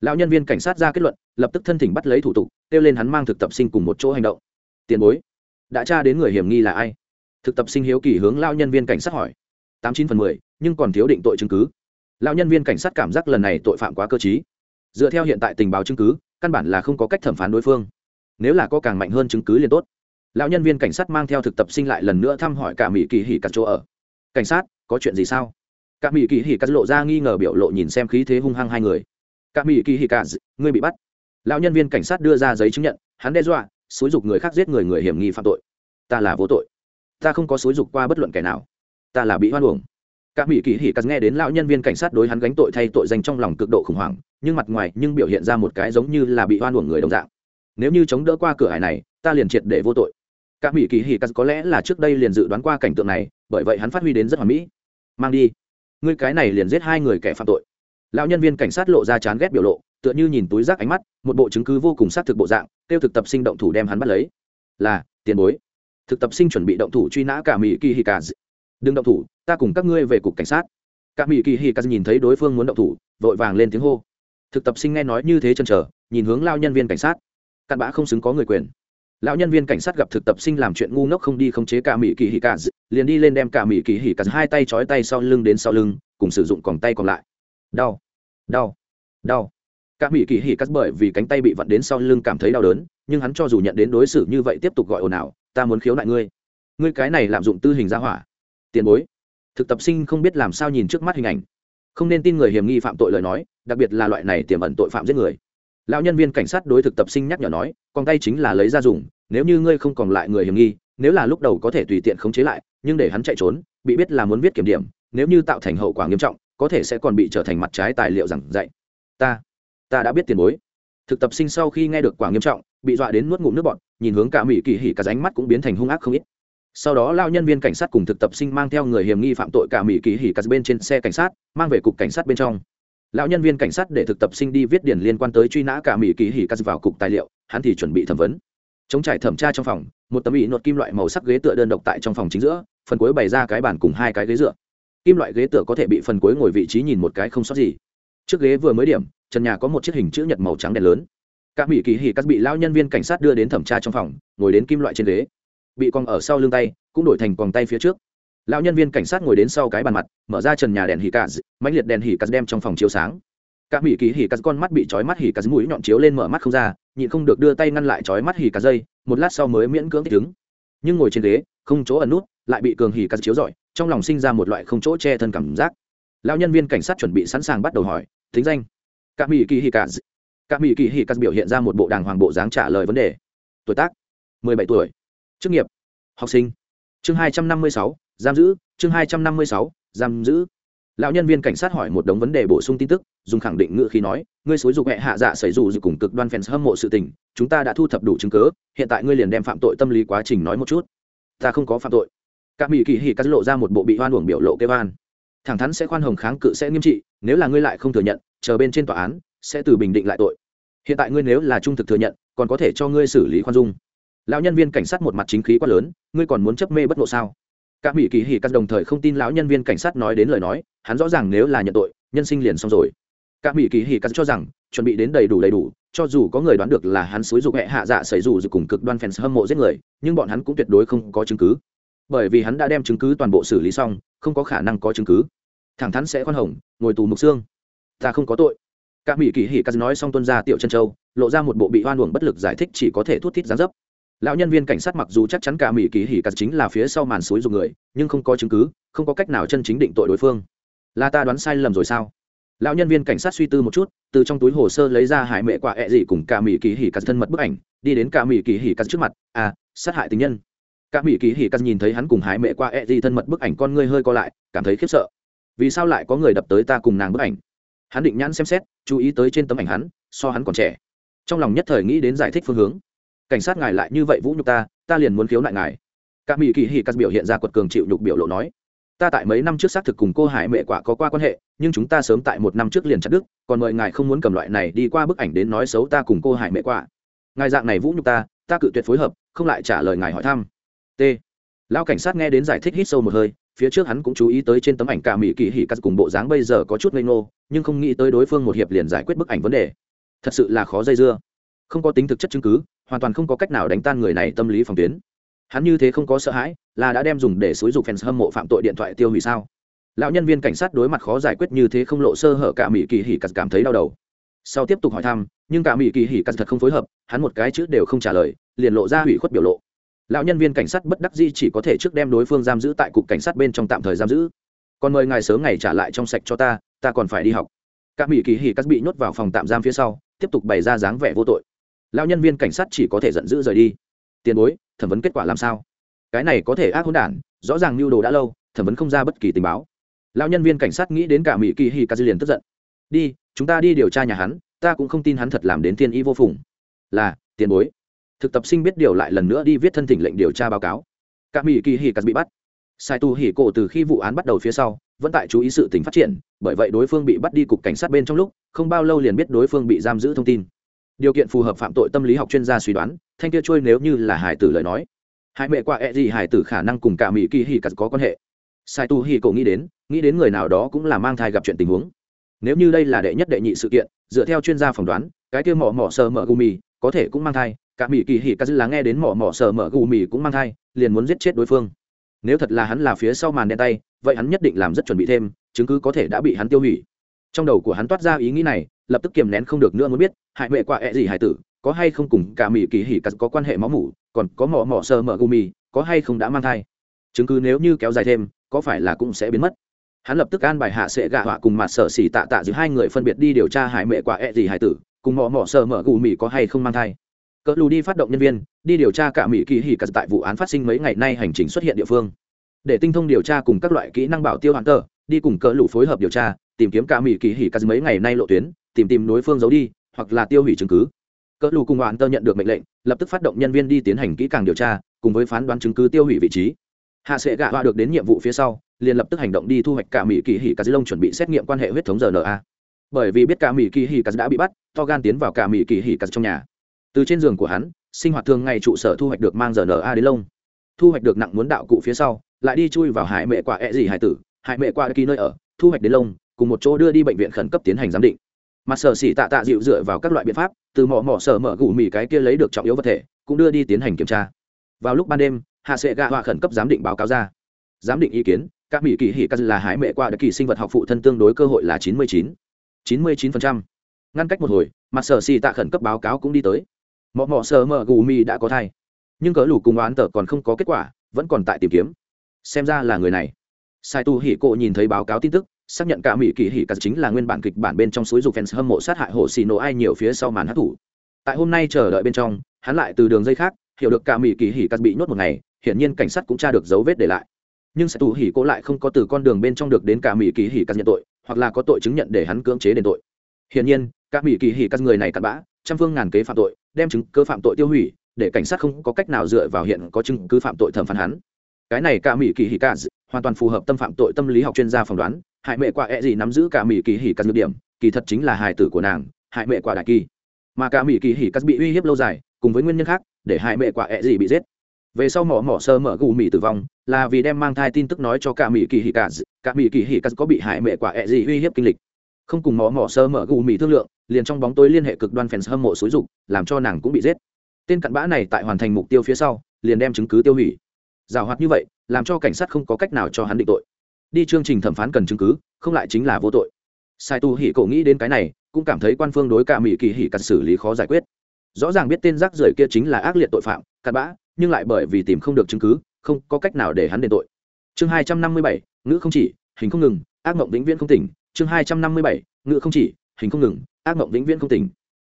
Lão nhân viên cảnh sát ra kết luận, lập tức thân thỉnh bắt lấy thủ tục, kêu lên hắn mang thực tập sinh cùng một chỗ hành động. Tiền bối, đã tra đến người hiểm nghi là ai? Thực tập sinh hiếu kỳ hướng lao nhân viên cảnh sát hỏi. Tám chín phần mười, nhưng còn thiếu định tội chứng cứ. Lao nhân viên cảnh sát cảm giác lần này tội phạm quá cơ t dựa theo hiện tại tình báo chứng cứ, căn bản là không có cách thẩm phán đối phương. Nếu là có càng mạnh hơn chứng cứ liền tốt lão nhân viên cảnh sát mang theo thực tập sinh lại lần nữa thăm hỏi cả mỹ kỳ hỉ cắt chỗ ở. Cảnh sát, có chuyện gì sao? Cả mỹ kỳ hỉ cắt lộ ra nghi ngờ biểu lộ nhìn xem khí thế hung hăng hai người. Cả mỹ kỳ hỉ cắt, ngươi bị bắt. Lão nhân viên cảnh sát đưa ra giấy chứng nhận, hắn đe dọa, xúi dục người khác giết người người hiểm nghi phạm tội. Ta là vô tội. Ta không có xúi dục qua bất luận kẻ nào. Ta là bị hoan uổng. Các mỹ kỳ hỉ cắt nghe đến lão nhân viên cảnh sát đối hắn gánh tội thay tội danh trong lòng cực độ khủng hoảng, nhưng mặt ngoài nhưng biểu hiện ra một cái giống như là bị hoan uổng người đồng dạng. Nếu như chống đỡ qua cửa hải này, ta liền triệt để vô tội các mỹ kỳ hỉ cắt có lẽ là trước đây liền dự đoán qua cảnh tượng này, bởi vậy hắn phát huy đến rất hoàn mỹ. Mang đi. Ngươi cái này liền giết hai người kẻ phạm tội. Lão nhân viên cảnh sát lộ ra chán ghét biểu lộ, tựa như nhìn túi rác ánh mắt, một bộ chứng cứ vô cùng xác thực bộ dạng, tiêu thực tập sinh động thủ đem hắn bắt lấy. Là, tiền bối. Thực tập sinh chuẩn bị động thủ truy nã cả mỹ kỳ hì cả đừng động thủ, ta cùng các ngươi về cục cảnh sát. Cả mỹ kỳ hì cả nhìn thấy đối phương muốn động thủ, vội vàng lên tiếng hô. Thực tập sinh nghe nói như thế chân trở nhìn hướng lao nhân viên cảnh sát. Cặn bã không xứng có người quyền lão nhân viên cảnh sát gặp thực tập sinh làm chuyện ngu ngốc không đi khống chế cả mỹ kỳ hì cả liền đi lên đem cả mỹ kỳ hì cả hai tay trói tay sau lưng đến sau lưng, cùng sử dụng còn tay còn lại. Đau đau đau. Cả mỹ kỳ hỉ cắt bởi vì cánh tay bị vặn đến sau lưng cảm thấy đau đớn, nhưng hắn cho dù nhận đến đối xử như vậy tiếp tục gọi ồn ào, ta muốn khiếu nại ngươi. Ngươi cái này lạm dụng tư hình ra hỏa. Tiền bối. Thực tập sinh không biết làm sao nhìn trước mắt hình ảnh. Không nên tin người hiểm nghi phạm tội lời nói, đặc biệt là loại này tiềm ẩn tội phạm giết người lão nhân viên cảnh sát đối thực tập sinh nhắc nhở nói, còn tay chính là lấy ra dùng, nếu như ngươi không còn lại người hiểm nghi, nếu là lúc đầu có thể tùy tiện khống chế lại, nhưng để hắn chạy trốn, bị biết là muốn viết kiểm điểm, nếu như tạo thành hậu quả nghiêm trọng, có thể sẽ còn bị trở thành mặt trái tài liệu giảng dạy. Ta ta đã biết tiền bối. Thực tập sinh sau khi nghe được quả nghiêm trọng, bị dọa đến nuốt ngụm nước bọn nhìn hướng cả mỹ kỳ hỉ cả ránh mắt cũng biến thành hung ác không ít. Sau đó lao nhân viên cảnh sát cùng thực tập sinh mang theo người hiểm nghi phạm tội cả mỹ kỳ hỉ cả bên trên xe cảnh sát, mang về cục cảnh sát bên trong lão nhân viên cảnh sát để thực tập sinh đi viết điển liên quan tới truy nã cả mỹ kỳ hỉ cắt vào cục tài liệu, hắn thì chuẩn bị thẩm vấn. Chống trải thẩm tra trong phòng, một tấm ỉ nột kim loại màu sắc ghế tựa đơn độc tại trong phòng chính giữa, phần cuối bày ra cái bàn cùng hai cái ghế dựa. Kim loại ghế tựa có thể bị phần cuối ngồi vị trí nhìn một cái không sót gì. Trước ghế vừa mới điểm, trần nhà có một chiếc hình chữ nhật màu trắng đèn lớn. Các mỹ kỳ hỉ cắt bị lão nhân viên cảnh sát đưa đến thẩm tra trong phòng, ngồi đến kim loại trên ghế. Bị còng ở sau lưng tay, cũng đổi thành quòng tay phía trước lão nhân viên cảnh sát ngồi đến sau cái bàn mặt mở ra trần nhà đèn hỉ cà mạnh liệt đèn hỉ cà đem trong phòng chiếu sáng. Cả mỹ kỳ hỉ cà con mắt bị trói mắt hỉ cà mũi nhọn chiếu lên mở mắt không ra nhịn không được đưa tay ngăn lại trói mắt hỉ cà dây một lát sau mới miễn cưỡng thích đứng, nhưng ngồi trên ghế không chỗ ẩn nút lại bị cường hỉ cà chiếu rọi trong lòng sinh ra một loại không chỗ che thân cảm giác. Lão nhân viên cảnh sát chuẩn bị sẵn sàng bắt đầu hỏi thính danh? Cả mỹ kỳ hỉ cà cả mỹ kỳ hỉ cà biểu hiện ra một bộ đàng hoàng bộ dáng trả lời vấn đề. Tuổi tác? 17 tuổi. Chức nghiệp? Học sinh? Chương 256, giam giữ, chương hai trăm năm mươi sáu, giam giữ. Lão nhân viên cảnh sát hỏi một đống vấn đề bổ sung tin tức, dùng khẳng định ngữ khi nói, ngươi xối dục hẹ hạ dạ xảy dù dự cùng cực đoan fans hâm mộ sự tình, chúng ta đã thu thập đủ chứng cớ hiện tại ngươi liền đem phạm tội tâm lý quá trình nói một chút. Ta không có phạm tội. Các mỹ kỳ hỉ cắt lộ ra một bộ bị hoan uổng biểu lộ kêu van thẳng thắn sẽ khoan hồng kháng cự sẽ nghiêm trị, nếu là ngươi lại không thừa nhận, chờ bên trên tòa án sẽ từ bình định lại tội. Hiện tại ngươi nếu là trung thực thừa nhận, còn có thể cho ngươi xử lý khoan dung. Lão nhân viên cảnh sát một mặt chính khí quá lớn, ngươi còn muốn chấp mê bất ngộ sao? Cả mỹ kỳ hỉ cắt đồng thời không tin lão nhân viên cảnh sát nói đến lời nói, hắn rõ ràng nếu là nhận tội, nhân sinh liền xong rồi. Cả mỹ kỳ hỉ cắt cho rằng, chuẩn bị đến đầy đủ đầy đủ, cho dù có người đoán được là hắn xúi dục hệ hạ dạ xảy dù dù cùng cực đoan fans hâm mộ giết người, nhưng bọn hắn cũng tuyệt đối không có chứng cứ. Bởi vì hắn đã đem chứng cứ toàn bộ xử lý xong, không có khả năng có chứng cứ. Thẳng thắn sẽ khoan hồng, ngồi tù mục xương. Ta không có tội. Các mỹ kỳ hỉ cắt nói xong tuân ra tiểu chân châu, lộ ra một bộ bị hoan uổng bất lực giải thích chỉ có thể thút thít gián dấp lão nhân viên cảnh sát mặc dù chắc chắn cả mỹ kỳ hỉ cắt chính là phía sau màn suối dùng người, nhưng không có chứng cứ, không có cách nào chân chính định tội đối phương. Là ta đoán sai lầm rồi sao? Lão nhân viên cảnh sát suy tư một chút, từ trong túi hồ sơ lấy ra hải mẹ quả ẹ gì cùng cả mỹ kỳ hỉ cắt thân mật bức ảnh, đi đến cả mỹ kỳ hỉ cắt trước mặt à sát hại tình nhân. Cả mỹ kỳ hỉ cắt nhìn thấy hắn cùng hải mẹ quả ẹ gì thân mật bức ảnh, con ngươi hơi co lại, cảm thấy khiếp sợ. Vì sao lại có người đập tới ta cùng nàng bức ảnh? Hắn định nhãn xem xét, chú ý tới trên tấm ảnh hắn, so hắn còn trẻ. Trong lòng nhất thời nghĩ đến giải thích phương hướng cảnh sát ngài lại như vậy vũ nhục ta ta liền muốn khiếu nại ngài. Các mỹ kỳ hỉ cắt biểu hiện ra quật cường chịu nhục biểu lộ nói, ta tại mấy năm trước xác thực cùng cô hải mẹ quả có qua quan hệ, nhưng chúng ta sớm tại một năm trước liền chặt đức còn mời ngài không muốn cầm loại này đi qua bức ảnh đến nói xấu ta cùng cô hải mẹ quả. Ngài dạng này vũ nhục ta ta cự tuyệt phối hợp, không lại trả lời ngài hỏi thăm. T. Lão cảnh sát nghe đến giải thích hít sâu một hơi, phía trước hắn cũng chú ý tới trên tấm ảnh cả mỹ kỳ hỉ cắt cùng bộ dáng bây giờ có chút ngây ngô, nhưng không nghĩ tới đối phương một hiệp liền giải quyết bức ảnh vấn đề. Thật sự là khó dây dưa không có tính thực chất chứng cứ, hoàn toàn không có cách nào đánh tan người này tâm lý phòng tuyến. Hắn như thế không có sợ hãi, là đã đem dùng để xúi dục fans hâm mộ phạm tội điện thoại tiêu hủy sao? Lão nhân viên cảnh sát đối mặt khó giải quyết như thế không lộ sơ hở cả mỹ kỳ hỉ cắt cảm thấy đau đầu. Sau tiếp tục hỏi thăm, nhưng cả mỹ kỳ hỉ cắt thật không phối hợp, hắn một cái chữ đều không trả lời, liền lộ ra hủy khuất biểu lộ. Lão nhân viên cảnh sát bất đắc di chỉ có thể trước đem đối phương giam giữ tại cục cảnh sát bên trong tạm thời giam giữ. Còn mời ngài sớm ngày trả lại trong sạch cho ta ta còn phải đi học. Các mỹ kỳ hỉ cắt bị nhốt vào phòng tạm giam phía sau, tiếp tục bày ra dáng vẻ vô tội lão nhân viên cảnh sát chỉ có thể giận dữ rời đi. Tiền bối, thẩm vấn kết quả làm sao? Cái này có thể ác hỗn đản, rõ ràng mưu đồ đã lâu, thẩm vấn không ra bất kỳ tình báo. Lão nhân viên cảnh sát nghĩ đến cả mỹ kỳ hì ca dư liền tức giận. Đi, chúng ta đi điều tra nhà hắn, ta cũng không tin hắn thật làm đến thiên y vô phùng. Là, tiền bối. Thực tập sinh biết điều lại lần nữa đi viết thân thỉnh lệnh điều tra báo cáo. Cả mỹ kỳ hì ca bị bắt. Sai tu hỉ cổ từ khi vụ án bắt đầu phía sau, vẫn tại chú ý sự tình phát triển, bởi vậy đối phương bị bắt đi cục cảnh sát bên trong lúc, không bao lâu liền biết đối phương bị giam giữ thông tin điều kiện phù hợp phạm tội tâm lý học chuyên gia suy đoán, thanh kia trôi nếu như là hải tử lời nói. Hải mẹ qua e gì hải tử khả năng cùng cả mỹ kỳ hì cắt có quan hệ. Sai tu hì cậu nghĩ đến nghĩ đến người nào đó cũng là mang thai gặp chuyện tình huống. Nếu như đây là đệ nhất đệ nhị sự kiện, dựa theo chuyên gia phỏng đoán, cái kia mỏ mỏ sờ mở mì có thể cũng mang thai, cả mỹ kỳ hì cắt là nghe đến mỏ mỏ sờ mở mì cũng mang thai, liền muốn giết chết đối phương. Nếu thật là hắn là phía sau màn đen tay, vậy hắn nhất định làm rất chuẩn bị thêm, chứng cứ có thể đã bị hắn tiêu hủy. Trong đầu của hắn toát ra ý nghĩ này lập tức kiềm nén không được nữa muốn biết, hại mẹ qua ẹ gì hải tử, có hay không cùng cả mỹ kỳ hỉ cắt có quan hệ máu mủ, còn có mỏ mỏ sơ mở gumi có hay không đã mang thai. Chứng cứ nếu như kéo dài thêm, có phải là cũng sẽ biến mất. Hắn lập tức an bài hạ sẽ gạ họa cùng mặt sở xỉ tạ tạ giữa hai người phân biệt đi điều tra hải mẹ quả ẹ gì hải tử, cùng mỏ mỏ sơ mở gumi mì có hay không mang thai. Cỡ lù đi phát động nhân viên, đi điều tra cả mỹ kỳ hỉ cắt tại vụ án phát sinh mấy ngày nay hành trình xuất hiện địa phương. Để tinh thông điều tra cùng các loại kỹ năng bảo tiêu hoàn tờ đi cùng cỡ lù phối hợp điều tra, tìm kiếm cả mỹ kỳ hỉ cắt mấy ngày nay lộ tuyến tìm tìm đối phương giấu đi, hoặc là tiêu hủy chứng cứ. Cỡ lù cùng đoàn tơ nhận được mệnh lệnh, lập tức phát động nhân viên đi tiến hành kỹ càng điều tra, cùng với phán đoán chứng cứ tiêu hủy vị trí. Hạ sẽ gạ hoa được đến nhiệm vụ phía sau, liền lập tức hành động đi thu hoạch cả mỹ kỳ hỉ cà dư lông chuẩn bị xét nghiệm quan hệ huyết thống rna bởi vì biết cả mỹ kỳ hỉ cà đã bị bắt, to gan tiến vào cả mỹ kỳ hỉ cà trong nhà. Từ trên giường của hắn, sinh hoạt thường ngày trụ sở thu hoạch được mang rna đến lông. Thu hoạch được nặng muốn đạo cụ phía sau, lại đi chui vào hải mẹ quả ẹ gì hải tử, hải mẹ quả kỳ nơi ở, thu hoạch đến lông, cùng một chỗ đưa đi bệnh viện khẩn cấp tiến hành giám định mặt sở xỉ tạ tạ dịu dựa vào các loại biện pháp, từ mỏ mỏ sở mở gù mì cái kia lấy được trọng yếu vật thể, cũng đưa đi tiến hành kiểm tra. Vào lúc ban đêm, hạ sệ gạ họa khẩn cấp giám định báo cáo ra. Giám định ý kiến các mỹ kỳ hỉ cắt là hái mẹ qua đặc kỳ sinh vật học phụ thân tương đối cơ hội là chín mươi chín. chín mươi chín phần trăm. Ngăn cách một hồi mặt sở xì tạ khẩn cấp báo cáo cũng đi tới. Mọ mọ sờ mờ gù mi đã có thai. Nhưng cỡ lù cùng oán tở còn không có kết quả, vẫn còn tại tìm kiếm. Xem ra là người này. Sai tu hỉ cộ nhìn thấy báo cáo tin tức xác nhận cả mỹ kỳ hỉ cả chính là nguyên bản kịch bản bên trong suối dục fans hâm mộ sát hại hồ xì nổ ai nhiều phía sau màn hát thủ. Tại hôm nay chờ đợi bên trong, hắn lại từ đường dây khác, hiểu được cả mỹ kỳ hỉ cả bị nhốt một ngày, hiển nhiên cảnh sát cũng tra được dấu vết để lại. Nhưng sẽ tù hỉ cố lại không có từ con đường bên trong được đến cả mỹ kỳ hỉ cả nhận tội, hoặc là có tội chứng nhận để hắn cưỡng chế đền tội. Hiển nhiên, cả mỹ kỳ hỉ cả người này cặn bã, trăm phương ngàn kế phạm tội, đem chứng cứ phạm tội tiêu hủy, để cảnh sát không có cách nào dựa vào hiện có chứng cứ phạm tội thẩm phán hắn. Cái này cả mỹ kỳ hỉ cả hoàn toàn phù hợp tâm phạm tội tâm lý học chuyên gia phỏng đoán hại mẹ quả ẹ gì nắm giữ cả mỹ kỳ hỉ cắt nhược điểm, kỳ thật chính là hài tử của nàng hại mẹ quả đại kỳ. Mà cả mỹ kỳ hỉ cắt bị uy hiếp lâu dài, cùng với nguyên nhân khác, để hại mẹ quả ẹ gì bị giết. Về sau mỏ mỏ sơ mở gù mỹ tử vong, là vì đem mang thai tin tức nói cho cả mỹ kỳ hỉ cả cả mỹ kỳ hỉ cắt có bị hại mẹ quả ẹ gì uy hiếp kinh lịch. Không cùng mỏ mỏ sơ mở gù mỹ thương lượng, liền trong bóng tối liên hệ cực đoan fans hâm mộ xúi dục, làm cho nàng cũng bị giết. Tên cặn bã này tại hoàn thành mục tiêu phía sau, liền đem chứng cứ tiêu hủy. Giảo hoạt như vậy, làm cho cảnh sát không có cách nào cho hắn định tội đi chương trình thẩm phán cần chứng cứ, không lại chính là vô tội. Sai tu hỉ cổ nghĩ đến cái này, cũng cảm thấy quan phương đối cả mỹ kỳ hỉ cắt xử lý khó giải quyết. Rõ ràng biết tên rác rưởi kia chính là ác liệt tội phạm, cặn bã, nhưng lại bởi vì tìm không được chứng cứ, không có cách nào để hắn đền tội. Chương hai trăm năm mươi bảy, ngữ không chỉ, hình không ngừng, ác mộng vĩnh viễn không tỉnh. Chương hai trăm năm mươi bảy, ngữ không chỉ, hình không ngừng, ác mộng vĩnh viễn không tỉnh.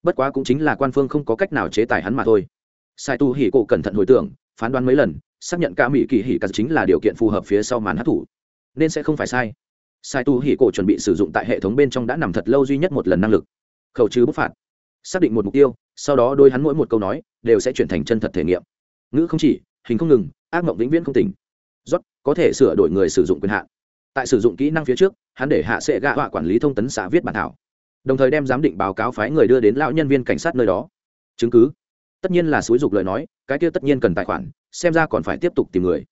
Bất quá cũng chính là quan phương không có cách nào chế tài hắn mà thôi. Sai tu hỉ cổ cẩn thận hồi tưởng, phán đoán mấy lần, xác nhận ca mỹ kỳ hỉ cắt chính là điều kiện phù hợp phía sau màn hát thủ nên sẽ không phải sai. Sai tu hỉ cổ chuẩn bị sử dụng tại hệ thống bên trong đã nằm thật lâu duy nhất một lần năng lực. Khẩu trừ bức phạt. Xác định một mục tiêu, sau đó đôi hắn mỗi một câu nói đều sẽ chuyển thành chân thật thể nghiệm. Ngữ không chỉ, hình không ngừng, ác mộng vĩnh viễn không tỉnh. Rót có thể sửa đổi người sử dụng quyền hạn. Tại sử dụng kỹ năng phía trước, hắn để hạ sẽ gạ họa quản lý thông tấn xã viết bản thảo. Đồng thời đem giám định báo cáo phái người đưa đến lão nhân viên cảnh sát nơi đó. Chứng cứ. Tất nhiên là xúi dục lời nói, cái kia tất nhiên cần tài khoản, xem ra còn phải tiếp tục tìm người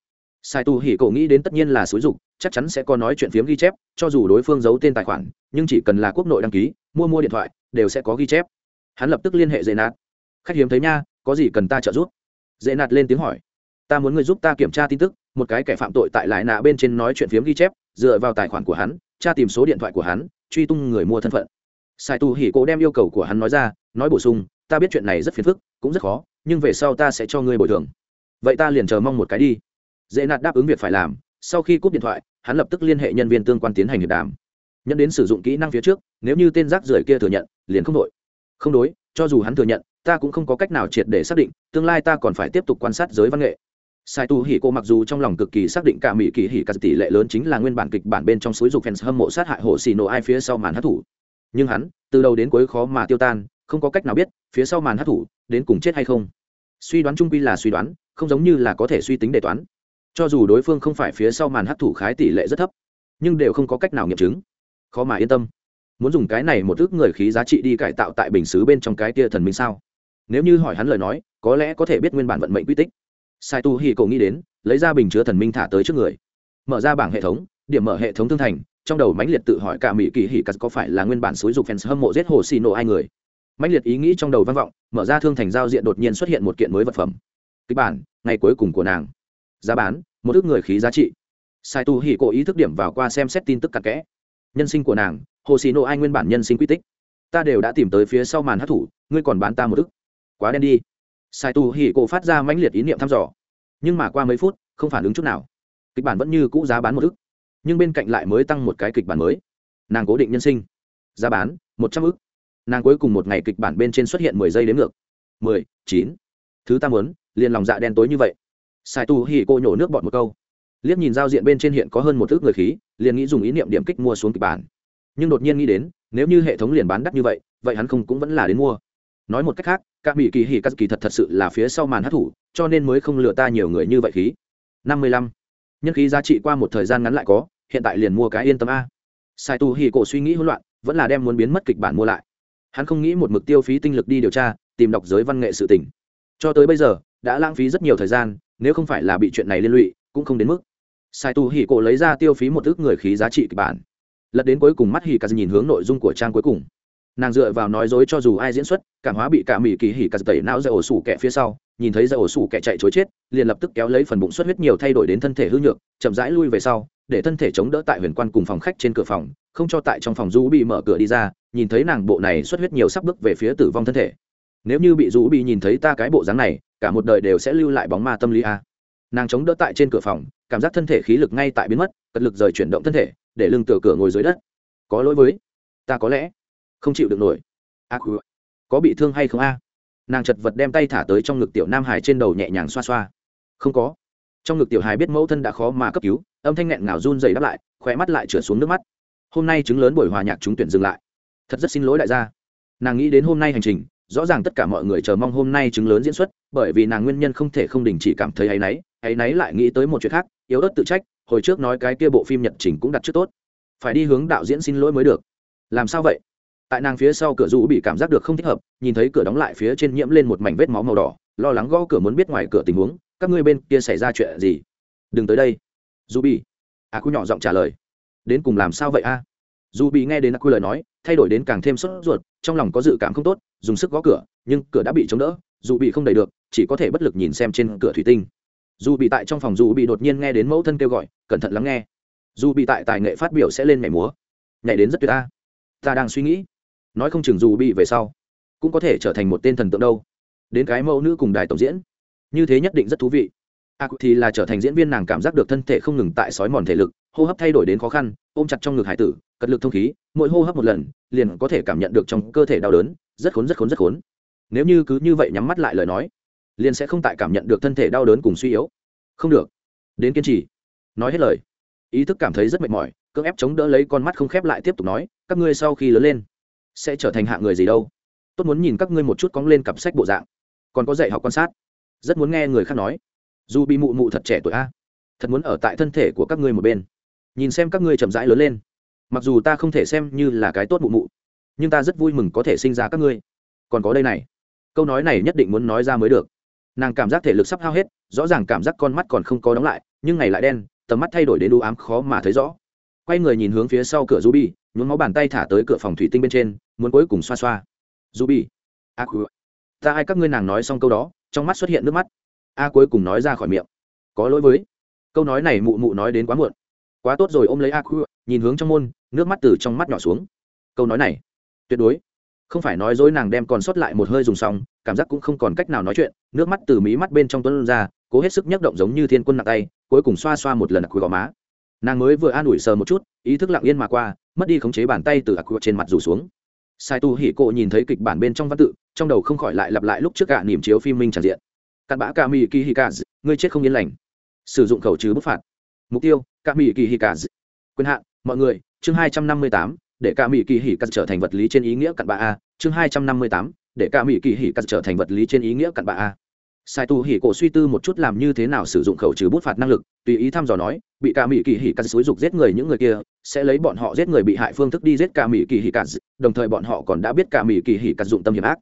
sai tu hỉ cổ nghĩ đến tất nhiên là xúi dục, chắc chắn sẽ có nói chuyện phiếm ghi chép, cho dù đối phương giấu tên tài khoản, nhưng chỉ cần là quốc nội đăng ký, mua mua điện thoại, đều sẽ có ghi chép. Hắn lập tức liên hệ dễ nạt. Khách hiếm thấy nha, có gì cần ta trợ giúp? Dễ nạt lên tiếng hỏi. Ta muốn người giúp ta kiểm tra tin tức, một cái kẻ phạm tội tại lại nạ bên trên nói chuyện phiếm ghi chép, dựa vào tài khoản của hắn, tra tìm số điện thoại của hắn, truy tung người mua thân phận. Sai tu hỉ cổ đem yêu cầu của hắn nói ra, nói bổ sung, ta biết chuyện này rất phiền phức, cũng rất khó, nhưng về sau ta sẽ cho ngươi bồi thường. Vậy ta liền chờ mong một cái đi dễ nạt đáp ứng việc phải làm, sau khi cúp điện thoại, hắn lập tức liên hệ nhân viên tương quan tiến hành hiệp đàm. Nhận đến sử dụng kỹ năng phía trước, nếu như tên rác rưởi kia thừa nhận, liền không đội không đối, cho dù hắn thừa nhận, ta cũng không có cách nào triệt để xác định, tương lai ta còn phải tiếp tục quan sát giới văn nghệ. Sai tu hỉ cô mặc dù trong lòng cực kỳ xác định cả mỹ kỳ hỉ cả tỷ lệ lớn chính là nguyên bản kịch bản bên trong suối dục fans hâm mộ sát hại hộ xì nổ ai phía sau màn hát thủ. Nhưng hắn, từ đầu đến cuối khó mà tiêu tan, không có cách nào biết, phía sau màn hát thủ, đến cùng chết hay không. Suy đoán trung quy là suy đoán, không giống như là có thể suy tính đề toán cho dù đối phương không phải phía sau màn hấp thủ khái tỷ lệ rất thấp, nhưng đều không có cách nào nghiệm chứng. Khó mà yên tâm. Muốn dùng cái này một ước người khí giá trị đi cải tạo tại bình xứ bên trong cái kia thần minh sao? Nếu như hỏi hắn lời nói, có lẽ có thể biết nguyên bản vận mệnh quy tích. Sai tu hi cậu nghĩ đến, lấy ra bình chứa thần minh thả tới trước người. Mở ra bảng hệ thống, điểm mở hệ thống thương thành, trong đầu mãnh liệt tự hỏi cả mỹ kỳ hỉ cắt có phải là nguyên bản xúi dục fans hâm mộ giết hồ xì nổ hai người? Mãnh liệt ý nghĩ trong đầu vang vọng, mở ra thương thành giao diện đột nhiên xuất hiện một kiện mới vật phẩm. Kịch bản, ngày cuối cùng của nàng giá bán, một ước người khí giá trị. Sai tu hỉ cổ ý thức điểm vào qua xem xét tin tức cặn kẽ. Nhân sinh của nàng, hồ xì nộ ai nguyên bản nhân sinh quy tích? Ta đều đã tìm tới phía sau màn hát thủ, ngươi còn bán ta một ức quá đen đi. Sai tu hỉ cổ phát ra mãnh liệt ý niệm thăm dò. Nhưng mà qua mấy phút, không phản ứng chút nào. Kịch bản vẫn như cũ giá bán một ức nhưng bên cạnh lại mới tăng một cái kịch bản mới. Nàng cố định nhân sinh. Giá bán, một trăm ức nàng cuối cùng một ngày kịch bản bên trên xuất hiện mười giây đến ngược. Mười, chín. Thứ ta muốn, liền lòng dạ đen tối như vậy sai tu hì cô nhổ nước bọt một câu. Liếc nhìn giao diện bên trên hiện có hơn một thước người khí liền nghĩ dùng ý niệm điểm kích mua xuống kịch bản. Nhưng đột nhiên nghĩ đến nếu như hệ thống liền bán đắt như vậy vậy hắn không cũng vẫn là đến mua. Nói một cách khác các mỹ kỳ hỉ các kỳ thật thật sự là phía sau màn hát thủ cho nên mới không lừa ta nhiều người như vậy khí. Năm mươi lăm. Nhân khí giá trị qua một thời gian ngắn lại có hiện tại liền mua cái yên tâm a. Sai tu hì cổ suy nghĩ hỗn loạn vẫn là đem muốn biến mất kịch bản mua lại. Hắn không nghĩ một mực tiêu phí tinh lực đi điều tra tìm đọc giới văn nghệ sự tỉnh, cho tới bây giờ đã lãng phí rất nhiều thời gian nếu không phải là bị chuyện này liên lụy, cũng không đến mức. Sai tu hỉ cổ lấy ra tiêu phí một ước người khí giá trị kịch bản. Lật đến cuối cùng mắt hỉ cả nhìn hướng nội dung của trang cuối cùng. Nàng dựa vào nói dối cho dù ai diễn xuất, cảm hóa bị cả mỹ kỳ hỉ cả tẩy não ra ổ sủ kẹ phía sau, nhìn thấy ra ổ sủ kẹ chạy chối chết, liền lập tức kéo lấy phần bụng xuất huyết nhiều thay đổi đến thân thể hư nhược, chậm rãi lui về sau, để thân thể chống đỡ tại huyền quan cùng phòng khách trên cửa phòng, không cho tại trong phòng du bị mở cửa đi ra, nhìn thấy nàng bộ này xuất huyết nhiều sắp bước về phía tử vong thân thể. Nếu như bị du bị nhìn thấy ta cái bộ dáng này cả một đời đều sẽ lưu lại bóng ma tâm lý a. Nàng chống đỡ tại trên cửa phòng cảm giác thân thể khí lực ngay tại biến mất cật lực rời chuyển động thân thể để lưng tựa cửa ngồi dưới đất. Có lỗi với ta có lẽ không chịu được nổi. A à, có bị thương hay không a? Nàng chật vật đem tay thả tới trong ngực tiểu nam hải trên đầu nhẹ nhàng xoa xoa. Không có. Trong ngực tiểu hải biết mẫu thân đã khó mà cấp cứu âm thanh nghẹn ngào run dày đáp lại khỏe mắt lại trượt xuống nước mắt. Hôm nay chứng lớn buổi hòa nhạc chúng tuyển dừng lại. Thật rất xin lỗi đại gia. Nàng nghĩ đến hôm nay hành trình rõ ràng tất cả mọi người chờ mong hôm nay chứng lớn diễn xuất, bởi vì nàng nguyên nhân không thể không đình chỉ cảm thấy áy náy áy náy lại nghĩ tới một chuyện khác, yếu ớt tự trách, hồi trước nói cái kia bộ phim nhật trình cũng đặt trước tốt. Phải đi hướng đạo diễn xin lỗi mới được. Làm sao vậy? Tại nàng phía sau cửa rũ bị cảm giác được không thích hợp, nhìn thấy cửa đóng lại phía trên nhiễm lên một mảnh vết máu màu đỏ, lo lắng gõ cửa muốn biết ngoài cửa tình huống, các ngươi bên kia xảy ra chuyện gì? Đừng tới đây. Dù bị a cô nhỏ giọng trả lời. Đến cùng làm sao vậy a? Dù bị nghe đến a lời nói thay đổi đến càng thêm sốt ruột trong lòng có dự cảm không tốt dùng sức gõ cửa nhưng cửa đã bị chống đỡ dù bị không đầy được chỉ có thể bất lực nhìn xem trên cửa thủy tinh. Dù bị tại trong phòng dù bị đột nhiên nghe đến mẫu thân kêu gọi cẩn thận lắng nghe. Dù bị tại tài nghệ phát biểu sẽ lên nhảy múa. Nhảy đến rất tuyệt ta ta đang suy nghĩ. Nói không chừng dù bị về sau cũng có thể trở thành một tên thần tượng đâu. Đến cái mẫu nữ cùng đài tổng diễn. Như thế nhất định rất thú vị. A à, thì là trở thành diễn viên nàng cảm giác được thân thể không ngừng tại sói mòn thể lực hô hấp thay đổi đến khó khăn ôm chặt trong ngực hải tử cật lực thông khí, mỗi hô hấp một lần, liền có thể cảm nhận được trong cơ thể đau đớn, rất khốn rất khốn rất khốn. Nếu như cứ như vậy nhắm mắt lại lời nói, liền sẽ không tại cảm nhận được thân thể đau đớn cùng suy yếu. Không được. Đến kiên trì. Nói hết lời. Ý thức cảm thấy rất mệt mỏi, cưỡng ép chống đỡ lấy con mắt không khép lại tiếp tục nói, các ngươi sau khi lớn lên, sẽ trở thành hạng người gì đâu? Tốt muốn nhìn các ngươi một chút cóng lên cặp sách bộ dạng. Còn có dạy học quan sát. Rất muốn nghe người khác nói. Dù bị mụ mụ thật trẻ tuổi a, thật muốn ở tại thân thể của các ngươi một bên. Nhìn xem các ngươi chậm rãi lớn lên mặc dù ta không thể xem như là cái tốt mụ mụ nhưng ta rất vui mừng có thể sinh ra các ngươi. Còn có đây này câu nói này nhất định muốn nói ra mới được. Nàng cảm giác thể lực sắp hao hết rõ ràng cảm giác con mắt còn không có đóng lại nhưng ngày lại đen tầm mắt thay đổi đến đu ám khó mà thấy rõ. Quay người nhìn hướng phía sau cửa ruby nhuốm máu bàn tay thả tới cửa phòng thủy tinh bên trên muốn cuối cùng xoa xoa. Ruby a à, ta ai các ngươi nàng nói xong câu đó trong mắt xuất hiện nước mắt. A cuối cùng nói ra khỏi miệng. Có lỗi với. Câu nói này mụ mụ nói đến quá muộn quá tốt rồi ôm lấy a khu nhìn hướng trong môn, nước mắt từ trong mắt nhỏ xuống. Câu nói này, tuyệt đối. Không phải nói dối nàng đem còn sót lại một hơi dùng xong, cảm giác cũng không còn cách nào nói chuyện, nước mắt từ mí mắt bên trong tuấn ra, cố hết sức nhấc động giống như thiên quân nặng tay, cuối cùng xoa xoa một lần ạc gò má. Nàng mới vừa an ủi sờ một chút, ý thức lặng yên mà qua, mất đi khống chế bàn tay từ ạc trên mặt rủ xuống. Sai tu hỉ cộ nhìn thấy kịch bản bên trong văn tự, trong đầu không khỏi lại lặp lại lúc trước cả niềm chiếu phim minh tràn diện. Cặn bã ca mi kỳ hi cả ngươi chết không yên lành. Sử dụng khẩu trừ bức phạt. Mục tiêu cả mỹ kỳ hì cả quyền hạn, mọi người, chương hai trăm năm mươi tám, để cả mỹ kỳ hì cả trở thành vật lý trên ý nghĩa cặn bạ a. Chương hai trăm năm mươi tám, để cả mỹ kỳ hì cả trở thành vật lý trên ý nghĩa cặn bạ a. Sai tu hỉ cổ suy tư một chút làm như thế nào sử dụng khẩu trừ bút phạt năng lực, tùy ý thăm dò nói, bị cả mỹ kỳ hỉ cắt xúi dục giết người những người kia, sẽ lấy bọn họ giết người bị hại phương thức đi giết cả mỹ kỳ hỉ cắt đồng thời bọn họ còn đã biết cả mỹ kỳ hỉ cắt dụng tâm hiểm ác.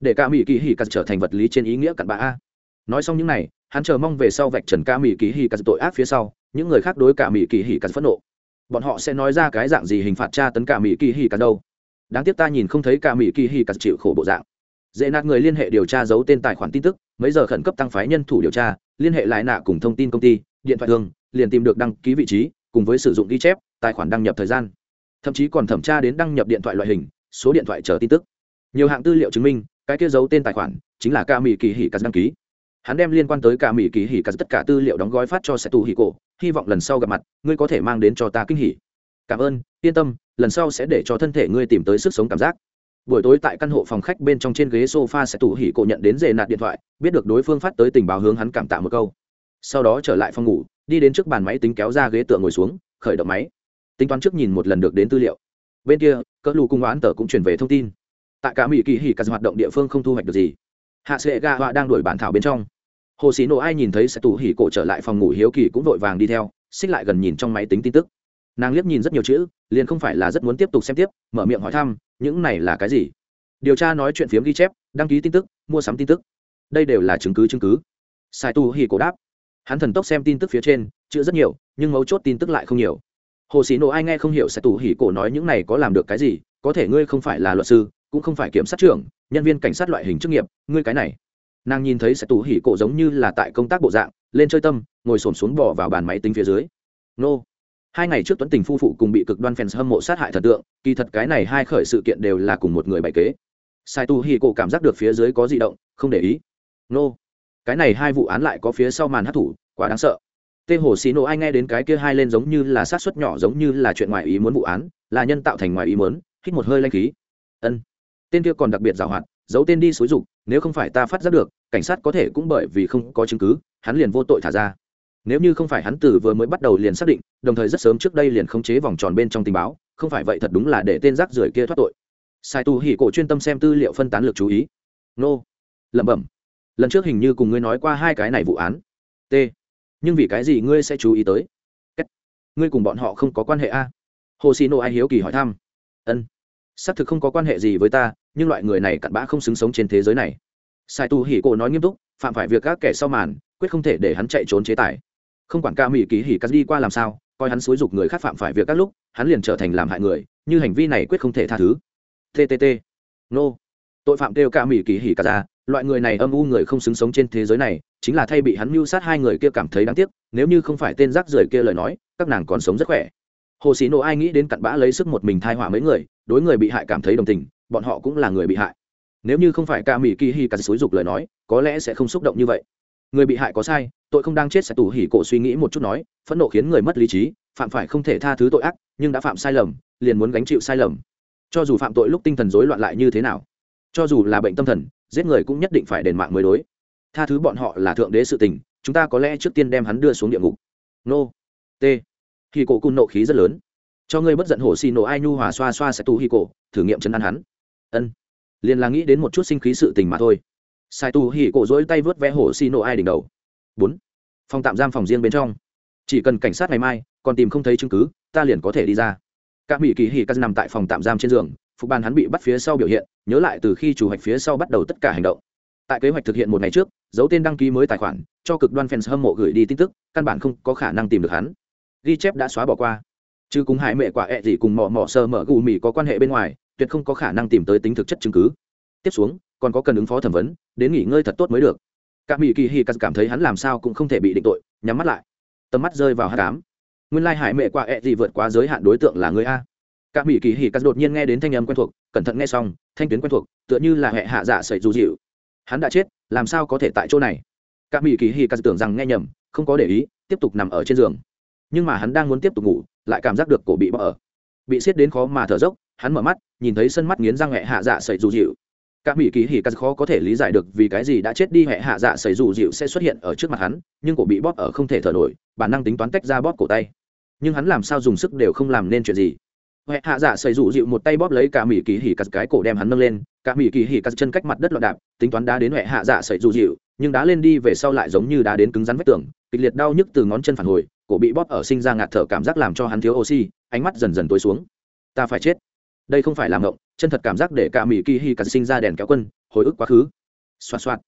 Để cả mỹ kỳ hỉ cắt trở thành vật lý trên ý nghĩa cặn bạ a. Nói xong những này, hắn chờ mong về sau vạch trần ca mỹ kỳ hỉ cắt tội ác phía sau những người khác đối cả mỹ kỳ hỉ cắn phẫn nộ. Bọn họ sẽ nói ra cái dạng gì hình phạt tra tấn cả mỹ kỳ hỉ cắn đâu? Đáng tiếc ta nhìn không thấy cả mỹ kỳ hỉ cắn chịu khổ bộ dạng. Dễ nạt người liên hệ điều tra giấu tên tài khoản tin tức, mấy giờ khẩn cấp tăng phái nhân thủ điều tra, liên hệ lại nạ cùng thông tin công ty, điện thoại thương, liền tìm được đăng ký vị trí, cùng với sử dụng ghi chép, tài khoản đăng nhập thời gian. Thậm chí còn thẩm tra đến đăng nhập điện thoại loại hình, số điện thoại chờ tin tức. Nhiều hạng tư liệu chứng minh, cái kia giấu tên tài khoản chính là ca mỹ kỳ hỉ cắt đăng ký. Hắn đem liên quan tới ca mỹ kỳ hỉ cắt tất cả tư liệu đóng gói phát cho sẽ tù hỉ cổ hy vọng lần sau gặp mặt, ngươi có thể mang đến cho ta kinh hỉ. Cảm ơn, yên tâm, lần sau sẽ để cho thân thể ngươi tìm tới sức sống cảm giác. Buổi tối tại căn hộ phòng khách bên trong trên ghế sofa sẽ tủ hỉ cổ nhận đến dề nạt điện thoại, biết được đối phương phát tới tình báo hướng hắn cảm tạ một câu. Sau đó trở lại phòng ngủ, đi đến trước bàn máy tính kéo ra ghế tựa ngồi xuống, khởi động máy. Tính toán trước nhìn một lần được đến tư liệu. Bên kia, cỡ lù cung oán tờ cũng chuyển về thông tin. Tại cả mỹ kỳ hỉ cả hoạt động địa phương không thu hoạch được gì. Hạ sệ ga họa đang đổi bản thảo bên trong hồ sĩ nộ ai nhìn thấy sẽ tù hỉ cổ trở lại phòng ngủ hiếu kỳ cũng vội vàng đi theo, xích lại gần nhìn trong máy tính tin tức. Nàng liếc nhìn rất nhiều chữ, liền không phải là rất muốn tiếp tục xem tiếp, mở miệng hỏi thăm, những này là cái gì? Điều tra nói chuyện phiếm ghi chép, đăng ký tin tức, mua sắm tin tức. Đây đều là chứng cứ chứng cứ. Sai tu hì cổ đáp. Hắn thần tốc xem tin tức phía trên, chữ rất nhiều, nhưng mấu chốt tin tức lại không nhiều. Hồ sĩ nộ ai nghe không hiểu sai tu hì cổ nói những này có làm được cái gì, có thể ngươi không phải là luật sư, cũng không phải kiểm sát trưởng, nhân viên cảnh sát loại hình chức nghiệp, ngươi cái này nàng nhìn thấy sai tu Hỉ cổ giống như là tại công tác bộ dạng, lên chơi tâm, ngồi xổm xuống bỏ vào bàn máy tính phía dưới. Nô. Hai ngày trước tuấn tình phu phụ cùng bị cực đoan fans hâm mộ sát hại thần tượng, kỳ thật cái này hai khởi sự kiện đều là cùng một người bày kế. Sai tu hi cổ cảm giác được phía dưới có di động, không để ý. Nô. cái này hai vụ án lại có phía sau màn hát thủ, quá đáng sợ. Tê hồ xì nổ ai nghe đến cái kia hai lên giống như là sát xuất nhỏ giống như là chuyện ngoài ý muốn vụ án, là nhân tạo thành ngoài ý muốn, hít một hơi lanh khí. Ân. Tên kia còn đặc biệt giảo hoạt, giấu tên đi xúi dục nếu không phải ta phát giác được, cảnh sát có thể cũng bởi vì không có chứng cứ, hắn liền vô tội thả ra. Nếu như không phải hắn từ vừa mới bắt đầu liền xác định, đồng thời rất sớm trước đây liền khống chế vòng tròn bên trong tình báo, không phải vậy thật đúng là để tên rác rưởi kia thoát tội. Sai tu hỉ cổ chuyên tâm xem tư liệu phân tán lực chú ý. Nô. Lẩm bẩm. Lần trước hình như cùng ngươi nói qua hai cái này vụ án. T. Nhưng vì cái gì ngươi sẽ chú ý tới? Kết. ngươi cùng bọn họ không có quan hệ a? Hồ xì nô ai hiếu kỳ hỏi thăm. Ân xác thực không có quan hệ gì với ta, nhưng loại người này cặn bã không xứng sống trên thế giới này. Sai tu hỉ cổ nói nghiêm túc, phạm phải việc các kẻ sau màn, quyết không thể để hắn chạy trốn chế tài. Không quản ca mỹ ký hỉ cắt đi qua làm sao, coi hắn xúi dục người khác phạm phải việc các lúc, hắn liền trở thành làm hại người, như hành vi này quyết không thể tha thứ. Ttt nô. Tội phạm kêu ca mỹ ký hỉ cắt ra, loại người này âm u người không xứng sống trên thế giới này, chính là thay bị hắn mưu sát hai người kia cảm thấy đáng tiếc, nếu như không phải tên rác rưởi kia lời nói, các nàng còn sống rất khỏe hồ sĩ nộ ai nghĩ đến cặn bã lấy sức một mình thai hỏa mấy người, đối người bị hại cảm thấy đồng tình, bọn họ cũng là người bị hại. Nếu như không phải ca mỹ kỳ hi cà xúi dục lời nói, có lẽ sẽ không xúc động như vậy. Người bị hại có sai, tội không đang chết sẽ tù hỉ cổ suy nghĩ một chút nói, phẫn nộ khiến người mất lý trí, phạm phải không thể tha thứ tội ác, nhưng đã phạm sai lầm, liền muốn gánh chịu sai lầm. Cho dù phạm tội lúc tinh thần rối loạn lại như thế nào, cho dù là bệnh tâm thần, giết người cũng nhất định phải đền mạng mới đối. Tha thứ bọn họ là thượng đế sự tình, chúng ta có lẽ trước tiên đem hắn đưa xuống địa ngục. Nô. T khi cổ cung nộ khí rất lớn. Cho ngươi bất giận hổ xì nổ ai nhu hòa xoa xoa sẽ tù hi cổ, thử nghiệm chấn an hắn. Ân. Liền là nghĩ đến một chút sinh khí sự tình mà thôi. Sai tù hi cổ dỗi tay vớt vẽ hổ xì nổ ai đỉnh đầu. Bốn. Phòng tạm giam phòng riêng bên trong. Chỉ cần cảnh sát ngày mai, còn tìm không thấy chứng cứ, ta liền có thể đi ra. Các mỹ kỳ hỉ cắt nằm tại phòng tạm giam trên giường, phục ban hắn bị bắt phía sau biểu hiện, nhớ lại từ khi chủ hoạch phía sau bắt đầu tất cả hành động. Tại kế hoạch thực hiện một ngày trước dấu tên đăng ký mới tài khoản, cho cực đoan fans hâm mộ gửi đi tin tức, căn bản không có khả năng tìm được hắn ghi chép đã xóa bỏ qua. Chứ cùng hải mẹ quả ẹ gì cùng mỏ mỏ sơ mở gù mì có quan hệ bên ngoài, tuyệt không có khả năng tìm tới tính thực chất chứng cứ. Tiếp xuống, còn có cần ứng phó thẩm vấn, đến nghỉ ngơi thật tốt mới được. Các mỹ kỳ hi cảm thấy hắn làm sao cũng không thể bị định tội, nhắm mắt lại. Tầm mắt rơi vào hát cám nguyên lai hải mẹ quả ẹ gì vượt quá giới hạn đối tượng là người a. Các mỹ kỳ hi đột nhiên nghe đến thanh âm quen thuộc, cẩn thận nghe xong, thanh tuyến quen thuộc, tựa như là hệ hạ dạ sậy dù dịu. Hắn đã chết, làm sao có thể tại chỗ này? Các mỹ kỳ hi tưởng rằng nghe nhầm, không có để ý, tiếp tục nằm ở trên giường nhưng mà hắn đang muốn tiếp tục ngủ, lại cảm giác được cổ bị bỏ ở. Bị xiết đến khó mà thở dốc, hắn mở mắt, nhìn thấy sân mắt nghiến răng hẹ hạ dạ sẩy dù dịu các mỹ kỳ hỉ cắt khó có thể lý giải được vì cái gì đã chết đi hẹ hạ dạ sẩy dù dịu sẽ xuất hiện ở trước mặt hắn, nhưng cổ bị bóp ở không thể thở nổi, bản năng tính toán tách ra bóp cổ tay. Nhưng hắn làm sao dùng sức đều không làm nên chuyện gì. Huệ hạ dạ sẩy dù dịu một tay bóp lấy cả mỹ kỳ hỉ cắt cái cổ đem hắn nâng lên cả mỹ kỳ hỉ cắt chân cách mặt đất loạn đạp, tính toán đá đến huệ hạ dạ sẩy dù dịu nhưng đá lên đi về sau lại giống như đá đến cứng rắn vách tường, kịch liệt đau nhức từ ngón chân phản hồi cổ bị bóp ở sinh ra ngạt thở cảm giác làm cho hắn thiếu oxy, ánh mắt dần dần tối xuống. Ta phải chết. Đây không phải là ngộng chân thật cảm giác để cả mỹ kỳ hi cắt sinh ra đèn kéo quân, hồi ức quá khứ. Xoa xoa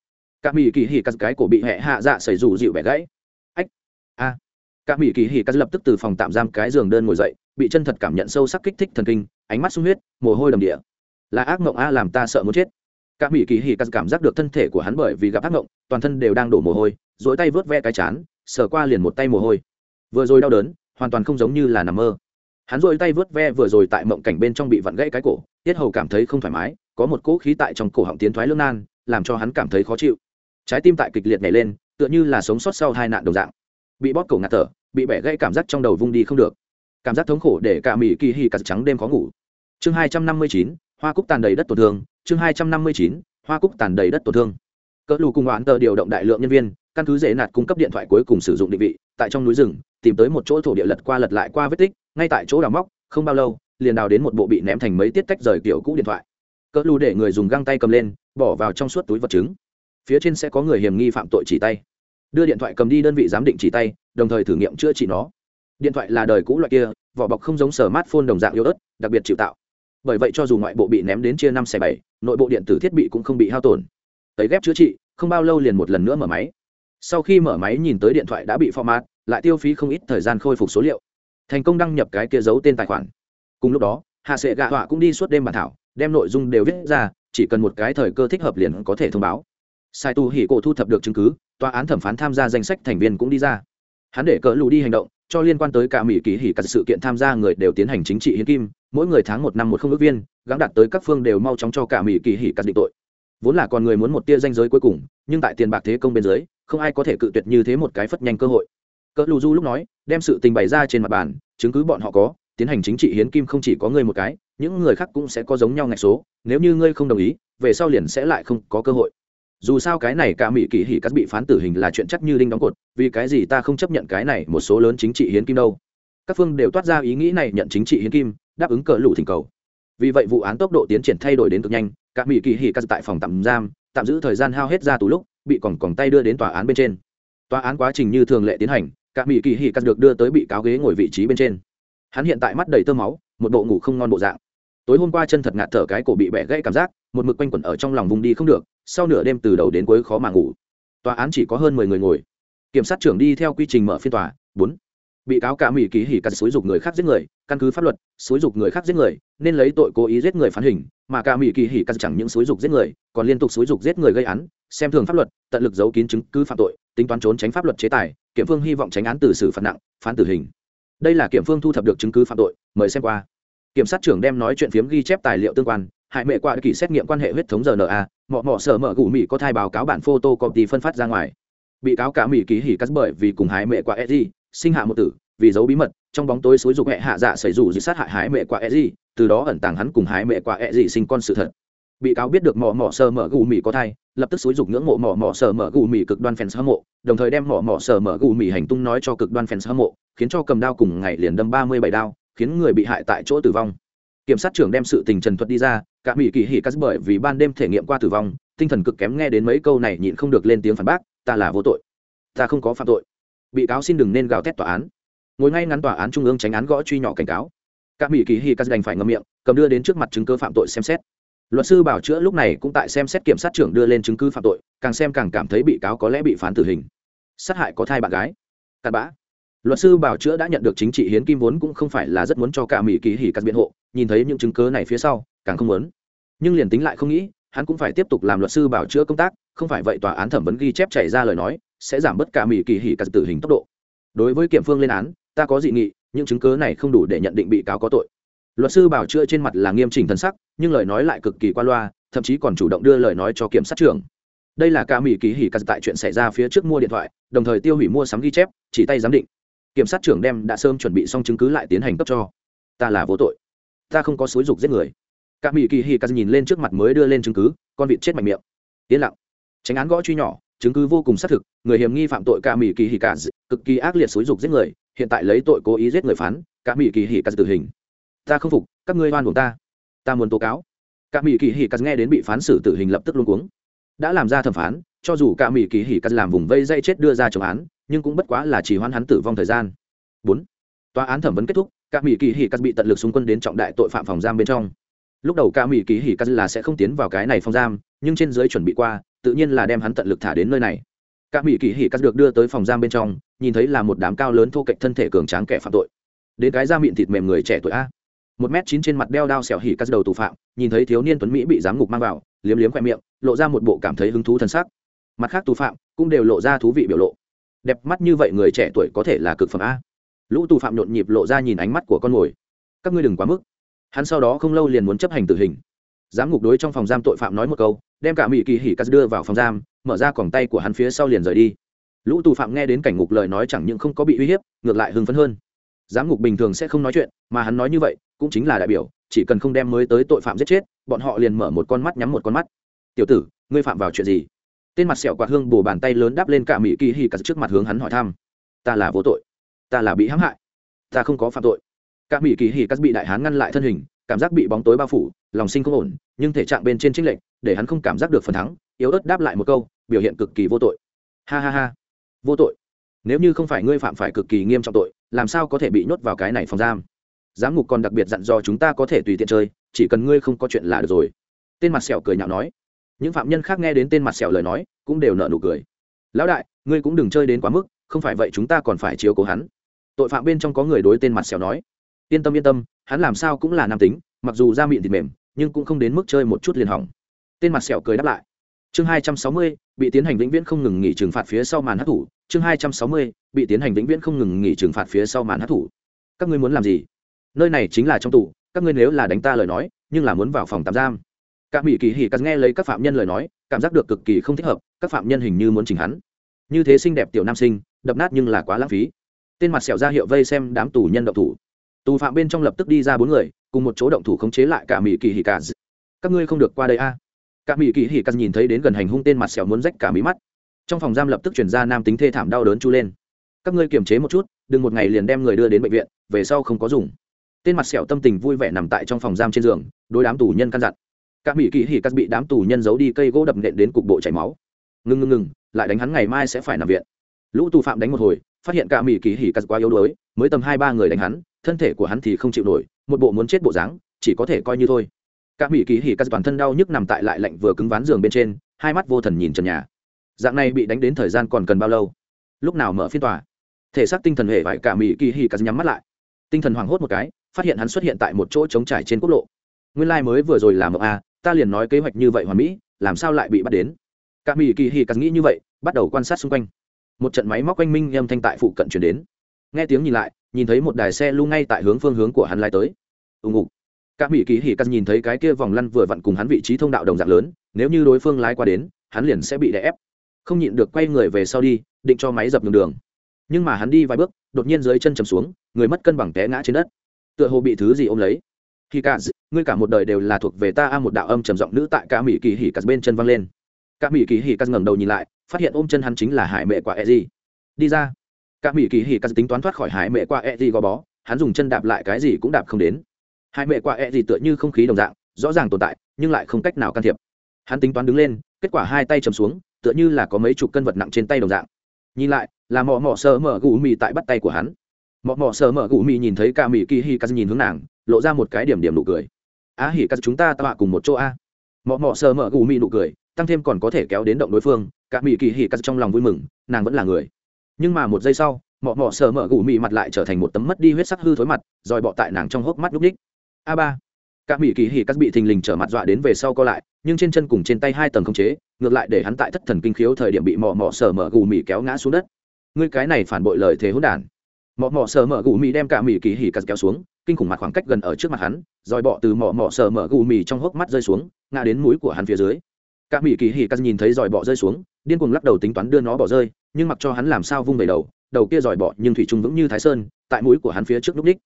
cả mỹ kỳ hi cắt cái cổ bị hẹ hạ dạ xảy rủ dịu bẻ gãy. Ách. A. À. cả mỹ kỳ hi cắt lập tức từ phòng tạm giam cái giường đơn ngồi dậy, bị chân thật cảm nhận sâu sắc kích thích thần kinh, ánh mắt sung huyết, mồ hôi đầm địa là ác mộng a làm ta sợ muốn chết. Cả mỹ kỳ hi cắt cảm giác được thân thể của hắn bởi vì gặp ác mộng, toàn thân đều đang đổ mồ hôi dỗi tay vớt ve cái chán, sờ qua liền một tay mồ hôi vừa rồi đau đớn, hoàn toàn không giống như là nằm mơ. Hắn dội tay vớt ve vừa rồi tại mộng cảnh bên trong bị vặn gãy cái cổ, tiết hầu cảm thấy không thoải mái, có một cỗ khí tại trong cổ họng tiến thoái lương nan, làm cho hắn cảm thấy khó chịu. Trái tim tại kịch liệt nhảy lên, tựa như là sống sót sau hai nạn đồng dạng. Bị bóp cổ ngạt thở, bị bẻ gãy cảm giác trong đầu vung đi không được. Cảm giác thống khổ để cả mỹ kỳ hì cặt trắng đêm khó ngủ. Chương hai trăm năm mươi chín, hoa cúc tàn đầy đất tổn thương. Chương hai trăm năm mươi chín, hoa cúc tàn đầy đất tổn thương. Cỡ lù cùng oán tờ điều động đại lượng nhân viên, căn cứ dễ nạt cung cấp điện thoại cuối cùng sử dụng định vị tại trong núi rừng, tìm tới một chỗ thổ địa lật qua lật lại qua vết tích, ngay tại chỗ đào móc, không bao lâu, liền đào đến một bộ bị ném thành mấy tiết tách rời kiểu cũ điện thoại. Cỡ lù để người dùng găng tay cầm lên, bỏ vào trong suốt túi vật chứng. Phía trên sẽ có người hiểm nghi phạm tội chỉ tay. Đưa điện thoại cầm đi đơn vị giám định chỉ tay, đồng thời thử nghiệm chữa trị nó. Điện thoại là đời cũ loại kia, vỏ bọc không giống sở mát phôn đồng dạng yếu ớt, đặc biệt chịu tạo. Bởi vậy cho dù ngoại bộ bị ném đến chia năm xẻ bảy, nội bộ điện tử thiết bị cũng không bị hao tổn. Tấy ghép chữa trị, không bao lâu liền một lần nữa mở máy sau khi mở máy nhìn tới điện thoại đã bị format, lại tiêu phí không ít thời gian khôi phục số liệu. Thành công đăng nhập cái kia giấu tên tài khoản. Cùng lúc đó, hạ sệ gạ họa cũng đi suốt đêm bản thảo, đem nội dung đều viết ra, chỉ cần một cái thời cơ thích hợp liền có thể thông báo. Sai tu hỉ cổ thu thập được chứng cứ, tòa án thẩm phán tham gia danh sách thành viên cũng đi ra. Hắn để cỡ lù đi hành động, cho liên quan tới cả mỹ kỳ hỉ các sự kiện tham gia người đều tiến hành chính trị hiến kim, mỗi người tháng một năm một không ước viên gắn đặt tới các phương đều mau chóng cho cả mỹ kỳ hỉ các định tội. Vốn là còn người muốn một tia danh giới cuối cùng, nhưng tại tiền bạc thế công bên dưới không ai có thể cự tuyệt như thế một cái phất nhanh cơ hội. Cỡ lù du lúc nói, đem sự tình bày ra trên mặt bàn, chứng cứ bọn họ có, tiến hành chính trị hiến kim không chỉ có ngươi một cái, những người khác cũng sẽ có giống nhau ngạch số, nếu như ngươi không đồng ý, về sau liền sẽ lại không có cơ hội. Dù sao cái này cả mỹ kỳ hỉ cắt bị phán tử hình là chuyện chắc như đinh đóng cột, vì cái gì ta không chấp nhận cái này một số lớn chính trị hiến kim đâu? Các phương đều toát ra ý nghĩ này nhận chính trị hiến kim, đáp ứng cỡ lù thỉnh cầu. Vì vậy vụ án tốc độ tiến triển thay đổi đến cực nhanh, cả mỹ kỳ hỉ cắt tại phòng tạm giam, tạm giữ thời gian hao hết ra tù lúc bị còn còng tay đưa đến tòa án bên trên. Tòa án quá trình như thường lệ tiến hành, cả mỹ kỳ hỉ cắt được đưa tới bị cáo ghế ngồi vị trí bên trên. Hắn hiện tại mắt đầy tơ máu, một bộ ngủ không ngon bộ dạng. Tối hôm qua chân thật ngạt thở cái cổ bị bẻ gãy cảm giác, một mực quanh quẩn ở trong lòng vùng đi không được, sau nửa đêm từ đầu đến cuối khó mà ngủ. Tòa án chỉ có hơn mười người ngồi. Kiểm sát trưởng đi theo quy trình mở phiên tòa. Bốn bị cáo cả mỹ ký hỉ cắt xúi dục người khác giết người, căn cứ pháp luật, xúi dục người khác giết người, nên lấy tội cố ý giết người phán hình, mà cả mỹ kỳ hỉ cắt chẳng những xúi dục giết người, còn liên tục xúi dục giết người gây án, xem thường pháp luật, tận lực giấu kín chứng cứ phạm tội, tính toán trốn tránh pháp luật chế tài, kiểm phương hy vọng tránh án từ xử phạt nặng, phán tử hình. Đây là kiểm phương thu thập được chứng cứ phạm tội, mời xem qua. Kiểm sát trưởng đem nói chuyện phiếm ghi chép tài liệu tương quan, hại mẹ qua kỳ xét nghiệm quan hệ huyết thống rna mọ mọ sở mở gù mỹ có thai báo cáo bản photo copy phân phát ra ngoài. Bị cáo cả mỹ ký hỉ cắt bởi vì cùng hại mẹ qua edgy sinh hạ một tử, vì giấu bí mật, trong bóng tối xúi dục hẹ hạ dạ xảy rủ dị sát hại hái mẹ quả e gì, từ đó ẩn tàng hắn cùng hái mẹ quả e gì sinh con sự thật. Bị cáo biết được mỏ mỏ sờ mở gù mì có thai, lập tức xúi dục ngưỡng mộ mỏ mỏ sờ mở gù mì cực đoan fans hâm mộ, đồng thời đem mỏ mỏ sờ mở gù mì hành tung nói cho cực đoan fans hâm mộ, khiến cho cầm đao cùng ngày liền đâm ba mươi bảy đao, khiến người bị hại tại chỗ tử vong. Kiểm sát trưởng đem sự tình trần thuật đi ra, cả mỹ kỳ hỉ cắt bởi vì ban đêm thể nghiệm qua tử vong, tinh thần cực kém nghe đến mấy câu này nhịn không được lên tiếng phản bác, ta là vô tội. Ta không có phạm tội bị cáo xin đừng nên gào thét tòa án. Ngồi ngay ngắn tòa án trung ương tránh án gõ truy nhỏ cảnh cáo. Các mỹ kỳ hi cắt đành phải ngậm miệng, cầm đưa đến trước mặt chứng cứ phạm tội xem xét. Luật sư bảo chữa lúc này cũng tại xem xét kiểm sát trưởng đưa lên chứng cứ phạm tội, càng xem càng cảm thấy bị cáo có lẽ bị phán tử hình. Sát hại có thai bạn gái. Cặn bã. Luật sư bảo chữa đã nhận được chính trị hiến kim vốn cũng không phải là rất muốn cho cả mỹ kỳ hỉ cắt biện hộ, nhìn thấy những chứng cứ này phía sau, càng không muốn. Nhưng liền tính lại không nghĩ, hắn cũng phải tiếp tục làm luật sư bảo chữa công tác, không phải vậy tòa án thẩm vấn ghi chép chảy ra lời nói sẽ giảm bớt cả mỹ kỳ hỉ cắt tử hình tốc độ. Đối với kiểm phương lên án, ta có dị nghị, những chứng cứ này không đủ để nhận định bị cáo có tội. Luật sư bảo chữa trên mặt là nghiêm chỉnh thân sắc, nhưng lời nói lại cực kỳ qua loa, thậm chí còn chủ động đưa lời nói cho kiểm sát trưởng. Đây là ca mỹ ký hỉ cắt tại chuyện xảy ra phía trước mua điện thoại, đồng thời tiêu hủy mua sắm ghi chép, chỉ tay giám định. Kiểm sát trưởng đem đã sớm chuẩn bị xong chứng cứ lại tiến hành cấp cho. Ta là vô tội. Ta không có xúi dục giết người. Ca mỹ kỳ hỉ cắt nhìn lên trước mặt mới đưa lên chứng cứ, con vịt chết mạnh miệng. Yên lặng. Tránh án gõ truy nhỏ chứng cứ vô cùng xác thực, người hiểm nghi phạm tội ca mỹ kỳ hỉ cắt cực kỳ ác liệt xúi dục giết người, hiện tại lấy tội cố ý giết người phán ca mỹ kỳ hỉ cắt tử hình. Ta không phục, các ngươi oan buộc ta. Ta muốn tố cáo. Cả mỹ kỳ hỉ cắt nghe đến bị phán xử tử hình lập tức luôn cuống. Đã làm ra thẩm phán, cho dù cả mỹ kỳ hỉ cắt làm vùng vây dây chết đưa ra chống án, nhưng cũng bất quá là chỉ hoan hắn tử vong thời gian. Bốn. Tòa án thẩm vấn kết thúc, cả mỹ kỳ hỉ cắt bị tận lực xung quân đến trọng đại tội phạm phòng giam bên trong lúc đầu cả mỹ kỳ hỉ cắt là sẽ không tiến vào cái này phòng giam, nhưng trên dưới chuẩn bị qua, tự nhiên là đem hắn tận lực thả đến nơi này. Cả mỹ kỳ hỉ cắt được đưa tới phòng giam bên trong, nhìn thấy là một đám cao lớn thô cạnh thân thể cường tráng kẻ phạm tội. Đến cái da miệng thịt mềm người trẻ tuổi a. Một m chín trên mặt đeo đao xẻo hỉ cắt đầu tù phạm, nhìn thấy thiếu niên tuấn mỹ bị giám ngục mang vào, liếm liếm khoe miệng, lộ ra một bộ cảm thấy hứng thú thân xác mặt khác tù phạm cũng đều lộ ra thú vị biểu lộ. Đẹp mắt như vậy người trẻ tuổi có thể là cực phẩm a. Lũ tù phạm nhộn nhịp lộ ra nhìn ánh mắt của con mồi. Các ngươi đừng quá mức hắn sau đó không lâu liền muốn chấp hành tử hình. Giám ngục đối trong phòng giam tội phạm nói một câu, đem cả mỹ kỳ hỉ cắt đưa vào phòng giam, mở ra còng tay của hắn phía sau liền rời đi. Lũ tù phạm nghe đến cảnh ngục lời nói chẳng những không có bị uy hiếp, ngược lại hưng phấn hơn. Giám ngục bình thường sẽ không nói chuyện, mà hắn nói như vậy, cũng chính là đại biểu, chỉ cần không đem mới tới tội phạm giết chết, bọn họ liền mở một con mắt nhắm một con mắt. Tiểu tử, ngươi phạm vào chuyện gì? Tên mặt sẹo quạt hương bổ bàn tay lớn đắp lên cả mỹ kỳ hì cả trước mặt hướng hắn hỏi thăm. Ta là vô tội, ta là bị hãm hại, ta không có phạm tội cả mỹ kỳ hỉ cắt bị đại hán ngăn lại thân hình, cảm giác bị bóng tối bao phủ, lòng sinh không ổn, nhưng thể trạng bên trên trinh lệnh để hắn không cảm giác được phần thắng, yếu ớt đáp lại một câu, biểu hiện cực kỳ vô tội. Ha ha ha. Vô tội. Nếu như không phải ngươi phạm phải cực kỳ nghiêm trọng tội, làm sao có thể bị nhốt vào cái này phòng giam? Giám ngục còn đặc biệt dặn dò chúng ta có thể tùy tiện chơi, chỉ cần ngươi không có chuyện là được rồi. Tên mặt sẹo cười nhạo nói. Những phạm nhân khác nghe đến tên mặt sẹo lời nói, cũng đều nợ nụ cười. Lão đại, ngươi cũng đừng chơi đến quá mức, không phải vậy chúng ta còn phải chiếu cố hắn. Tội phạm bên trong có người đối tên mặt sẹo nói yên tâm yên tâm, hắn làm sao cũng là nam tính, mặc dù da miệng thịt mềm, nhưng cũng không đến mức chơi một chút liền hỏng. Tên mặt sẹo cười đáp lại. Chương hai trăm sáu mươi, bị tiến hành vĩnh viễn không ngừng nghỉ trừng phạt phía sau màn hát thủ. Chương hai trăm sáu mươi, bị tiến hành vĩnh viễn không ngừng nghỉ trừng phạt phía sau màn hát thủ. Các ngươi muốn làm gì? Nơi này chính là trong tù, các ngươi nếu là đánh ta lời nói, nhưng là muốn vào phòng tạm giam. Các mỹ kỳ hỉ cắt nghe lấy các phạm nhân lời nói, cảm giác được cực kỳ không thích hợp, các phạm nhân hình như muốn chỉnh hắn. Như thế xinh đẹp tiểu nam sinh, đập nát nhưng là quá lãng phí. Tên mặt sẹo ra hiệu vây xem đám tù nhân động thủ tù phạm bên trong lập tức đi ra bốn người, cùng một chỗ động thủ khống chế lại cả mỹ kỳ hỉ cả. các ngươi không được qua đây a. À. cả mỹ kỳ hỉ cắt nhìn thấy đến gần hành hung tên mặt sẹo muốn rách cả mí mắt. Trong phòng giam lập tức chuyển ra nam tính thê thảm đau đớn chu lên. Các ngươi kiềm chế một chút, đừng một ngày liền đem người đưa đến bệnh viện, về sau không có dùng. Tên mặt sẹo tâm tình vui vẻ nằm tại trong phòng giam trên giường đôi đám tù nhân căn dặn. Các mỹ kỳ hỉ cắt bị đám tù nhân giấu đi cây gỗ đập nện đến cục bộ chảy máu. Ngừng ngừng ngừng, lại đánh hắn ngày mai sẽ phải nằm viện. Lũ tù phạm đánh một hồi, phát hiện cả mỹ kỳ hỉ cắt quá yếu đuối, mới tầm hai ba người đánh hắn thân thể của hắn thì không chịu nổi, một bộ muốn chết bộ dáng, chỉ có thể coi như thôi. Các mỹ kỳ hỉ cắt toàn thân đau nhức nằm tại lại lạnh vừa cứng ván giường bên trên, hai mắt vô thần nhìn trần nhà. Dạng này bị đánh đến thời gian còn cần bao lâu? Lúc nào mở phiên tòa? Thể xác tinh thần hệ vải cả mỹ kỳ hỉ cắt nhắm mắt lại. Tinh thần hoảng hốt một cái, phát hiện hắn xuất hiện tại một chỗ trống trải trên quốc lộ. Nguyên lai、like、mới vừa rồi làm ở a, ta liền nói kế hoạch như vậy hoàn mỹ, làm sao lại bị bắt đến? Cả mỹ kỳ hỉ cắt nghĩ như vậy, bắt đầu quan sát xung quanh. Một trận máy móc quanh minh âm thanh tại phụ cận chuyển đến. Nghe tiếng nhìn lại nhìn thấy một đài xe lưu ngay tại hướng phương hướng của hắn lai tới. Ùng ục các mỹ kỳ hỉ cắt nhìn thấy cái kia vòng lăn vừa vặn cùng hắn vị trí thông đạo đồng dạng lớn, nếu như đối phương lái qua đến, hắn liền sẽ bị đè ép. Không nhịn được quay người về sau đi, định cho máy dập đường đường. Nhưng mà hắn đi vài bước, đột nhiên dưới chân chầm xuống, người mất cân bằng té ngã trên đất. Tựa hồ bị thứ gì ôm lấy. Khi cả ngươi cả một đời đều là thuộc về ta a, một đạo âm trầm giọng nữ tại cả mỹ kỳ hỉ cắt bên chân văng lên. Cả mỹ kỳ hỉ cắt ngẩng đầu nhìn lại, phát hiện ôm chân hắn chính là hải mẹ quả e gì đi ra cả mỹ kỳ hỉ cắt tính toán thoát khỏi hải mẹ qua e gì gò bó, hắn dùng chân đạp lại cái gì cũng đạp không đến. Hải mẹ qua e gì tựa như không khí đồng dạng, rõ ràng tồn tại, nhưng lại không cách nào can thiệp. Hắn tính toán đứng lên, kết quả hai tay chầm xuống, tựa như là có mấy chục cân vật nặng trên tay đồng dạng. Nhìn lại, là mọ mọ sờ mở gù mì tại bắt tay của hắn. Mọ mọ sờ mở gù mì nhìn thấy cả mỹ kỳ hi cắt nhìn hướng nàng, lộ ra một cái điểm điểm nụ cười. Á hỉ cắt, chúng ta tạ cùng một chỗ a. Mọ mọ sờ mở gù mì nụ cười, tăng thêm còn có thể kéo đến động đối phương, cả mỹ kỳ hi cắt trong lòng vui mừng, nàng vẫn là người nhưng mà một giây sau, mọ mọ sờ mở gù mị mặt lại trở thành một tấm mất đi huyết sắc hư thối mặt, rồi bọ tại nàng trong hốc mắt lúc ních a ba. Các mỹ kỳ hỉ cắt bị thình lình trở mặt dọa đến về sau co lại, nhưng trên chân cùng trên tay hai tầng không chế, ngược lại để hắn tại thất thần kinh khiếu thời điểm bị mọ mọ sờ mở gù mị kéo ngã xuống đất. Ngươi cái này phản bội lời thế hỗn đản. Mọ mọ sờ mở gù mị đem cả mỹ kỳ hỉ cắt kéo xuống, kinh khủng mặt khoảng cách gần ở trước mặt hắn, rồi bọ từ mọ mọ sờ mở gù mị trong hốc mắt rơi xuống, ngã đến mũi của hắn phía dưới. Cả mỹ kỳ hỉ cắt nhìn thấy rồi bọ rơi xuống, điên cuồng lắc đầu tính toán đưa nó bỏ rơi nhưng mặc cho hắn làm sao vung về đầu đầu kia giỏi bọ nhưng thủy trung vững như thái sơn, tại mũi của hắn phía trước lúc ních.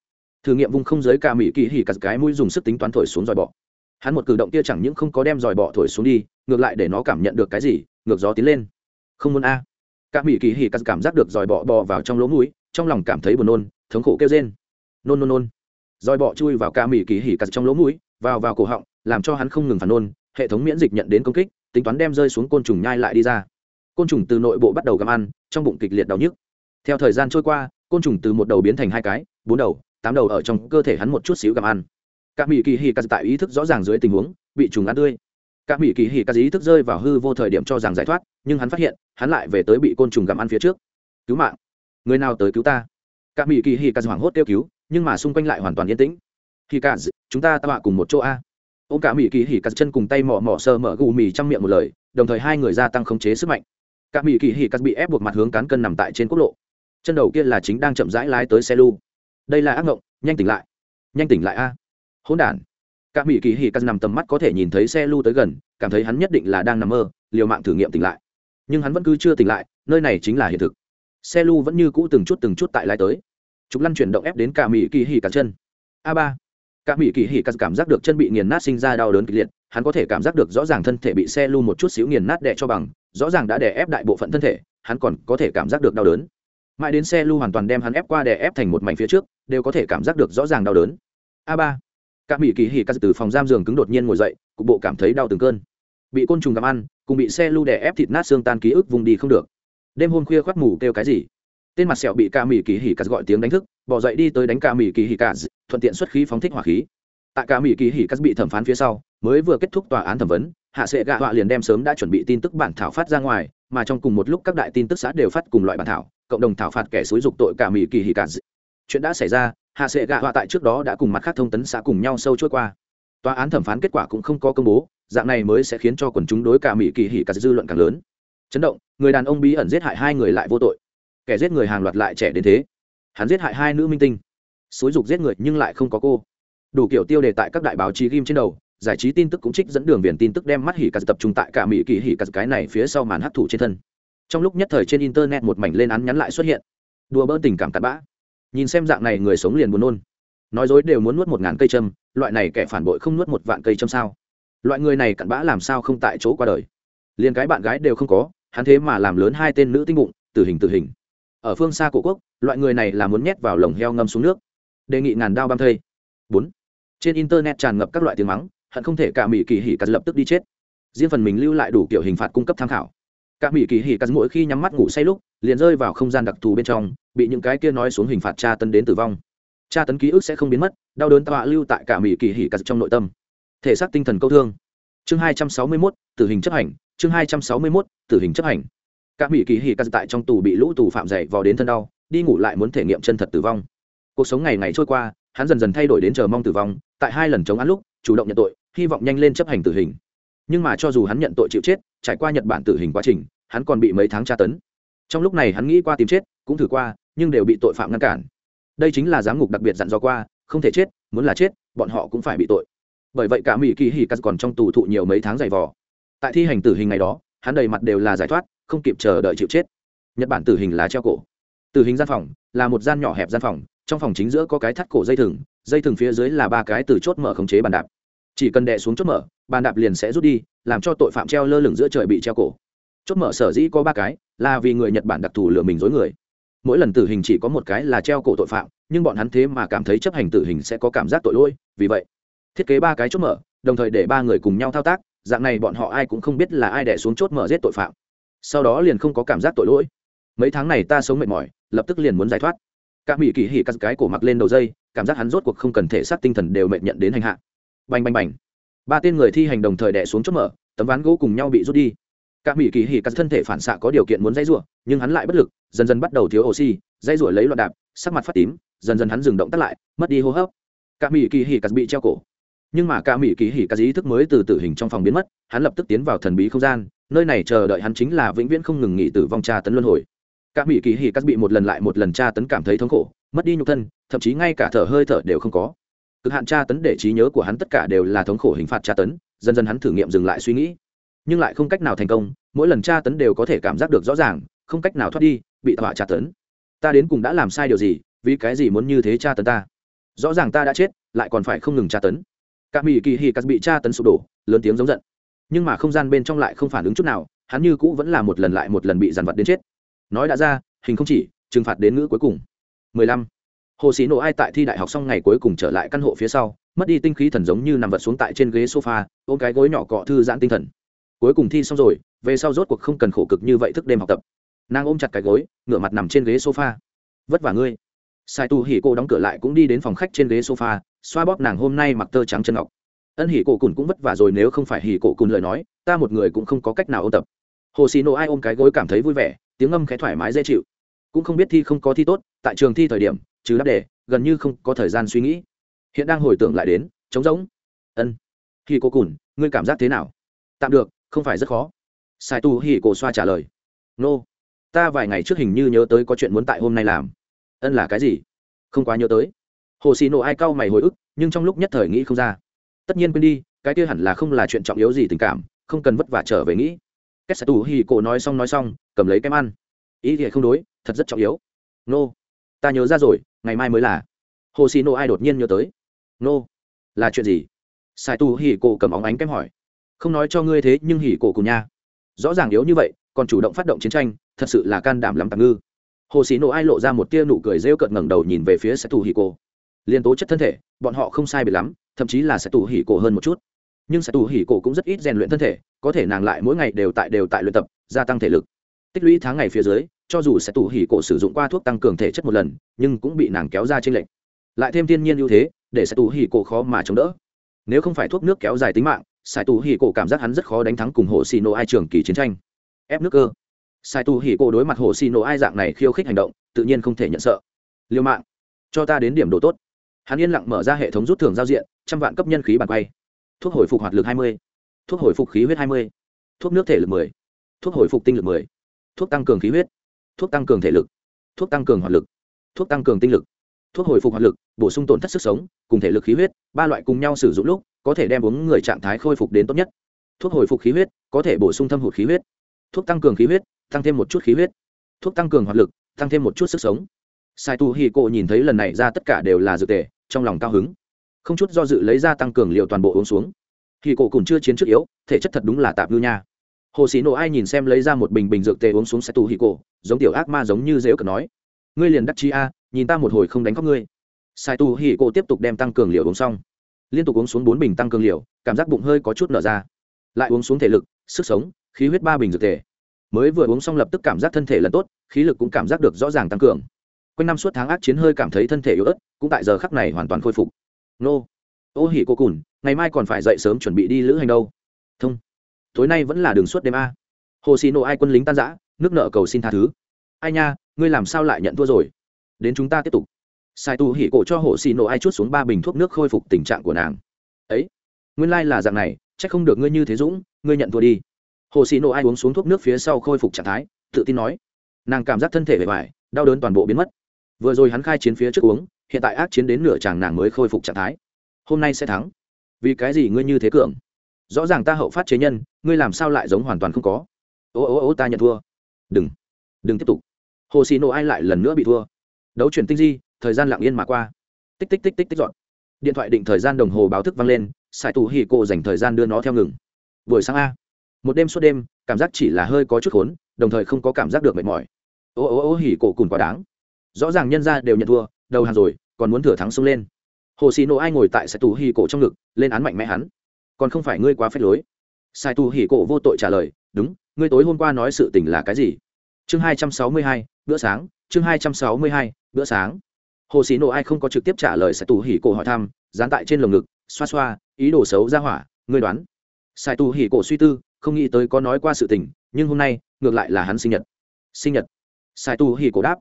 thử nghiệm vung không giới cả mỹ kỳ hỉ cắt cái mũi dùng sức tính toán thổi xuống giỏi bọ. Hắn một cử động kia chẳng những không có đem giỏi bọ thổi xuống đi, ngược lại để nó cảm nhận được cái gì, ngược gió tiến lên. Không muốn a. À. cả mỹ kỳ hỉ cắt cảm giác được giỏi bọ bò vào trong lỗ mũi, trong lòng cảm thấy buồn nôn, thống khổ kêu rên. Nôn nôn nôn. Giỏi bọ chui vào cả mỹ kỳ hỉ cắt trong lỗ mũi, vào vào cổ họng, làm cho hắn không ngừng phản nôn, hệ thống miễn dịch nhận đến công kích, tính toán đem rơi xuống côn trùng nhai lại đi ra côn trùng từ nội bộ bắt đầu gặm ăn, trong bụng kịch liệt đau nhức. Theo thời gian trôi qua, côn trùng từ một đầu biến thành hai cái, bốn đầu, tám đầu ở trong cơ thể hắn một chút xíu gặm ăn. Các mỹ kỳ hì cà tại ý thức rõ ràng dưới tình huống, bị trùng ăn tươi. Các mỹ kỳ hì cà ý thức rơi vào hư vô thời điểm cho rằng giải thoát, nhưng hắn phát hiện, hắn lại về tới bị côn trùng gặm ăn phía trước. Cứu mạng! Người nào tới cứu ta? Các mỹ kỳ hì cà hoảng hốt kêu cứu, nhưng mà xung quanh lại hoàn toàn yên tĩnh. Hì cà chúng ta tọa cùng một chỗ a. Ô cả mỹ kỳ hì cà chân cùng tay mỏ mỏ sờ mở gù mì trong miệng một lời, đồng thời hai người gia tăng khống chế sức mạnh các mỹ kỳ hỉ cắt bị ép buộc mặt hướng cán cân nằm tại trên quốc lộ. Chân đầu kia là chính đang chậm rãi lái tới xe lu đây là ác ngộng, nhanh tỉnh lại. Nhanh tỉnh lại a. Hỗn đản. Các mỹ kỳ hỉ cắt nằm tầm mắt có thể nhìn thấy xe lu tới gần, cảm thấy hắn nhất định là đang nằm mơ, liều mạng thử nghiệm tỉnh lại. Nhưng hắn vẫn cứ chưa tỉnh lại, nơi này chính là hiện thực. Xe lu vẫn như cũ từng chút từng chút tại lái tới. Chúng lăn chuyển động ép đến cả mỹ kỳ hỉ cắt chân. A ba. Cả mỹ kỳ hỉ cắt cảm giác được chân bị nghiền nát sinh ra đau đớn kịch liệt, hắn có thể cảm giác được rõ ràng thân thể bị xe lu một chút xíu nghiền nát đè cho bằng rõ ràng đã đè ép đại bộ phận thân thể, hắn còn có thể cảm giác được đau đớn. Mãi đến xe lưu hoàn toàn đem hắn ép qua đè ép thành một mảnh phía trước, đều có thể cảm giác được rõ ràng đau đớn. A ba. Các mỹ kỳ hỉ cắt từ phòng giam giường cứng đột nhiên ngồi dậy, cục bộ cảm thấy đau từng cơn. Bị côn trùng gặm ăn, cùng bị xe lưu đè ép thịt nát xương tan ký ức vùng đi không được. Đêm hôm khuya khoác mù kêu cái gì? Tên mặt sẹo bị ca mỹ kỳ hỉ cắt gọi tiếng đánh thức, bỏ dậy đi tới đánh ca mỹ kỳ hỉ cắt thuận tiện xuất khí phóng thích hỏa khí. Tại ca mỹ kỳ hỉ cắt bị thẩm phán phía sau, mới vừa kết thúc tòa án thẩm vấn hạ sệ gạ họa liền đem sớm đã chuẩn bị tin tức bản thảo phát ra ngoài, mà trong cùng một lúc các đại tin tức xã đều phát cùng loại bản thảo, cộng đồng thảo phạt kẻ xúi dục tội cả mỹ kỳ hỉ cả chuyện đã xảy ra, hạ sệ gạ họa tại trước đó đã cùng mặt khác thông tấn xã cùng nhau sâu trôi qua. Tòa án thẩm phán kết quả cũng không có công bố, dạng này mới sẽ khiến cho quần chúng đối cả mỹ kỳ hỉ cả dư luận càng lớn. Chấn động, người đàn ông bí ẩn giết hại hai người lại vô tội. Kẻ giết người hàng loạt lại trẻ đến thế. Hắn giết hại hai nữ minh tinh. Xúi dục giết người nhưng lại không có cô. Đủ kiểu tiêu đề tại các đại báo chí ghim trên đầu giải trí tin tức cũng trích dẫn đường viền tin tức đem mắt hỉ cả tập trung tại cả mỹ kỳ hỉ cả cái này phía sau màn hấp thụ trên thân. Trong lúc nhất thời trên internet một mảnh lên án nhắn lại xuất hiện. Đùa bỡn tình cảm cặn bã. Nhìn xem dạng này người sống liền buồn nôn. Nói dối đều muốn nuốt một ngàn cây châm, loại này kẻ phản bội không nuốt một vạn cây châm sao? Loại người này cặn bã làm sao không tại chỗ qua đời? Liền cái bạn gái đều không có, hắn thế mà làm lớn hai tên nữ tinh bụng, tử hình tử hình. Ở phương xa cổ quốc, loại người này là muốn nhét vào lồng heo ngâm xuống nước. Đề nghị ngàn đao băm thây. Bốn. Trên internet tràn ngập các loại tiếng mắng hận không thể cả mỹ kỳ hỉ cắt lập tức đi chết. Riêng phần mình lưu lại đủ kiểu hình phạt cung cấp tham khảo. Cả mỹ kỳ hỉ cắt mỗi khi nhắm mắt ngủ say lúc liền rơi vào không gian đặc thù bên trong bị những cái kia nói xuống hình phạt tra tấn đến tử vong. Tra tấn ký ức sẽ không biến mất đau đớn tọa lưu tại cả mỹ kỳ hỉ cắt trong nội tâm. Thể xác tinh thần câu thương. Chương hai trăm sáu mươi 261, tử hình chấp hành chương hai trăm sáu mươi 261, tử hình chấp hành. Cả mỹ kỳ hỉ cắt tại trong tù bị lũ tù phạm dày vò đến thân đau đi ngủ lại muốn thể nghiệm chân thật tử vong. Cuộc sống ngày ngày trôi qua hắn dần dần thay đổi đến chờ mong tử vong tại hai lần chống án lúc chủ động nhận tội, hy vọng nhanh lên chấp hành tử hình. Nhưng mà cho dù hắn nhận tội chịu chết, trải qua nhật bản tử hình quá trình, hắn còn bị mấy tháng tra tấn. Trong lúc này hắn nghĩ qua tìm chết, cũng thử qua, nhưng đều bị tội phạm ngăn cản. Đây chính là giám ngục đặc biệt dặn dò qua, không thể chết, muốn là chết, bọn họ cũng phải bị tội. Bởi vậy cả mỹ kỳ hỉ cắt còn trong tù thụ nhiều mấy tháng dày vò. Tại thi hành tử hình ngày đó, hắn đầy mặt đều là giải thoát, không kịp chờ đợi chịu chết. Nhật bản tử hình là treo cổ. Tử hình gian phòng, là một gian nhỏ hẹp gian phòng trong phòng chính giữa có cái thắt cổ dây thừng dây thừng phía dưới là ba cái từ chốt mở khống chế bàn đạp. Chỉ cần đè xuống chốt mở, bàn đạp liền sẽ rút đi, làm cho tội phạm treo lơ lửng giữa trời bị treo cổ. Chốt mở sở dĩ có ba cái, là vì người nhật bản đặc thù lừa mình dối người. Mỗi lần tử hình chỉ có một cái là treo cổ tội phạm, nhưng bọn hắn thế mà cảm thấy chấp hành tử hình sẽ có cảm giác tội lỗi, vì vậy, thiết kế ba cái chốt mở, đồng thời để ba người cùng nhau thao tác, dạng này bọn họ ai cũng không biết là ai đẻ xuống chốt mở giết tội phạm. Sau đó liền không có cảm giác tội lỗi. Mấy tháng này ta sống mệt mỏi, lập tức liền muốn giải thoát cả mỹ kỳ hỉ cắt cái cổ mặc lên đầu dây, cảm giác hắn rốt cuộc không cần thể xác tinh thần đều mệt nhận đến hành hạ. Bành bành bành. Ba tên người thi hành đồng thời đẻ xuống chốt mở, tấm ván gỗ cùng nhau bị rút đi. Cả mỹ kỳ hỉ cắt thân thể phản xạ có điều kiện muốn dây rủa, nhưng hắn lại bất lực, dần dần bắt đầu thiếu oxy dây rủa lấy loạn đạp, sắc mặt phát tím, dần dần hắn dừng động tắt lại, mất đi hô hấp. Cả mỹ kỳ hỉ cắt bị treo cổ. Nhưng mà cả mỹ kỳ hỉ cắt ý thức mới từ tử hình trong phòng biến mất, hắn lập tức tiến vào thần bí không gian, nơi này chờ đợi hắn chính là vĩnh viễn không ngừng nghỉ tử vong tra tấn luân hồi các mỹ kỳ hỉ cắt bị một lần lại một lần tra tấn cảm thấy thống khổ, mất đi nhục thân, thậm chí ngay cả thở hơi thở đều không có. Cực hạn tra tấn để trí nhớ của hắn tất cả đều là thống khổ hình phạt tra tấn, dần dần hắn thử nghiệm dừng lại suy nghĩ. Nhưng lại không cách nào thành công, mỗi lần tra tấn đều có thể cảm giác được rõ ràng, không cách nào thoát đi, bị tọa tra tấn. Ta đến cùng đã làm sai điều gì, vì cái gì muốn như thế tra tấn ta? Rõ ràng ta đã chết, lại còn phải không ngừng tra tấn. Các mỹ kỳ hì cắt bị tra tấn sụp đổ, lớn tiếng giống giận. Nhưng mà không gian bên trong lại không phản ứng chút nào, hắn như cũ vẫn là một lần lại một lần bị dằn vặt đến chết nói đã ra, hình không chỉ, trừng phạt đến ngữ cuối cùng. 15. hồ sĩ nổ ai tại thi đại học xong ngày cuối cùng trở lại căn hộ phía sau, mất đi tinh khí thần giống như nằm vật xuống tại trên ghế sofa, ôm cái gối nhỏ cọ thư giãn tinh thần. Cuối cùng thi xong rồi, về sau rốt cuộc không cần khổ cực như vậy thức đêm học tập. Nàng ôm chặt cái gối, ngửa mặt nằm trên ghế sofa. Vất vả ngươi. Sai tu hỉ cô đóng cửa lại cũng đi đến phòng khách trên ghế sofa, xoa bóp nàng hôm nay mặc tơ trắng chân ngọc. Ân hỉ cổ cùn cũng vất vả rồi nếu không phải hỉ cổ cùn lời nói, ta một người cũng không có cách nào ôn tập. Hồ xì nổ ai ôm cái gối cảm thấy vui vẻ tiếng âm khẽ thoải mái dễ chịu. Cũng không biết thi không có thi tốt, tại trường thi thời điểm, trừ đáp đề, gần như không có thời gian suy nghĩ. Hiện đang hồi tưởng lại đến, trống rỗng. Ân. Khi cô cùn, ngươi cảm giác thế nào? Tạm được, không phải rất khó. Sai tu hỉ cổ xoa trả lời. Nô、no. ta vài ngày trước hình như nhớ tới có chuyện muốn tại hôm nay làm. Ân là cái gì? Không quá nhớ tới. Hồ xì nổ ai cau mày hồi ức, nhưng trong lúc nhất thời nghĩ không ra. Tất nhiên quên đi, cái kia hẳn là không là chuyện trọng yếu gì tình cảm, không cần vất vả trở về nghĩ. Kết sai tù hì cổ nói xong nói xong cầm lấy kem ăn. Ý thì không đối, thật rất trọng yếu. Nô、no. ta nhớ ra rồi, ngày mai mới là. Hồ xì nô ai đột nhiên nhớ tới. Nô、no. là chuyện gì? Sai tu hì cổ cầm óng ánh kem hỏi. Không nói cho ngươi thế, nhưng hì cổ cùng nha. Rõ ràng yếu như vậy, còn chủ động phát động chiến tranh, thật sự là can đảm lắm tạm ngư. Hồ xì nổ ai lộ ra một tia nụ cười rêu cợt ngẩng đầu nhìn về phía sai tu hì cổ. Liên tố chất thân thể, bọn họ không sai biệt lắm, thậm chí là sẽ tù hỉ cổ hơn một chút. Nhưng sẽ tù hỉ cổ cũng rất ít rèn luyện thân thể, có thể nàng lại mỗi ngày đều tại đều tại luyện tập, gia tăng thể lực tích lũy tháng ngày phía dưới, cho dù sẽ tù hỉ cổ sử dụng qua thuốc tăng cường thể chất một lần, nhưng cũng bị nàng kéo ra trên lệnh lại thêm thiên nhiên ưu thế, để sẽ tù hỉ cổ khó mà chống đỡ. Nếu không phải thuốc nước kéo dài tính mạng sai tù hỉ cổ cảm giác hắn rất khó đánh thắng cùng hồ xì nổ ai trường kỳ chiến tranh. Ép nước cơ. Sai tù hỉ cổ đối mặt hồ xì nổ ai dạng này khiêu khích hành động, tự nhiên không thể nhận sợ. Liêu mạng. Cho ta đến điểm độ tốt. Hắn yên lặng mở ra hệ thống rút thưởng giao diện, trăm vạn cấp nhân khí bàn quay. Thuốc hồi phục hoạt lực hai mươi. Thuốc hồi phục khí huyết hai mươi. Thuốc nước thể lực mười. Thuốc hồi phục tinh lực mười thuốc tăng cường khí huyết. Thuốc tăng cường thể lực. Thuốc tăng cường hoạt lực. Thuốc tăng cường tinh lực. Thuốc hồi phục hoạt lực, bổ sung tổn thất sức sống, cùng thể lực khí huyết, ba loại cùng nhau sử dụng lúc, có thể đem uống người trạng thái khôi phục đến tốt nhất. Thuốc hồi phục khí huyết, có thể bổ sung thâm hụt khí huyết. Thuốc tăng cường khí huyết, tăng thêm một chút khí huyết. Thuốc tăng cường hoạt lực, tăng thêm một chút sức sống. Sai tu hi cô nhìn thấy lần này ra tất cả đều là dược tề, trong lòng cao hứng. Không chút do dự lấy ra tăng cường liệu toàn bộ uống xuống. Hi cộ cũng chưa chiến trước yếu, thể chất thật đúng là tạp ngư nha hồ sĩ nổ ai nhìn xem lấy ra một bình bình dược tê uống xuống xe tù hì cổ giống tiểu ác ma giống như dễ ước nói ngươi liền đắc chi a nhìn ta một hồi không đánh khóc ngươi. Sai tù hì cổ tiếp tục đem tăng cường liều uống xong. Liên tục uống xuống bốn bình tăng cường liều, cảm giác bụng hơi có chút nở ra. Lại uống xuống thể lực sức sống khí huyết ba bình dược tề. Mới vừa uống xong lập tức cảm giác thân thể lần tốt khí lực cũng cảm giác được rõ ràng tăng cường. Quanh năm suốt tháng ác chiến hơi cảm thấy thân thể yếu ớt cũng tại giờ khắc này hoàn toàn khôi phục. Nô. Ô hỉ cô cùn ngày mai còn phải dậy sớm chuẩn bị đi lữ hành đâu. Thông tối nay vẫn là đường suốt đêm a. Hồ xì nộ ai quân lính tan giã nước nợ cầu xin tha thứ. Ai nha, ngươi làm sao lại nhận thua rồi? Đến chúng ta tiếp tục. Sai tu hỉ cổ cho hồ xì nổ ai chút xuống ba bình thuốc nước khôi phục tình trạng của nàng. Ấy, nguyên lai、like、là dạng này c h ắ c không được ngươi như thế dũng, ngươi nhận thua đi. Hồ xì nổ ai uống xuống thuốc nước phía sau khôi phục trạng thái, tự tin nói. Nàng cảm giác thân thể bề ngoài đau đớn toàn bộ biến mất. Vừa rồi hắn khai chiến phía trước uống, hiện tại ác chiến đến nửa chàng nàng mới khôi phục trạng thái. Hôm nay sẽ thắng. Vì cái gì ngươi như thế cường? Rõ ràng ta hậu phát chế nhân, ngươi làm sao lại giống hoàn toàn không có? Ô ô ô, ta nhận thua. Đừng đừng tiếp tục. Hồ xì nổ ai lại lần nữa bị thua. Đấu chuyển tinh di, thời gian lặng yên mà qua. Tích tích tích tích tích dọn. Điện thoại định thời gian đồng hồ báo thức vang lên, sài tù hì cô dành thời gian đưa nó theo ngừng. Buổi sáng a. Một đêm suốt đêm, cảm giác chỉ là hơi có chút khốn, đồng thời không có cảm giác được mệt mỏi. Ô ô ô, hỉ cổ cùn quá đáng. Rõ ràng nhân ra đều nhận thua, đầu hàng rồi, còn muốn thừa thắng xông lên. Hồ xì nổ ai ngồi tại sài tù hỉ cổ trong ngực, lên án mạnh mẽ hắn còn không phải ngươi quá phép lối. Sai Tu hỉ cổ vô tội trả lời, đúng, ngươi tối hôm qua nói sự tình là cái gì? Chương hai trăm sáu mươi hai, bữa sáng, chương hai trăm sáu mươi hai, bữa sáng. Hồ Sĩ Nộ ai không có trực tiếp trả lời sai tu hỉ cổ hỏi thăm, dán tại trên lồng ngực, xoa xoa, ý đồ xấu ra hỏa, ngươi đoán. Sai Tu hỉ cổ suy tư, không nghĩ tới có nói qua sự tình, nhưng hôm nay, ngược lại là hắn sinh nhật. Sinh nhật. Sai tu hỉ cổ đáp.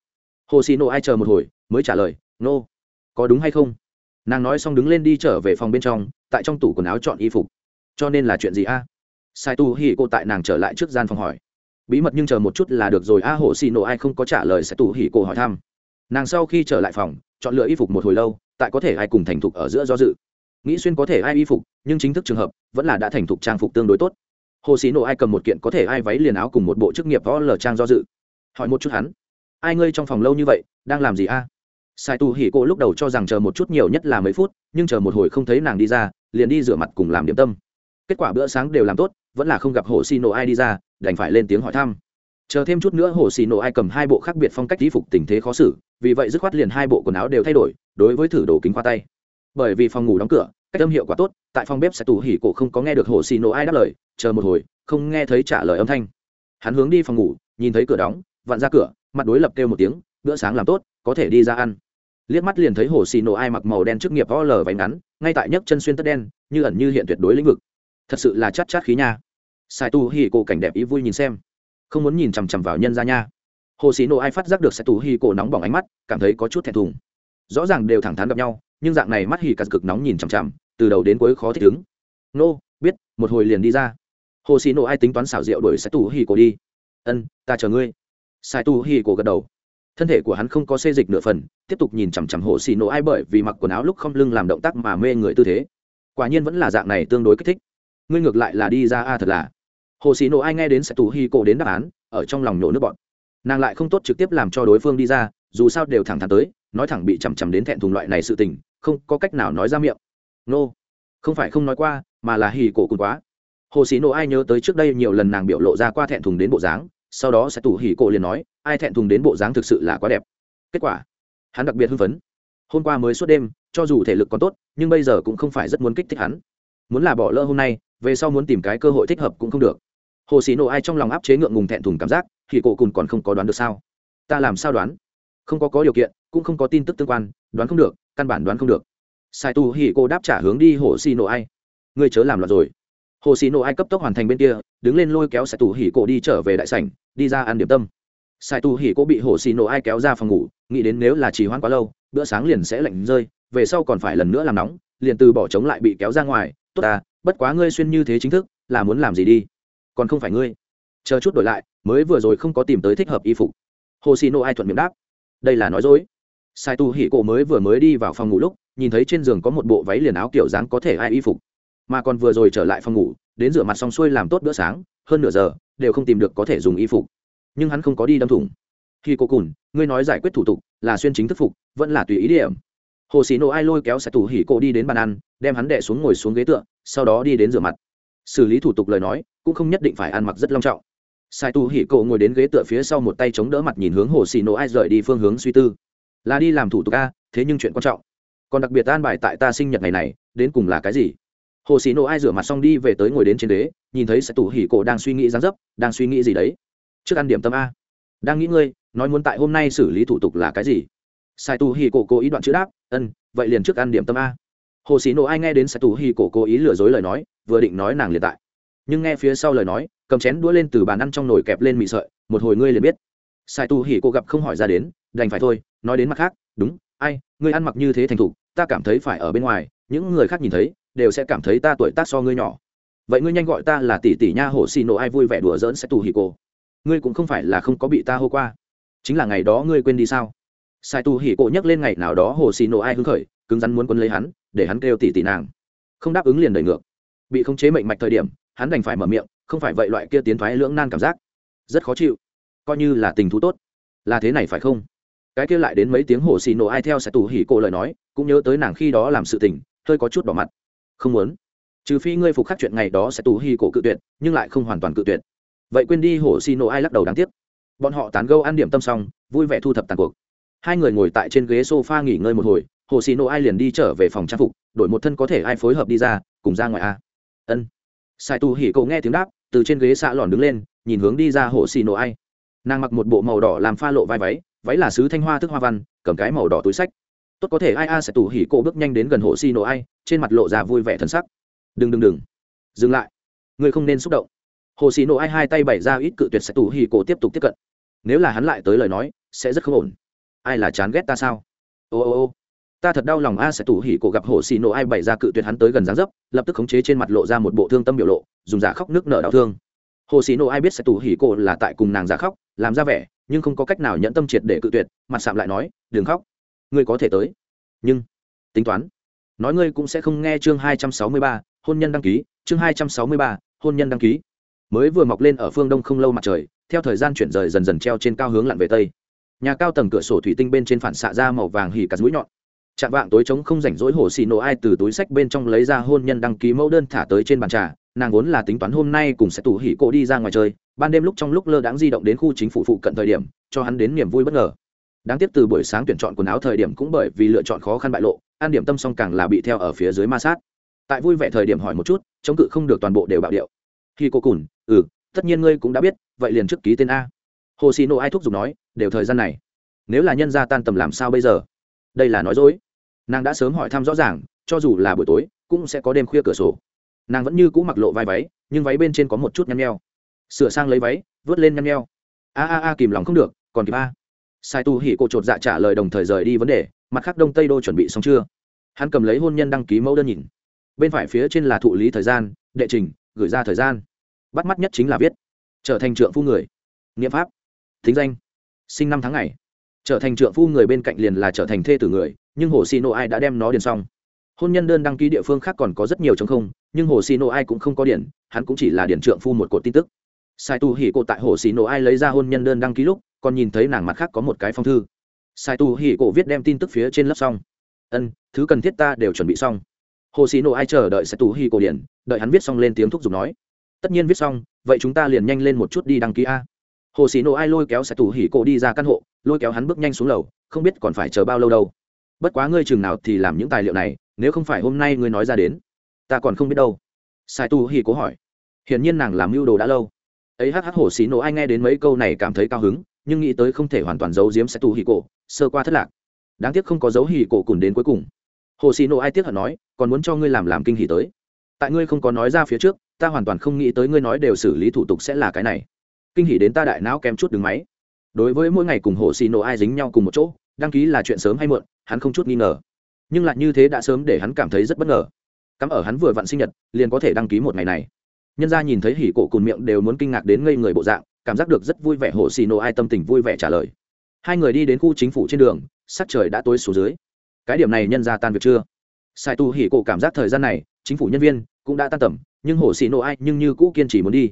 Hồ Sĩ Nộ ai chờ một hồi, mới trả lời, nô、no. có đúng hay không? Nàng nói xong đứng lên đi trở về phòng bên trong tại trong tủ quần áo chọn y phục. Cho nên là chuyện gì a? Sai tu hỉ cô tại nàng trở lại trước gian phòng hỏi. Bí mật nhưng chờ một chút là được rồi a, hồ xì nổ ai không có trả lời sai tu hỉ cô hỏi thăm. Nàng sau khi trở lại phòng, chọn lựa y phục một hồi lâu, tại có thể ai cùng thành thục ở giữa do dự. Nghĩ xuyên có thể ai y phục, nhưng chính thức trường hợp, vẫn là đã thành thục trang phục tương đối tốt. Hồ xì nổ ai cầm một kiện có thể ai váy liền áo cùng một bộ chức nghiệp võ lờ trang do dự. Hỏi một chút hắn. Ai ngươi trong phòng lâu như vậy, đang làm gì a? Sai tu hỉ cô lúc đầu cho rằng chờ một chút nhiều nhất là mấy phút, nhưng chờ một hồi không thấy nàng đi ra liền đi rửa mặt cùng làm điểm tâm. Kết quả bữa sáng đều làm tốt, vẫn là không gặp hồ xì nổ ai đi ra, đành phải lên tiếng hỏi thăm. Chờ thêm chút nữa hồ xì nổ ai cầm hai bộ khác biệt phong cách y phục tình thế khó xử, vì vậy dứt khoát liền hai bộ quần áo đều thay đổi, đối với thử đồ kính khoa tay. Bởi vì phòng ngủ đóng cửa, cách âm hiệu quả tốt, tại phòng bếp sẽ tù hỉ cổ không có nghe được hồ xì nổ ai đáp lời, chờ một hồi, không nghe thấy trả lời âm thanh. Hắn hướng đi phòng ngủ, nhìn thấy cửa đóng, vặn ra cửa, mặt đối lập kêu một tiếng, bữa sáng làm tốt, có thể đi ra ăn liếc mắt liền thấy hồ xì nổ ai mặc màu đen trước nghiệp o lờ váy ngắn, ngay tại nhấc chân xuyên tất đen, như ẩn như hiện tuyệt đối lĩnh vực. Thật sự là chát chát khí nha. Sai tu hi cổ cảnh đẹp ý vui nhìn xem. Không muốn nhìn chằm chằm vào nhân ra nha. Hồ xì nổ ai phát giác được sai tu hi cổ nóng bỏng ánh mắt, cảm thấy có chút thẹn thùng. Rõ ràng đều thẳng thắn gặp nhau, nhưng dạng này mắt hì cà cực nóng nhìn chằm chằm, từ đầu đến cuối khó thích ứng. Nô, biết, một hồi liền đi ra. Hồ xì nổ ai tính toán xảo rượu đổi sai tu hi cổ đi. Ân, ta chờ ngươi. Sai tu hi cổ gật đầu thân thể của hắn không có xê dịch nửa phần, tiếp tục nhìn chằm chằm hồ xì nổ ai bởi vì mặc quần áo lúc không lưng làm động tác mà mê người tư thế. Quả nhiên vẫn là dạng này tương đối kích thích. Ngươi ngược lại là đi ra a thật là. Hồ xì nổ ai nghe đến sẽ tù hi cổ đến đáp án, ở trong lòng nổ nước bọn nàng lại không tốt trực tiếp làm cho đối phương đi ra, dù sao đều thẳng thắn tới, nói thẳng bị chằm chằm đến thẹn thùng loại này sự tình, không có cách nào nói ra miệng. Nô、no. không phải không nói qua, mà là hì cổ cùng quá. Hồ xì nổ ai nhớ tới trước đây nhiều lần nàng biểu lộ ra qua thẹn thùng đến bộ dáng sau đó sẽ tủ hỉ cổ liền nói, ai thẹn thùng đến bộ dáng thực sự là quá đẹp. Kết quả, hắn đặc biệt hưng phấn. Hôm qua mới suốt đêm, cho dù thể lực còn tốt, nhưng bây giờ cũng không phải rất muốn kích thích hắn. Muốn là bỏ lỡ hôm nay, về sau muốn tìm cái cơ hội thích hợp cũng không được. Hồ xì nổ ai trong lòng áp chế ngượng ngùng thẹn thùng cảm giác thì cổ cùng còn không có đoán được sao? Ta làm sao đoán? Không có có điều kiện, cũng không có tin tức tương quan, đoán không được, căn bản đoán không được. Sai tu hỉ cô đáp trả hướng đi hồ xì nổ ai. Ngươi chớ làm loạn rồi hồ xì nổ ai cấp tốc hoàn thành bên kia, đứng lên lôi kéo sai tu hỉ cổ đi trở về đại sảnh, đi ra ăn điểm tâm. Sai tu hỉ cổ bị hồ xì nổ ai kéo ra phòng ngủ, nghĩ đến nếu là trì hoãn quá lâu, bữa sáng liền sẽ lạnh rơi, về sau còn phải lần nữa làm nóng, liền từ bỏ chống lại bị kéo ra ngoài, tốt ta, bất quá ngươi xuyên như thế chính thức, là muốn làm gì đi? Còn không phải ngươi. Chờ chút đổi lại, mới vừa rồi không có tìm tới thích hợp y phục. Hồ xì nổ ai thuận miệng đáp. Đây là nói dối. Sai tu hỉ cổ mới vừa mới đi vào phòng ngủ lúc, nhìn thấy trên giường có một bộ váy liền áo kiểu dáng có thể ai y phục mà còn vừa rồi trở lại phòng ngủ, đến rửa mặt xong xuôi làm tốt bữa sáng, hơn nửa giờ, đều không tìm được có thể dùng y phục. Nhưng hắn không có đi đâm thủng. Khi cô cùn, ngươi nói giải quyết thủ tục là xuyên chính thức phục, vẫn là tùy ý điểm. Hồ sĩ nổ ai lôi kéo sai tù hỉ cổ đi đến bàn ăn, đem hắn đẻ xuống ngồi xuống ghế tựa, sau đó đi đến rửa mặt. Xử lý thủ tục lời nói, cũng không nhất định phải ăn mặc rất long trọng. Sai tu hỉ cổ ngồi đến ghế tựa phía sau một tay chống đỡ mặt nhìn hướng hồ xì nổ ai rời đi phương hướng suy tư. Là đi làm thủ tục a, thế nhưng chuyện quan trọng. Còn đặc biệt an bài tại ta sinh nhật ngày này, đến cùng là cái gì? Hồ xì nổ ai rửa mặt xong đi về tới ngồi đến trên đế, nhìn thấy sẽ tu hỉ cổ đang suy nghĩ dáng dấp đang suy nghĩ gì đấy? Trước ăn điểm tâm a. Đang nghĩ ngươi nói muốn tại hôm nay xử lý thủ tục là cái gì? Sai tu hỉ cổ cố ý đoạn chữ đáp ân vậy liền trước ăn điểm tâm a. Hồ xì nổ ai nghe đến sai tu hỉ cổ cố ý lừa dối lời nói vừa định nói nàng liền tại. Nhưng nghe phía sau lời nói cầm chén đũa lên từ bàn ăn trong nồi kẹp lên mị sợi một hồi ngươi liền biết. Sai tu hỉ Cổ gặp không hỏi ra đến đành phải thôi nói đến mặt khác đúng ai ngươi ăn mặc như thế thành thục ta cảm thấy phải ở bên ngoài những người khác nhìn thấy đều sẽ cảm thấy ta tuổi tác so ngươi nhỏ. Vậy ngươi nhanh gọi ta là tỷ tỷ nha, hổ xì nổ ai vui vẻ đùa giỡn sẽ tù hì cô ngươi cũng không phải là không có bị ta hô qua. Chính là ngày đó ngươi quên đi sao? Sai tù hì cổ nhắc lên ngày nào đó hồ xì nổ ai hứng khởi, cứng rắn muốn quân lấy hắn, để hắn kêu tỷ tỷ nàng. Không đáp ứng liền đẩy ngược. Bị khống chế mệnh mạch thời điểm, hắn đành phải mở miệng, không phải vậy loại kia tiến thoái lưỡng nan cảm giác. Rất khó chịu. Coi như là tình thú tốt. Là thế này phải không? Cái kia lại đến mấy tiếng hồ xì nổ ai theo sẽ tù hì cổ lời nói, cũng nhớ tới nàng khi đó làm sự tình, hơi có chút đỏ mặt không muốn. Trừ phi ngươi phục khắc chuyện ngày đó sẽ tù hi cổ cự tuyệt, nhưng lại không hoàn toàn cự tuyệt. Vậy quên đi hồ xi nổ ai lắc đầu đáng tiếc. Bọn họ tán gâu ăn điểm tâm xong, vui vẻ thu thập tàn cuộc. Hai người ngồi tại trên ghế sofa nghỉ ngơi một hồi hồ xì nổ ai liền đi trở về phòng trang phục, đổi một thân có thể ai phối hợp đi ra, cùng ra ngoài a. Ân. Sai tu hỉ cậu nghe tiếng đáp, từ trên ghế xạ lòn đứng lên, nhìn hướng đi ra hồ xì nổ ai. Nàng mặc một bộ màu đỏ làm pha lộ vai váy váy là sứ thanh hoa thức hoa văn, cầm cái màu đỏ túi sách. Tốt có thể ai a sẽ tù hỉ cậu bước nhanh đến gần hồ xì nổ ai trên mặt lộ ra vui vẻ thân sắc. Đừng đừng đừng. Dừng lại. Ngươi không nên xúc động. Hồ xì nổ ai hai tay bày ra ít cự tuyệt sẽ tù hỉ cổ tiếp tục tiếp cận. Nếu là hắn lại tới lời nói, sẽ rất không ổn. Ai là chán ghét ta sao? Ô ô ô. Ta thật đau lòng a, sẽ tủ hỉ cổ gặp hồ xì nổ ai bày ra cự tuyệt hắn tới gần dáng dấp, lập tức khống chế trên mặt lộ ra một bộ thương tâm biểu lộ, dùng giả khóc nước nở đau thương. Hồ xì nổ ai biết sẽ tủ hỉ cổ là tại cùng nàng giả khóc, làm ra vẻ, nhưng không có cách nào nhận tâm triệt để cự tuyệt, mặt sạm lại nói, đừng khóc. Ngươi có thể tới. Nhưng, tính toán nói ngươi cũng sẽ không nghe chương hai trăm sáu mươi ba, hôn nhân đăng ký, chương hai trăm sáu mươi ba, hôn nhân đăng ký. Mới vừa mọc lên ở phương đông không lâu mặt trời, theo thời gian chuyển rời dần dần treo trên cao hướng lặn về tây. Nhà cao tầng cửa sổ thủy tinh bên trên phản xạ ra màu vàng hỉ cả mũi nhọn. Chạm vạng tối trống không rảnh rỗi hồ xì nổ ai từ túi sách bên trong lấy ra hôn nhân đăng ký mẫu đơn thả tới trên bàn trà, nàng vốn là tính toán hôm nay cùng sẽ tủ hỉ cổ đi ra ngoài chơi, ban đêm lúc trong lúc lơ đãng di động đến khu chính phủ phụ cận thời điểm, cho hắn đến niềm vui bất ngờ. Đáng tiếc từ buổi sáng tuyển chọn quần áo thời điểm cũng bởi vì lựa chọn khó khăn bại lộ an điểm tâm song càng là bị theo ở phía dưới ma sát. Tại vui vẻ thời điểm hỏi một chút, chống cự không được toàn bộ đều bạo điệu. Khi cô cùn ừ tất nhiên ngươi cũng đã biết, vậy liền trước ký tên a. Hồ xì nộ ai thúc giục nói, đều thời gian này. Nếu là nhân gia tan tầm làm sao bây giờ? Đây là nói dối. Nàng đã sớm hỏi thăm rõ ràng, cho dù là buổi tối, cũng sẽ có đêm khuya cửa sổ. Nàng vẫn như cũ mặc lộ vai váy, nhưng váy bên trên có một chút nhăn nheo. Sửa sang lấy váy, vớt lên nhăn nheo. A a a, kìm lòng không được, còn kịp a. Sai tu hỉ cô chột dạ trả lời đồng thời rời đi vấn đề mặt khác đông tây đô chuẩn bị xong chưa? Hắn cầm lấy hôn nhân đăng ký mẫu đơn nhìn. Bên phải phía trên là thụ lý thời gian, đệ trình, gửi ra thời gian. Bắt mắt nhất chính là viết. Trở thành trượng phu người. Nghiệm pháp. Thính danh. Sinh năm tháng ngày. Trở thành trượng phu người bên cạnh liền là trở thành thê tử người, nhưng hồ xì nộ ai đã đem nó điền xong. Hôn nhân đơn đăng ký địa phương khác còn có rất nhiều chống không, nhưng hồ xì nộ ai cũng không có điển hắn cũng chỉ là điển trượng phu một cột tin tức. Sai tu hỉ cổ tại hồ xì nộ ai lấy ra hôn nhân đơn đăng ký lúc, còn nhìn thấy nàng mặt khác có một cái phong thư sai tu hỉ cổ viết đem tin tức phía trên lớp xong. Ân, thứ cần thiết ta đều chuẩn bị xong. Hồ xì nộ ai chờ đợi sai tu hỉ cổ điển đợi hắn viết xong lên tiếng thúc giục nói. Tất nhiên viết xong, vậy chúng ta liền nhanh lên một chút đi đăng ký a. Hồ xì nổ ai lôi kéo Sai Tu hỉ cổ đi ra căn hộ, lôi kéo hắn bước nhanh xuống lầu, không biết còn phải chờ bao lâu đâu. Bất quá ngươi chừng nào thì làm những tài liệu này, nếu không phải hôm nay ngươi nói ra đến, ta còn không biết đâu. Sai tu hỉ cố hỏi. Hiển nhiên nàng làm mưu đồ đã lâu. Ấy hắc hắc hồ xì nổ ai nghe đến mấy câu này cảm thấy cao hứng, nhưng nghĩ tới không thể hoàn toàn giấu giếm sẽ tu hỉ cổ sơ qua thất lạc. Đáng tiếc không có dấu hỉ cổ cùn đến cuối cùng. Hồ xì nộ ai tiếc hận nói, còn muốn cho ngươi làm làm kinh hỉ tới. Tại ngươi không có nói ra phía trước, ta hoàn toàn không nghĩ tới ngươi nói đều xử lý thủ tục sẽ là cái này. Kinh hỉ đến ta đại não kém chút đứng máy. Đối với mỗi ngày cùng hồ xì nộ ai dính nhau cùng một chỗ, đăng ký là chuyện sớm hay muộn, hắn không chút nghi ngờ. Nhưng lại như thế đã sớm để hắn cảm thấy rất bất ngờ. Cắm ở hắn vừa vặn sinh nhật, liền có thể đăng ký một ngày này. Nhân ra nhìn thấy hỉ cổ cùn miệng đều muốn kinh ngạc đến ngây người bộ dạng, cảm giác được rất vui vẻ hồ xì nộ ai tâm tình vui vẻ trả lời hai người đi đến khu chính phủ trên đường, sắc trời đã tối xuống dưới. Cái điểm này nhân ra tan việc chưa? Sai tu hỉ cổ cảm giác thời gian này, chính phủ nhân viên cũng đã tan tầm, nhưng hồ xì nổ ai nhưng như cũ kiên trì muốn đi.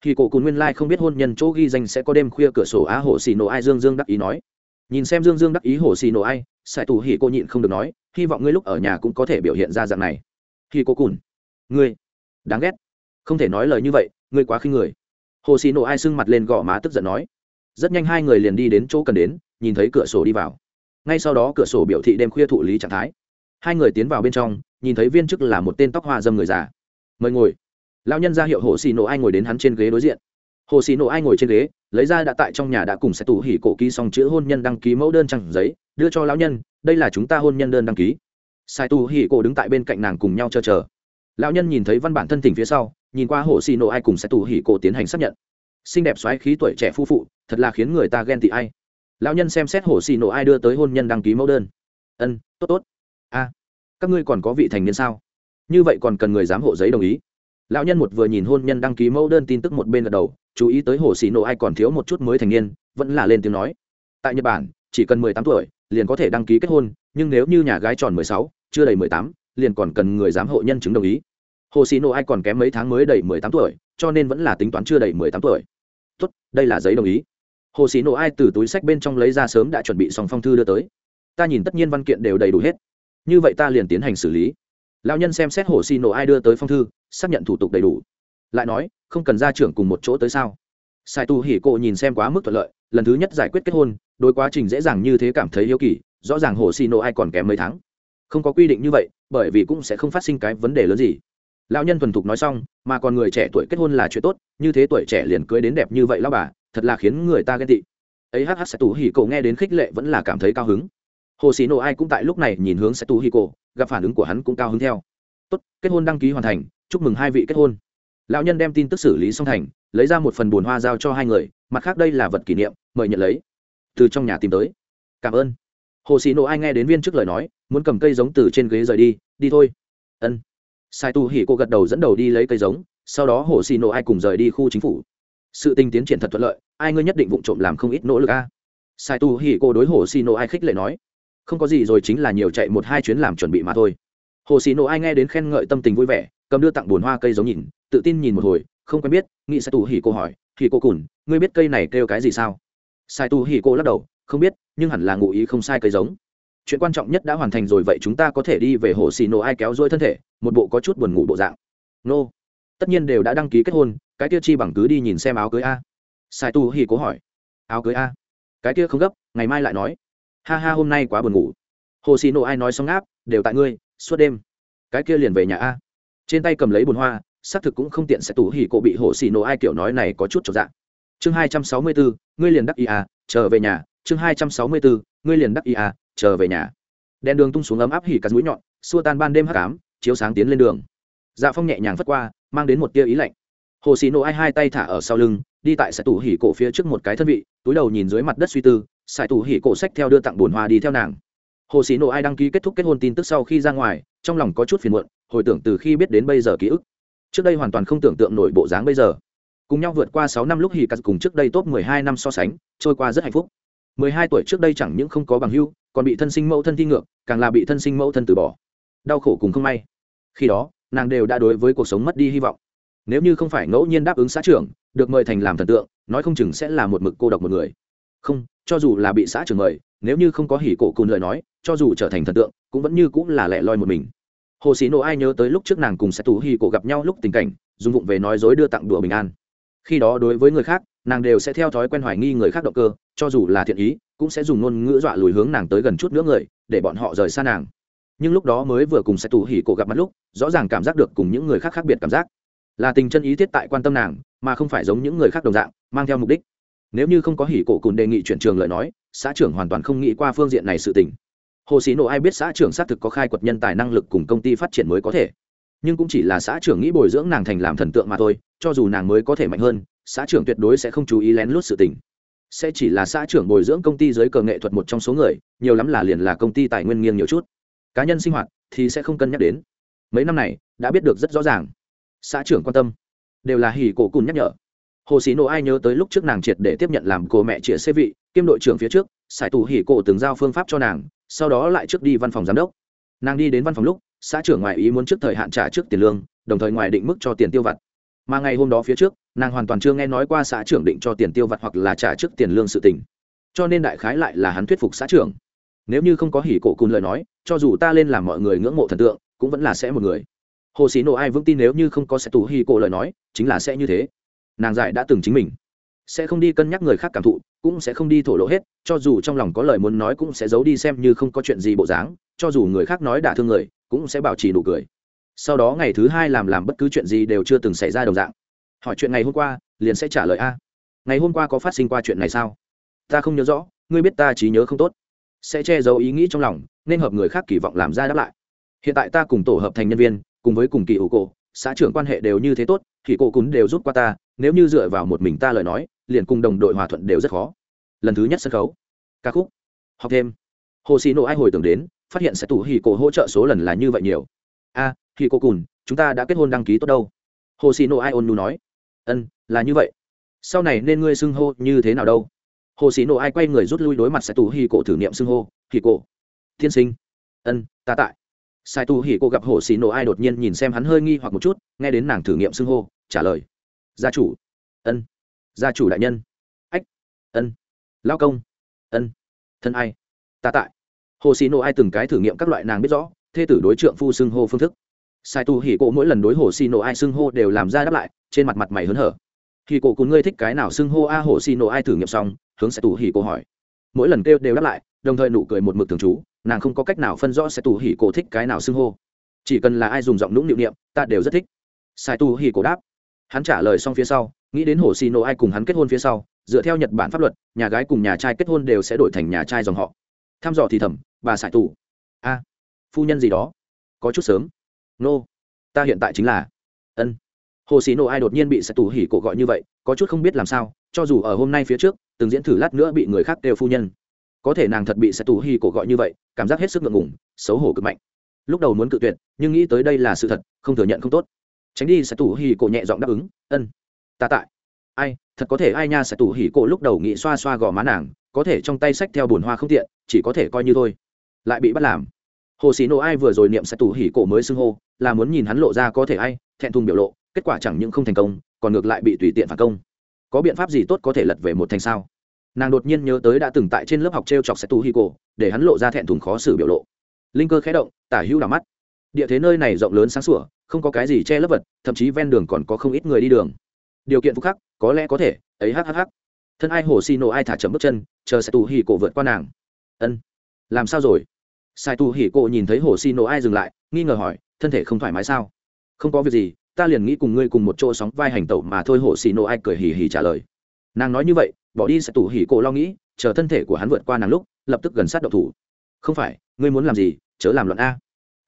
Khi cổ cùn nguyên lai、like、không biết hôn nhân chỗ ghi danh sẽ có đêm khuya cửa sổ á, hồ xì nổ ai dương dương đắc ý nói. Nhìn xem dương dương đắc ý hồ xì nổ ai, sai Tu hỉ cô nhịn không được nói, hy vọng ngươi lúc ở nhà cũng có thể biểu hiện ra dạng này. Khi cô cùn, ngươi, đáng ghét. Không thể nói lời như vậy, ngươi quá khinh người. Hồ xì nổ ai sưng mặt lên gõ má tức giận nói rất nhanh hai người liền đi đến chỗ cần đến, nhìn thấy cửa sổ đi vào. Ngay sau đó cửa sổ biểu thị đêm khuya thụ lý trạng thái. Hai người tiến vào bên trong, nhìn thấy viên chức là một tên tóc hoa dâm người già. Mời ngồi. Lao nhân ra hiệu hồ xì nổ ai ngồi đến hắn trên ghế đối diện. Hồ xì nổ ai ngồi trên ghế, lấy ra đã tại trong nhà đã cùng sẽ tủ hỉ cổ ký xong chữ hôn nhân đăng ký mẫu đơn trăng giấy, đưa cho lão nhân, đây là chúng ta hôn nhân đơn đăng ký. Sai tù hỉ cổ đứng tại bên cạnh nàng cùng nhau chờ chờ. Lão nhân nhìn thấy văn bản thân tình phía sau, nhìn qua hồ xì nổ ai cùng sẽ tù hỉ cổ tiến hành xác nhận xinh đẹp xoáy khí tuổi trẻ phu phụ, thật là khiến người ta ghen tị ai. Lão nhân xem xét hồ xì nổ ai đưa tới hôn nhân đăng ký mẫu đơn. Ân, tốt tốt. A, các ngươi còn có vị thành niên sao? Như vậy còn cần người giám hộ giấy đồng ý. Lão nhân một vừa nhìn hôn nhân đăng ký mẫu đơn tin tức một bên gật đầu, chú ý tới hồ xì nổ ai còn thiếu một chút mới thành niên, vẫn là lên tiếng nói. Tại nhật bản, chỉ cần mười tám tuổi, liền có thể đăng ký kết hôn, nhưng nếu như nhà gái tròn mười sáu, chưa đầy mười tám, liền còn cần người giám hộ nhân chứng đồng ý. Hồ xì nổ ai còn kém mấy tháng mới đầy mười tám tuổi, cho nên vẫn là tính toán chưa đầy mười tám tuổi tốt, đây là giấy đồng ý. Hồ sĩ nổ ai từ túi sách bên trong lấy ra sớm đã chuẩn bị xong phong thư đưa tới. Ta nhìn tất nhiên văn kiện đều đầy đủ hết. Như vậy ta liền tiến hành xử lý. Lão nhân xem xét hồ sĩ nổ ai đưa tới phong thư, xác nhận thủ tục đầy đủ. Lại nói, không cần ra trưởng cùng một chỗ tới sao? Sai tu hỉ cộ nhìn xem quá mức thuận lợi, lần thứ nhất giải quyết kết hôn, đối quá trình dễ dàng như thế cảm thấy yêu kỳ, rõ ràng hồ sĩ nổ ai còn kém mấy tháng. Không có quy định như vậy, bởi vì cũng sẽ không phát sinh cái vấn đề lớn gì lão nhân thuần thục nói xong, mà còn người trẻ tuổi kết hôn là chuyện tốt, như thế tuổi trẻ liền cưới đến đẹp như vậy lao bà, thật là khiến người ta ghen tị. Ấy hh sẽ tù hỉ cổ nghe đến khích lệ vẫn là cảm thấy cao hứng. Hồ xì nổ ai cũng tại lúc này nhìn hướng sẽ tù hỉ cổ, gặp phản ứng của hắn cũng cao hứng theo. Tốt, kết hôn đăng ký hoàn thành, chúc mừng hai vị kết hôn. Lão nhân đem tin tức xử lý xong thành, lấy ra một phần bồn hoa giao cho hai người, mặt khác đây là vật kỷ niệm, mời nhận lấy. Từ trong nhà tìm tới. Cảm ơn. Hồ xì nổ ai nghe đến viên trước lời nói, muốn cầm cây giống từ trên ghế rời đi đi thôi. Ân sai tu hỉ cô gật đầu dẫn đầu đi lấy cây giống, sau đó hồ xì nổ ai cùng rời đi khu chính phủ. Sự tình tiến triển thật thuận lợi, ai ngươi nhất định vụ trộm làm không ít nỗ lực a. Sai tu hỉ cô đối hồ xì nổ ai khích lệ nói, không có gì rồi chính là nhiều chạy một hai chuyến làm chuẩn bị mà thôi. Hồ xì nổ ai nghe đến khen ngợi tâm tình vui vẻ, cầm đưa tặng bồn hoa cây giống nhìn, tự tin nhìn một hồi, không quen biết, nghĩ sai tu hỉ cô hỏi, hỉ cô cùn, ngươi biết cây này kêu cái gì sao? Sai tu hỉ cô lắc đầu, không biết, nhưng hẳn là ngụ ý không sai cây giống chuyện quan trọng nhất đã hoàn thành rồi, vậy chúng ta có thể đi về hồ xì nổ ai kéo dôi thân thể, một bộ có chút buồn ngủ bộ dạng. Nô. Tất nhiên đều đã đăng ký kết hôn, cái kia chi bằng cứ đi nhìn xem áo cưới a. Sai tu hi cố hỏi. Áo cưới a. Cái kia không gấp, ngày mai lại nói. Ha ha, hôm nay quá buồn ngủ. Hồ xì nổ ai nói xong áp đều tại ngươi, suốt đêm. Cái kia liền về nhà a. Trên tay cầm lấy bồn hoa, xác thực cũng không tiện sẽ tủ hỉ cổ bị hồ xì nổ ai kiểu nói này có chút trọn dạng. Chương hai trăm sáu mươi bốn ngươi liền đắc ý à trở về nhà. Chương hai trăm sáu mươi bốn ngươi liền đắc ý à chờ về nhà. Đèn đường tung xuống ấm áp hỉ cắt mũi nhọn, xua tan ban đêm hắc ám, chiếu sáng tiến lên đường. Dạ phong nhẹ nhàng phất qua, mang đến một tia ý lạnh. Hồ xì nổ ai hai tay thả ở sau lưng, đi tại sài tủ hỉ cổ phía trước một cái thân vị, túi đầu nhìn dưới mặt đất suy tư sài tủ hỉ cổ sách theo đưa tặng bồn hoa đi theo nàng. Hồ xì nổ ai đăng ký kết thúc kết hôn tin tức sau khi ra ngoài, trong lòng có chút phiền muộn, hồi tưởng từ khi biết đến bây giờ ký ức. Trước đây hoàn toàn không tưởng tượng nổi bộ dáng bây giờ. Cùng nhau vượt qua sáu năm lúc hỉ cắt cùng trước đây top mười hai năm so sánh, trôi qua rất hạnh phúc mười hai tuổi trước đây chẳng những không có bằng hưu, còn bị thân sinh mẫu thân thi ngược, càng là bị thân sinh mẫu thân từ bỏ. Đau khổ cùng không may. Khi đó, nàng đều đã đối với cuộc sống mất đi hy vọng. Nếu như không phải ngẫu nhiên đáp ứng xã trưởng, được mời thành làm thần tượng, nói không chừng sẽ là một mực cô độc một người. Không, cho dù là bị xã trưởng mời, nếu như không có hỉ cổ cùn lời nói, cho dù trở thành thần tượng, cũng vẫn như cũng là lẻ loi một mình. Hồ sĩ nộ ai nhớ tới lúc trước nàng cùng sẽ tù hỉ cổ gặp nhau lúc tình cảnh, dùng vụng về nói dối đưa tặng đùa bình an. Khi đó đối với người khác nàng đều sẽ theo thói quen hoài nghi người khác động cơ, cho dù là thiện ý, cũng sẽ dùng ngôn ngữ dọa lùi hướng nàng tới gần chút nữa người, để bọn họ rời xa nàng. Nhưng lúc đó mới vừa cùng sẽ tù hỉ cổ gặp mặt lúc, rõ ràng cảm giác được cùng những người khác khác biệt cảm giác. Là tình chân ý thiết tại quan tâm nàng, mà không phải giống những người khác đồng dạng, mang theo mục đích. Nếu như không có hỉ cổ cùn đề nghị chuyển trường lời nói, xã trưởng hoàn toàn không nghĩ qua phương diện này sự tình. Hồ sĩ nộ ai biết xã trưởng xác thực có khai quật nhân tài năng lực cùng công ty phát triển mới có thể. Nhưng cũng chỉ là xã trưởng nghĩ bồi dưỡng nàng thành làm thần tượng mà thôi, cho dù nàng mới có thể mạnh hơn xã trưởng tuyệt đối sẽ không chú ý lén lút sự tình. Sẽ chỉ là xã trưởng bồi dưỡng công ty dưới cờ nghệ thuật một trong số người, nhiều lắm là liền là công ty tài nguyên nghiêng nhiều chút. Cá nhân sinh hoạt thì sẽ không cân nhắc đến. Mấy năm này, đã biết được rất rõ ràng. Xã trưởng quan tâm. Đều là hỉ cổ cùn nhắc nhở. Hồ sĩ nộ ai nhớ tới lúc trước nàng triệt để tiếp nhận làm cô mẹ chĩa xế vị, kiêm đội trưởng phía trước sải tù hỉ cổ từng giao phương pháp cho nàng, sau đó lại trước đi văn phòng giám đốc. Nàng đi đến văn phòng lúc, xã trưởng ngoại ý muốn trước thời hạn trả trước tiền lương, đồng thời ngoài định mức cho tiền tiêu vặt. Mà ngày hôm đó phía trước nàng hoàn toàn chưa nghe nói qua xã trưởng định cho tiền tiêu vặt hoặc là trả trước tiền lương sự tình. Cho nên đại khái lại là hắn thuyết phục xã trưởng. Nếu như không có hỉ cổ cùng lời nói, cho dù ta lên làm mọi người ngưỡng mộ thần tượng, cũng vẫn là sẽ một người. Hồ sĩ nộ ai vững tin nếu như không có sẽ tù hỉ cổ lời nói, chính là sẽ như thế. Nàng giải đã từng chính mình. Sẽ không đi cân nhắc người khác cảm thụ, cũng sẽ không đi thổ lộ hết, cho dù trong lòng có lời muốn nói cũng sẽ giấu đi xem như không có chuyện gì bộ dáng, cho dù người khác nói đả thương người, cũng sẽ bảo trì nụ cười. Sau đó ngày thứ hai làm làm bất cứ chuyện gì đều chưa từng xảy ra đồng dạng hỏi chuyện ngày hôm qua liền sẽ trả lời a. Ngày hôm qua có phát sinh qua chuyện này sao? Ta không nhớ rõ ngươi biết ta trí nhớ không tốt. Sẽ che giấu ý nghĩ trong lòng nên hợp người khác kỳ vọng làm ra đáp lại. Hiện tại ta cùng tổ hợp thành nhân viên cùng với cùng kỳ ủ cổ xã trưởng quan hệ đều như thế tốt thì cổ cún đều rút qua ta nếu như dựa vào một mình ta lời nói liền cùng đồng đội hòa thuận đều rất khó. Lần thứ nhất sân khấu. Ca khúc. Học thêm. Hồ xì nộ ai hồi tưởng đến phát hiện sẽ tủ hì cổ hỗ trợ số lần là như vậy nhiều. A à, cô cùn chúng ta đã kết hôn đăng ký tốt đâu? Hồ xì nộ ai ôn nu nói ân, là như vậy. Sau này nên ngươi xưng hô như thế nào đâu? Hồ xì nộ ai quay người rút lui đối mặt Sai tù hì cổ thử nghiệm xưng hô hì cổ, tiên sinh. Ân, ta tại. Sai tu hì cổ gặp hồ xì nổ ai đột nhiên nhìn xem hắn hơi nghi hoặc một chút, nghe đến nàng thử nghiệm xưng hô, trả lời, gia chủ. Ân, gia chủ đại nhân. Ách, ân lao công. Ân, thân ai? Ta tại. Hồ xì nổ ai từng cái thử nghiệm các loại nàng biết rõ, thê tử đối trượng phu xưng hô phương thức. Sai tu hỉ Cổ mỗi lần đối hồ xì nổ ai xưng hô đều làm ra đáp lại trên mặt mặt mày hớn hở. Khi cổ cùng ngươi thích cái nào xưng hô a hồ xì nổ ai thử nghiệm xong, hướng sẽ tu hỉ cô hỏi. Mỗi lần kêu đều đáp lại, đồng thời nụ cười một mực thường trú, nàng không có cách nào phân rõ sẽ tù hỉ cổ thích cái nào xưng hô. Chỉ cần là ai dùng giọng nũng niệm niệm, ta đều rất thích. Sai tu hỉ cổ đáp. Hắn trả lời xong phía sau, nghĩ đến hồ xì nổ ai cùng hắn kết hôn phía sau, dựa theo nhật bản pháp luật, nhà gái cùng nhà trai kết hôn đều sẽ đổi thành nhà trai dòng họ. Thăm dò thì thầm, bà sải tù. A, phu nhân gì đó. Có chút sớm. Nô、no. ta hiện tại chính là. Ân hồ xì nổ ai đột nhiên bị sải tù hỉ cổ gọi như vậy, có chút không biết làm sao, cho dù ở hôm nay phía trước, từng diễn thử lát nữa bị người khác đều phu nhân. Có thể nàng thật bị sẽ tù hỉ cổ gọi như vậy, cảm giác hết sức ngượng ngùng, xấu hổ cực mạnh. Lúc đầu muốn cự tuyệt, nhưng nghĩ tới đây là sự thật, không thừa nhận không tốt. Tránh đi sẽ tù hỉ cổ nhẹ giọng đáp ứng, ân, ta tại. Ai, thật có thể ai nha sẽ tù hỉ cổ lúc đầu nghĩ xoa xoa gò má nàng, có thể trong tay sách theo bùn hoa không tiện, chỉ có thể coi như thôi. Lại bị bắt làm. Hồ sĩ nổ ai vừa rồi niệm sẽ tù hỉ cổ mới xưng hô, là muốn nhìn hắn lộ ra có thể ai, thẹn thùng biểu lộ kết quả chẳng những không thành công, còn ngược lại bị tùy tiện phản công. Có biện pháp gì tốt có thể lật về một thành sao? Nàng đột nhiên nhớ tới đã từng tại trên lớp học t r e o chọc sẽ tu hi cổ để hắn lộ ra thẹn thùng khó xử biểu lộ. Linh cơ khé động, tả hữu đảo mắt. Địa thế nơi này rộng lớn sáng sủa, không có cái gì che lấp vật, thậm chí ven đường còn có không ít người đi đường. Điều kiện phúc khắc, có lẽ có thể, ấy hhh thân ai hồ xì nổ ai thả chậm bước chân, chờ sẽ tù hì cổ vượt qua nàng. Ân, làm sao rồi? Sai tù hì cổ nhìn thấy hồ xì nổ ai dừng lại, nghi ngờ hỏi, thân thể không thoải mái sao? Không có việc gì ta liền nghĩ cùng ngươi cùng một chỗ sóng vai hành tẩu mà thôi, hồ xì nổ ai cười hì hì trả lời. Nàng nói như vậy, bỏ đi sẽ tủ hỉ cổ lo nghĩ, chờ thân thể của hắn vượt qua nàng lúc, lập tức gần sát độc thủ. Không phải, ngươi muốn làm gì, chớ làm loạn a.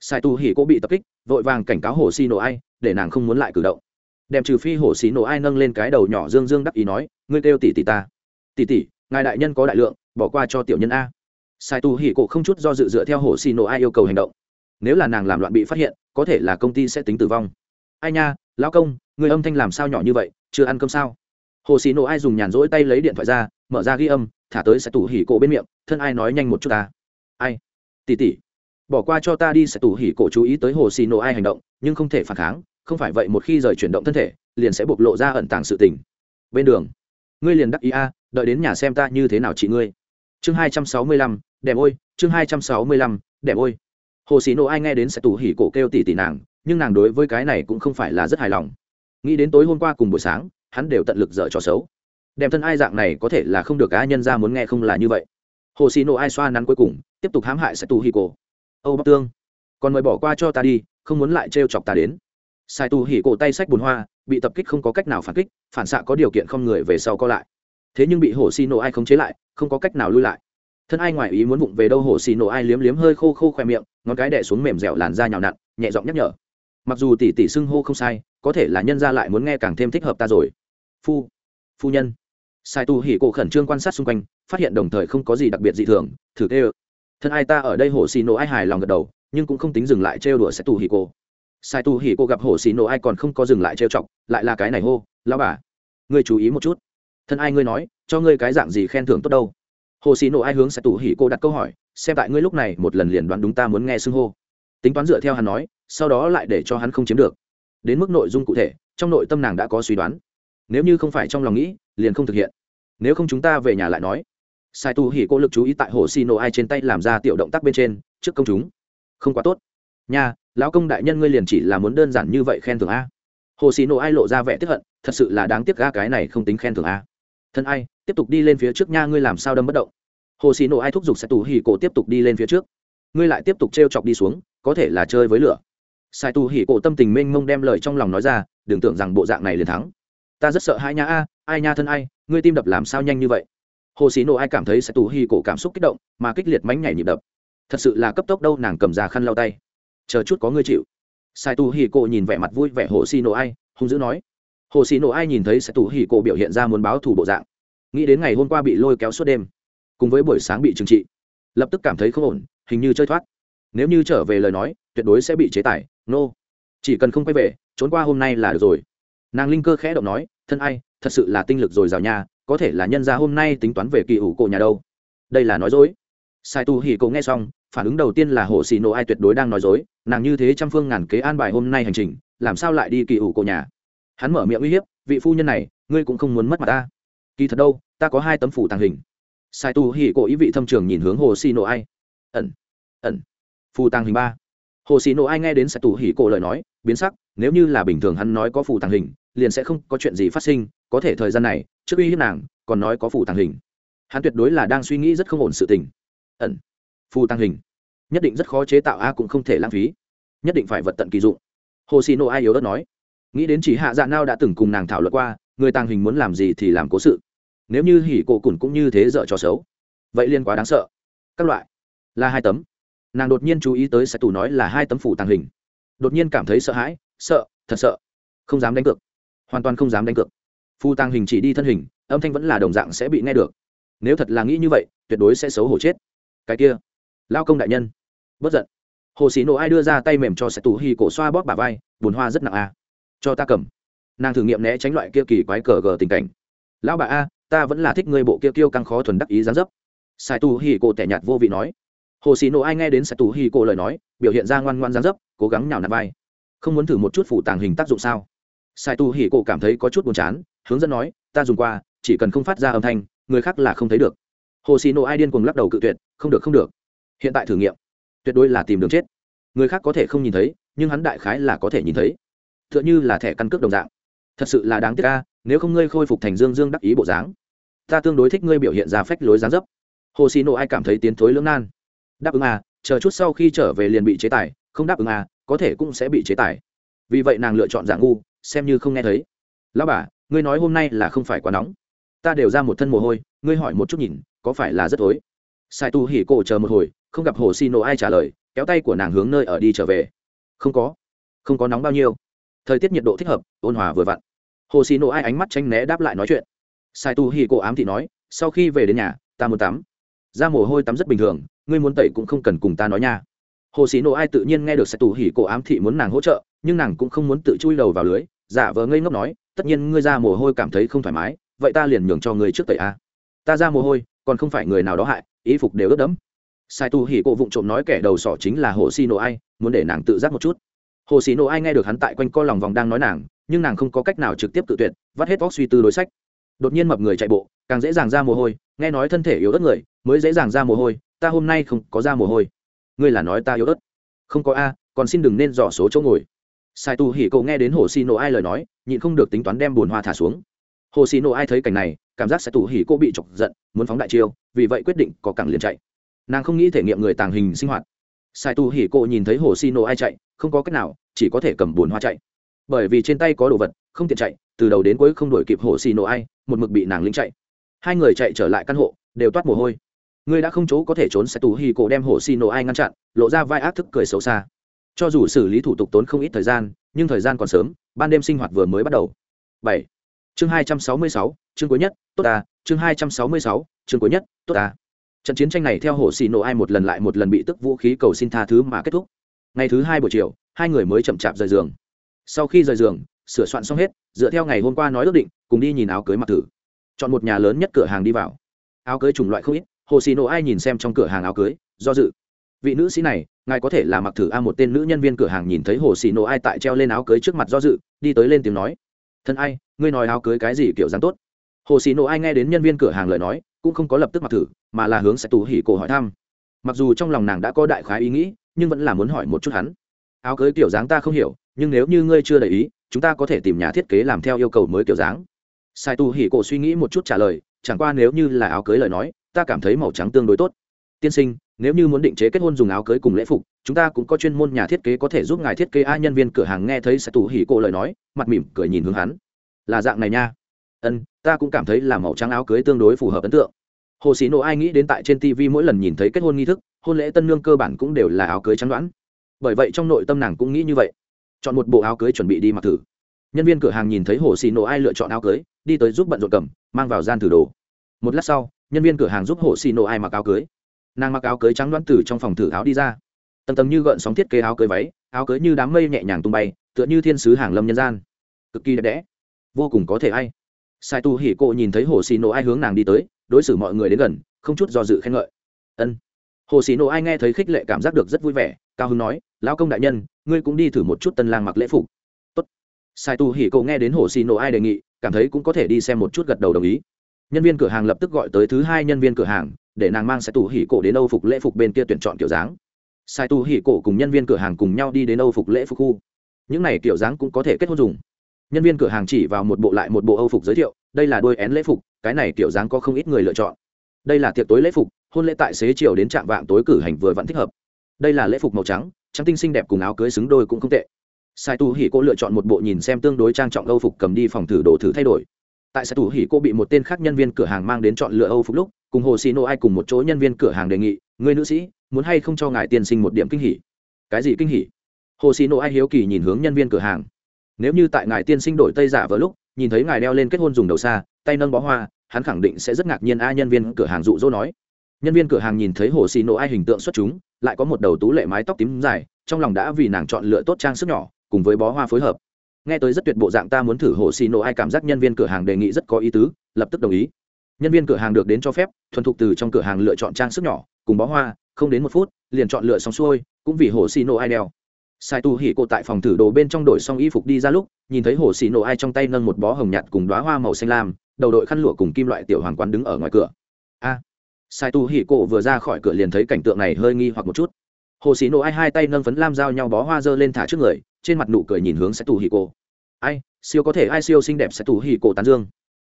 Sai tù hỉ cổ bị tập kích, vội vàng cảnh cáo hồ xì nổ ai, để nàng không muốn lại cử động. Đem trừ phi hồ xì nổ ai nâng lên cái đầu nhỏ dương dương đắc ý nói, ngươi kêu tỷ tỷ ta. Tỷ tỷ, ngài đại nhân có đại lượng, bỏ qua cho tiểu nhân a. Sai tù hỉ cổ không chút do dự dựa theo hồ xì nổ ai yêu cầu hành động. Nếu là nàng làm loạn bị phát hiện, có thể là công ty sẽ tính tử vong ai nha, lão công, người âm thanh làm sao nhỏ như vậy, chưa ăn cơm sao? Hồ xì nổ ai dùng nhàn rỗi tay lấy điện thoại ra, mở ra ghi âm, thả tới sẽ tủ hỉ cổ bên miệng, thân ai nói nhanh một chút ta? Ai? Tỉ tỉ bỏ qua cho ta đi. Sẽ tủ hỉ cổ chú ý tới hồ xì nổ ai hành động, nhưng không thể phản kháng, không phải vậy một khi rời chuyển động thân thể, liền sẽ bộc lộ ra ẩn tàng sự tình. Bên đường, ngươi liền đắc ý a, đợi đến nhà xem ta như thế nào chị ngươi. Chương hai trăm sáu mươi lăm, đẹp ôi, chương hai trăm sáu mươi lăm, đẹp ôi. Hồ xì nổ ai nghe đến sẽ tủ hỉ cổ kêu tỉ tỉ nàng nhưng nàng đối với cái này cũng không phải là rất hài lòng. Nghĩ đến tối hôm qua cùng buổi sáng, hắn đều tận lực dở trò xấu. Đem thân ai dạng này có thể là không được cá nhân ra muốn nghe không là như vậy. Hồ xì nổ ai xoa nắn cuối cùng, tiếp tục hãm hại sai tu hi cổ. Âu bắc tương còn mời bỏ qua cho ta đi, không muốn lại trêu chọc ta đến. Sai tu hỉ cổ tay sách bùn hoa, bị tập kích không có cách nào phản kích, phản xạ có điều kiện không người về sau co lại. Thế nhưng bị hồ xì nổ ai khống chế lại, không có cách nào lui lại. Thân ai ngoài ý muốn vụng về đâu hồ xì nổ ai liếm liếm hơi khô khô khoe miệng, ngón cái đẻ xuống mềm dẻo làn da nhào nặn, nhẹ giọng nhắc nhở mặc dù tỷ tỷ xưng hô không sai, có thể là nhân ra lại muốn nghe càng thêm thích hợp ta rồi. Phu phu nhân. Sai tu hỉ cổ khẩn trương quan sát xung quanh, phát hiện đồng thời không có gì đặc biệt dị thường, thử kêu. Thân ai ta ở đây hồ xì nổ ai hài lòng gật đầu, nhưng cũng không tính dừng lại trêu đùa sai tu hỉ cổ. Sai tu hỉ cổ gặp hồ xì nổ ai còn không có dừng lại trêu chọc, lại là cái này hô lao bà, ngươi chú ý một chút. Thân ai ngươi nói, cho ngươi cái dạng gì khen thưởng tốt đâu? Hồ xì nổ ai hướng sai tu hỉ cổ đặt câu hỏi, xem tại ngươi lúc này, một lần liền đoán đúng ta muốn nghe xưng hô tính toán dựa theo hắn nói, sau đó lại để cho hắn không chiếm được. Đến mức nội dung cụ thể, trong nội tâm nàng đã có suy đoán. Nếu như không phải trong lòng nghĩ, liền không thực hiện. Nếu không chúng ta về nhà lại nói. Sai tu hỉ cô lực chú ý tại hồ xì nổ ai trên tay làm ra tiểu động tác bên trên, trước công chúng. Không quá tốt. Nha, lão công đại nhân ngươi liền chỉ là muốn đơn giản như vậy khen thưởng a. Hồ xì nổ ai lộ ra vẻ tiếp hận, thật sự là đáng tiếc ga cái này không tính khen thưởng a. Thân ai, tiếp tục đi lên phía trước nha, ngươi làm sao đâm bất động? Hồ xì nổ ai thúc giục sai tu hỉ cô tiếp tục đi lên phía trước. Ngươi lại tiếp tục t r e o chọc đi xuống có thể là chơi với lửa. Sai tu hỉ cổ tâm tình mênh mông đem lời trong lòng nói ra, đừng tưởng rằng bộ dạng này liền thắng. Ta rất sợ hai nha a, ai nha thân ai, ngươi tim đập làm sao nhanh như vậy? Hồ xí nộ ai cảm thấy sai tu hỉ cổ cảm xúc kích động, mà kích liệt mánh nhảy nhịp đập. Thật sự là cấp tốc đâu, nàng cầm ra khăn lau tay. Chờ chút có ngươi chịu. Sai tu hỉ cổ nhìn vẻ mặt vui vẻ hồ xí nộ ai, hung dữ nói. Hồ xí nộ ai nhìn thấy Sai Tu hỉ cổ biểu hiện ra muốn báo thù bộ dạng. Nghĩ đến ngày hôm qua bị lôi kéo suốt đêm, cùng với buổi sáng bị trừng trị, lập tức cảm thấy không ổn, hình như chơi thoát nếu như trở về lời nói, tuyệt đối sẽ bị chế tài nô、no. chỉ cần không quay về, trốn qua hôm nay là được rồi. Nàng linh cơ khẽ động nói, thân ai, thật sự là tinh lực rồi rào nha, có thể là nhân ra hôm nay tính toán về kỳ ủ cổ nhà đâu. Đây là nói dối. Sai tu hỉ cổ nghe xong, phản ứng đầu tiên là hồ xì nổ ai tuyệt đối đang nói dối, nàng như thế trăm phương ngàn kế an bài hôm nay hành trình, làm sao lại đi kỳ ủ cổ nhà? Hắn mở miệng uy hiếp, vị phu nhân này, ngươi cũng không muốn mất mặt ta. Kỳ thật đâu, ta có hai tấm phủ tàng hình. Sai tu hỉ cổ ý vị thâm trường nhìn hướng hồ xì nổ ai. Ẩn ẩn phù tàng hình ba. Hồ xì nổ ai nghe đến sẽ tù hỉ cổ lời nói, biến sắc, nếu như là bình thường hắn nói có phù tàng hình, liền sẽ không có chuyện gì phát sinh, có thể thời gian này, trước uy hiếp nàng, còn nói có phù tàng hình. Hắn tuyệt đối là đang suy nghĩ rất không ổn sự tình. Ẩn, phù tàng hình. Nhất định rất khó chế tạo, a cũng không thể lãng phí. Nhất định phải vật tận kỳ dụng. Hồ xì nổ ai yếu đất nói. Nghĩ đến chỉ hạ dạ nao đã từng cùng nàng thảo luận qua, người tàng hình muốn làm gì thì làm cố sự. Nếu như hỉ cổ cùn cũng như thế dợ cho xấu. Vậy liên quá đáng sợ. Các loại. Là hai tấm nàng đột nhiên chú ý tới sẽ tù nói là hai tấm phủ tàng hình. Đột nhiên cảm thấy sợ hãi, sợ, thật sợ. Không dám đánh cược. Hoàn toàn không dám đánh cược. Phu tàng hình chỉ đi thân hình, âm thanh vẫn là đồng dạng sẽ bị nghe được. Nếu thật là nghĩ như vậy, tuyệt đối sẽ xấu hổ chết. Cái kia, lao công đại nhân. Bất giận. Hồ sĩ nổ ai đưa ra tay mềm cho sẽ tù hi cổ xoa bóp bà vai bùn hoa rất nặng a cho ta cầm. Nàng thử nghiệm né tránh loại kia kỳ quái cờ gờ tình cảnh. Lão bà a, ta vẫn là thích ngươi bộ kia kiêu căng khó thuần đắc ý gián dấp. Sai tù hi cổ tẻ nhạt vô vị nói hồ sĩ nổ ai nghe đến sai tù hi cổ lời nói, biểu hiện ra ngoan ngoan gián dấp, cố gắng nhào nạt vai. Không muốn thử một chút phủ tàng hình tác dụng sao? Sai tu hỉ cổ cảm thấy có chút buồn chán, hướng dẫn nói, ta dùng qua, chỉ cần không phát ra âm thanh, người khác là không thấy được. Hồ xì nổ ai điên cuồng lắc đầu cự tuyệt, không được không được. Hiện tại thử nghiệm, tuyệt đối là tìm đường chết. Người khác có thể không nhìn thấy, nhưng hắn đại khái là có thể nhìn thấy. T h ư ợ n h ư là thẻ căn cước đồng dạng. Thật sự là đáng tiếc ca nếu không ngươi khôi phục thành dương dương đắc ý bộ dáng, ta tương đối thích ngươi biểu hiện ra phách lối dáng dấp. Hồ xì nổ ai cảm thấy tiến thối lưỡng nan đáp ứng à chờ chút sau khi trở về liền bị chế tài, không đáp ứng à có thể cũng sẽ bị chế tài. Vì vậy nàng lựa chọn dạng ngu, xem như không nghe thấy. Lão bà, ngươi nói hôm nay là không phải quá nóng. Ta đều ra một thân mồ hôi, ngươi hỏi một chút nhìn, có phải là rất tối sai tu hỉ cổ chờ một hồi, không gặp hồ xi nổ ai trả lời, kéo tay của nàng hướng nơi ở đi trở về. Không có. Không có nóng bao nhiêu. Thời tiết nhiệt độ thích hợp, ôn hòa vừa vặn. Hồ xi nổ ai ánh mắt tranh né đáp lại nói chuyện. Sai tu hỉ cổ ám thị nói, sau khi về đến nhà, ta muốn tắm. Ra mồ hôi tắm rất bình thường ngươi muốn tẩy cũng không cần cùng ta nói nha. Hồ sĩ nộ ai tự nhiên nghe được sai tu hỉ cổ ám thị muốn nàng hỗ trợ, nhưng nàng cũng không muốn tự chui đầu vào lưới. Giả vờ ngây ngốc nói, tất nhiên ngươi ra mồ hôi cảm thấy không thoải mái, vậy ta liền nhường cho ngươi trước tẩy a. Ta ra mồ hôi, còn không phải người nào đó hại ý phục đều ướt đẫm. Sai tu hỉ cổ vụng trộm nói kẻ đầu sỏ chính là hồ sĩ nộ ai, muốn để nàng tự giác một chút. Hồ sĩ nộ ai nghe được hắn tại quanh co lòng vòng đang nói nàng, nhưng nàng không có cách nào trực tiếp tự tuyệt, vắt hết vóc suy tư đối sách. Đột nhiên mập người chạy bộ, càng dễ dàng ra mồ hôi, nghe nói thân thể yếu ớt người, mới dễ dàng ra mồ hôi ta hôm nay không có ra mồ hôi. Ngươi là nói ta yếu ớt. Không có a, còn xin đừng nên dò số chỗ ngồi. Sai tu hỉ cậu nghe đến hồ xì nổ ai lời nói, nhịn không được tính toán đem bùn hoa thả xuống. Hồ xì nổ ai thấy cảnh này, cảm giác sai tu hỉ cô bị chọc giận, muốn phóng đại chiêu, vì vậy quyết định có cẳng liền chạy. Nàng không nghĩ thể nghiệm người tàng hình sinh hoạt. Sai tu hỉ cô nhìn thấy hồ xì nổ ai chạy, không có cách nào, chỉ có thể cầm bùn hoa chạy. Bởi vì trên tay có đồ vật, không tiện chạy, từ đầu đến cuối không đuổi kịp hồ xì nổ ai, một mực bị nàng lính chạy. Hai người chạy trở lại căn hộ, đều toát mồ hôi ngươi đã không chỗ có thể trốn sẽ tù hì cổ đem hồ xì nổ ai ngăn chặn, lộ ra vai ác thức cười xấu xa. Cho dù xử lý thủ tục tốn không ít thời gian, nhưng thời gian còn sớm, ban đêm sinh hoạt vừa mới bắt đầu. Bảy. Chương hai trăm sáu mươi sáu, chương cuối nhất, tốt ta, chương hai trăm sáu mươi sáu, chương cuối nhất, tốt ta. Trận chiến tranh này theo hồ xì nổ ai một lần lại một lần bị tức vũ khí cầu xin tha thứ mà kết thúc. Ngày thứ hai buổi chiều, hai người mới chậm chạp rời giường. Sau khi rời giường, sửa soạn xong hết, dựa theo ngày hôm qua nói ước định, cùng đi nhìn áo cưới mặc thử. Chọn một nhà lớn nhất cửa hàng đi vào. Áo cưới chủng loại không ít hồ xì nổ ai nhìn xem trong cửa hàng áo cưới, do dự. Vị nữ sĩ này, ngài có thể là mặc thử a một tên nữ nhân viên cửa hàng nhìn thấy hồ xì nổ ai tại treo lên áo cưới trước mặt do dự, đi tới lên tiếng nói. Thân ai, ngươi nói áo cưới cái gì kiểu dáng tốt? Hồ xì nổ ai nghe đến nhân viên cửa hàng lời nói, cũng không có lập tức mặc thử, mà là hướng sẽ tù hỉ cổ hỏi thăm. Mặc dù trong lòng nàng đã có đại khái ý nghĩ, nhưng vẫn là muốn hỏi một chút hắn. Áo cưới kiểu dáng ta không hiểu, nhưng nếu như ngươi chưa để ý, chúng ta có thể tìm nhà thiết kế làm theo yêu cầu mới kiểu dáng. Sai Tu hỉ cổ suy nghĩ một chút trả lời, chẳng qua nếu như là áo cưới lời nói ta cảm thấy màu trắng tương đối tốt. Tiên sinh, nếu như muốn định chế kết hôn dùng áo cưới cùng lễ phục, chúng ta cũng có chuyên môn nhà thiết kế có thể giúp ngài thiết kế a nhân viên cửa hàng nghe thấy sẽ tù hỉ cổ lời nói, mặt mỉm cười nhìn hướng hắn. Là dạng này nha. Ân, ta cũng cảm thấy là màu trắng áo cưới tương đối phù hợp ấn tượng. Hồ sĩ nộ ai nghĩ đến tại trên tv mỗi lần nhìn thấy kết hôn nghi thức, hôn lễ tân nương cơ bản cũng đều là áo cưới trắng đoán. Bởi vậy trong nội tâm nàng cũng nghĩ như vậy. Chọn một bộ áo cưới chuẩn bị đi mặc thử. Nhân viên cửa hàng nhìn thấy hồ xì nổ ai lựa chọn áo cưới, đi tới giúp bận rộn cầm, mang vào gian thử đồ. Một lát sau nhân viên cửa hàng giúp hồ xì nổ ai mặc áo cưới. Nàng mặc áo cưới trắng đoán từ trong phòng thử áo đi ra. Tầng tầng như gợn sóng thiết kế áo cưới váy, áo cưới như đám mây nhẹ nhàng tung bay, tựa như thiên sứ hàng lâm nhân gian. Cực kỳ đẹp đẽ, vô cùng có thể ai. Sai tu hỉ cộ nhìn thấy hồ xì nổ ai hướng nàng đi tới, đối xử mọi người đến gần, không chút do dự khen ngợi. Ân. Hồ xì nổ ai nghe thấy khích lệ cảm giác được rất vui vẻ, cao hưng nói, lão công đại nhân, ngươi cũng đi thử một chút tân lang mặc lễ phục. Tốt. Sai tu hỉ cộ nghe đến hồ xì nổ ai đề nghị, cảm thấy cũng có thể đi xem một chút gật đầu đồng ý nhân viên cửa hàng lập tức gọi tới thứ hai nhân viên cửa hàng, để nàng mang sai tu hỉ cổ đến âu phục lễ phục bên kia tuyển chọn kiểu dáng. Sai tu hỉ cổ cùng nhân viên cửa hàng cùng nhau đi đến âu phục lễ phục khu. Những này kiểu dáng cũng có thể kết hôn dùng. Nhân viên cửa hàng chỉ vào một bộ lại một bộ âu phục giới thiệu, đây là đôi én lễ phục, cái này kiểu dáng có không ít người lựa chọn. Đây là tiệc tối lễ phục, hôn lễ tại xế chiều đến trạm vạng tối cử hành vừa vẫn thích hợp. Đây là lễ phục màu trắng trắng tinh xinh đẹp cùng áo cưới xứng đôi cũng không tệ. Sai tu hỉ cô lựa chọn một bộ nhìn xem tương đối trang trọng âu phục cầm đi phòng thử đồ thử thay đổi tại sai tủ hỉ cô bị một tên khác nhân viên cửa hàng mang đến chọn lựa âu phục lúc, cùng hồ xì nô ai cùng một chỗ nhân viên cửa hàng đề nghị người nữ sĩ, muốn hay không cho ngài tiên sinh một điểm kinh hỉ? Cái gì kinh hỉ? Hồ xì nô ai hiếu kỳ nhìn hướng nhân viên cửa hàng. Nếu như tại ngài tiên sinh đổi tây giả vỡ lúc, nhìn thấy ngài đeo lên kết hôn dùng đầu xa, tay nâng bó hoa, hắn khẳng định sẽ rất ngạc nhiên, a nhân viên cửa hàng dụ dỗ nói. Nhân viên cửa hàng nhìn thấy hồ xì nô ai hình tượng xuất chúng, lại có một đầu tú lệ mái tóc tím dài, trong lòng đã vì nàng chọn lựa tốt trang sức nhỏ, cùng với bó hoa phối hợp nghe tới rất tuyệt bộ dạng ta muốn thử hồ xì nổ ai cảm giác nhân viên cửa hàng đề nghị rất có ý tứ, lập tức đồng ý. Nhân viên cửa hàng được đến cho phép, thuần thục từ trong cửa hàng lựa chọn trang sức nhỏ, cùng bó hoa, không đến một phút, liền chọn lựa xong xuôi, cũng vì hồ xì nổ ai đeo. Sai tu hỉ cô tại phòng thử đồ bên trong đổi xong y phục đi ra lúc, nhìn thấy hồ xì nổ ai trong tay nâng một bó hồng nhạt cùng đoá hoa màu xanh lam, đầu đội khăn lụa cùng kim loại tiểu hoàng quán đứng ở ngoài cửa. A! Sai tu hỉ cô vừa ra khỏi cửa liền thấy cảnh tượng này hơi nghi hoặc một chút. Hồ xì nổ ai hai tay nâng phấn lam giao nhau bó hoa dơ lên thả trước người trên mặt nụ cười nhìn hướng sẽ tu hì cô ai, siêu có thể, ai siêu xinh đẹp sẽ tu hì cô tán dương.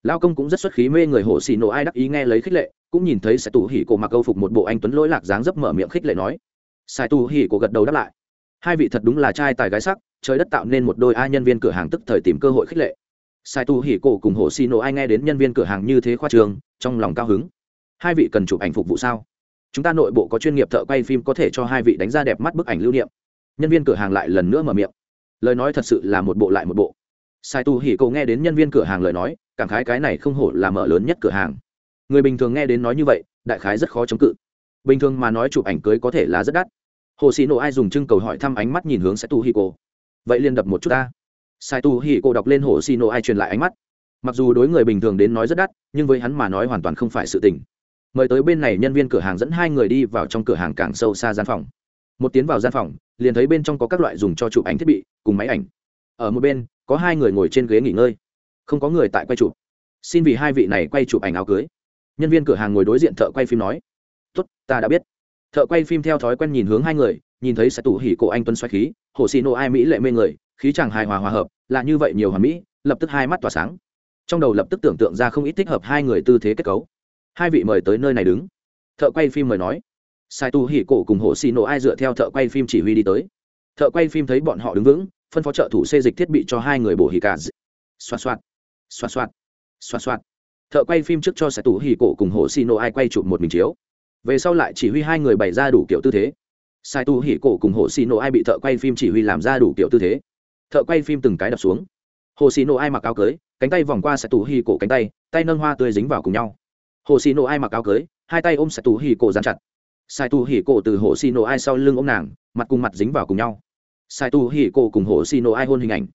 Lao công cũng rất xuất khí mê người hồ xì nổ ai đắc ý nghe lấy khích lệ, cũng nhìn thấy sẽ tu hì cô mặc câu phục một bộ anh tuấn lỗi lạc dáng dấp mở miệng khích lệ nói. Sai tu hì cô gật đầu đáp lại. Hai vị thật đúng là trai tài gái sắc, trời đất tạo nên một đôi ai nhân viên cửa hàng tức thời tìm cơ hội khích lệ. Sai tu hỉ cổ cùng hồ xì nổ ai nghe đến nhân viên cửa hàng như thế khoa trường trong lòng cao hứng. Hai vị cần chụp ảnh phục vụ sao? Chúng ta nội bộ có chuyên nghiệp thợ quay phim có thể cho hai vị đánh ra đẹp mắt bức ảnh lưu niệm nhân viên cửa hàng lại lần nữa mở miệng. Lời nói thật sự là một bộ lại một bộ. Sai tu hỉ cổ nghe đến nhân viên cửa hàng lời nói, cảm khái cái này không hổ là mở lớn nhất cửa hàng. Người bình thường nghe đến nói như vậy, đại khái rất khó chống cự. Bình thường mà nói chụp ảnh cưới có thể là rất đắt. Hồ xì nổ ai dùng trưng cầu hỏi thăm ánh mắt nhìn hướng sai tu Hỉ cô vậy liền đập một chút ta. Sai tu Hỉ cô đọc lên hồ xì nổ ai truyền lại ánh mắt. Mặc dù đối người bình thường đến nói rất đắt, nhưng với hắn mà nói hoàn toàn không phải sự tình. Mời tới bên này nhân viên cửa hàng dẫn hai người đi vào trong cửa hàng càng sâu xa gian phòng một tiến vào gian phòng, liền thấy bên trong có các loại dùng cho chụp ảnh thiết bị, cùng máy ảnh. Ở một bên, có hai người ngồi trên ghế nghỉ ngơi. Không có người tại quay chụp. Xin vì hai vị này quay chụp ảnh áo cưới. Nhân viên cửa hàng ngồi đối diện thợ quay phim nói, tốt, ta đã biết. Thợ quay phim theo thói quen nhìn hướng hai người, nhìn thấy sẽ tủ hỉ cổ anh tuấn xoay khí, hồ xì nô ai mỹ lệ mê người, khí chẳng hài hòa hòa hợp, là như vậy nhiều hòa mỹ, lập tức hai mắt tỏa sáng. Trong đầu lập tức tưởng tượng ra không ít thích hợp hai người tư thế kết cấu. Hai vị mời tới nơi này đứng. Thợ quay phim mời nói sai tu hỉ cổ cùng hồ xì nổ ai dựa theo thợ quay phim chỉ huy đi tới. Thợ quay phim thấy bọn họ đứng vững, phân phó trợ thủ xê dịch thiết bị cho hai người bổ hỉ cả xoa xoa xoa xoa xoa xoa thợ quay phim trước cho sai tu hỉ cổ cùng hồ xì nổ ai quay chụp một mình chiếu. Về sau lại chỉ huy hai người bày ra đủ kiểu tư thế. Sai tu hỉ cổ cùng hồ xì nổ ai bị thợ quay phim chỉ huy làm ra đủ kiểu tư thế. Thợ quay phim từng cái đập xuống. Hồ xì nổ ai mặc áo cưới, cánh tay vòng qua sai tu hỉ cổ cánh tay tay nâng hoa tươi dính vào cùng nhau. Hồ xì nổ ai mặc áo cưới, hai tay ôm sai tu hỉ cổ dán chặt sai tu hỉ cổ từ hồ xì nổ ai sau lưng ôm nàng, mặt cùng mặt dính vào cùng nhau. Sai tu hỉ cổ cùng hồ xì nổ ai hôn hình ảnh.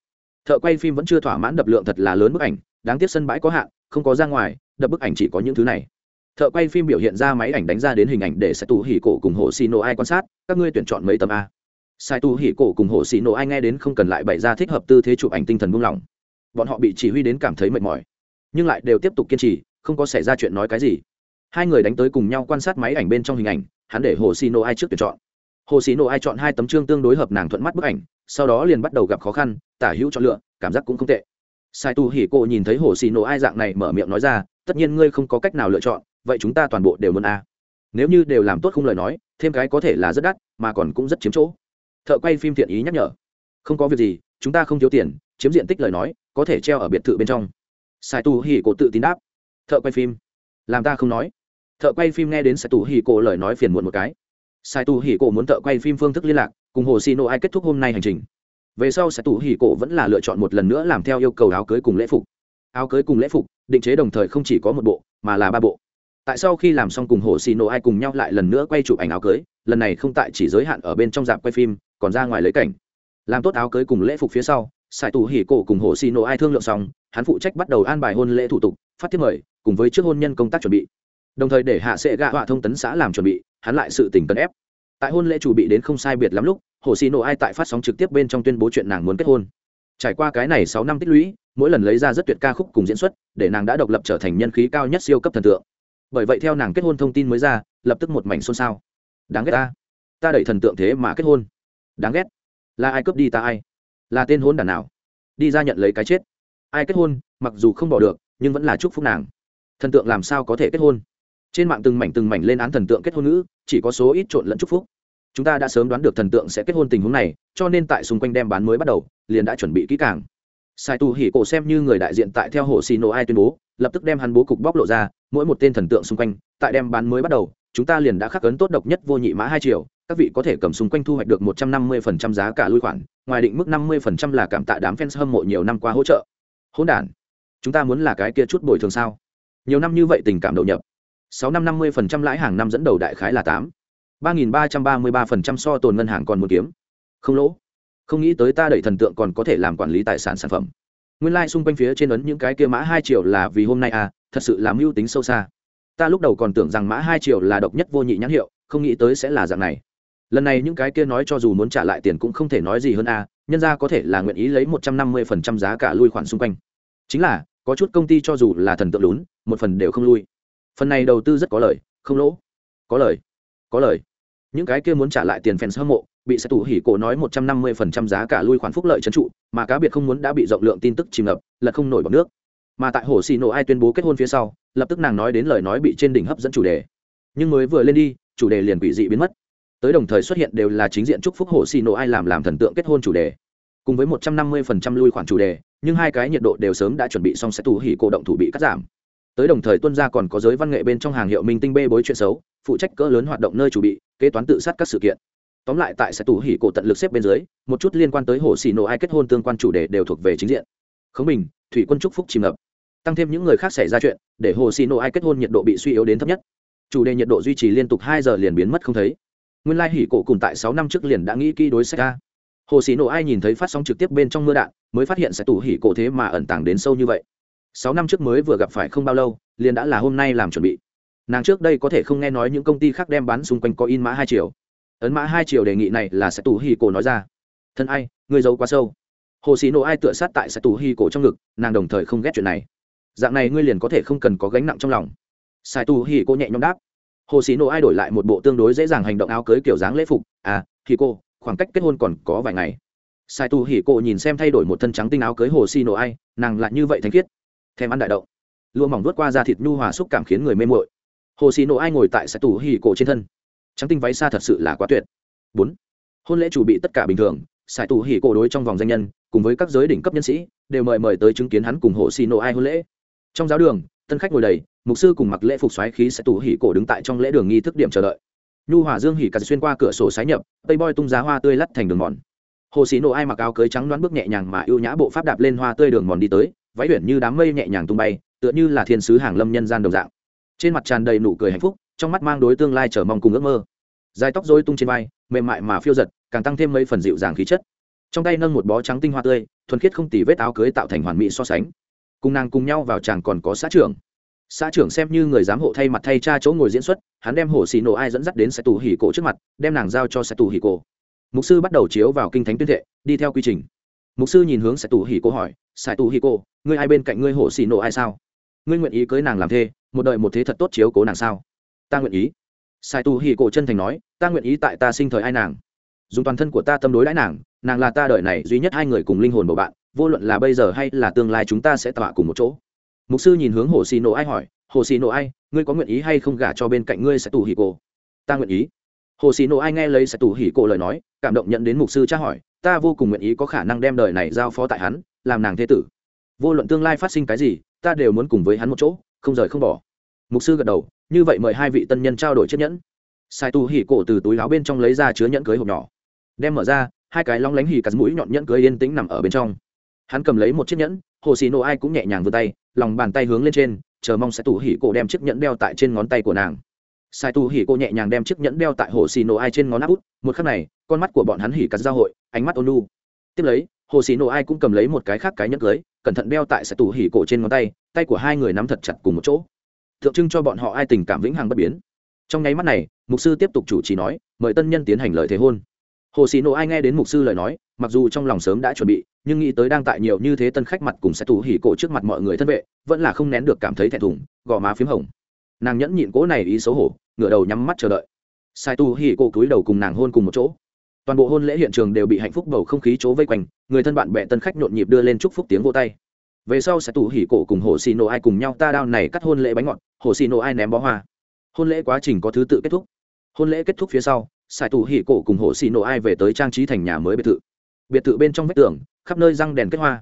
Thợ quay phim vẫn chưa thỏa mãn đập lượng thật là lớn bức ảnh, đáng tiếc sân bãi có hạn, không có ra ngoài, đập bức ảnh chỉ có những thứ này. Thợ quay phim biểu hiện ra máy ảnh đánh ra đến hình ảnh để sai tu hỉ cổ cùng hồ xì nổ ai quan sát, các ngươi tuyển chọn mấy tấm a? Sai tu hỉ cổ cùng hồ xì nổ ai nghe đến không cần lại bày ra thích hợp tư thế chụp ảnh tinh thần buông lỏng. Bọn họ bị chỉ huy đến cảm thấy mệt mỏi, nhưng lại đều tiếp tục kiên trì, không có xảy ra chuyện nói cái gì. Hai người đánh tới cùng nhau quan sát máy ảnh bên trong hình ảnh hắn để hồ xì nô ai trước tuyển chọn. Hồ xì nô ai chọn hai tấm chương tương đối hợp nàng thuận mắt bức ảnh, sau đó liền bắt đầu gặp khó khăn, tả hữu chọn lựa, cảm giác cũng không tệ. Sai tu hỉ cộ nhìn thấy hồ xì nô ai dạng này mở miệng nói ra, tất nhiên ngươi không có cách nào lựa chọn, vậy chúng ta toàn bộ đều muốn a. Nếu như đều làm tốt không lời nói, thêm cái có thể là rất đắt, mà còn cũng rất chiếm chỗ. Thợ quay phim thiện ý nhắc nhở. Không có việc gì, chúng ta không thiếu tiền, chiếm diện tích lời nói, có thể treo ở biệt thự bên trong. Sai tu hỉ cộ tự tin đáp. Thợ quay phim, làm ta không nói thợ quay phim nghe đến sai tù hì cổ lời nói phiền muộn một cái. Sai tù hì cổ muốn thợ quay phim phương thức liên lạc, cùng hồ xì Nô ai kết thúc hôm nay hành trình. Về sau Sài tù hì cổ vẫn là lựa chọn một lần nữa làm theo yêu cầu áo cưới cùng lễ phục. Áo cưới cùng lễ phục, định chế đồng thời không chỉ có một bộ, mà là ba bộ. Tại sau khi làm xong cùng hồ xì Nô ai cùng nhau lại lần nữa quay chụp ảnh áo cưới, lần này không tại chỉ giới hạn ở bên trong dạp quay phim, còn ra ngoài lấy cảnh. Làm tốt áo cưới cùng lễ phục phía sau, sài tù hỉ cổ cùng hồ xì nổ ai thương lượng xong, hắn phụ trách bắt đầu an bài hôn lễ thủ tục, phát thiết mời, cùng với trước hôn nhân công tác chuẩn bị đồng thời để hạ Sệ gạ họa thông tấn xã làm chuẩn bị, hắn lại sự tình cân ép. Tại hôn lễ chủ bị đến không sai biệt lắm lúc, hồ xì nổ ai tại phát sóng trực tiếp bên trong tuyên bố chuyện nàng muốn kết hôn. Trải qua cái này sáu năm tích lũy, mỗi lần lấy ra rất tuyệt ca khúc cùng diễn xuất, để nàng đã độc lập trở thành nhân khí cao nhất siêu cấp thần tượng. Bởi vậy theo nàng kết hôn thông tin mới ra, lập tức một mảnh xôn xao. Đáng ghét ta. Ta đẩy thần tượng thế mà kết hôn. Đáng ghét. Là ai cướp đi ta ai? Là tên hôn đàn nào? Đi ra nhận lấy cái chết. Ai kết hôn, mặc dù không bỏ được, nhưng vẫn là chúc phúc nàng. Thần tượng làm sao có thể kết hôn? Trên mạng từng mảnh từng mảnh lên án thần tượng kết hôn ngữ, chỉ có số ít trộn lẫn chúc phúc. Chúng ta đã sớm đoán được thần tượng sẽ kết hôn tình huống này, cho nên tại xung quanh đem bán mới bắt đầu, liền đã chuẩn bị kỹ càng. Sai tu hỉ cổ xem như người đại diện tại theo hồ xì nổ ai tuyên bố, lập tức đem hắn bố cục bóc lộ ra, mỗi một tên thần tượng xung quanh, tại đem bán mới bắt đầu, chúng ta liền đã khắc ấn tốt độc nhất vô nhị mã hai triệu các vị có thể cầm xung quanh thu hoạch được một trăm năm mươi phần trăm giá cả lui khoản, ngoài định mức năm mươi phần trăm là cảm tạ đám fans hâm mộ nhiều năm qua hỗ trợ. Hỗn đản, chúng ta muốn là cái kia chút bồi thường sao? Nhiều năm như vậy tình cảm đầu nhập sáu năm năm mươi phần trăm lãi hàng năm dẫn đầu đại khái là tám. Ba nghìn ba trăm ba mươi ba phần trăm so tồn ngân hàng còn muốn kiếm. Không lỗ. Không nghĩ tới ta đẩy thần tượng còn có thể làm quản lý tài sản sản phẩm. Nguyên lai、like、xung quanh phía trên ấn những cái kia mã hai triệu là vì hôm nay à thật sự là mưu tính sâu xa. Ta lúc đầu còn tưởng rằng mã hai triệu là độc nhất vô nhị nhãn hiệu không nghĩ tới sẽ là dạng này. Lần này những cái kia nói cho dù muốn trả lại tiền cũng không thể nói gì hơn a à, nhân ra có thể là nguyện ý lấy một trăm năm mươi phần trăm giá cả lui khoản xung quanh. Chính là có chút công ty cho dù là thần tượng lún một phần đều không lui phần này đầu tư rất có lời, không lỗ. Có lời. Có lời. Những cái kia muốn trả lại tiền fans hâm mộ, bị sẽ tủ hỉ cổ nói một trăm năm mươi phần trăm giá cả lui khoản phúc lợi trấn trụ, mà cá biệt không muốn đã bị rộng lượng tin tức chìm ngập, là không nổi bọc nước. Mà tại hồ xì nổ ai tuyên bố kết hôn phía sau, lập tức nàng nói đến lời nói bị trên đỉnh hấp dẫn chủ đề. Nhưng mới vừa lên đi, chủ đề liền bị dị biến mất. Tới đồng thời xuất hiện đều là chính diện chúc phúc hồ xì nổ ai làm làm thần tượng kết hôn chủ đề. Cùng với một trăm năm mươi phần trăm lui khoản chủ đề, nhưng hai cái nhiệt độ đều sớm đã chuẩn bị xong sẽ tù hỉ cổ động thủ bị cắt giảm tới đồng thời tuân gia còn có giới văn nghệ bên trong hàng hiệu minh tinh bê bối chuyện xấu, phụ trách cỡ lớn hoạt động nơi chủ bị, kế toán tự sát các sự kiện. Tóm lại tại sẽ tủ hỉ cổ tận lực xếp bên dưới, một chút liên quan tới hồ xì nổ ai kết hôn tương quan chủ đề đều thuộc về chính diện. Khống bình, thủy quân trúc phúc chìm ngập. Tăng thêm những người khác xảy ra chuyện, để hồ xì nổ ai kết hôn nhiệt độ bị suy yếu đến thấp nhất. Chủ đề nhiệt độ duy trì liên tục hai giờ liền biến mất không thấy. Nguyên lai hỉ cổ cùng tại sáu năm trước liền đã nghĩ kỹ đối sách ra. Hồ xì nổ ai nhìn thấy phát sóng trực tiếp bên trong mưa đạn, mới phát hiện sẽ tủ hỉ cổ thế mà ẩn tàng đến sâu như vậy sáu năm trước mới vừa gặp phải không bao lâu, liền đã là hôm nay làm chuẩn bị. Nàng trước đây có thể không nghe nói những công ty khác đem bán xung quanh có in mã hai triệu ấn mã hai triệu đề nghị này là sẽ tù hi cổ nói ra. Thân ai, người giấu quá sâu. Hồ xì nổ ai tựa sát tại sẽ tù hi cổ trong ngực, nàng đồng thời không ghét chuyện này. Dạng này ngươi liền có thể không cần có gánh nặng trong lòng. Sai tù hi cổ nhẹ nhõm đáp. Hồ xì nổ ai đổi lại một bộ tương đối dễ dàng hành động áo cưới kiểu dáng lễ phục. À hi cô khoảng cách kết hôn còn có vài ngày. Sai tu hỉ Cô nhìn xem thay đổi một thân trắng tinh áo cưới hồ xì nổ ai, nàng lại như vậy thanh khiết thèm ăn đại động. Lụa mỏng đốt qua da thịt nhu hòa xúc cảm khiến người mê mội hồ xì nổ ai ngồi tại sai tủ hỉ cổ trên thân. Trắng tinh váy xa thật sự là quá tuyệt. Bốn. Hôn lễ chủ bị tất cả bình thường sai tù hỉ cổ đối trong vòng danh nhân, cùng với các giới đỉnh cấp nhân sĩ, đều mời mời tới chứng kiến hắn cùng hồ xì nổ ai hôn lễ. Trong giáo đường tân khách ngồi đầy, mục sư cùng mặc lễ phục xoáy khí sai tù hỉ cổ đứng tại trong lễ đường nghi thức điểm chờ đợi. Nhu hòa dương hỉ cà xuyên qua cửa sổ sái nhập tây boy tung giá hoa tươi lắt thành đường mòn. Hồ xì nổ ai mặc áo cưới trắng đoán bước nhẹ nhàng mà ưu nhã bộ pháp đạp lên hoa tươi đường mòn đi tới váy huyền như đám mây nhẹ nhàng tung bay, tựa như là thiên sứ hàng lâm nhân gian đồng dạng. Trên mặt tràn đầy nụ cười hạnh phúc, trong mắt mang đối tương lai chờ mong cùng ước mơ. Dài tóc dối tung trên vai, mềm mại mà phiêu giật, càng tăng thêm mấy phần dịu dàng khí chất. Trong tay nâng một bó trắng tinh hoa tươi, thuần khiết không tỉ vết áo cưới tạo thành hoàn mỹ so sánh. Cùng nàng cùng nhau vào chàng còn có xã trưởng. Xã trưởng xem như người giám hộ thay mặt thay cha chỗ ngồi diễn xuất, hắn đem hồ xì nổ ai dẫn dắt đến xe tù hỉ cổ trước mặt, đem nàng giao cho xe tù hỉ cổ. Mục sư bắt đầu chiếu vào kinh thánh tuyên thệ, đi theo quy trình mục sư nhìn hướng Sài tù hì cô hỏi Sài tù hì cô, ngươi ai bên cạnh ngươi hồ xì nổ ai sao? Ngươi nguyện ý cưới nàng làm thê, một đời một thế thật tốt chiếu cố nàng sao? Ta nguyện ý. Sài tù hì cổ chân thành nói, ta nguyện ý tại ta sinh thời ai nàng? Dùng toàn thân của ta tâm đối đãi nàng nàng là ta đời này duy nhất hai người cùng linh hồn bầu bạn, vô luận là bây giờ hay là tương lai chúng ta sẽ tọa cùng một chỗ. Mục sư nhìn hướng hồ xì nổ ai hỏi hồ xì nổ ai, ngươi có nguyện ý hay không gả cho bên cạnh ngươi sẽ tù hì cổ ta nguyện ý. Hồ xì nổ ai nghe lấy sẽ tù hì cổ lời nói, cảm động nhận đến mục sư tra hỏi ta vô cùng nguyện ý có khả năng đem đời này giao phó tại hắn, làm nàng thế tử. Vô luận tương lai phát sinh cái gì, ta đều muốn cùng với hắn một chỗ, không rời không bỏ. Mục sư gật đầu, như vậy mời hai vị tân nhân trao đổi chiếc nhẫn. Sai tu hỉ cổ từ túi láo bên trong lấy ra chứa nhẫn cưới hộp nhỏ. Đem mở ra, hai cái long lánh hì cắt mũi nhọn nhẫn cưới yên tĩnh nằm ở bên trong. Hắn cầm lấy một chiếc nhẫn, hồ xì nổ ai cũng nhẹ nhàng vươn tay, lòng bàn tay hướng lên trên, chờ mong sẽ tủ hỉ cổ đem chiếc nhẫn đeo tại trên ngón tay của nàng sai Tu hỉ cô nhẹ nhàng đem chiếc nhẫn đeo tại hồ xì nổ ai trên ngón áp út, một khắc này, con mắt của bọn hắn hỉ cắt giao hội, ánh mắt ôn lu tiếp lấy, hồ xì nổ ai cũng cầm lấy một cái khác cái nhẫn cưới, cẩn thận đeo tại sai tu hỉ cổ trên ngón tay tay của hai người nắm thật chặt cùng một chỗ. Tượng trưng cho bọn họ ai tình cảm vĩnh hằng bất biến. Trong nháy mắt này, mục sư tiếp tục chủ trì nói, mời tân nhân tiến hành lời thế hôn. Hồ xì nổ ai nghe đến mục sư lời nói, mặc dù trong lòng sớm đã chuẩn bị, nhưng nghĩ tới đang tại nhiều như thế tân khách mặt cùng sẽ tù hỉ cổ trước mặt mọi người thân vệ, vẫn là không nén được cảm thấy thẹn thùng, gò má p h í m hồng nàng nhẫn nhịn cố này ý xấu hổ, ngửa đầu nhắm mắt chờ đợi. Sai tu hỉ cô cúi đầu cùng nàng hôn cùng một chỗ. Toàn bộ hôn lễ hiện trường đều bị hạnh phúc bầu không khí chỗ vây quanh, người thân bạn bè tân khách nhộn nhịp đưa lên chúc phúc tiếng vô tay. Về sau sẽ tù hỉ cổ cùng hồ xì nổ ai cùng nhau ta đao này cắt hôn lễ bánh ngọt, hồ xì nổ ai ném bó hoa. Hôn lễ quá trình có thứ tự kết thúc. Hôn lễ kết thúc phía sau sài tù hỉ cổ cùng hồ xì nổ ai về tới trang trí thành nhà mới biệt thự. Biệt thự bên trong vách tường, khắp nơi răng đèn kết hoa.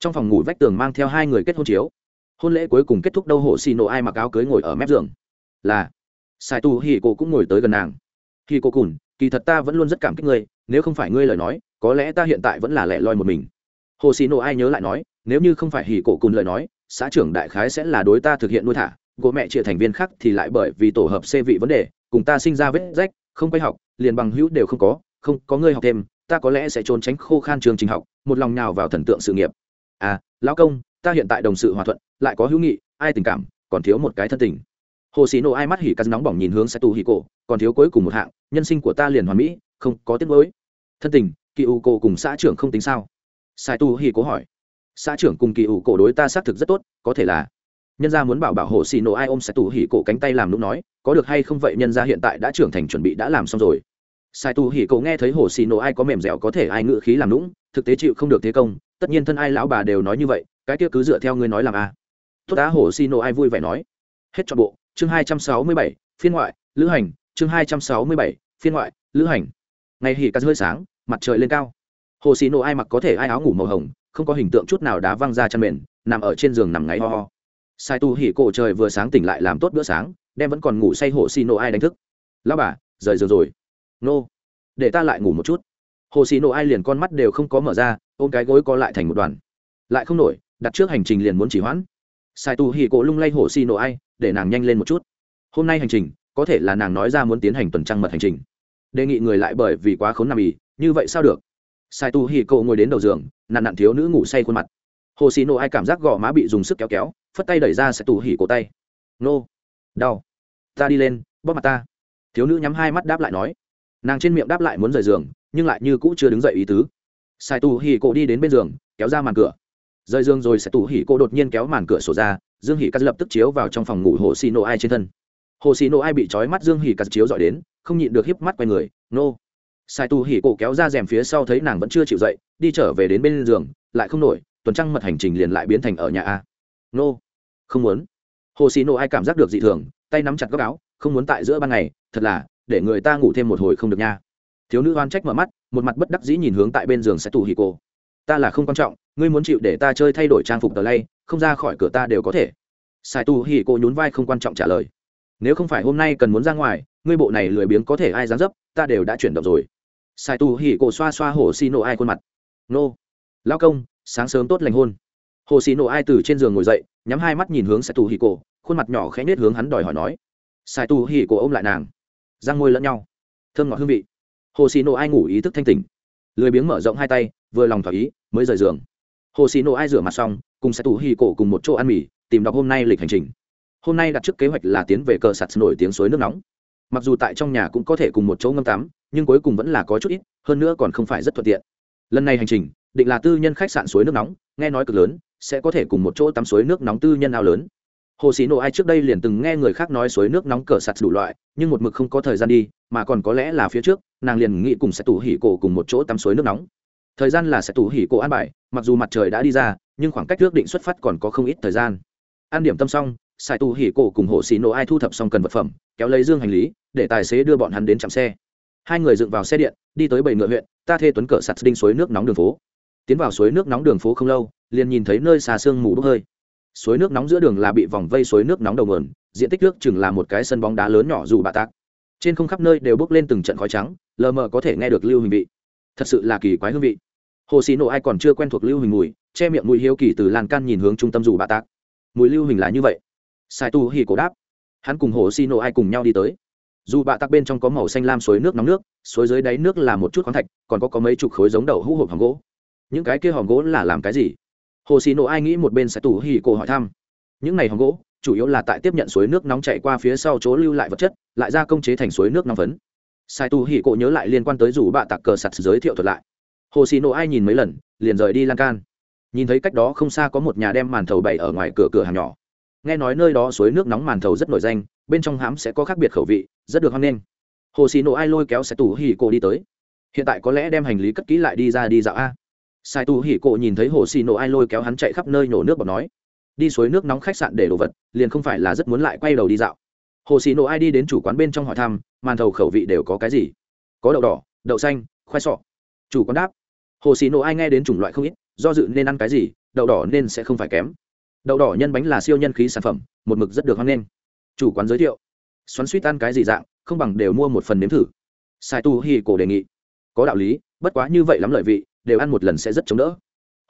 Trong phòng ngủ vách tường mang theo hai người kết hôn chiếu hôn lễ cuối cùng kết thúc đâu, hồ xì nổ ai mặc áo cưới ngồi ở mép giường. Là. Sai tu hỉ cô cũng ngồi tới gần nàng. Hì cô cùn, kỳ thật ta vẫn luôn rất cảm kích ngươi, nếu không phải ngươi lời nói, có lẽ ta hiện tại vẫn là lẻ loi một mình. Hồ xì nổ ai nhớ lại nói, nếu như không phải hỉ cổ cùn lời nói, xã trưởng đại khái sẽ là đối ta thực hiện nuôi thả, gỗ mẹ chia thành viên khác thì lại bởi vì tổ hợp xê vị vấn đề, cùng ta sinh ra vết rách, không quay học, liền bằng hữu đều không có không, có ngươi học thêm, ta có lẽ sẽ trốn tránh khô khan trường trình học, một lòng nào vào thần tượng sự nghiệp. À lão công ta hiện tại đồng sự hòa thuận, lại có hữu nghị, ai tình cảm, còn thiếu một cái thân tình. Hồ xì nổ ai mắt hỉ cắt nóng bỏng nhìn hướng sai tu hỉ cổ, còn thiếu cuối cùng một hạng, nhân sinh của ta liền hoàn mỹ, không có tiếc mới thân tình, kỳ u cổ cùng xã trưởng không tính sao? Sai tu hỉ cổ hỏi. Xã trưởng cùng kỳ u cổ đối ta xác thực rất tốt, có thể là. Nhân gia muốn bảo bảo Hồ xì nổ ai ôm Sai tù hỉ cổ cánh tay làm lúc nói, có được hay không vậy nhân gia hiện tại đã trưởng thành chuẩn bị đã làm xong rồi. Sai tù hỉ cổ nghe thấy hồ xì nổ ai có mềm dẻo có thể ai ngự khí làm lũng thực tế chịu không được thế công, tất nhiên thân ai lão bà đều nói như vậy, cái kia cứ dựa theo ngươi nói làm a à. tốt đã hồ xì nổ ai vui vẻ nói. Hết cho bộ, chương hai trăm sáu mươi bảy, phiên ngoại, lữ hành, chương hai trăm sáu mươi bảy, phiên ngoại, lữ hành. Ngày hỉ cắt hơi sáng, mặt trời lên cao. Hồ xì nổ ai mặc có thể ai áo ngủ màu hồng, không có hình tượng chút nào đá văng ra chăn mền, nằm ở trên giường nằm ngáy ho ho. Sai tu hỉ cổ trời vừa sáng tỉnh lại làm tốt bữa sáng, đem vẫn còn ngủ say hồ xì nổ ai đánh thức. Lao bà, rời giường rồi. Nô, để ta lại ngủ một chút hồ xì nổ ai liền con mắt đều không có mở ra, ôm cái gối co lại thành một đoàn. Lại không nổi, đặt trước hành trình liền muốn chỉ hoãn. Sai tu hì cổ lung lay hồ xì nổ ai, để nàng nhanh lên một chút. Hôm nay hành trình, có thể là nàng nói ra muốn tiến hành tuần trăng mật hành trình. Đề nghị người lại bởi vì quá khốn nằm ì như vậy sao được? Sai tu hì cổ ngồi đến đầu giường nạn nạn thiếu nữ ngủ say khuôn mặt. Hồ xì nổ ai cảm giác gò má bị dùng sức kéo kéo, phất tay đẩy ra sẽ tù hì cổ tay. Nô, đau. Ta đi lên, bóp mặt ta. Thiếu nữ nhắm hai mắt đáp lại nói. Nàng trên miệng đáp lại muốn rời giường nhưng lại như cũ chưa đứng dậy ý tứ. Sai tù hỉ cổ đi đến bên giường, kéo ra màn cửa. Rời giường rồi sẽ tù hỉ cổ đột nhiên kéo màn cửa sổ ra, dương hỉ cắt lập tức chiếu vào trong phòng ngủ hồ xì nổ ai trên thân. Hồ xì nổ ai bị trói mắt, dương hỉ cắt chiếu dọi đến, không nhịn được hiếp mắt quay người, nô. Sai tù hỉ cổ kéo ra rèm phía sau thấy nàng vẫn chưa chịu dậy, đi trở về đến bên giường, lại không nổi, tuần trăng mật hành trình liền lại biến thành ở nhà a. Nô. Không muốn. Hồ xì nổ ai cảm giác được dị thường, tay nắm chặt góc áo, không muốn tại giữa ban ngày, thật là, để người ta ngủ thêm một hồi không được nha thiếu nữ oan trách mở mắt, một mặt bất đắc dĩ nhìn hướng tại bên giường sẽ tù hì cô ta là không quan trọng, ngươi muốn chịu để ta chơi thay đổi trang phục tờ lay, không ra khỏi cửa ta đều có thể. Sai tù hì cô nhún vai không quan trọng trả lời. Nếu không phải hôm nay cần muốn ra ngoài, ngươi bộ này lười biếng có thể ai dám dấp, ta đều đã chuyển động rồi. Sai tù hì cô xoa xoa hồ xì nổ ai khuôn mặt. Nô lao công, sáng sớm tốt lành hôn. Hồ xì nổ ai từ trên giường ngồi dậy, nhắm hai mắt nhìn hướng sai tù hì cổ khuôn mặt nhỏ khẽ nết hướng hắn đòi hỏi nói. Sai tù hì cổ ôm lại nàng. Răng môi lẫn nhau. Thơm ngọt hương vị hồ xì nổ ai ngủ ý thức thanh tỉnh. Lười biếng mở rộng hai tay, vừa lòng thỏa ý, mới rời giường. Hồ xì nổ ai rửa mặt xong, cùng sẽ tù hì cổ cùng một chỗ ăn mì, tìm đọc hôm nay lịch hành trình. Hôm nay đặt trước kế hoạch là tiến về cờ sạt nổi tiếng suối nước nóng. Mặc dù tại trong nhà cũng có thể cùng một chỗ ngâm tắm, nhưng cuối cùng vẫn là có chút ít, hơn nữa còn không phải rất thuận tiện. Lần này hành trình, định là tư nhân khách sạn suối nước nóng, nghe nói cực lớn, sẽ có thể cùng một chỗ tắm suối nước nóng tư nhân ao lớn hồ sĩ nổ ai trước đây liền từng nghe người khác nói suối nước nóng cờ sạt đủ loại, nhưng một mực không có thời gian đi, mà còn có lẽ là phía trước, nàng liền nghĩ cùng sẽ tủ hỉ cổ cùng một chỗ tắm suối nước nóng. Thời gian là sẽ tủ hỉ cổ ăn bài, mặc dù mặt trời đã đi ra, nhưng khoảng cách ước định xuất phát còn có không ít thời gian. An điểm tâm xong sai tù hỉ cổ cùng hồ sĩ nổ ai thu thập xong cần vật phẩm, kéo lấy dương hành lý, để tài xế đưa bọn hắn đến trạm xe. Hai người dựng vào xe điện, đi tới bảy ngựa huyện, ta thuê tuấn cờ sạt đinh suối nước nóng đường phố. Tiến vào suối nước nóng đường phố không lâu, liền nhìn thấy nơi xà sương mù bốc hơi suối nước nóng giữa đường là bị vòng vây suối nước nóng đầu nguồn, diện tích nước chừng là một cái sân bóng đá lớn nhỏ dù bạ tạc. Trên không khắp nơi đều bốc lên từng trận khói trắng, lờ mờ có thể nghe được lưu hình vị. Thật sự là kỳ quái hương vị. Hồ xì nổ ai còn chưa quen thuộc lưu hình mùi, che miệng mùi hiếu kỳ từ lan can nhìn hướng trung tâm dù bạ tạc. Mùi lưu hình là như vậy. Sai tu hì cổ đáp. Hắn cùng hồ xì nổ ai cùng nhau đi tới. Dù bạ tạc bên trong có màu xanh lam suối nước nóng nước, suối dưới đáy nước là một chút khoáng thạch, còn có có mấy chục khối giống đậu hũ hộp hòm gỗ. Những cái kia hòm gỗ là làm cái gì? Hồ xì nổ ai nghĩ một bên sẽ tù hì cổ hỏi thăm. Những này hòn gỗ, chủ yếu là tại tiếp nhận suối nước nóng chạy qua phía sau chỗ lưu lại vật chất, lại ra công chế thành suối nước nóng phấn. Sai tu hì cổ nhớ lại liên quan tới rủ bạ tạc cờ sạt giới thiệu thuật lại. Hồ xì nổ ai nhìn mấy lần, liền rời đi lan can. Nhìn thấy cách đó không xa có một nhà đem màn thầu bày ở ngoài cửa cửa hàng nhỏ. Nghe nói nơi đó suối nước nóng màn thầu rất nổi danh, bên trong hãm sẽ có khác biệt khẩu vị, rất được hoan nghênh. Hồ xì nổ ai lôi kéo sai Tu hì cổ đi tới. Hiện tại có lẽ đem hành lý cất kỹ lại đi ra đi dạo a sai Tu Hỉ cổ nhìn thấy hồ xì nổ ai lôi kéo hắn chạy khắp nơi nhổ nước bọt nói, đi suối nước nóng khách sạn để đồ vật, liền không phải là rất muốn lại quay đầu đi dạo. Hồ xì nổ ai đi đến chủ quán bên trong hỏi thăm, màn thầu khẩu vị đều có cái gì? Có đậu đỏ, đậu xanh, khoai sọ. Chủ quán đáp, hồ xì nổ ai nghe đến chủng loại không ít, do dự nên ăn cái gì, đậu đỏ nên sẽ không phải kém. Đậu đỏ nhân bánh là siêu nhân khí sản phẩm, một mực rất được hoan nghênh. Chủ quán giới thiệu, xoắn suýt ăn cái gì dạng, không bằng đều mua một phần nếm thử. Sai tu hi cổ đề nghị, có đạo lý, bất quá như vậy lắm lợi vị đều ăn một lần sẽ rất chống đỡ.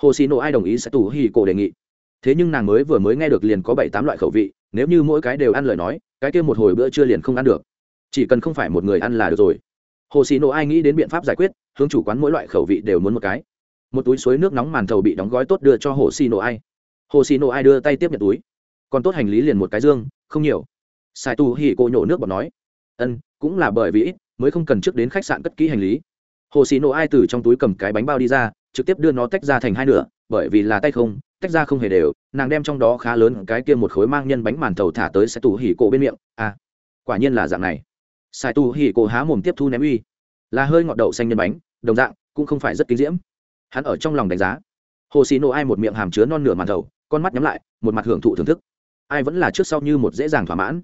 Hồ xì nổ ai đồng ý sẽ tù hi cổ đề nghị. Thế nhưng nàng mới vừa mới nghe được liền có bảy tám loại khẩu vị, nếu như mỗi cái đều ăn lời nói, cái kia một hồi bữa trưa liền không ăn được. Chỉ cần không phải một người ăn là được rồi. Hồ xì nổ ai nghĩ đến biện pháp giải quyết, hướng chủ quán mỗi loại khẩu vị đều muốn một cái. Một túi suối nước nóng màn thầu bị đóng gói tốt đưa cho hồ xì nổ ai. Hồ xì nổ ai đưa tay tiếp nhận túi. Còn tốt hành lý liền một cái dương, không nhiều. Sai tu hì cô nhổ nước bọt nói. Ân cũng là bởi vì ít, mới không cần trước đến khách sạn cất kỹ hành lý hồ xì nổ ai từ trong túi cầm cái bánh bao đi ra, trực tiếp đưa nó tách ra thành hai nửa, bởi vì là tay không, tách ra không hề đều, nàng đem trong đó khá lớn cái kia một khối mang nhân bánh màn thầu thả tới sai tu hì cổ bên miệng. À quả nhiên là dạng này. Sai tu hì cổ há mồm tiếp thu ném uy. Là hơi ngọt đậu xanh nhân bánh, đồng dạng, cũng không phải rất kinh diễm. Hắn ở trong lòng đánh giá. Hồ xì nổ ai một miệng hàm chứa non nửa màn thầu, con mắt nhắm lại, một mặt hưởng thụ thưởng thức. Ai vẫn là trước sau như một dễ dàng thỏa mãn.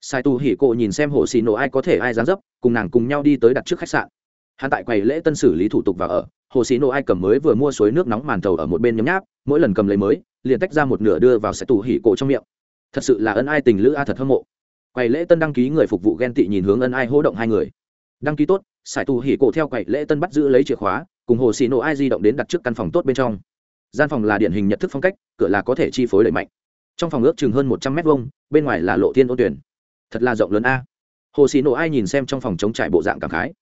Sai tu hỉ Cổ nhìn xem hồ xì nổ ai có thể ai dán dấp, cùng nàng cùng nhau đi tới đặt trước khách sạn hắn tại quầy lễ tân xử lý thủ tục và ở, hồ sĩ nổ ai cầm mới vừa mua suối nước nóng màn thầu ở một bên nhấm nháp, mỗi lần cầm lấy mới, liền tách ra một nửa đưa vào xe tủ hỉ cổ trong miệng. Thật sự là ân ai tình lữ a thật hâm mộ. Quầy lễ tân đăng ký người phục vụ ghen tị nhìn hướng ân ai hỗ động hai người. Đăng ký tốt, xài tù hỉ cổ theo quầy lễ tân bắt giữ lấy chìa khóa, cùng hồ xì nổ ai di động đến đặt trước căn phòng tốt bên trong. Gian phòng là điển hình nhận thức phong cách, cửa là có thể chi phối đẩy mạnh. Trong phòng ước chừng hơn một trăm mét vuông, bên ngoài là lộ thiên ô tuyển. Thật là rộng lớn a. Hồ xì nổ ai nhìn xem trong phòng chống trải bộ dạng cảm khái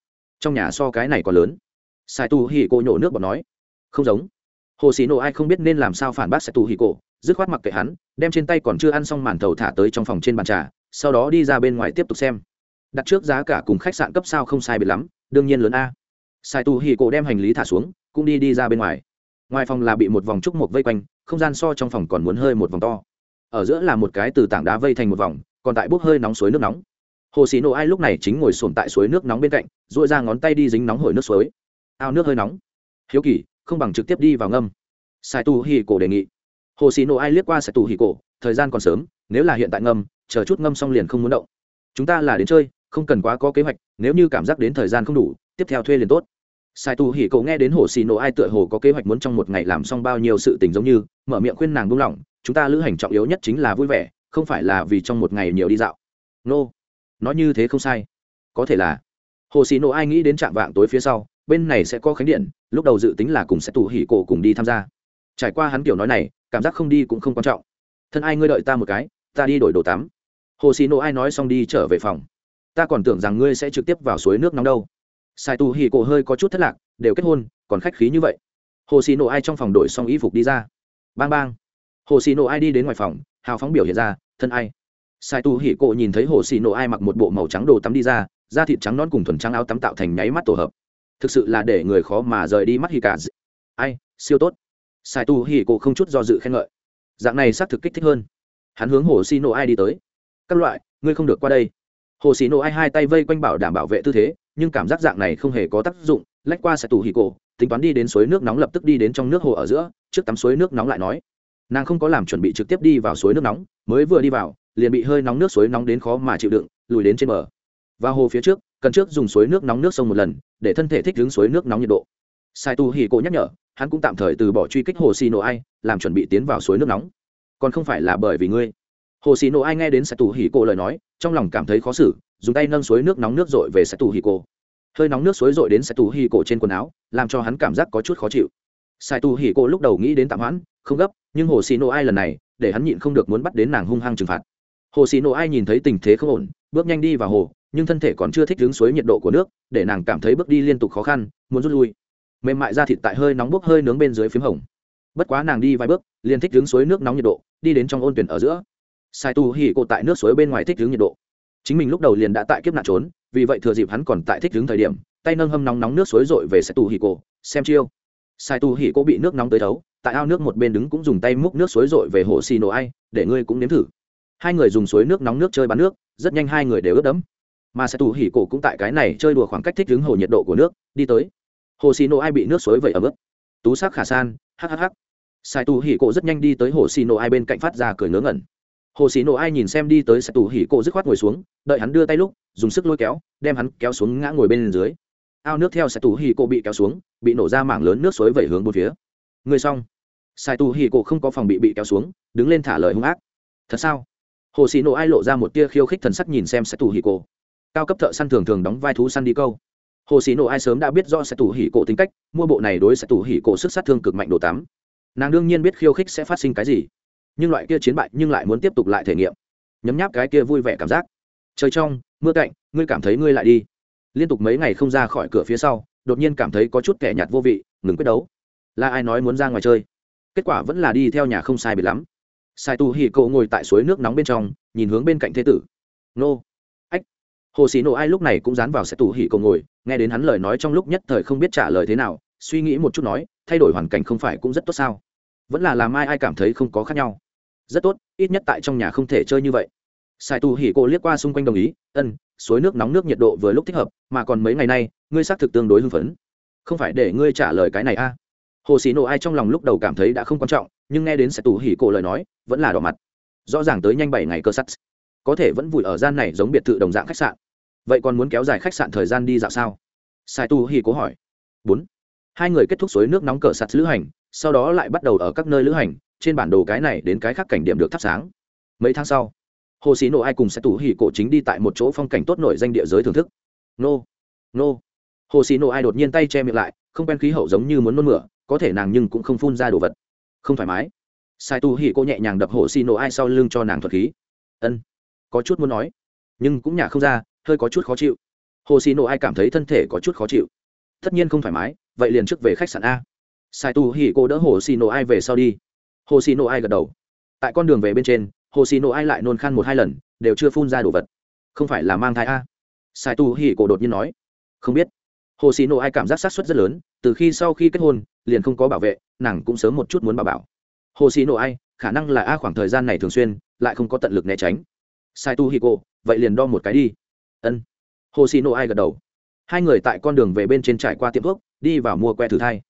trong nhà so cái này còn lớn. Sai tu hì cô nhổ nước bọt nói, không giống. Hồ xì nổ ai không biết nên làm sao phản bác sai tu hì cô dứt khoát mặc kệ hắn, đem trên tay còn chưa ăn xong màn thầu thả tới trong phòng trên bàn trà, sau đó đi ra bên ngoài tiếp tục xem. Đặt trước giá cả cùng khách sạn cấp sao không sai biệt lắm, đương nhiên lớn a. Sai tu hì cô đem hành lý thả xuống, cũng đi đi ra bên ngoài. Ngoài phòng là bị một vòng trúc một vây quanh, không gian so trong phòng còn muốn hơi một vòng to. Ở giữa là một cái từ tảng đá vây thành một vòng, còn tại bốc hơi nóng suối nước nóng hồ xì nổ ai lúc này chính ngồi sồn tại suối nước nóng bên cạnh dội ra ngón tay đi dính nóng hổi nước suối. Ao nước hơi nóng. Hiếu kỳ, không bằng trực tiếp đi vào ngâm. Sai tu hì cổ đề nghị. Hồ xì nổ ai liếc qua sai tu hì cổ, thời gian còn sớm, nếu là hiện tại ngâm, chờ chút ngâm xong liền không muốn động. Chúng ta là đến chơi, không cần quá có kế hoạch, nếu như cảm giác đến thời gian không đủ, tiếp theo thuê liền tốt. Sai tu hỉ cậu nghe đến hồ xì nổ ai tựa hồ có kế hoạch muốn trong một ngày làm xong bao nhiêu sự tình giống như, mở miệng khuyên nàng buông lỏng, chúng ta lữ hành trọng yếu nhất chính là vui vẻ, không phải là vì trong một ngày nhiều đi dạo. Nô、no nói như thế không sai. Có thể là, hồ xì nổ ai nghĩ đến trạm vạng tối phía sau, bên này sẽ có khánh điện, lúc đầu dự tính là cùng sẽ tù hỉ cổ cùng đi tham gia. Trải qua hắn kiểu nói này, cảm giác không đi cũng không quan trọng. Thân ai ngươi đợi ta một cái, ta đi đổi đồ tắm. Hồ xì nổ ai nói xong đi trở về phòng. Ta còn tưởng rằng ngươi sẽ trực tiếp vào suối nước nóng đâu. Sai tù hỉ cổ hơi có chút thất lạc, đều kết hôn, còn khách khí như vậy. Hồ xì nổ ai trong phòng đổi xong y phục đi ra. Bang bang. Hồ xì nổ ai đi đến ngoài phòng, hào phóng biểu hiện ra, thân ai sai tu hỉ cổ nhìn thấy hồ xì nổ ai mặc một bộ màu trắng đồ tắm đi ra, da thịt trắng non cùng thuần trắng áo tắm tạo thành nháy mắt tổ hợp. Thực sự là để người khó mà rời đi mắt hì cả ai, siêu tốt. Sai tu hỉ cổ không chút do dự khen ngợi. Dạng này xác thực kích thích hơn. Hắn hướng hồ xì nổ ai đi tới. Các loại, ngươi không được qua đây. Hồ xì nổ ai hai tay vây quanh bảo đảm bảo vệ tư thế, nhưng cảm giác dạng này không hề có tác dụng, lách qua Sai Tu Hỉ cổ, tính toán đi đến suối nước nóng lập tức đi đến trong nước hồ ở giữa, trước tắm suối nước nóng lại nói. Nàng không có làm chuẩn bị trực tiếp đi vào suối nước nóng, mới vừa đi vào liền bị hơi nóng nước suối nóng đến khó mà chịu đựng, lùi đến trên bờ. Và hồ phía trước, cần trước dùng suối nước nóng nước sông một lần, để thân thể thích ứng suối nước nóng nhiệt độ. Sai tu hì cổ nhắc nhở, hắn cũng tạm thời từ bỏ truy kích hồ xì nổ ai, làm chuẩn bị tiến vào suối nước nóng. Còn không phải là bởi vì ngươi. Hồ xì nổ ai nghe đến sai tu hì cổ lời nói, trong lòng cảm thấy khó xử, dùng tay nâng suối nước nóng nước dội về sai tu hì cổ. Hơi nóng nước suối dội đến sai Tu hì cổ trên quần áo, làm cho hắn cảm giác có chút khó chịu. Sai Tu hì cổ lúc đầu nghĩ đến tạm hoãn, không gấp, nhưng hồ xì nổ ai lần này, để hắn nhịn không được muốn bắt đến nàng hung hăng trừng phạt hồ xì nổ ai nhìn thấy tình thế không ổn, bước nhanh đi vào hồ, nhưng thân thể còn chưa thích đứng suối nhiệt độ của nước, để nàng cảm thấy bước đi liên tục khó khăn, muốn rút lui. Mềm mại ra thịt tại hơi nóng bốc hơi nướng bên dưới phím hồng. Bất quá nàng đi vài bước, liền thích đứng suối nước nóng nhiệt độ, đi đến trong ôn tuyển ở giữa. Sai tu hỉ cổ tại nước suối bên ngoài thích đứng nhiệt độ. Chính mình lúc đầu liền đã tại kiếp nạn trốn, vì vậy thừa dịp hắn còn tại thích đứng thời điểm, tay nâng hâm nóng nóng nước suối rội về sai tu hỉ cổ, xem chiêu. Sai tu hỉ cổ bị nước nóng tới thấu, tại ao nước một bên đứng cũng dùng tay múc nước suối rội về hồ xì nổ ai, để ngươi cũng nếm thử hai người dùng suối nước nóng nước chơi bắn nước, rất nhanh hai người đều ướt đẫm. Mà sẽ tu hỉ cổ cũng tại cái này chơi đùa khoảng cách thích đứng hồ nhiệt độ của nước, đi tới. Hồ xì nổ ai bị nước suối vẩy ấm ướt. Tú sắc khả san hhh sai tu hỉ cổ rất nhanh đi tới hồ xì nổ ai bên cạnh phát ra cười ngớ ngẩn. Hồ xì nổ ai nhìn xem đi tới sai tu hỉ cổ dứt khoát ngồi xuống, đợi hắn đưa tay lúc, dùng sức lôi kéo, đem hắn kéo xuống ngã ngồi bên dưới. Ao nước theo sai tu hỉ cổ bị kéo xuống, bị nổ ra mảng lớn nước suối vẩy hướng một phía. Người xong. Sai tu hỉ cổ không có phòng bị bị kéo xuống, đứng lên thả lời hung ác. Thật sao? Hồ xì nổ ai lộ ra một tia khiêu khích thần sắc nhìn xem sẽ tù hỉ cổ. Cao cấp thợ săn thường thường đóng vai thú săn đi câu. Hồ xì nổ ai sớm đã biết do sẽ tủ hỉ cổ tính cách, mua bộ này đối sẽ tủ hỉ cổ sức sát thương cực mạnh đồ tám. Nàng đương nhiên biết khiêu khích sẽ phát sinh cái gì, nhưng loại kia chiến bại nhưng lại muốn tiếp tục lại thể nghiệm. Nhấm nháp cái kia vui vẻ cảm giác. Trời trong, mưa cạnh, ngươi cảm thấy ngươi lại đi. Liên tục mấy ngày không ra khỏi cửa phía sau, đột nhiên cảm thấy có chút kẻ nhạt vô vị, ngừng quyết đấu. Là ai nói muốn ra ngoài chơi? Kết quả vẫn là đi theo nhà không sai biệt lắm sai tu hỉ cậu ngồi tại suối nước nóng bên trong, nhìn hướng bên cạnh thế tử. Nô. Ách. hồ xì nổ ai lúc này cũng dán vào sẽ tù hỉ cậu ngồi, nghe đến hắn lời nói trong lúc nhất thời không biết trả lời thế nào, suy nghĩ một chút nói, thay đổi hoàn cảnh không phải cũng rất tốt sao? Vẫn là làm ai ai cảm thấy không có khác nhau. Rất tốt, ít nhất tại trong nhà không thể chơi như vậy. Sai Tu hỉ cô liếc qua xung quanh đồng ý, ân, suối nước nóng nước nhiệt độ vừa lúc thích hợp, mà còn mấy ngày nay, ngươi xác thực tương đối hưng phấn. Không phải để ngươi trả lời cái này a? Hồ xì nô ai trong lòng lúc đầu cảm thấy đã không quan trọng nhưng nghe đến sẽ tù hỉ cổ lời nói, vẫn là đỏ mặt. Rõ ràng tới nhanh bảy ngày cơ sắt. Có thể vẫn vùi ở gian này giống biệt thự đồng dạng khách sạn. Vậy còn muốn kéo dài khách sạn thời gian đi dạo sao? Sai tu hi cố hỏi. Bốn. Hai người kết thúc suối nước nóng cờ sạt lữ hành, sau đó lại bắt đầu ở các nơi lữ hành, trên bản đồ cái này đến cái khác cảnh điểm được thắp sáng. Mấy tháng sau, hồ sĩ nộ ai cùng sẽ tủ hỉ cổ chính đi tại một chỗ phong cảnh tốt nổi danh địa giới thưởng thức. Nô. Nô. Hồ sĩ nộ ai đột nhiên tay che miệng lại, không quen khí hậu giống như muốn nôn mửa, có thể nàng nhưng cũng không phun ra đồ vật không thoải mái. Sai tu hỉ cô nhẹ nhàng đập hồ sĩ nổ ai sau lưng cho nàng thuật khí. Ân, có chút muốn nói, nhưng cũng nhả không ra, hơi có chút khó chịu. Hồ xì nổ ai cảm thấy thân thể có chút khó chịu. Tất nhiên không thoải mái, vậy liền trước về khách sạn a. Sai tu hỉ cô đỡ hồ xì nổ ai về sau đi. Hồ xì nổ ai gật đầu. Tại con đường về bên trên, hồ xì nổ ai lại nôn khan một hai lần, đều chưa phun ra đồ vật. Không phải là mang thai a. Sai tu hỉ cô đột nhiên nói. Không biết hồ xì nổ ai cảm giác sát xuất rất lớn, từ khi sau khi kết hôn, liền không có bảo vệ, nàng cũng sớm một chút muốn bảo bảo. Hồ xì nổ ai, khả năng là a khoảng thời gian này thường xuyên, lại không có tận lực né tránh. Sai tu hỉ cô, vậy liền đo một cái đi. Ân. Hồ xì nổ ai gật đầu. Hai người tại con đường về bên trên trải qua tiệm thuốc, đi vào mua que thử thai.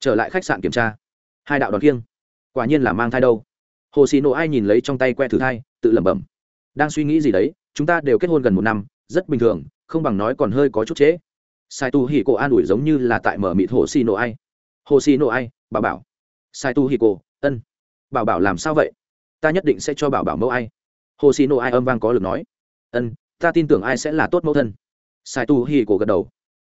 Trở lại khách sạn kiểm tra. Hai đạo đòn kiêng. Quả nhiên là mang thai đâu. Hồ xì nổ ai nhìn lấy trong tay que thử thai, tự lẩm bẩm. Đang suy nghĩ gì đấy, chúng ta đều kết hôn gần một năm, rất bình thường, không bằng nói còn hơi có chút trễ sai tu hì cổ an ủi giống như là tại mở mịt hồ xì nổ ai. Hồ xì nổ ai, bà bảo. Sai tu hì cổ ân. Bảo bảo làm sao vậy? Ta nhất định sẽ cho bảo bảo mẫu ai. Hồ xì nổ ai âm vang có lực nói. Ân, ta tin tưởng ai sẽ là tốt mẫu thân. Sai tu hì cổ gật đầu.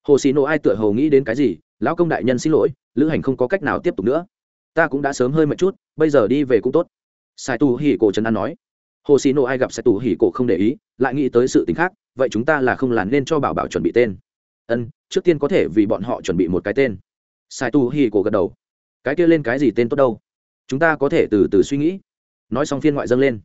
Hồ xì nổ ai tựa hồ nghĩ đến cái gì? Lão công đại nhân xin lỗi, lữ hành không có cách nào tiếp tục nữa. Ta cũng đã sớm hơi một chút, bây giờ đi về cũng tốt. Sai tu hì cổ trần an nói. Hồ xì nổ ai gặp sai tu hì cổ không để ý, lại nghĩ tới sự t khác, vậy chúng ta là không làm nên cho bảo bảo chuẩn bị tên ân, trước tiên có thể vì bọn họ chuẩn bị một cái tên. Sai tu hi cổ gật đầu. Cái kia lên cái gì tên tốt đâu? Chúng ta có thể từ từ suy nghĩ. Nói xong phiên ngoại dâng lên.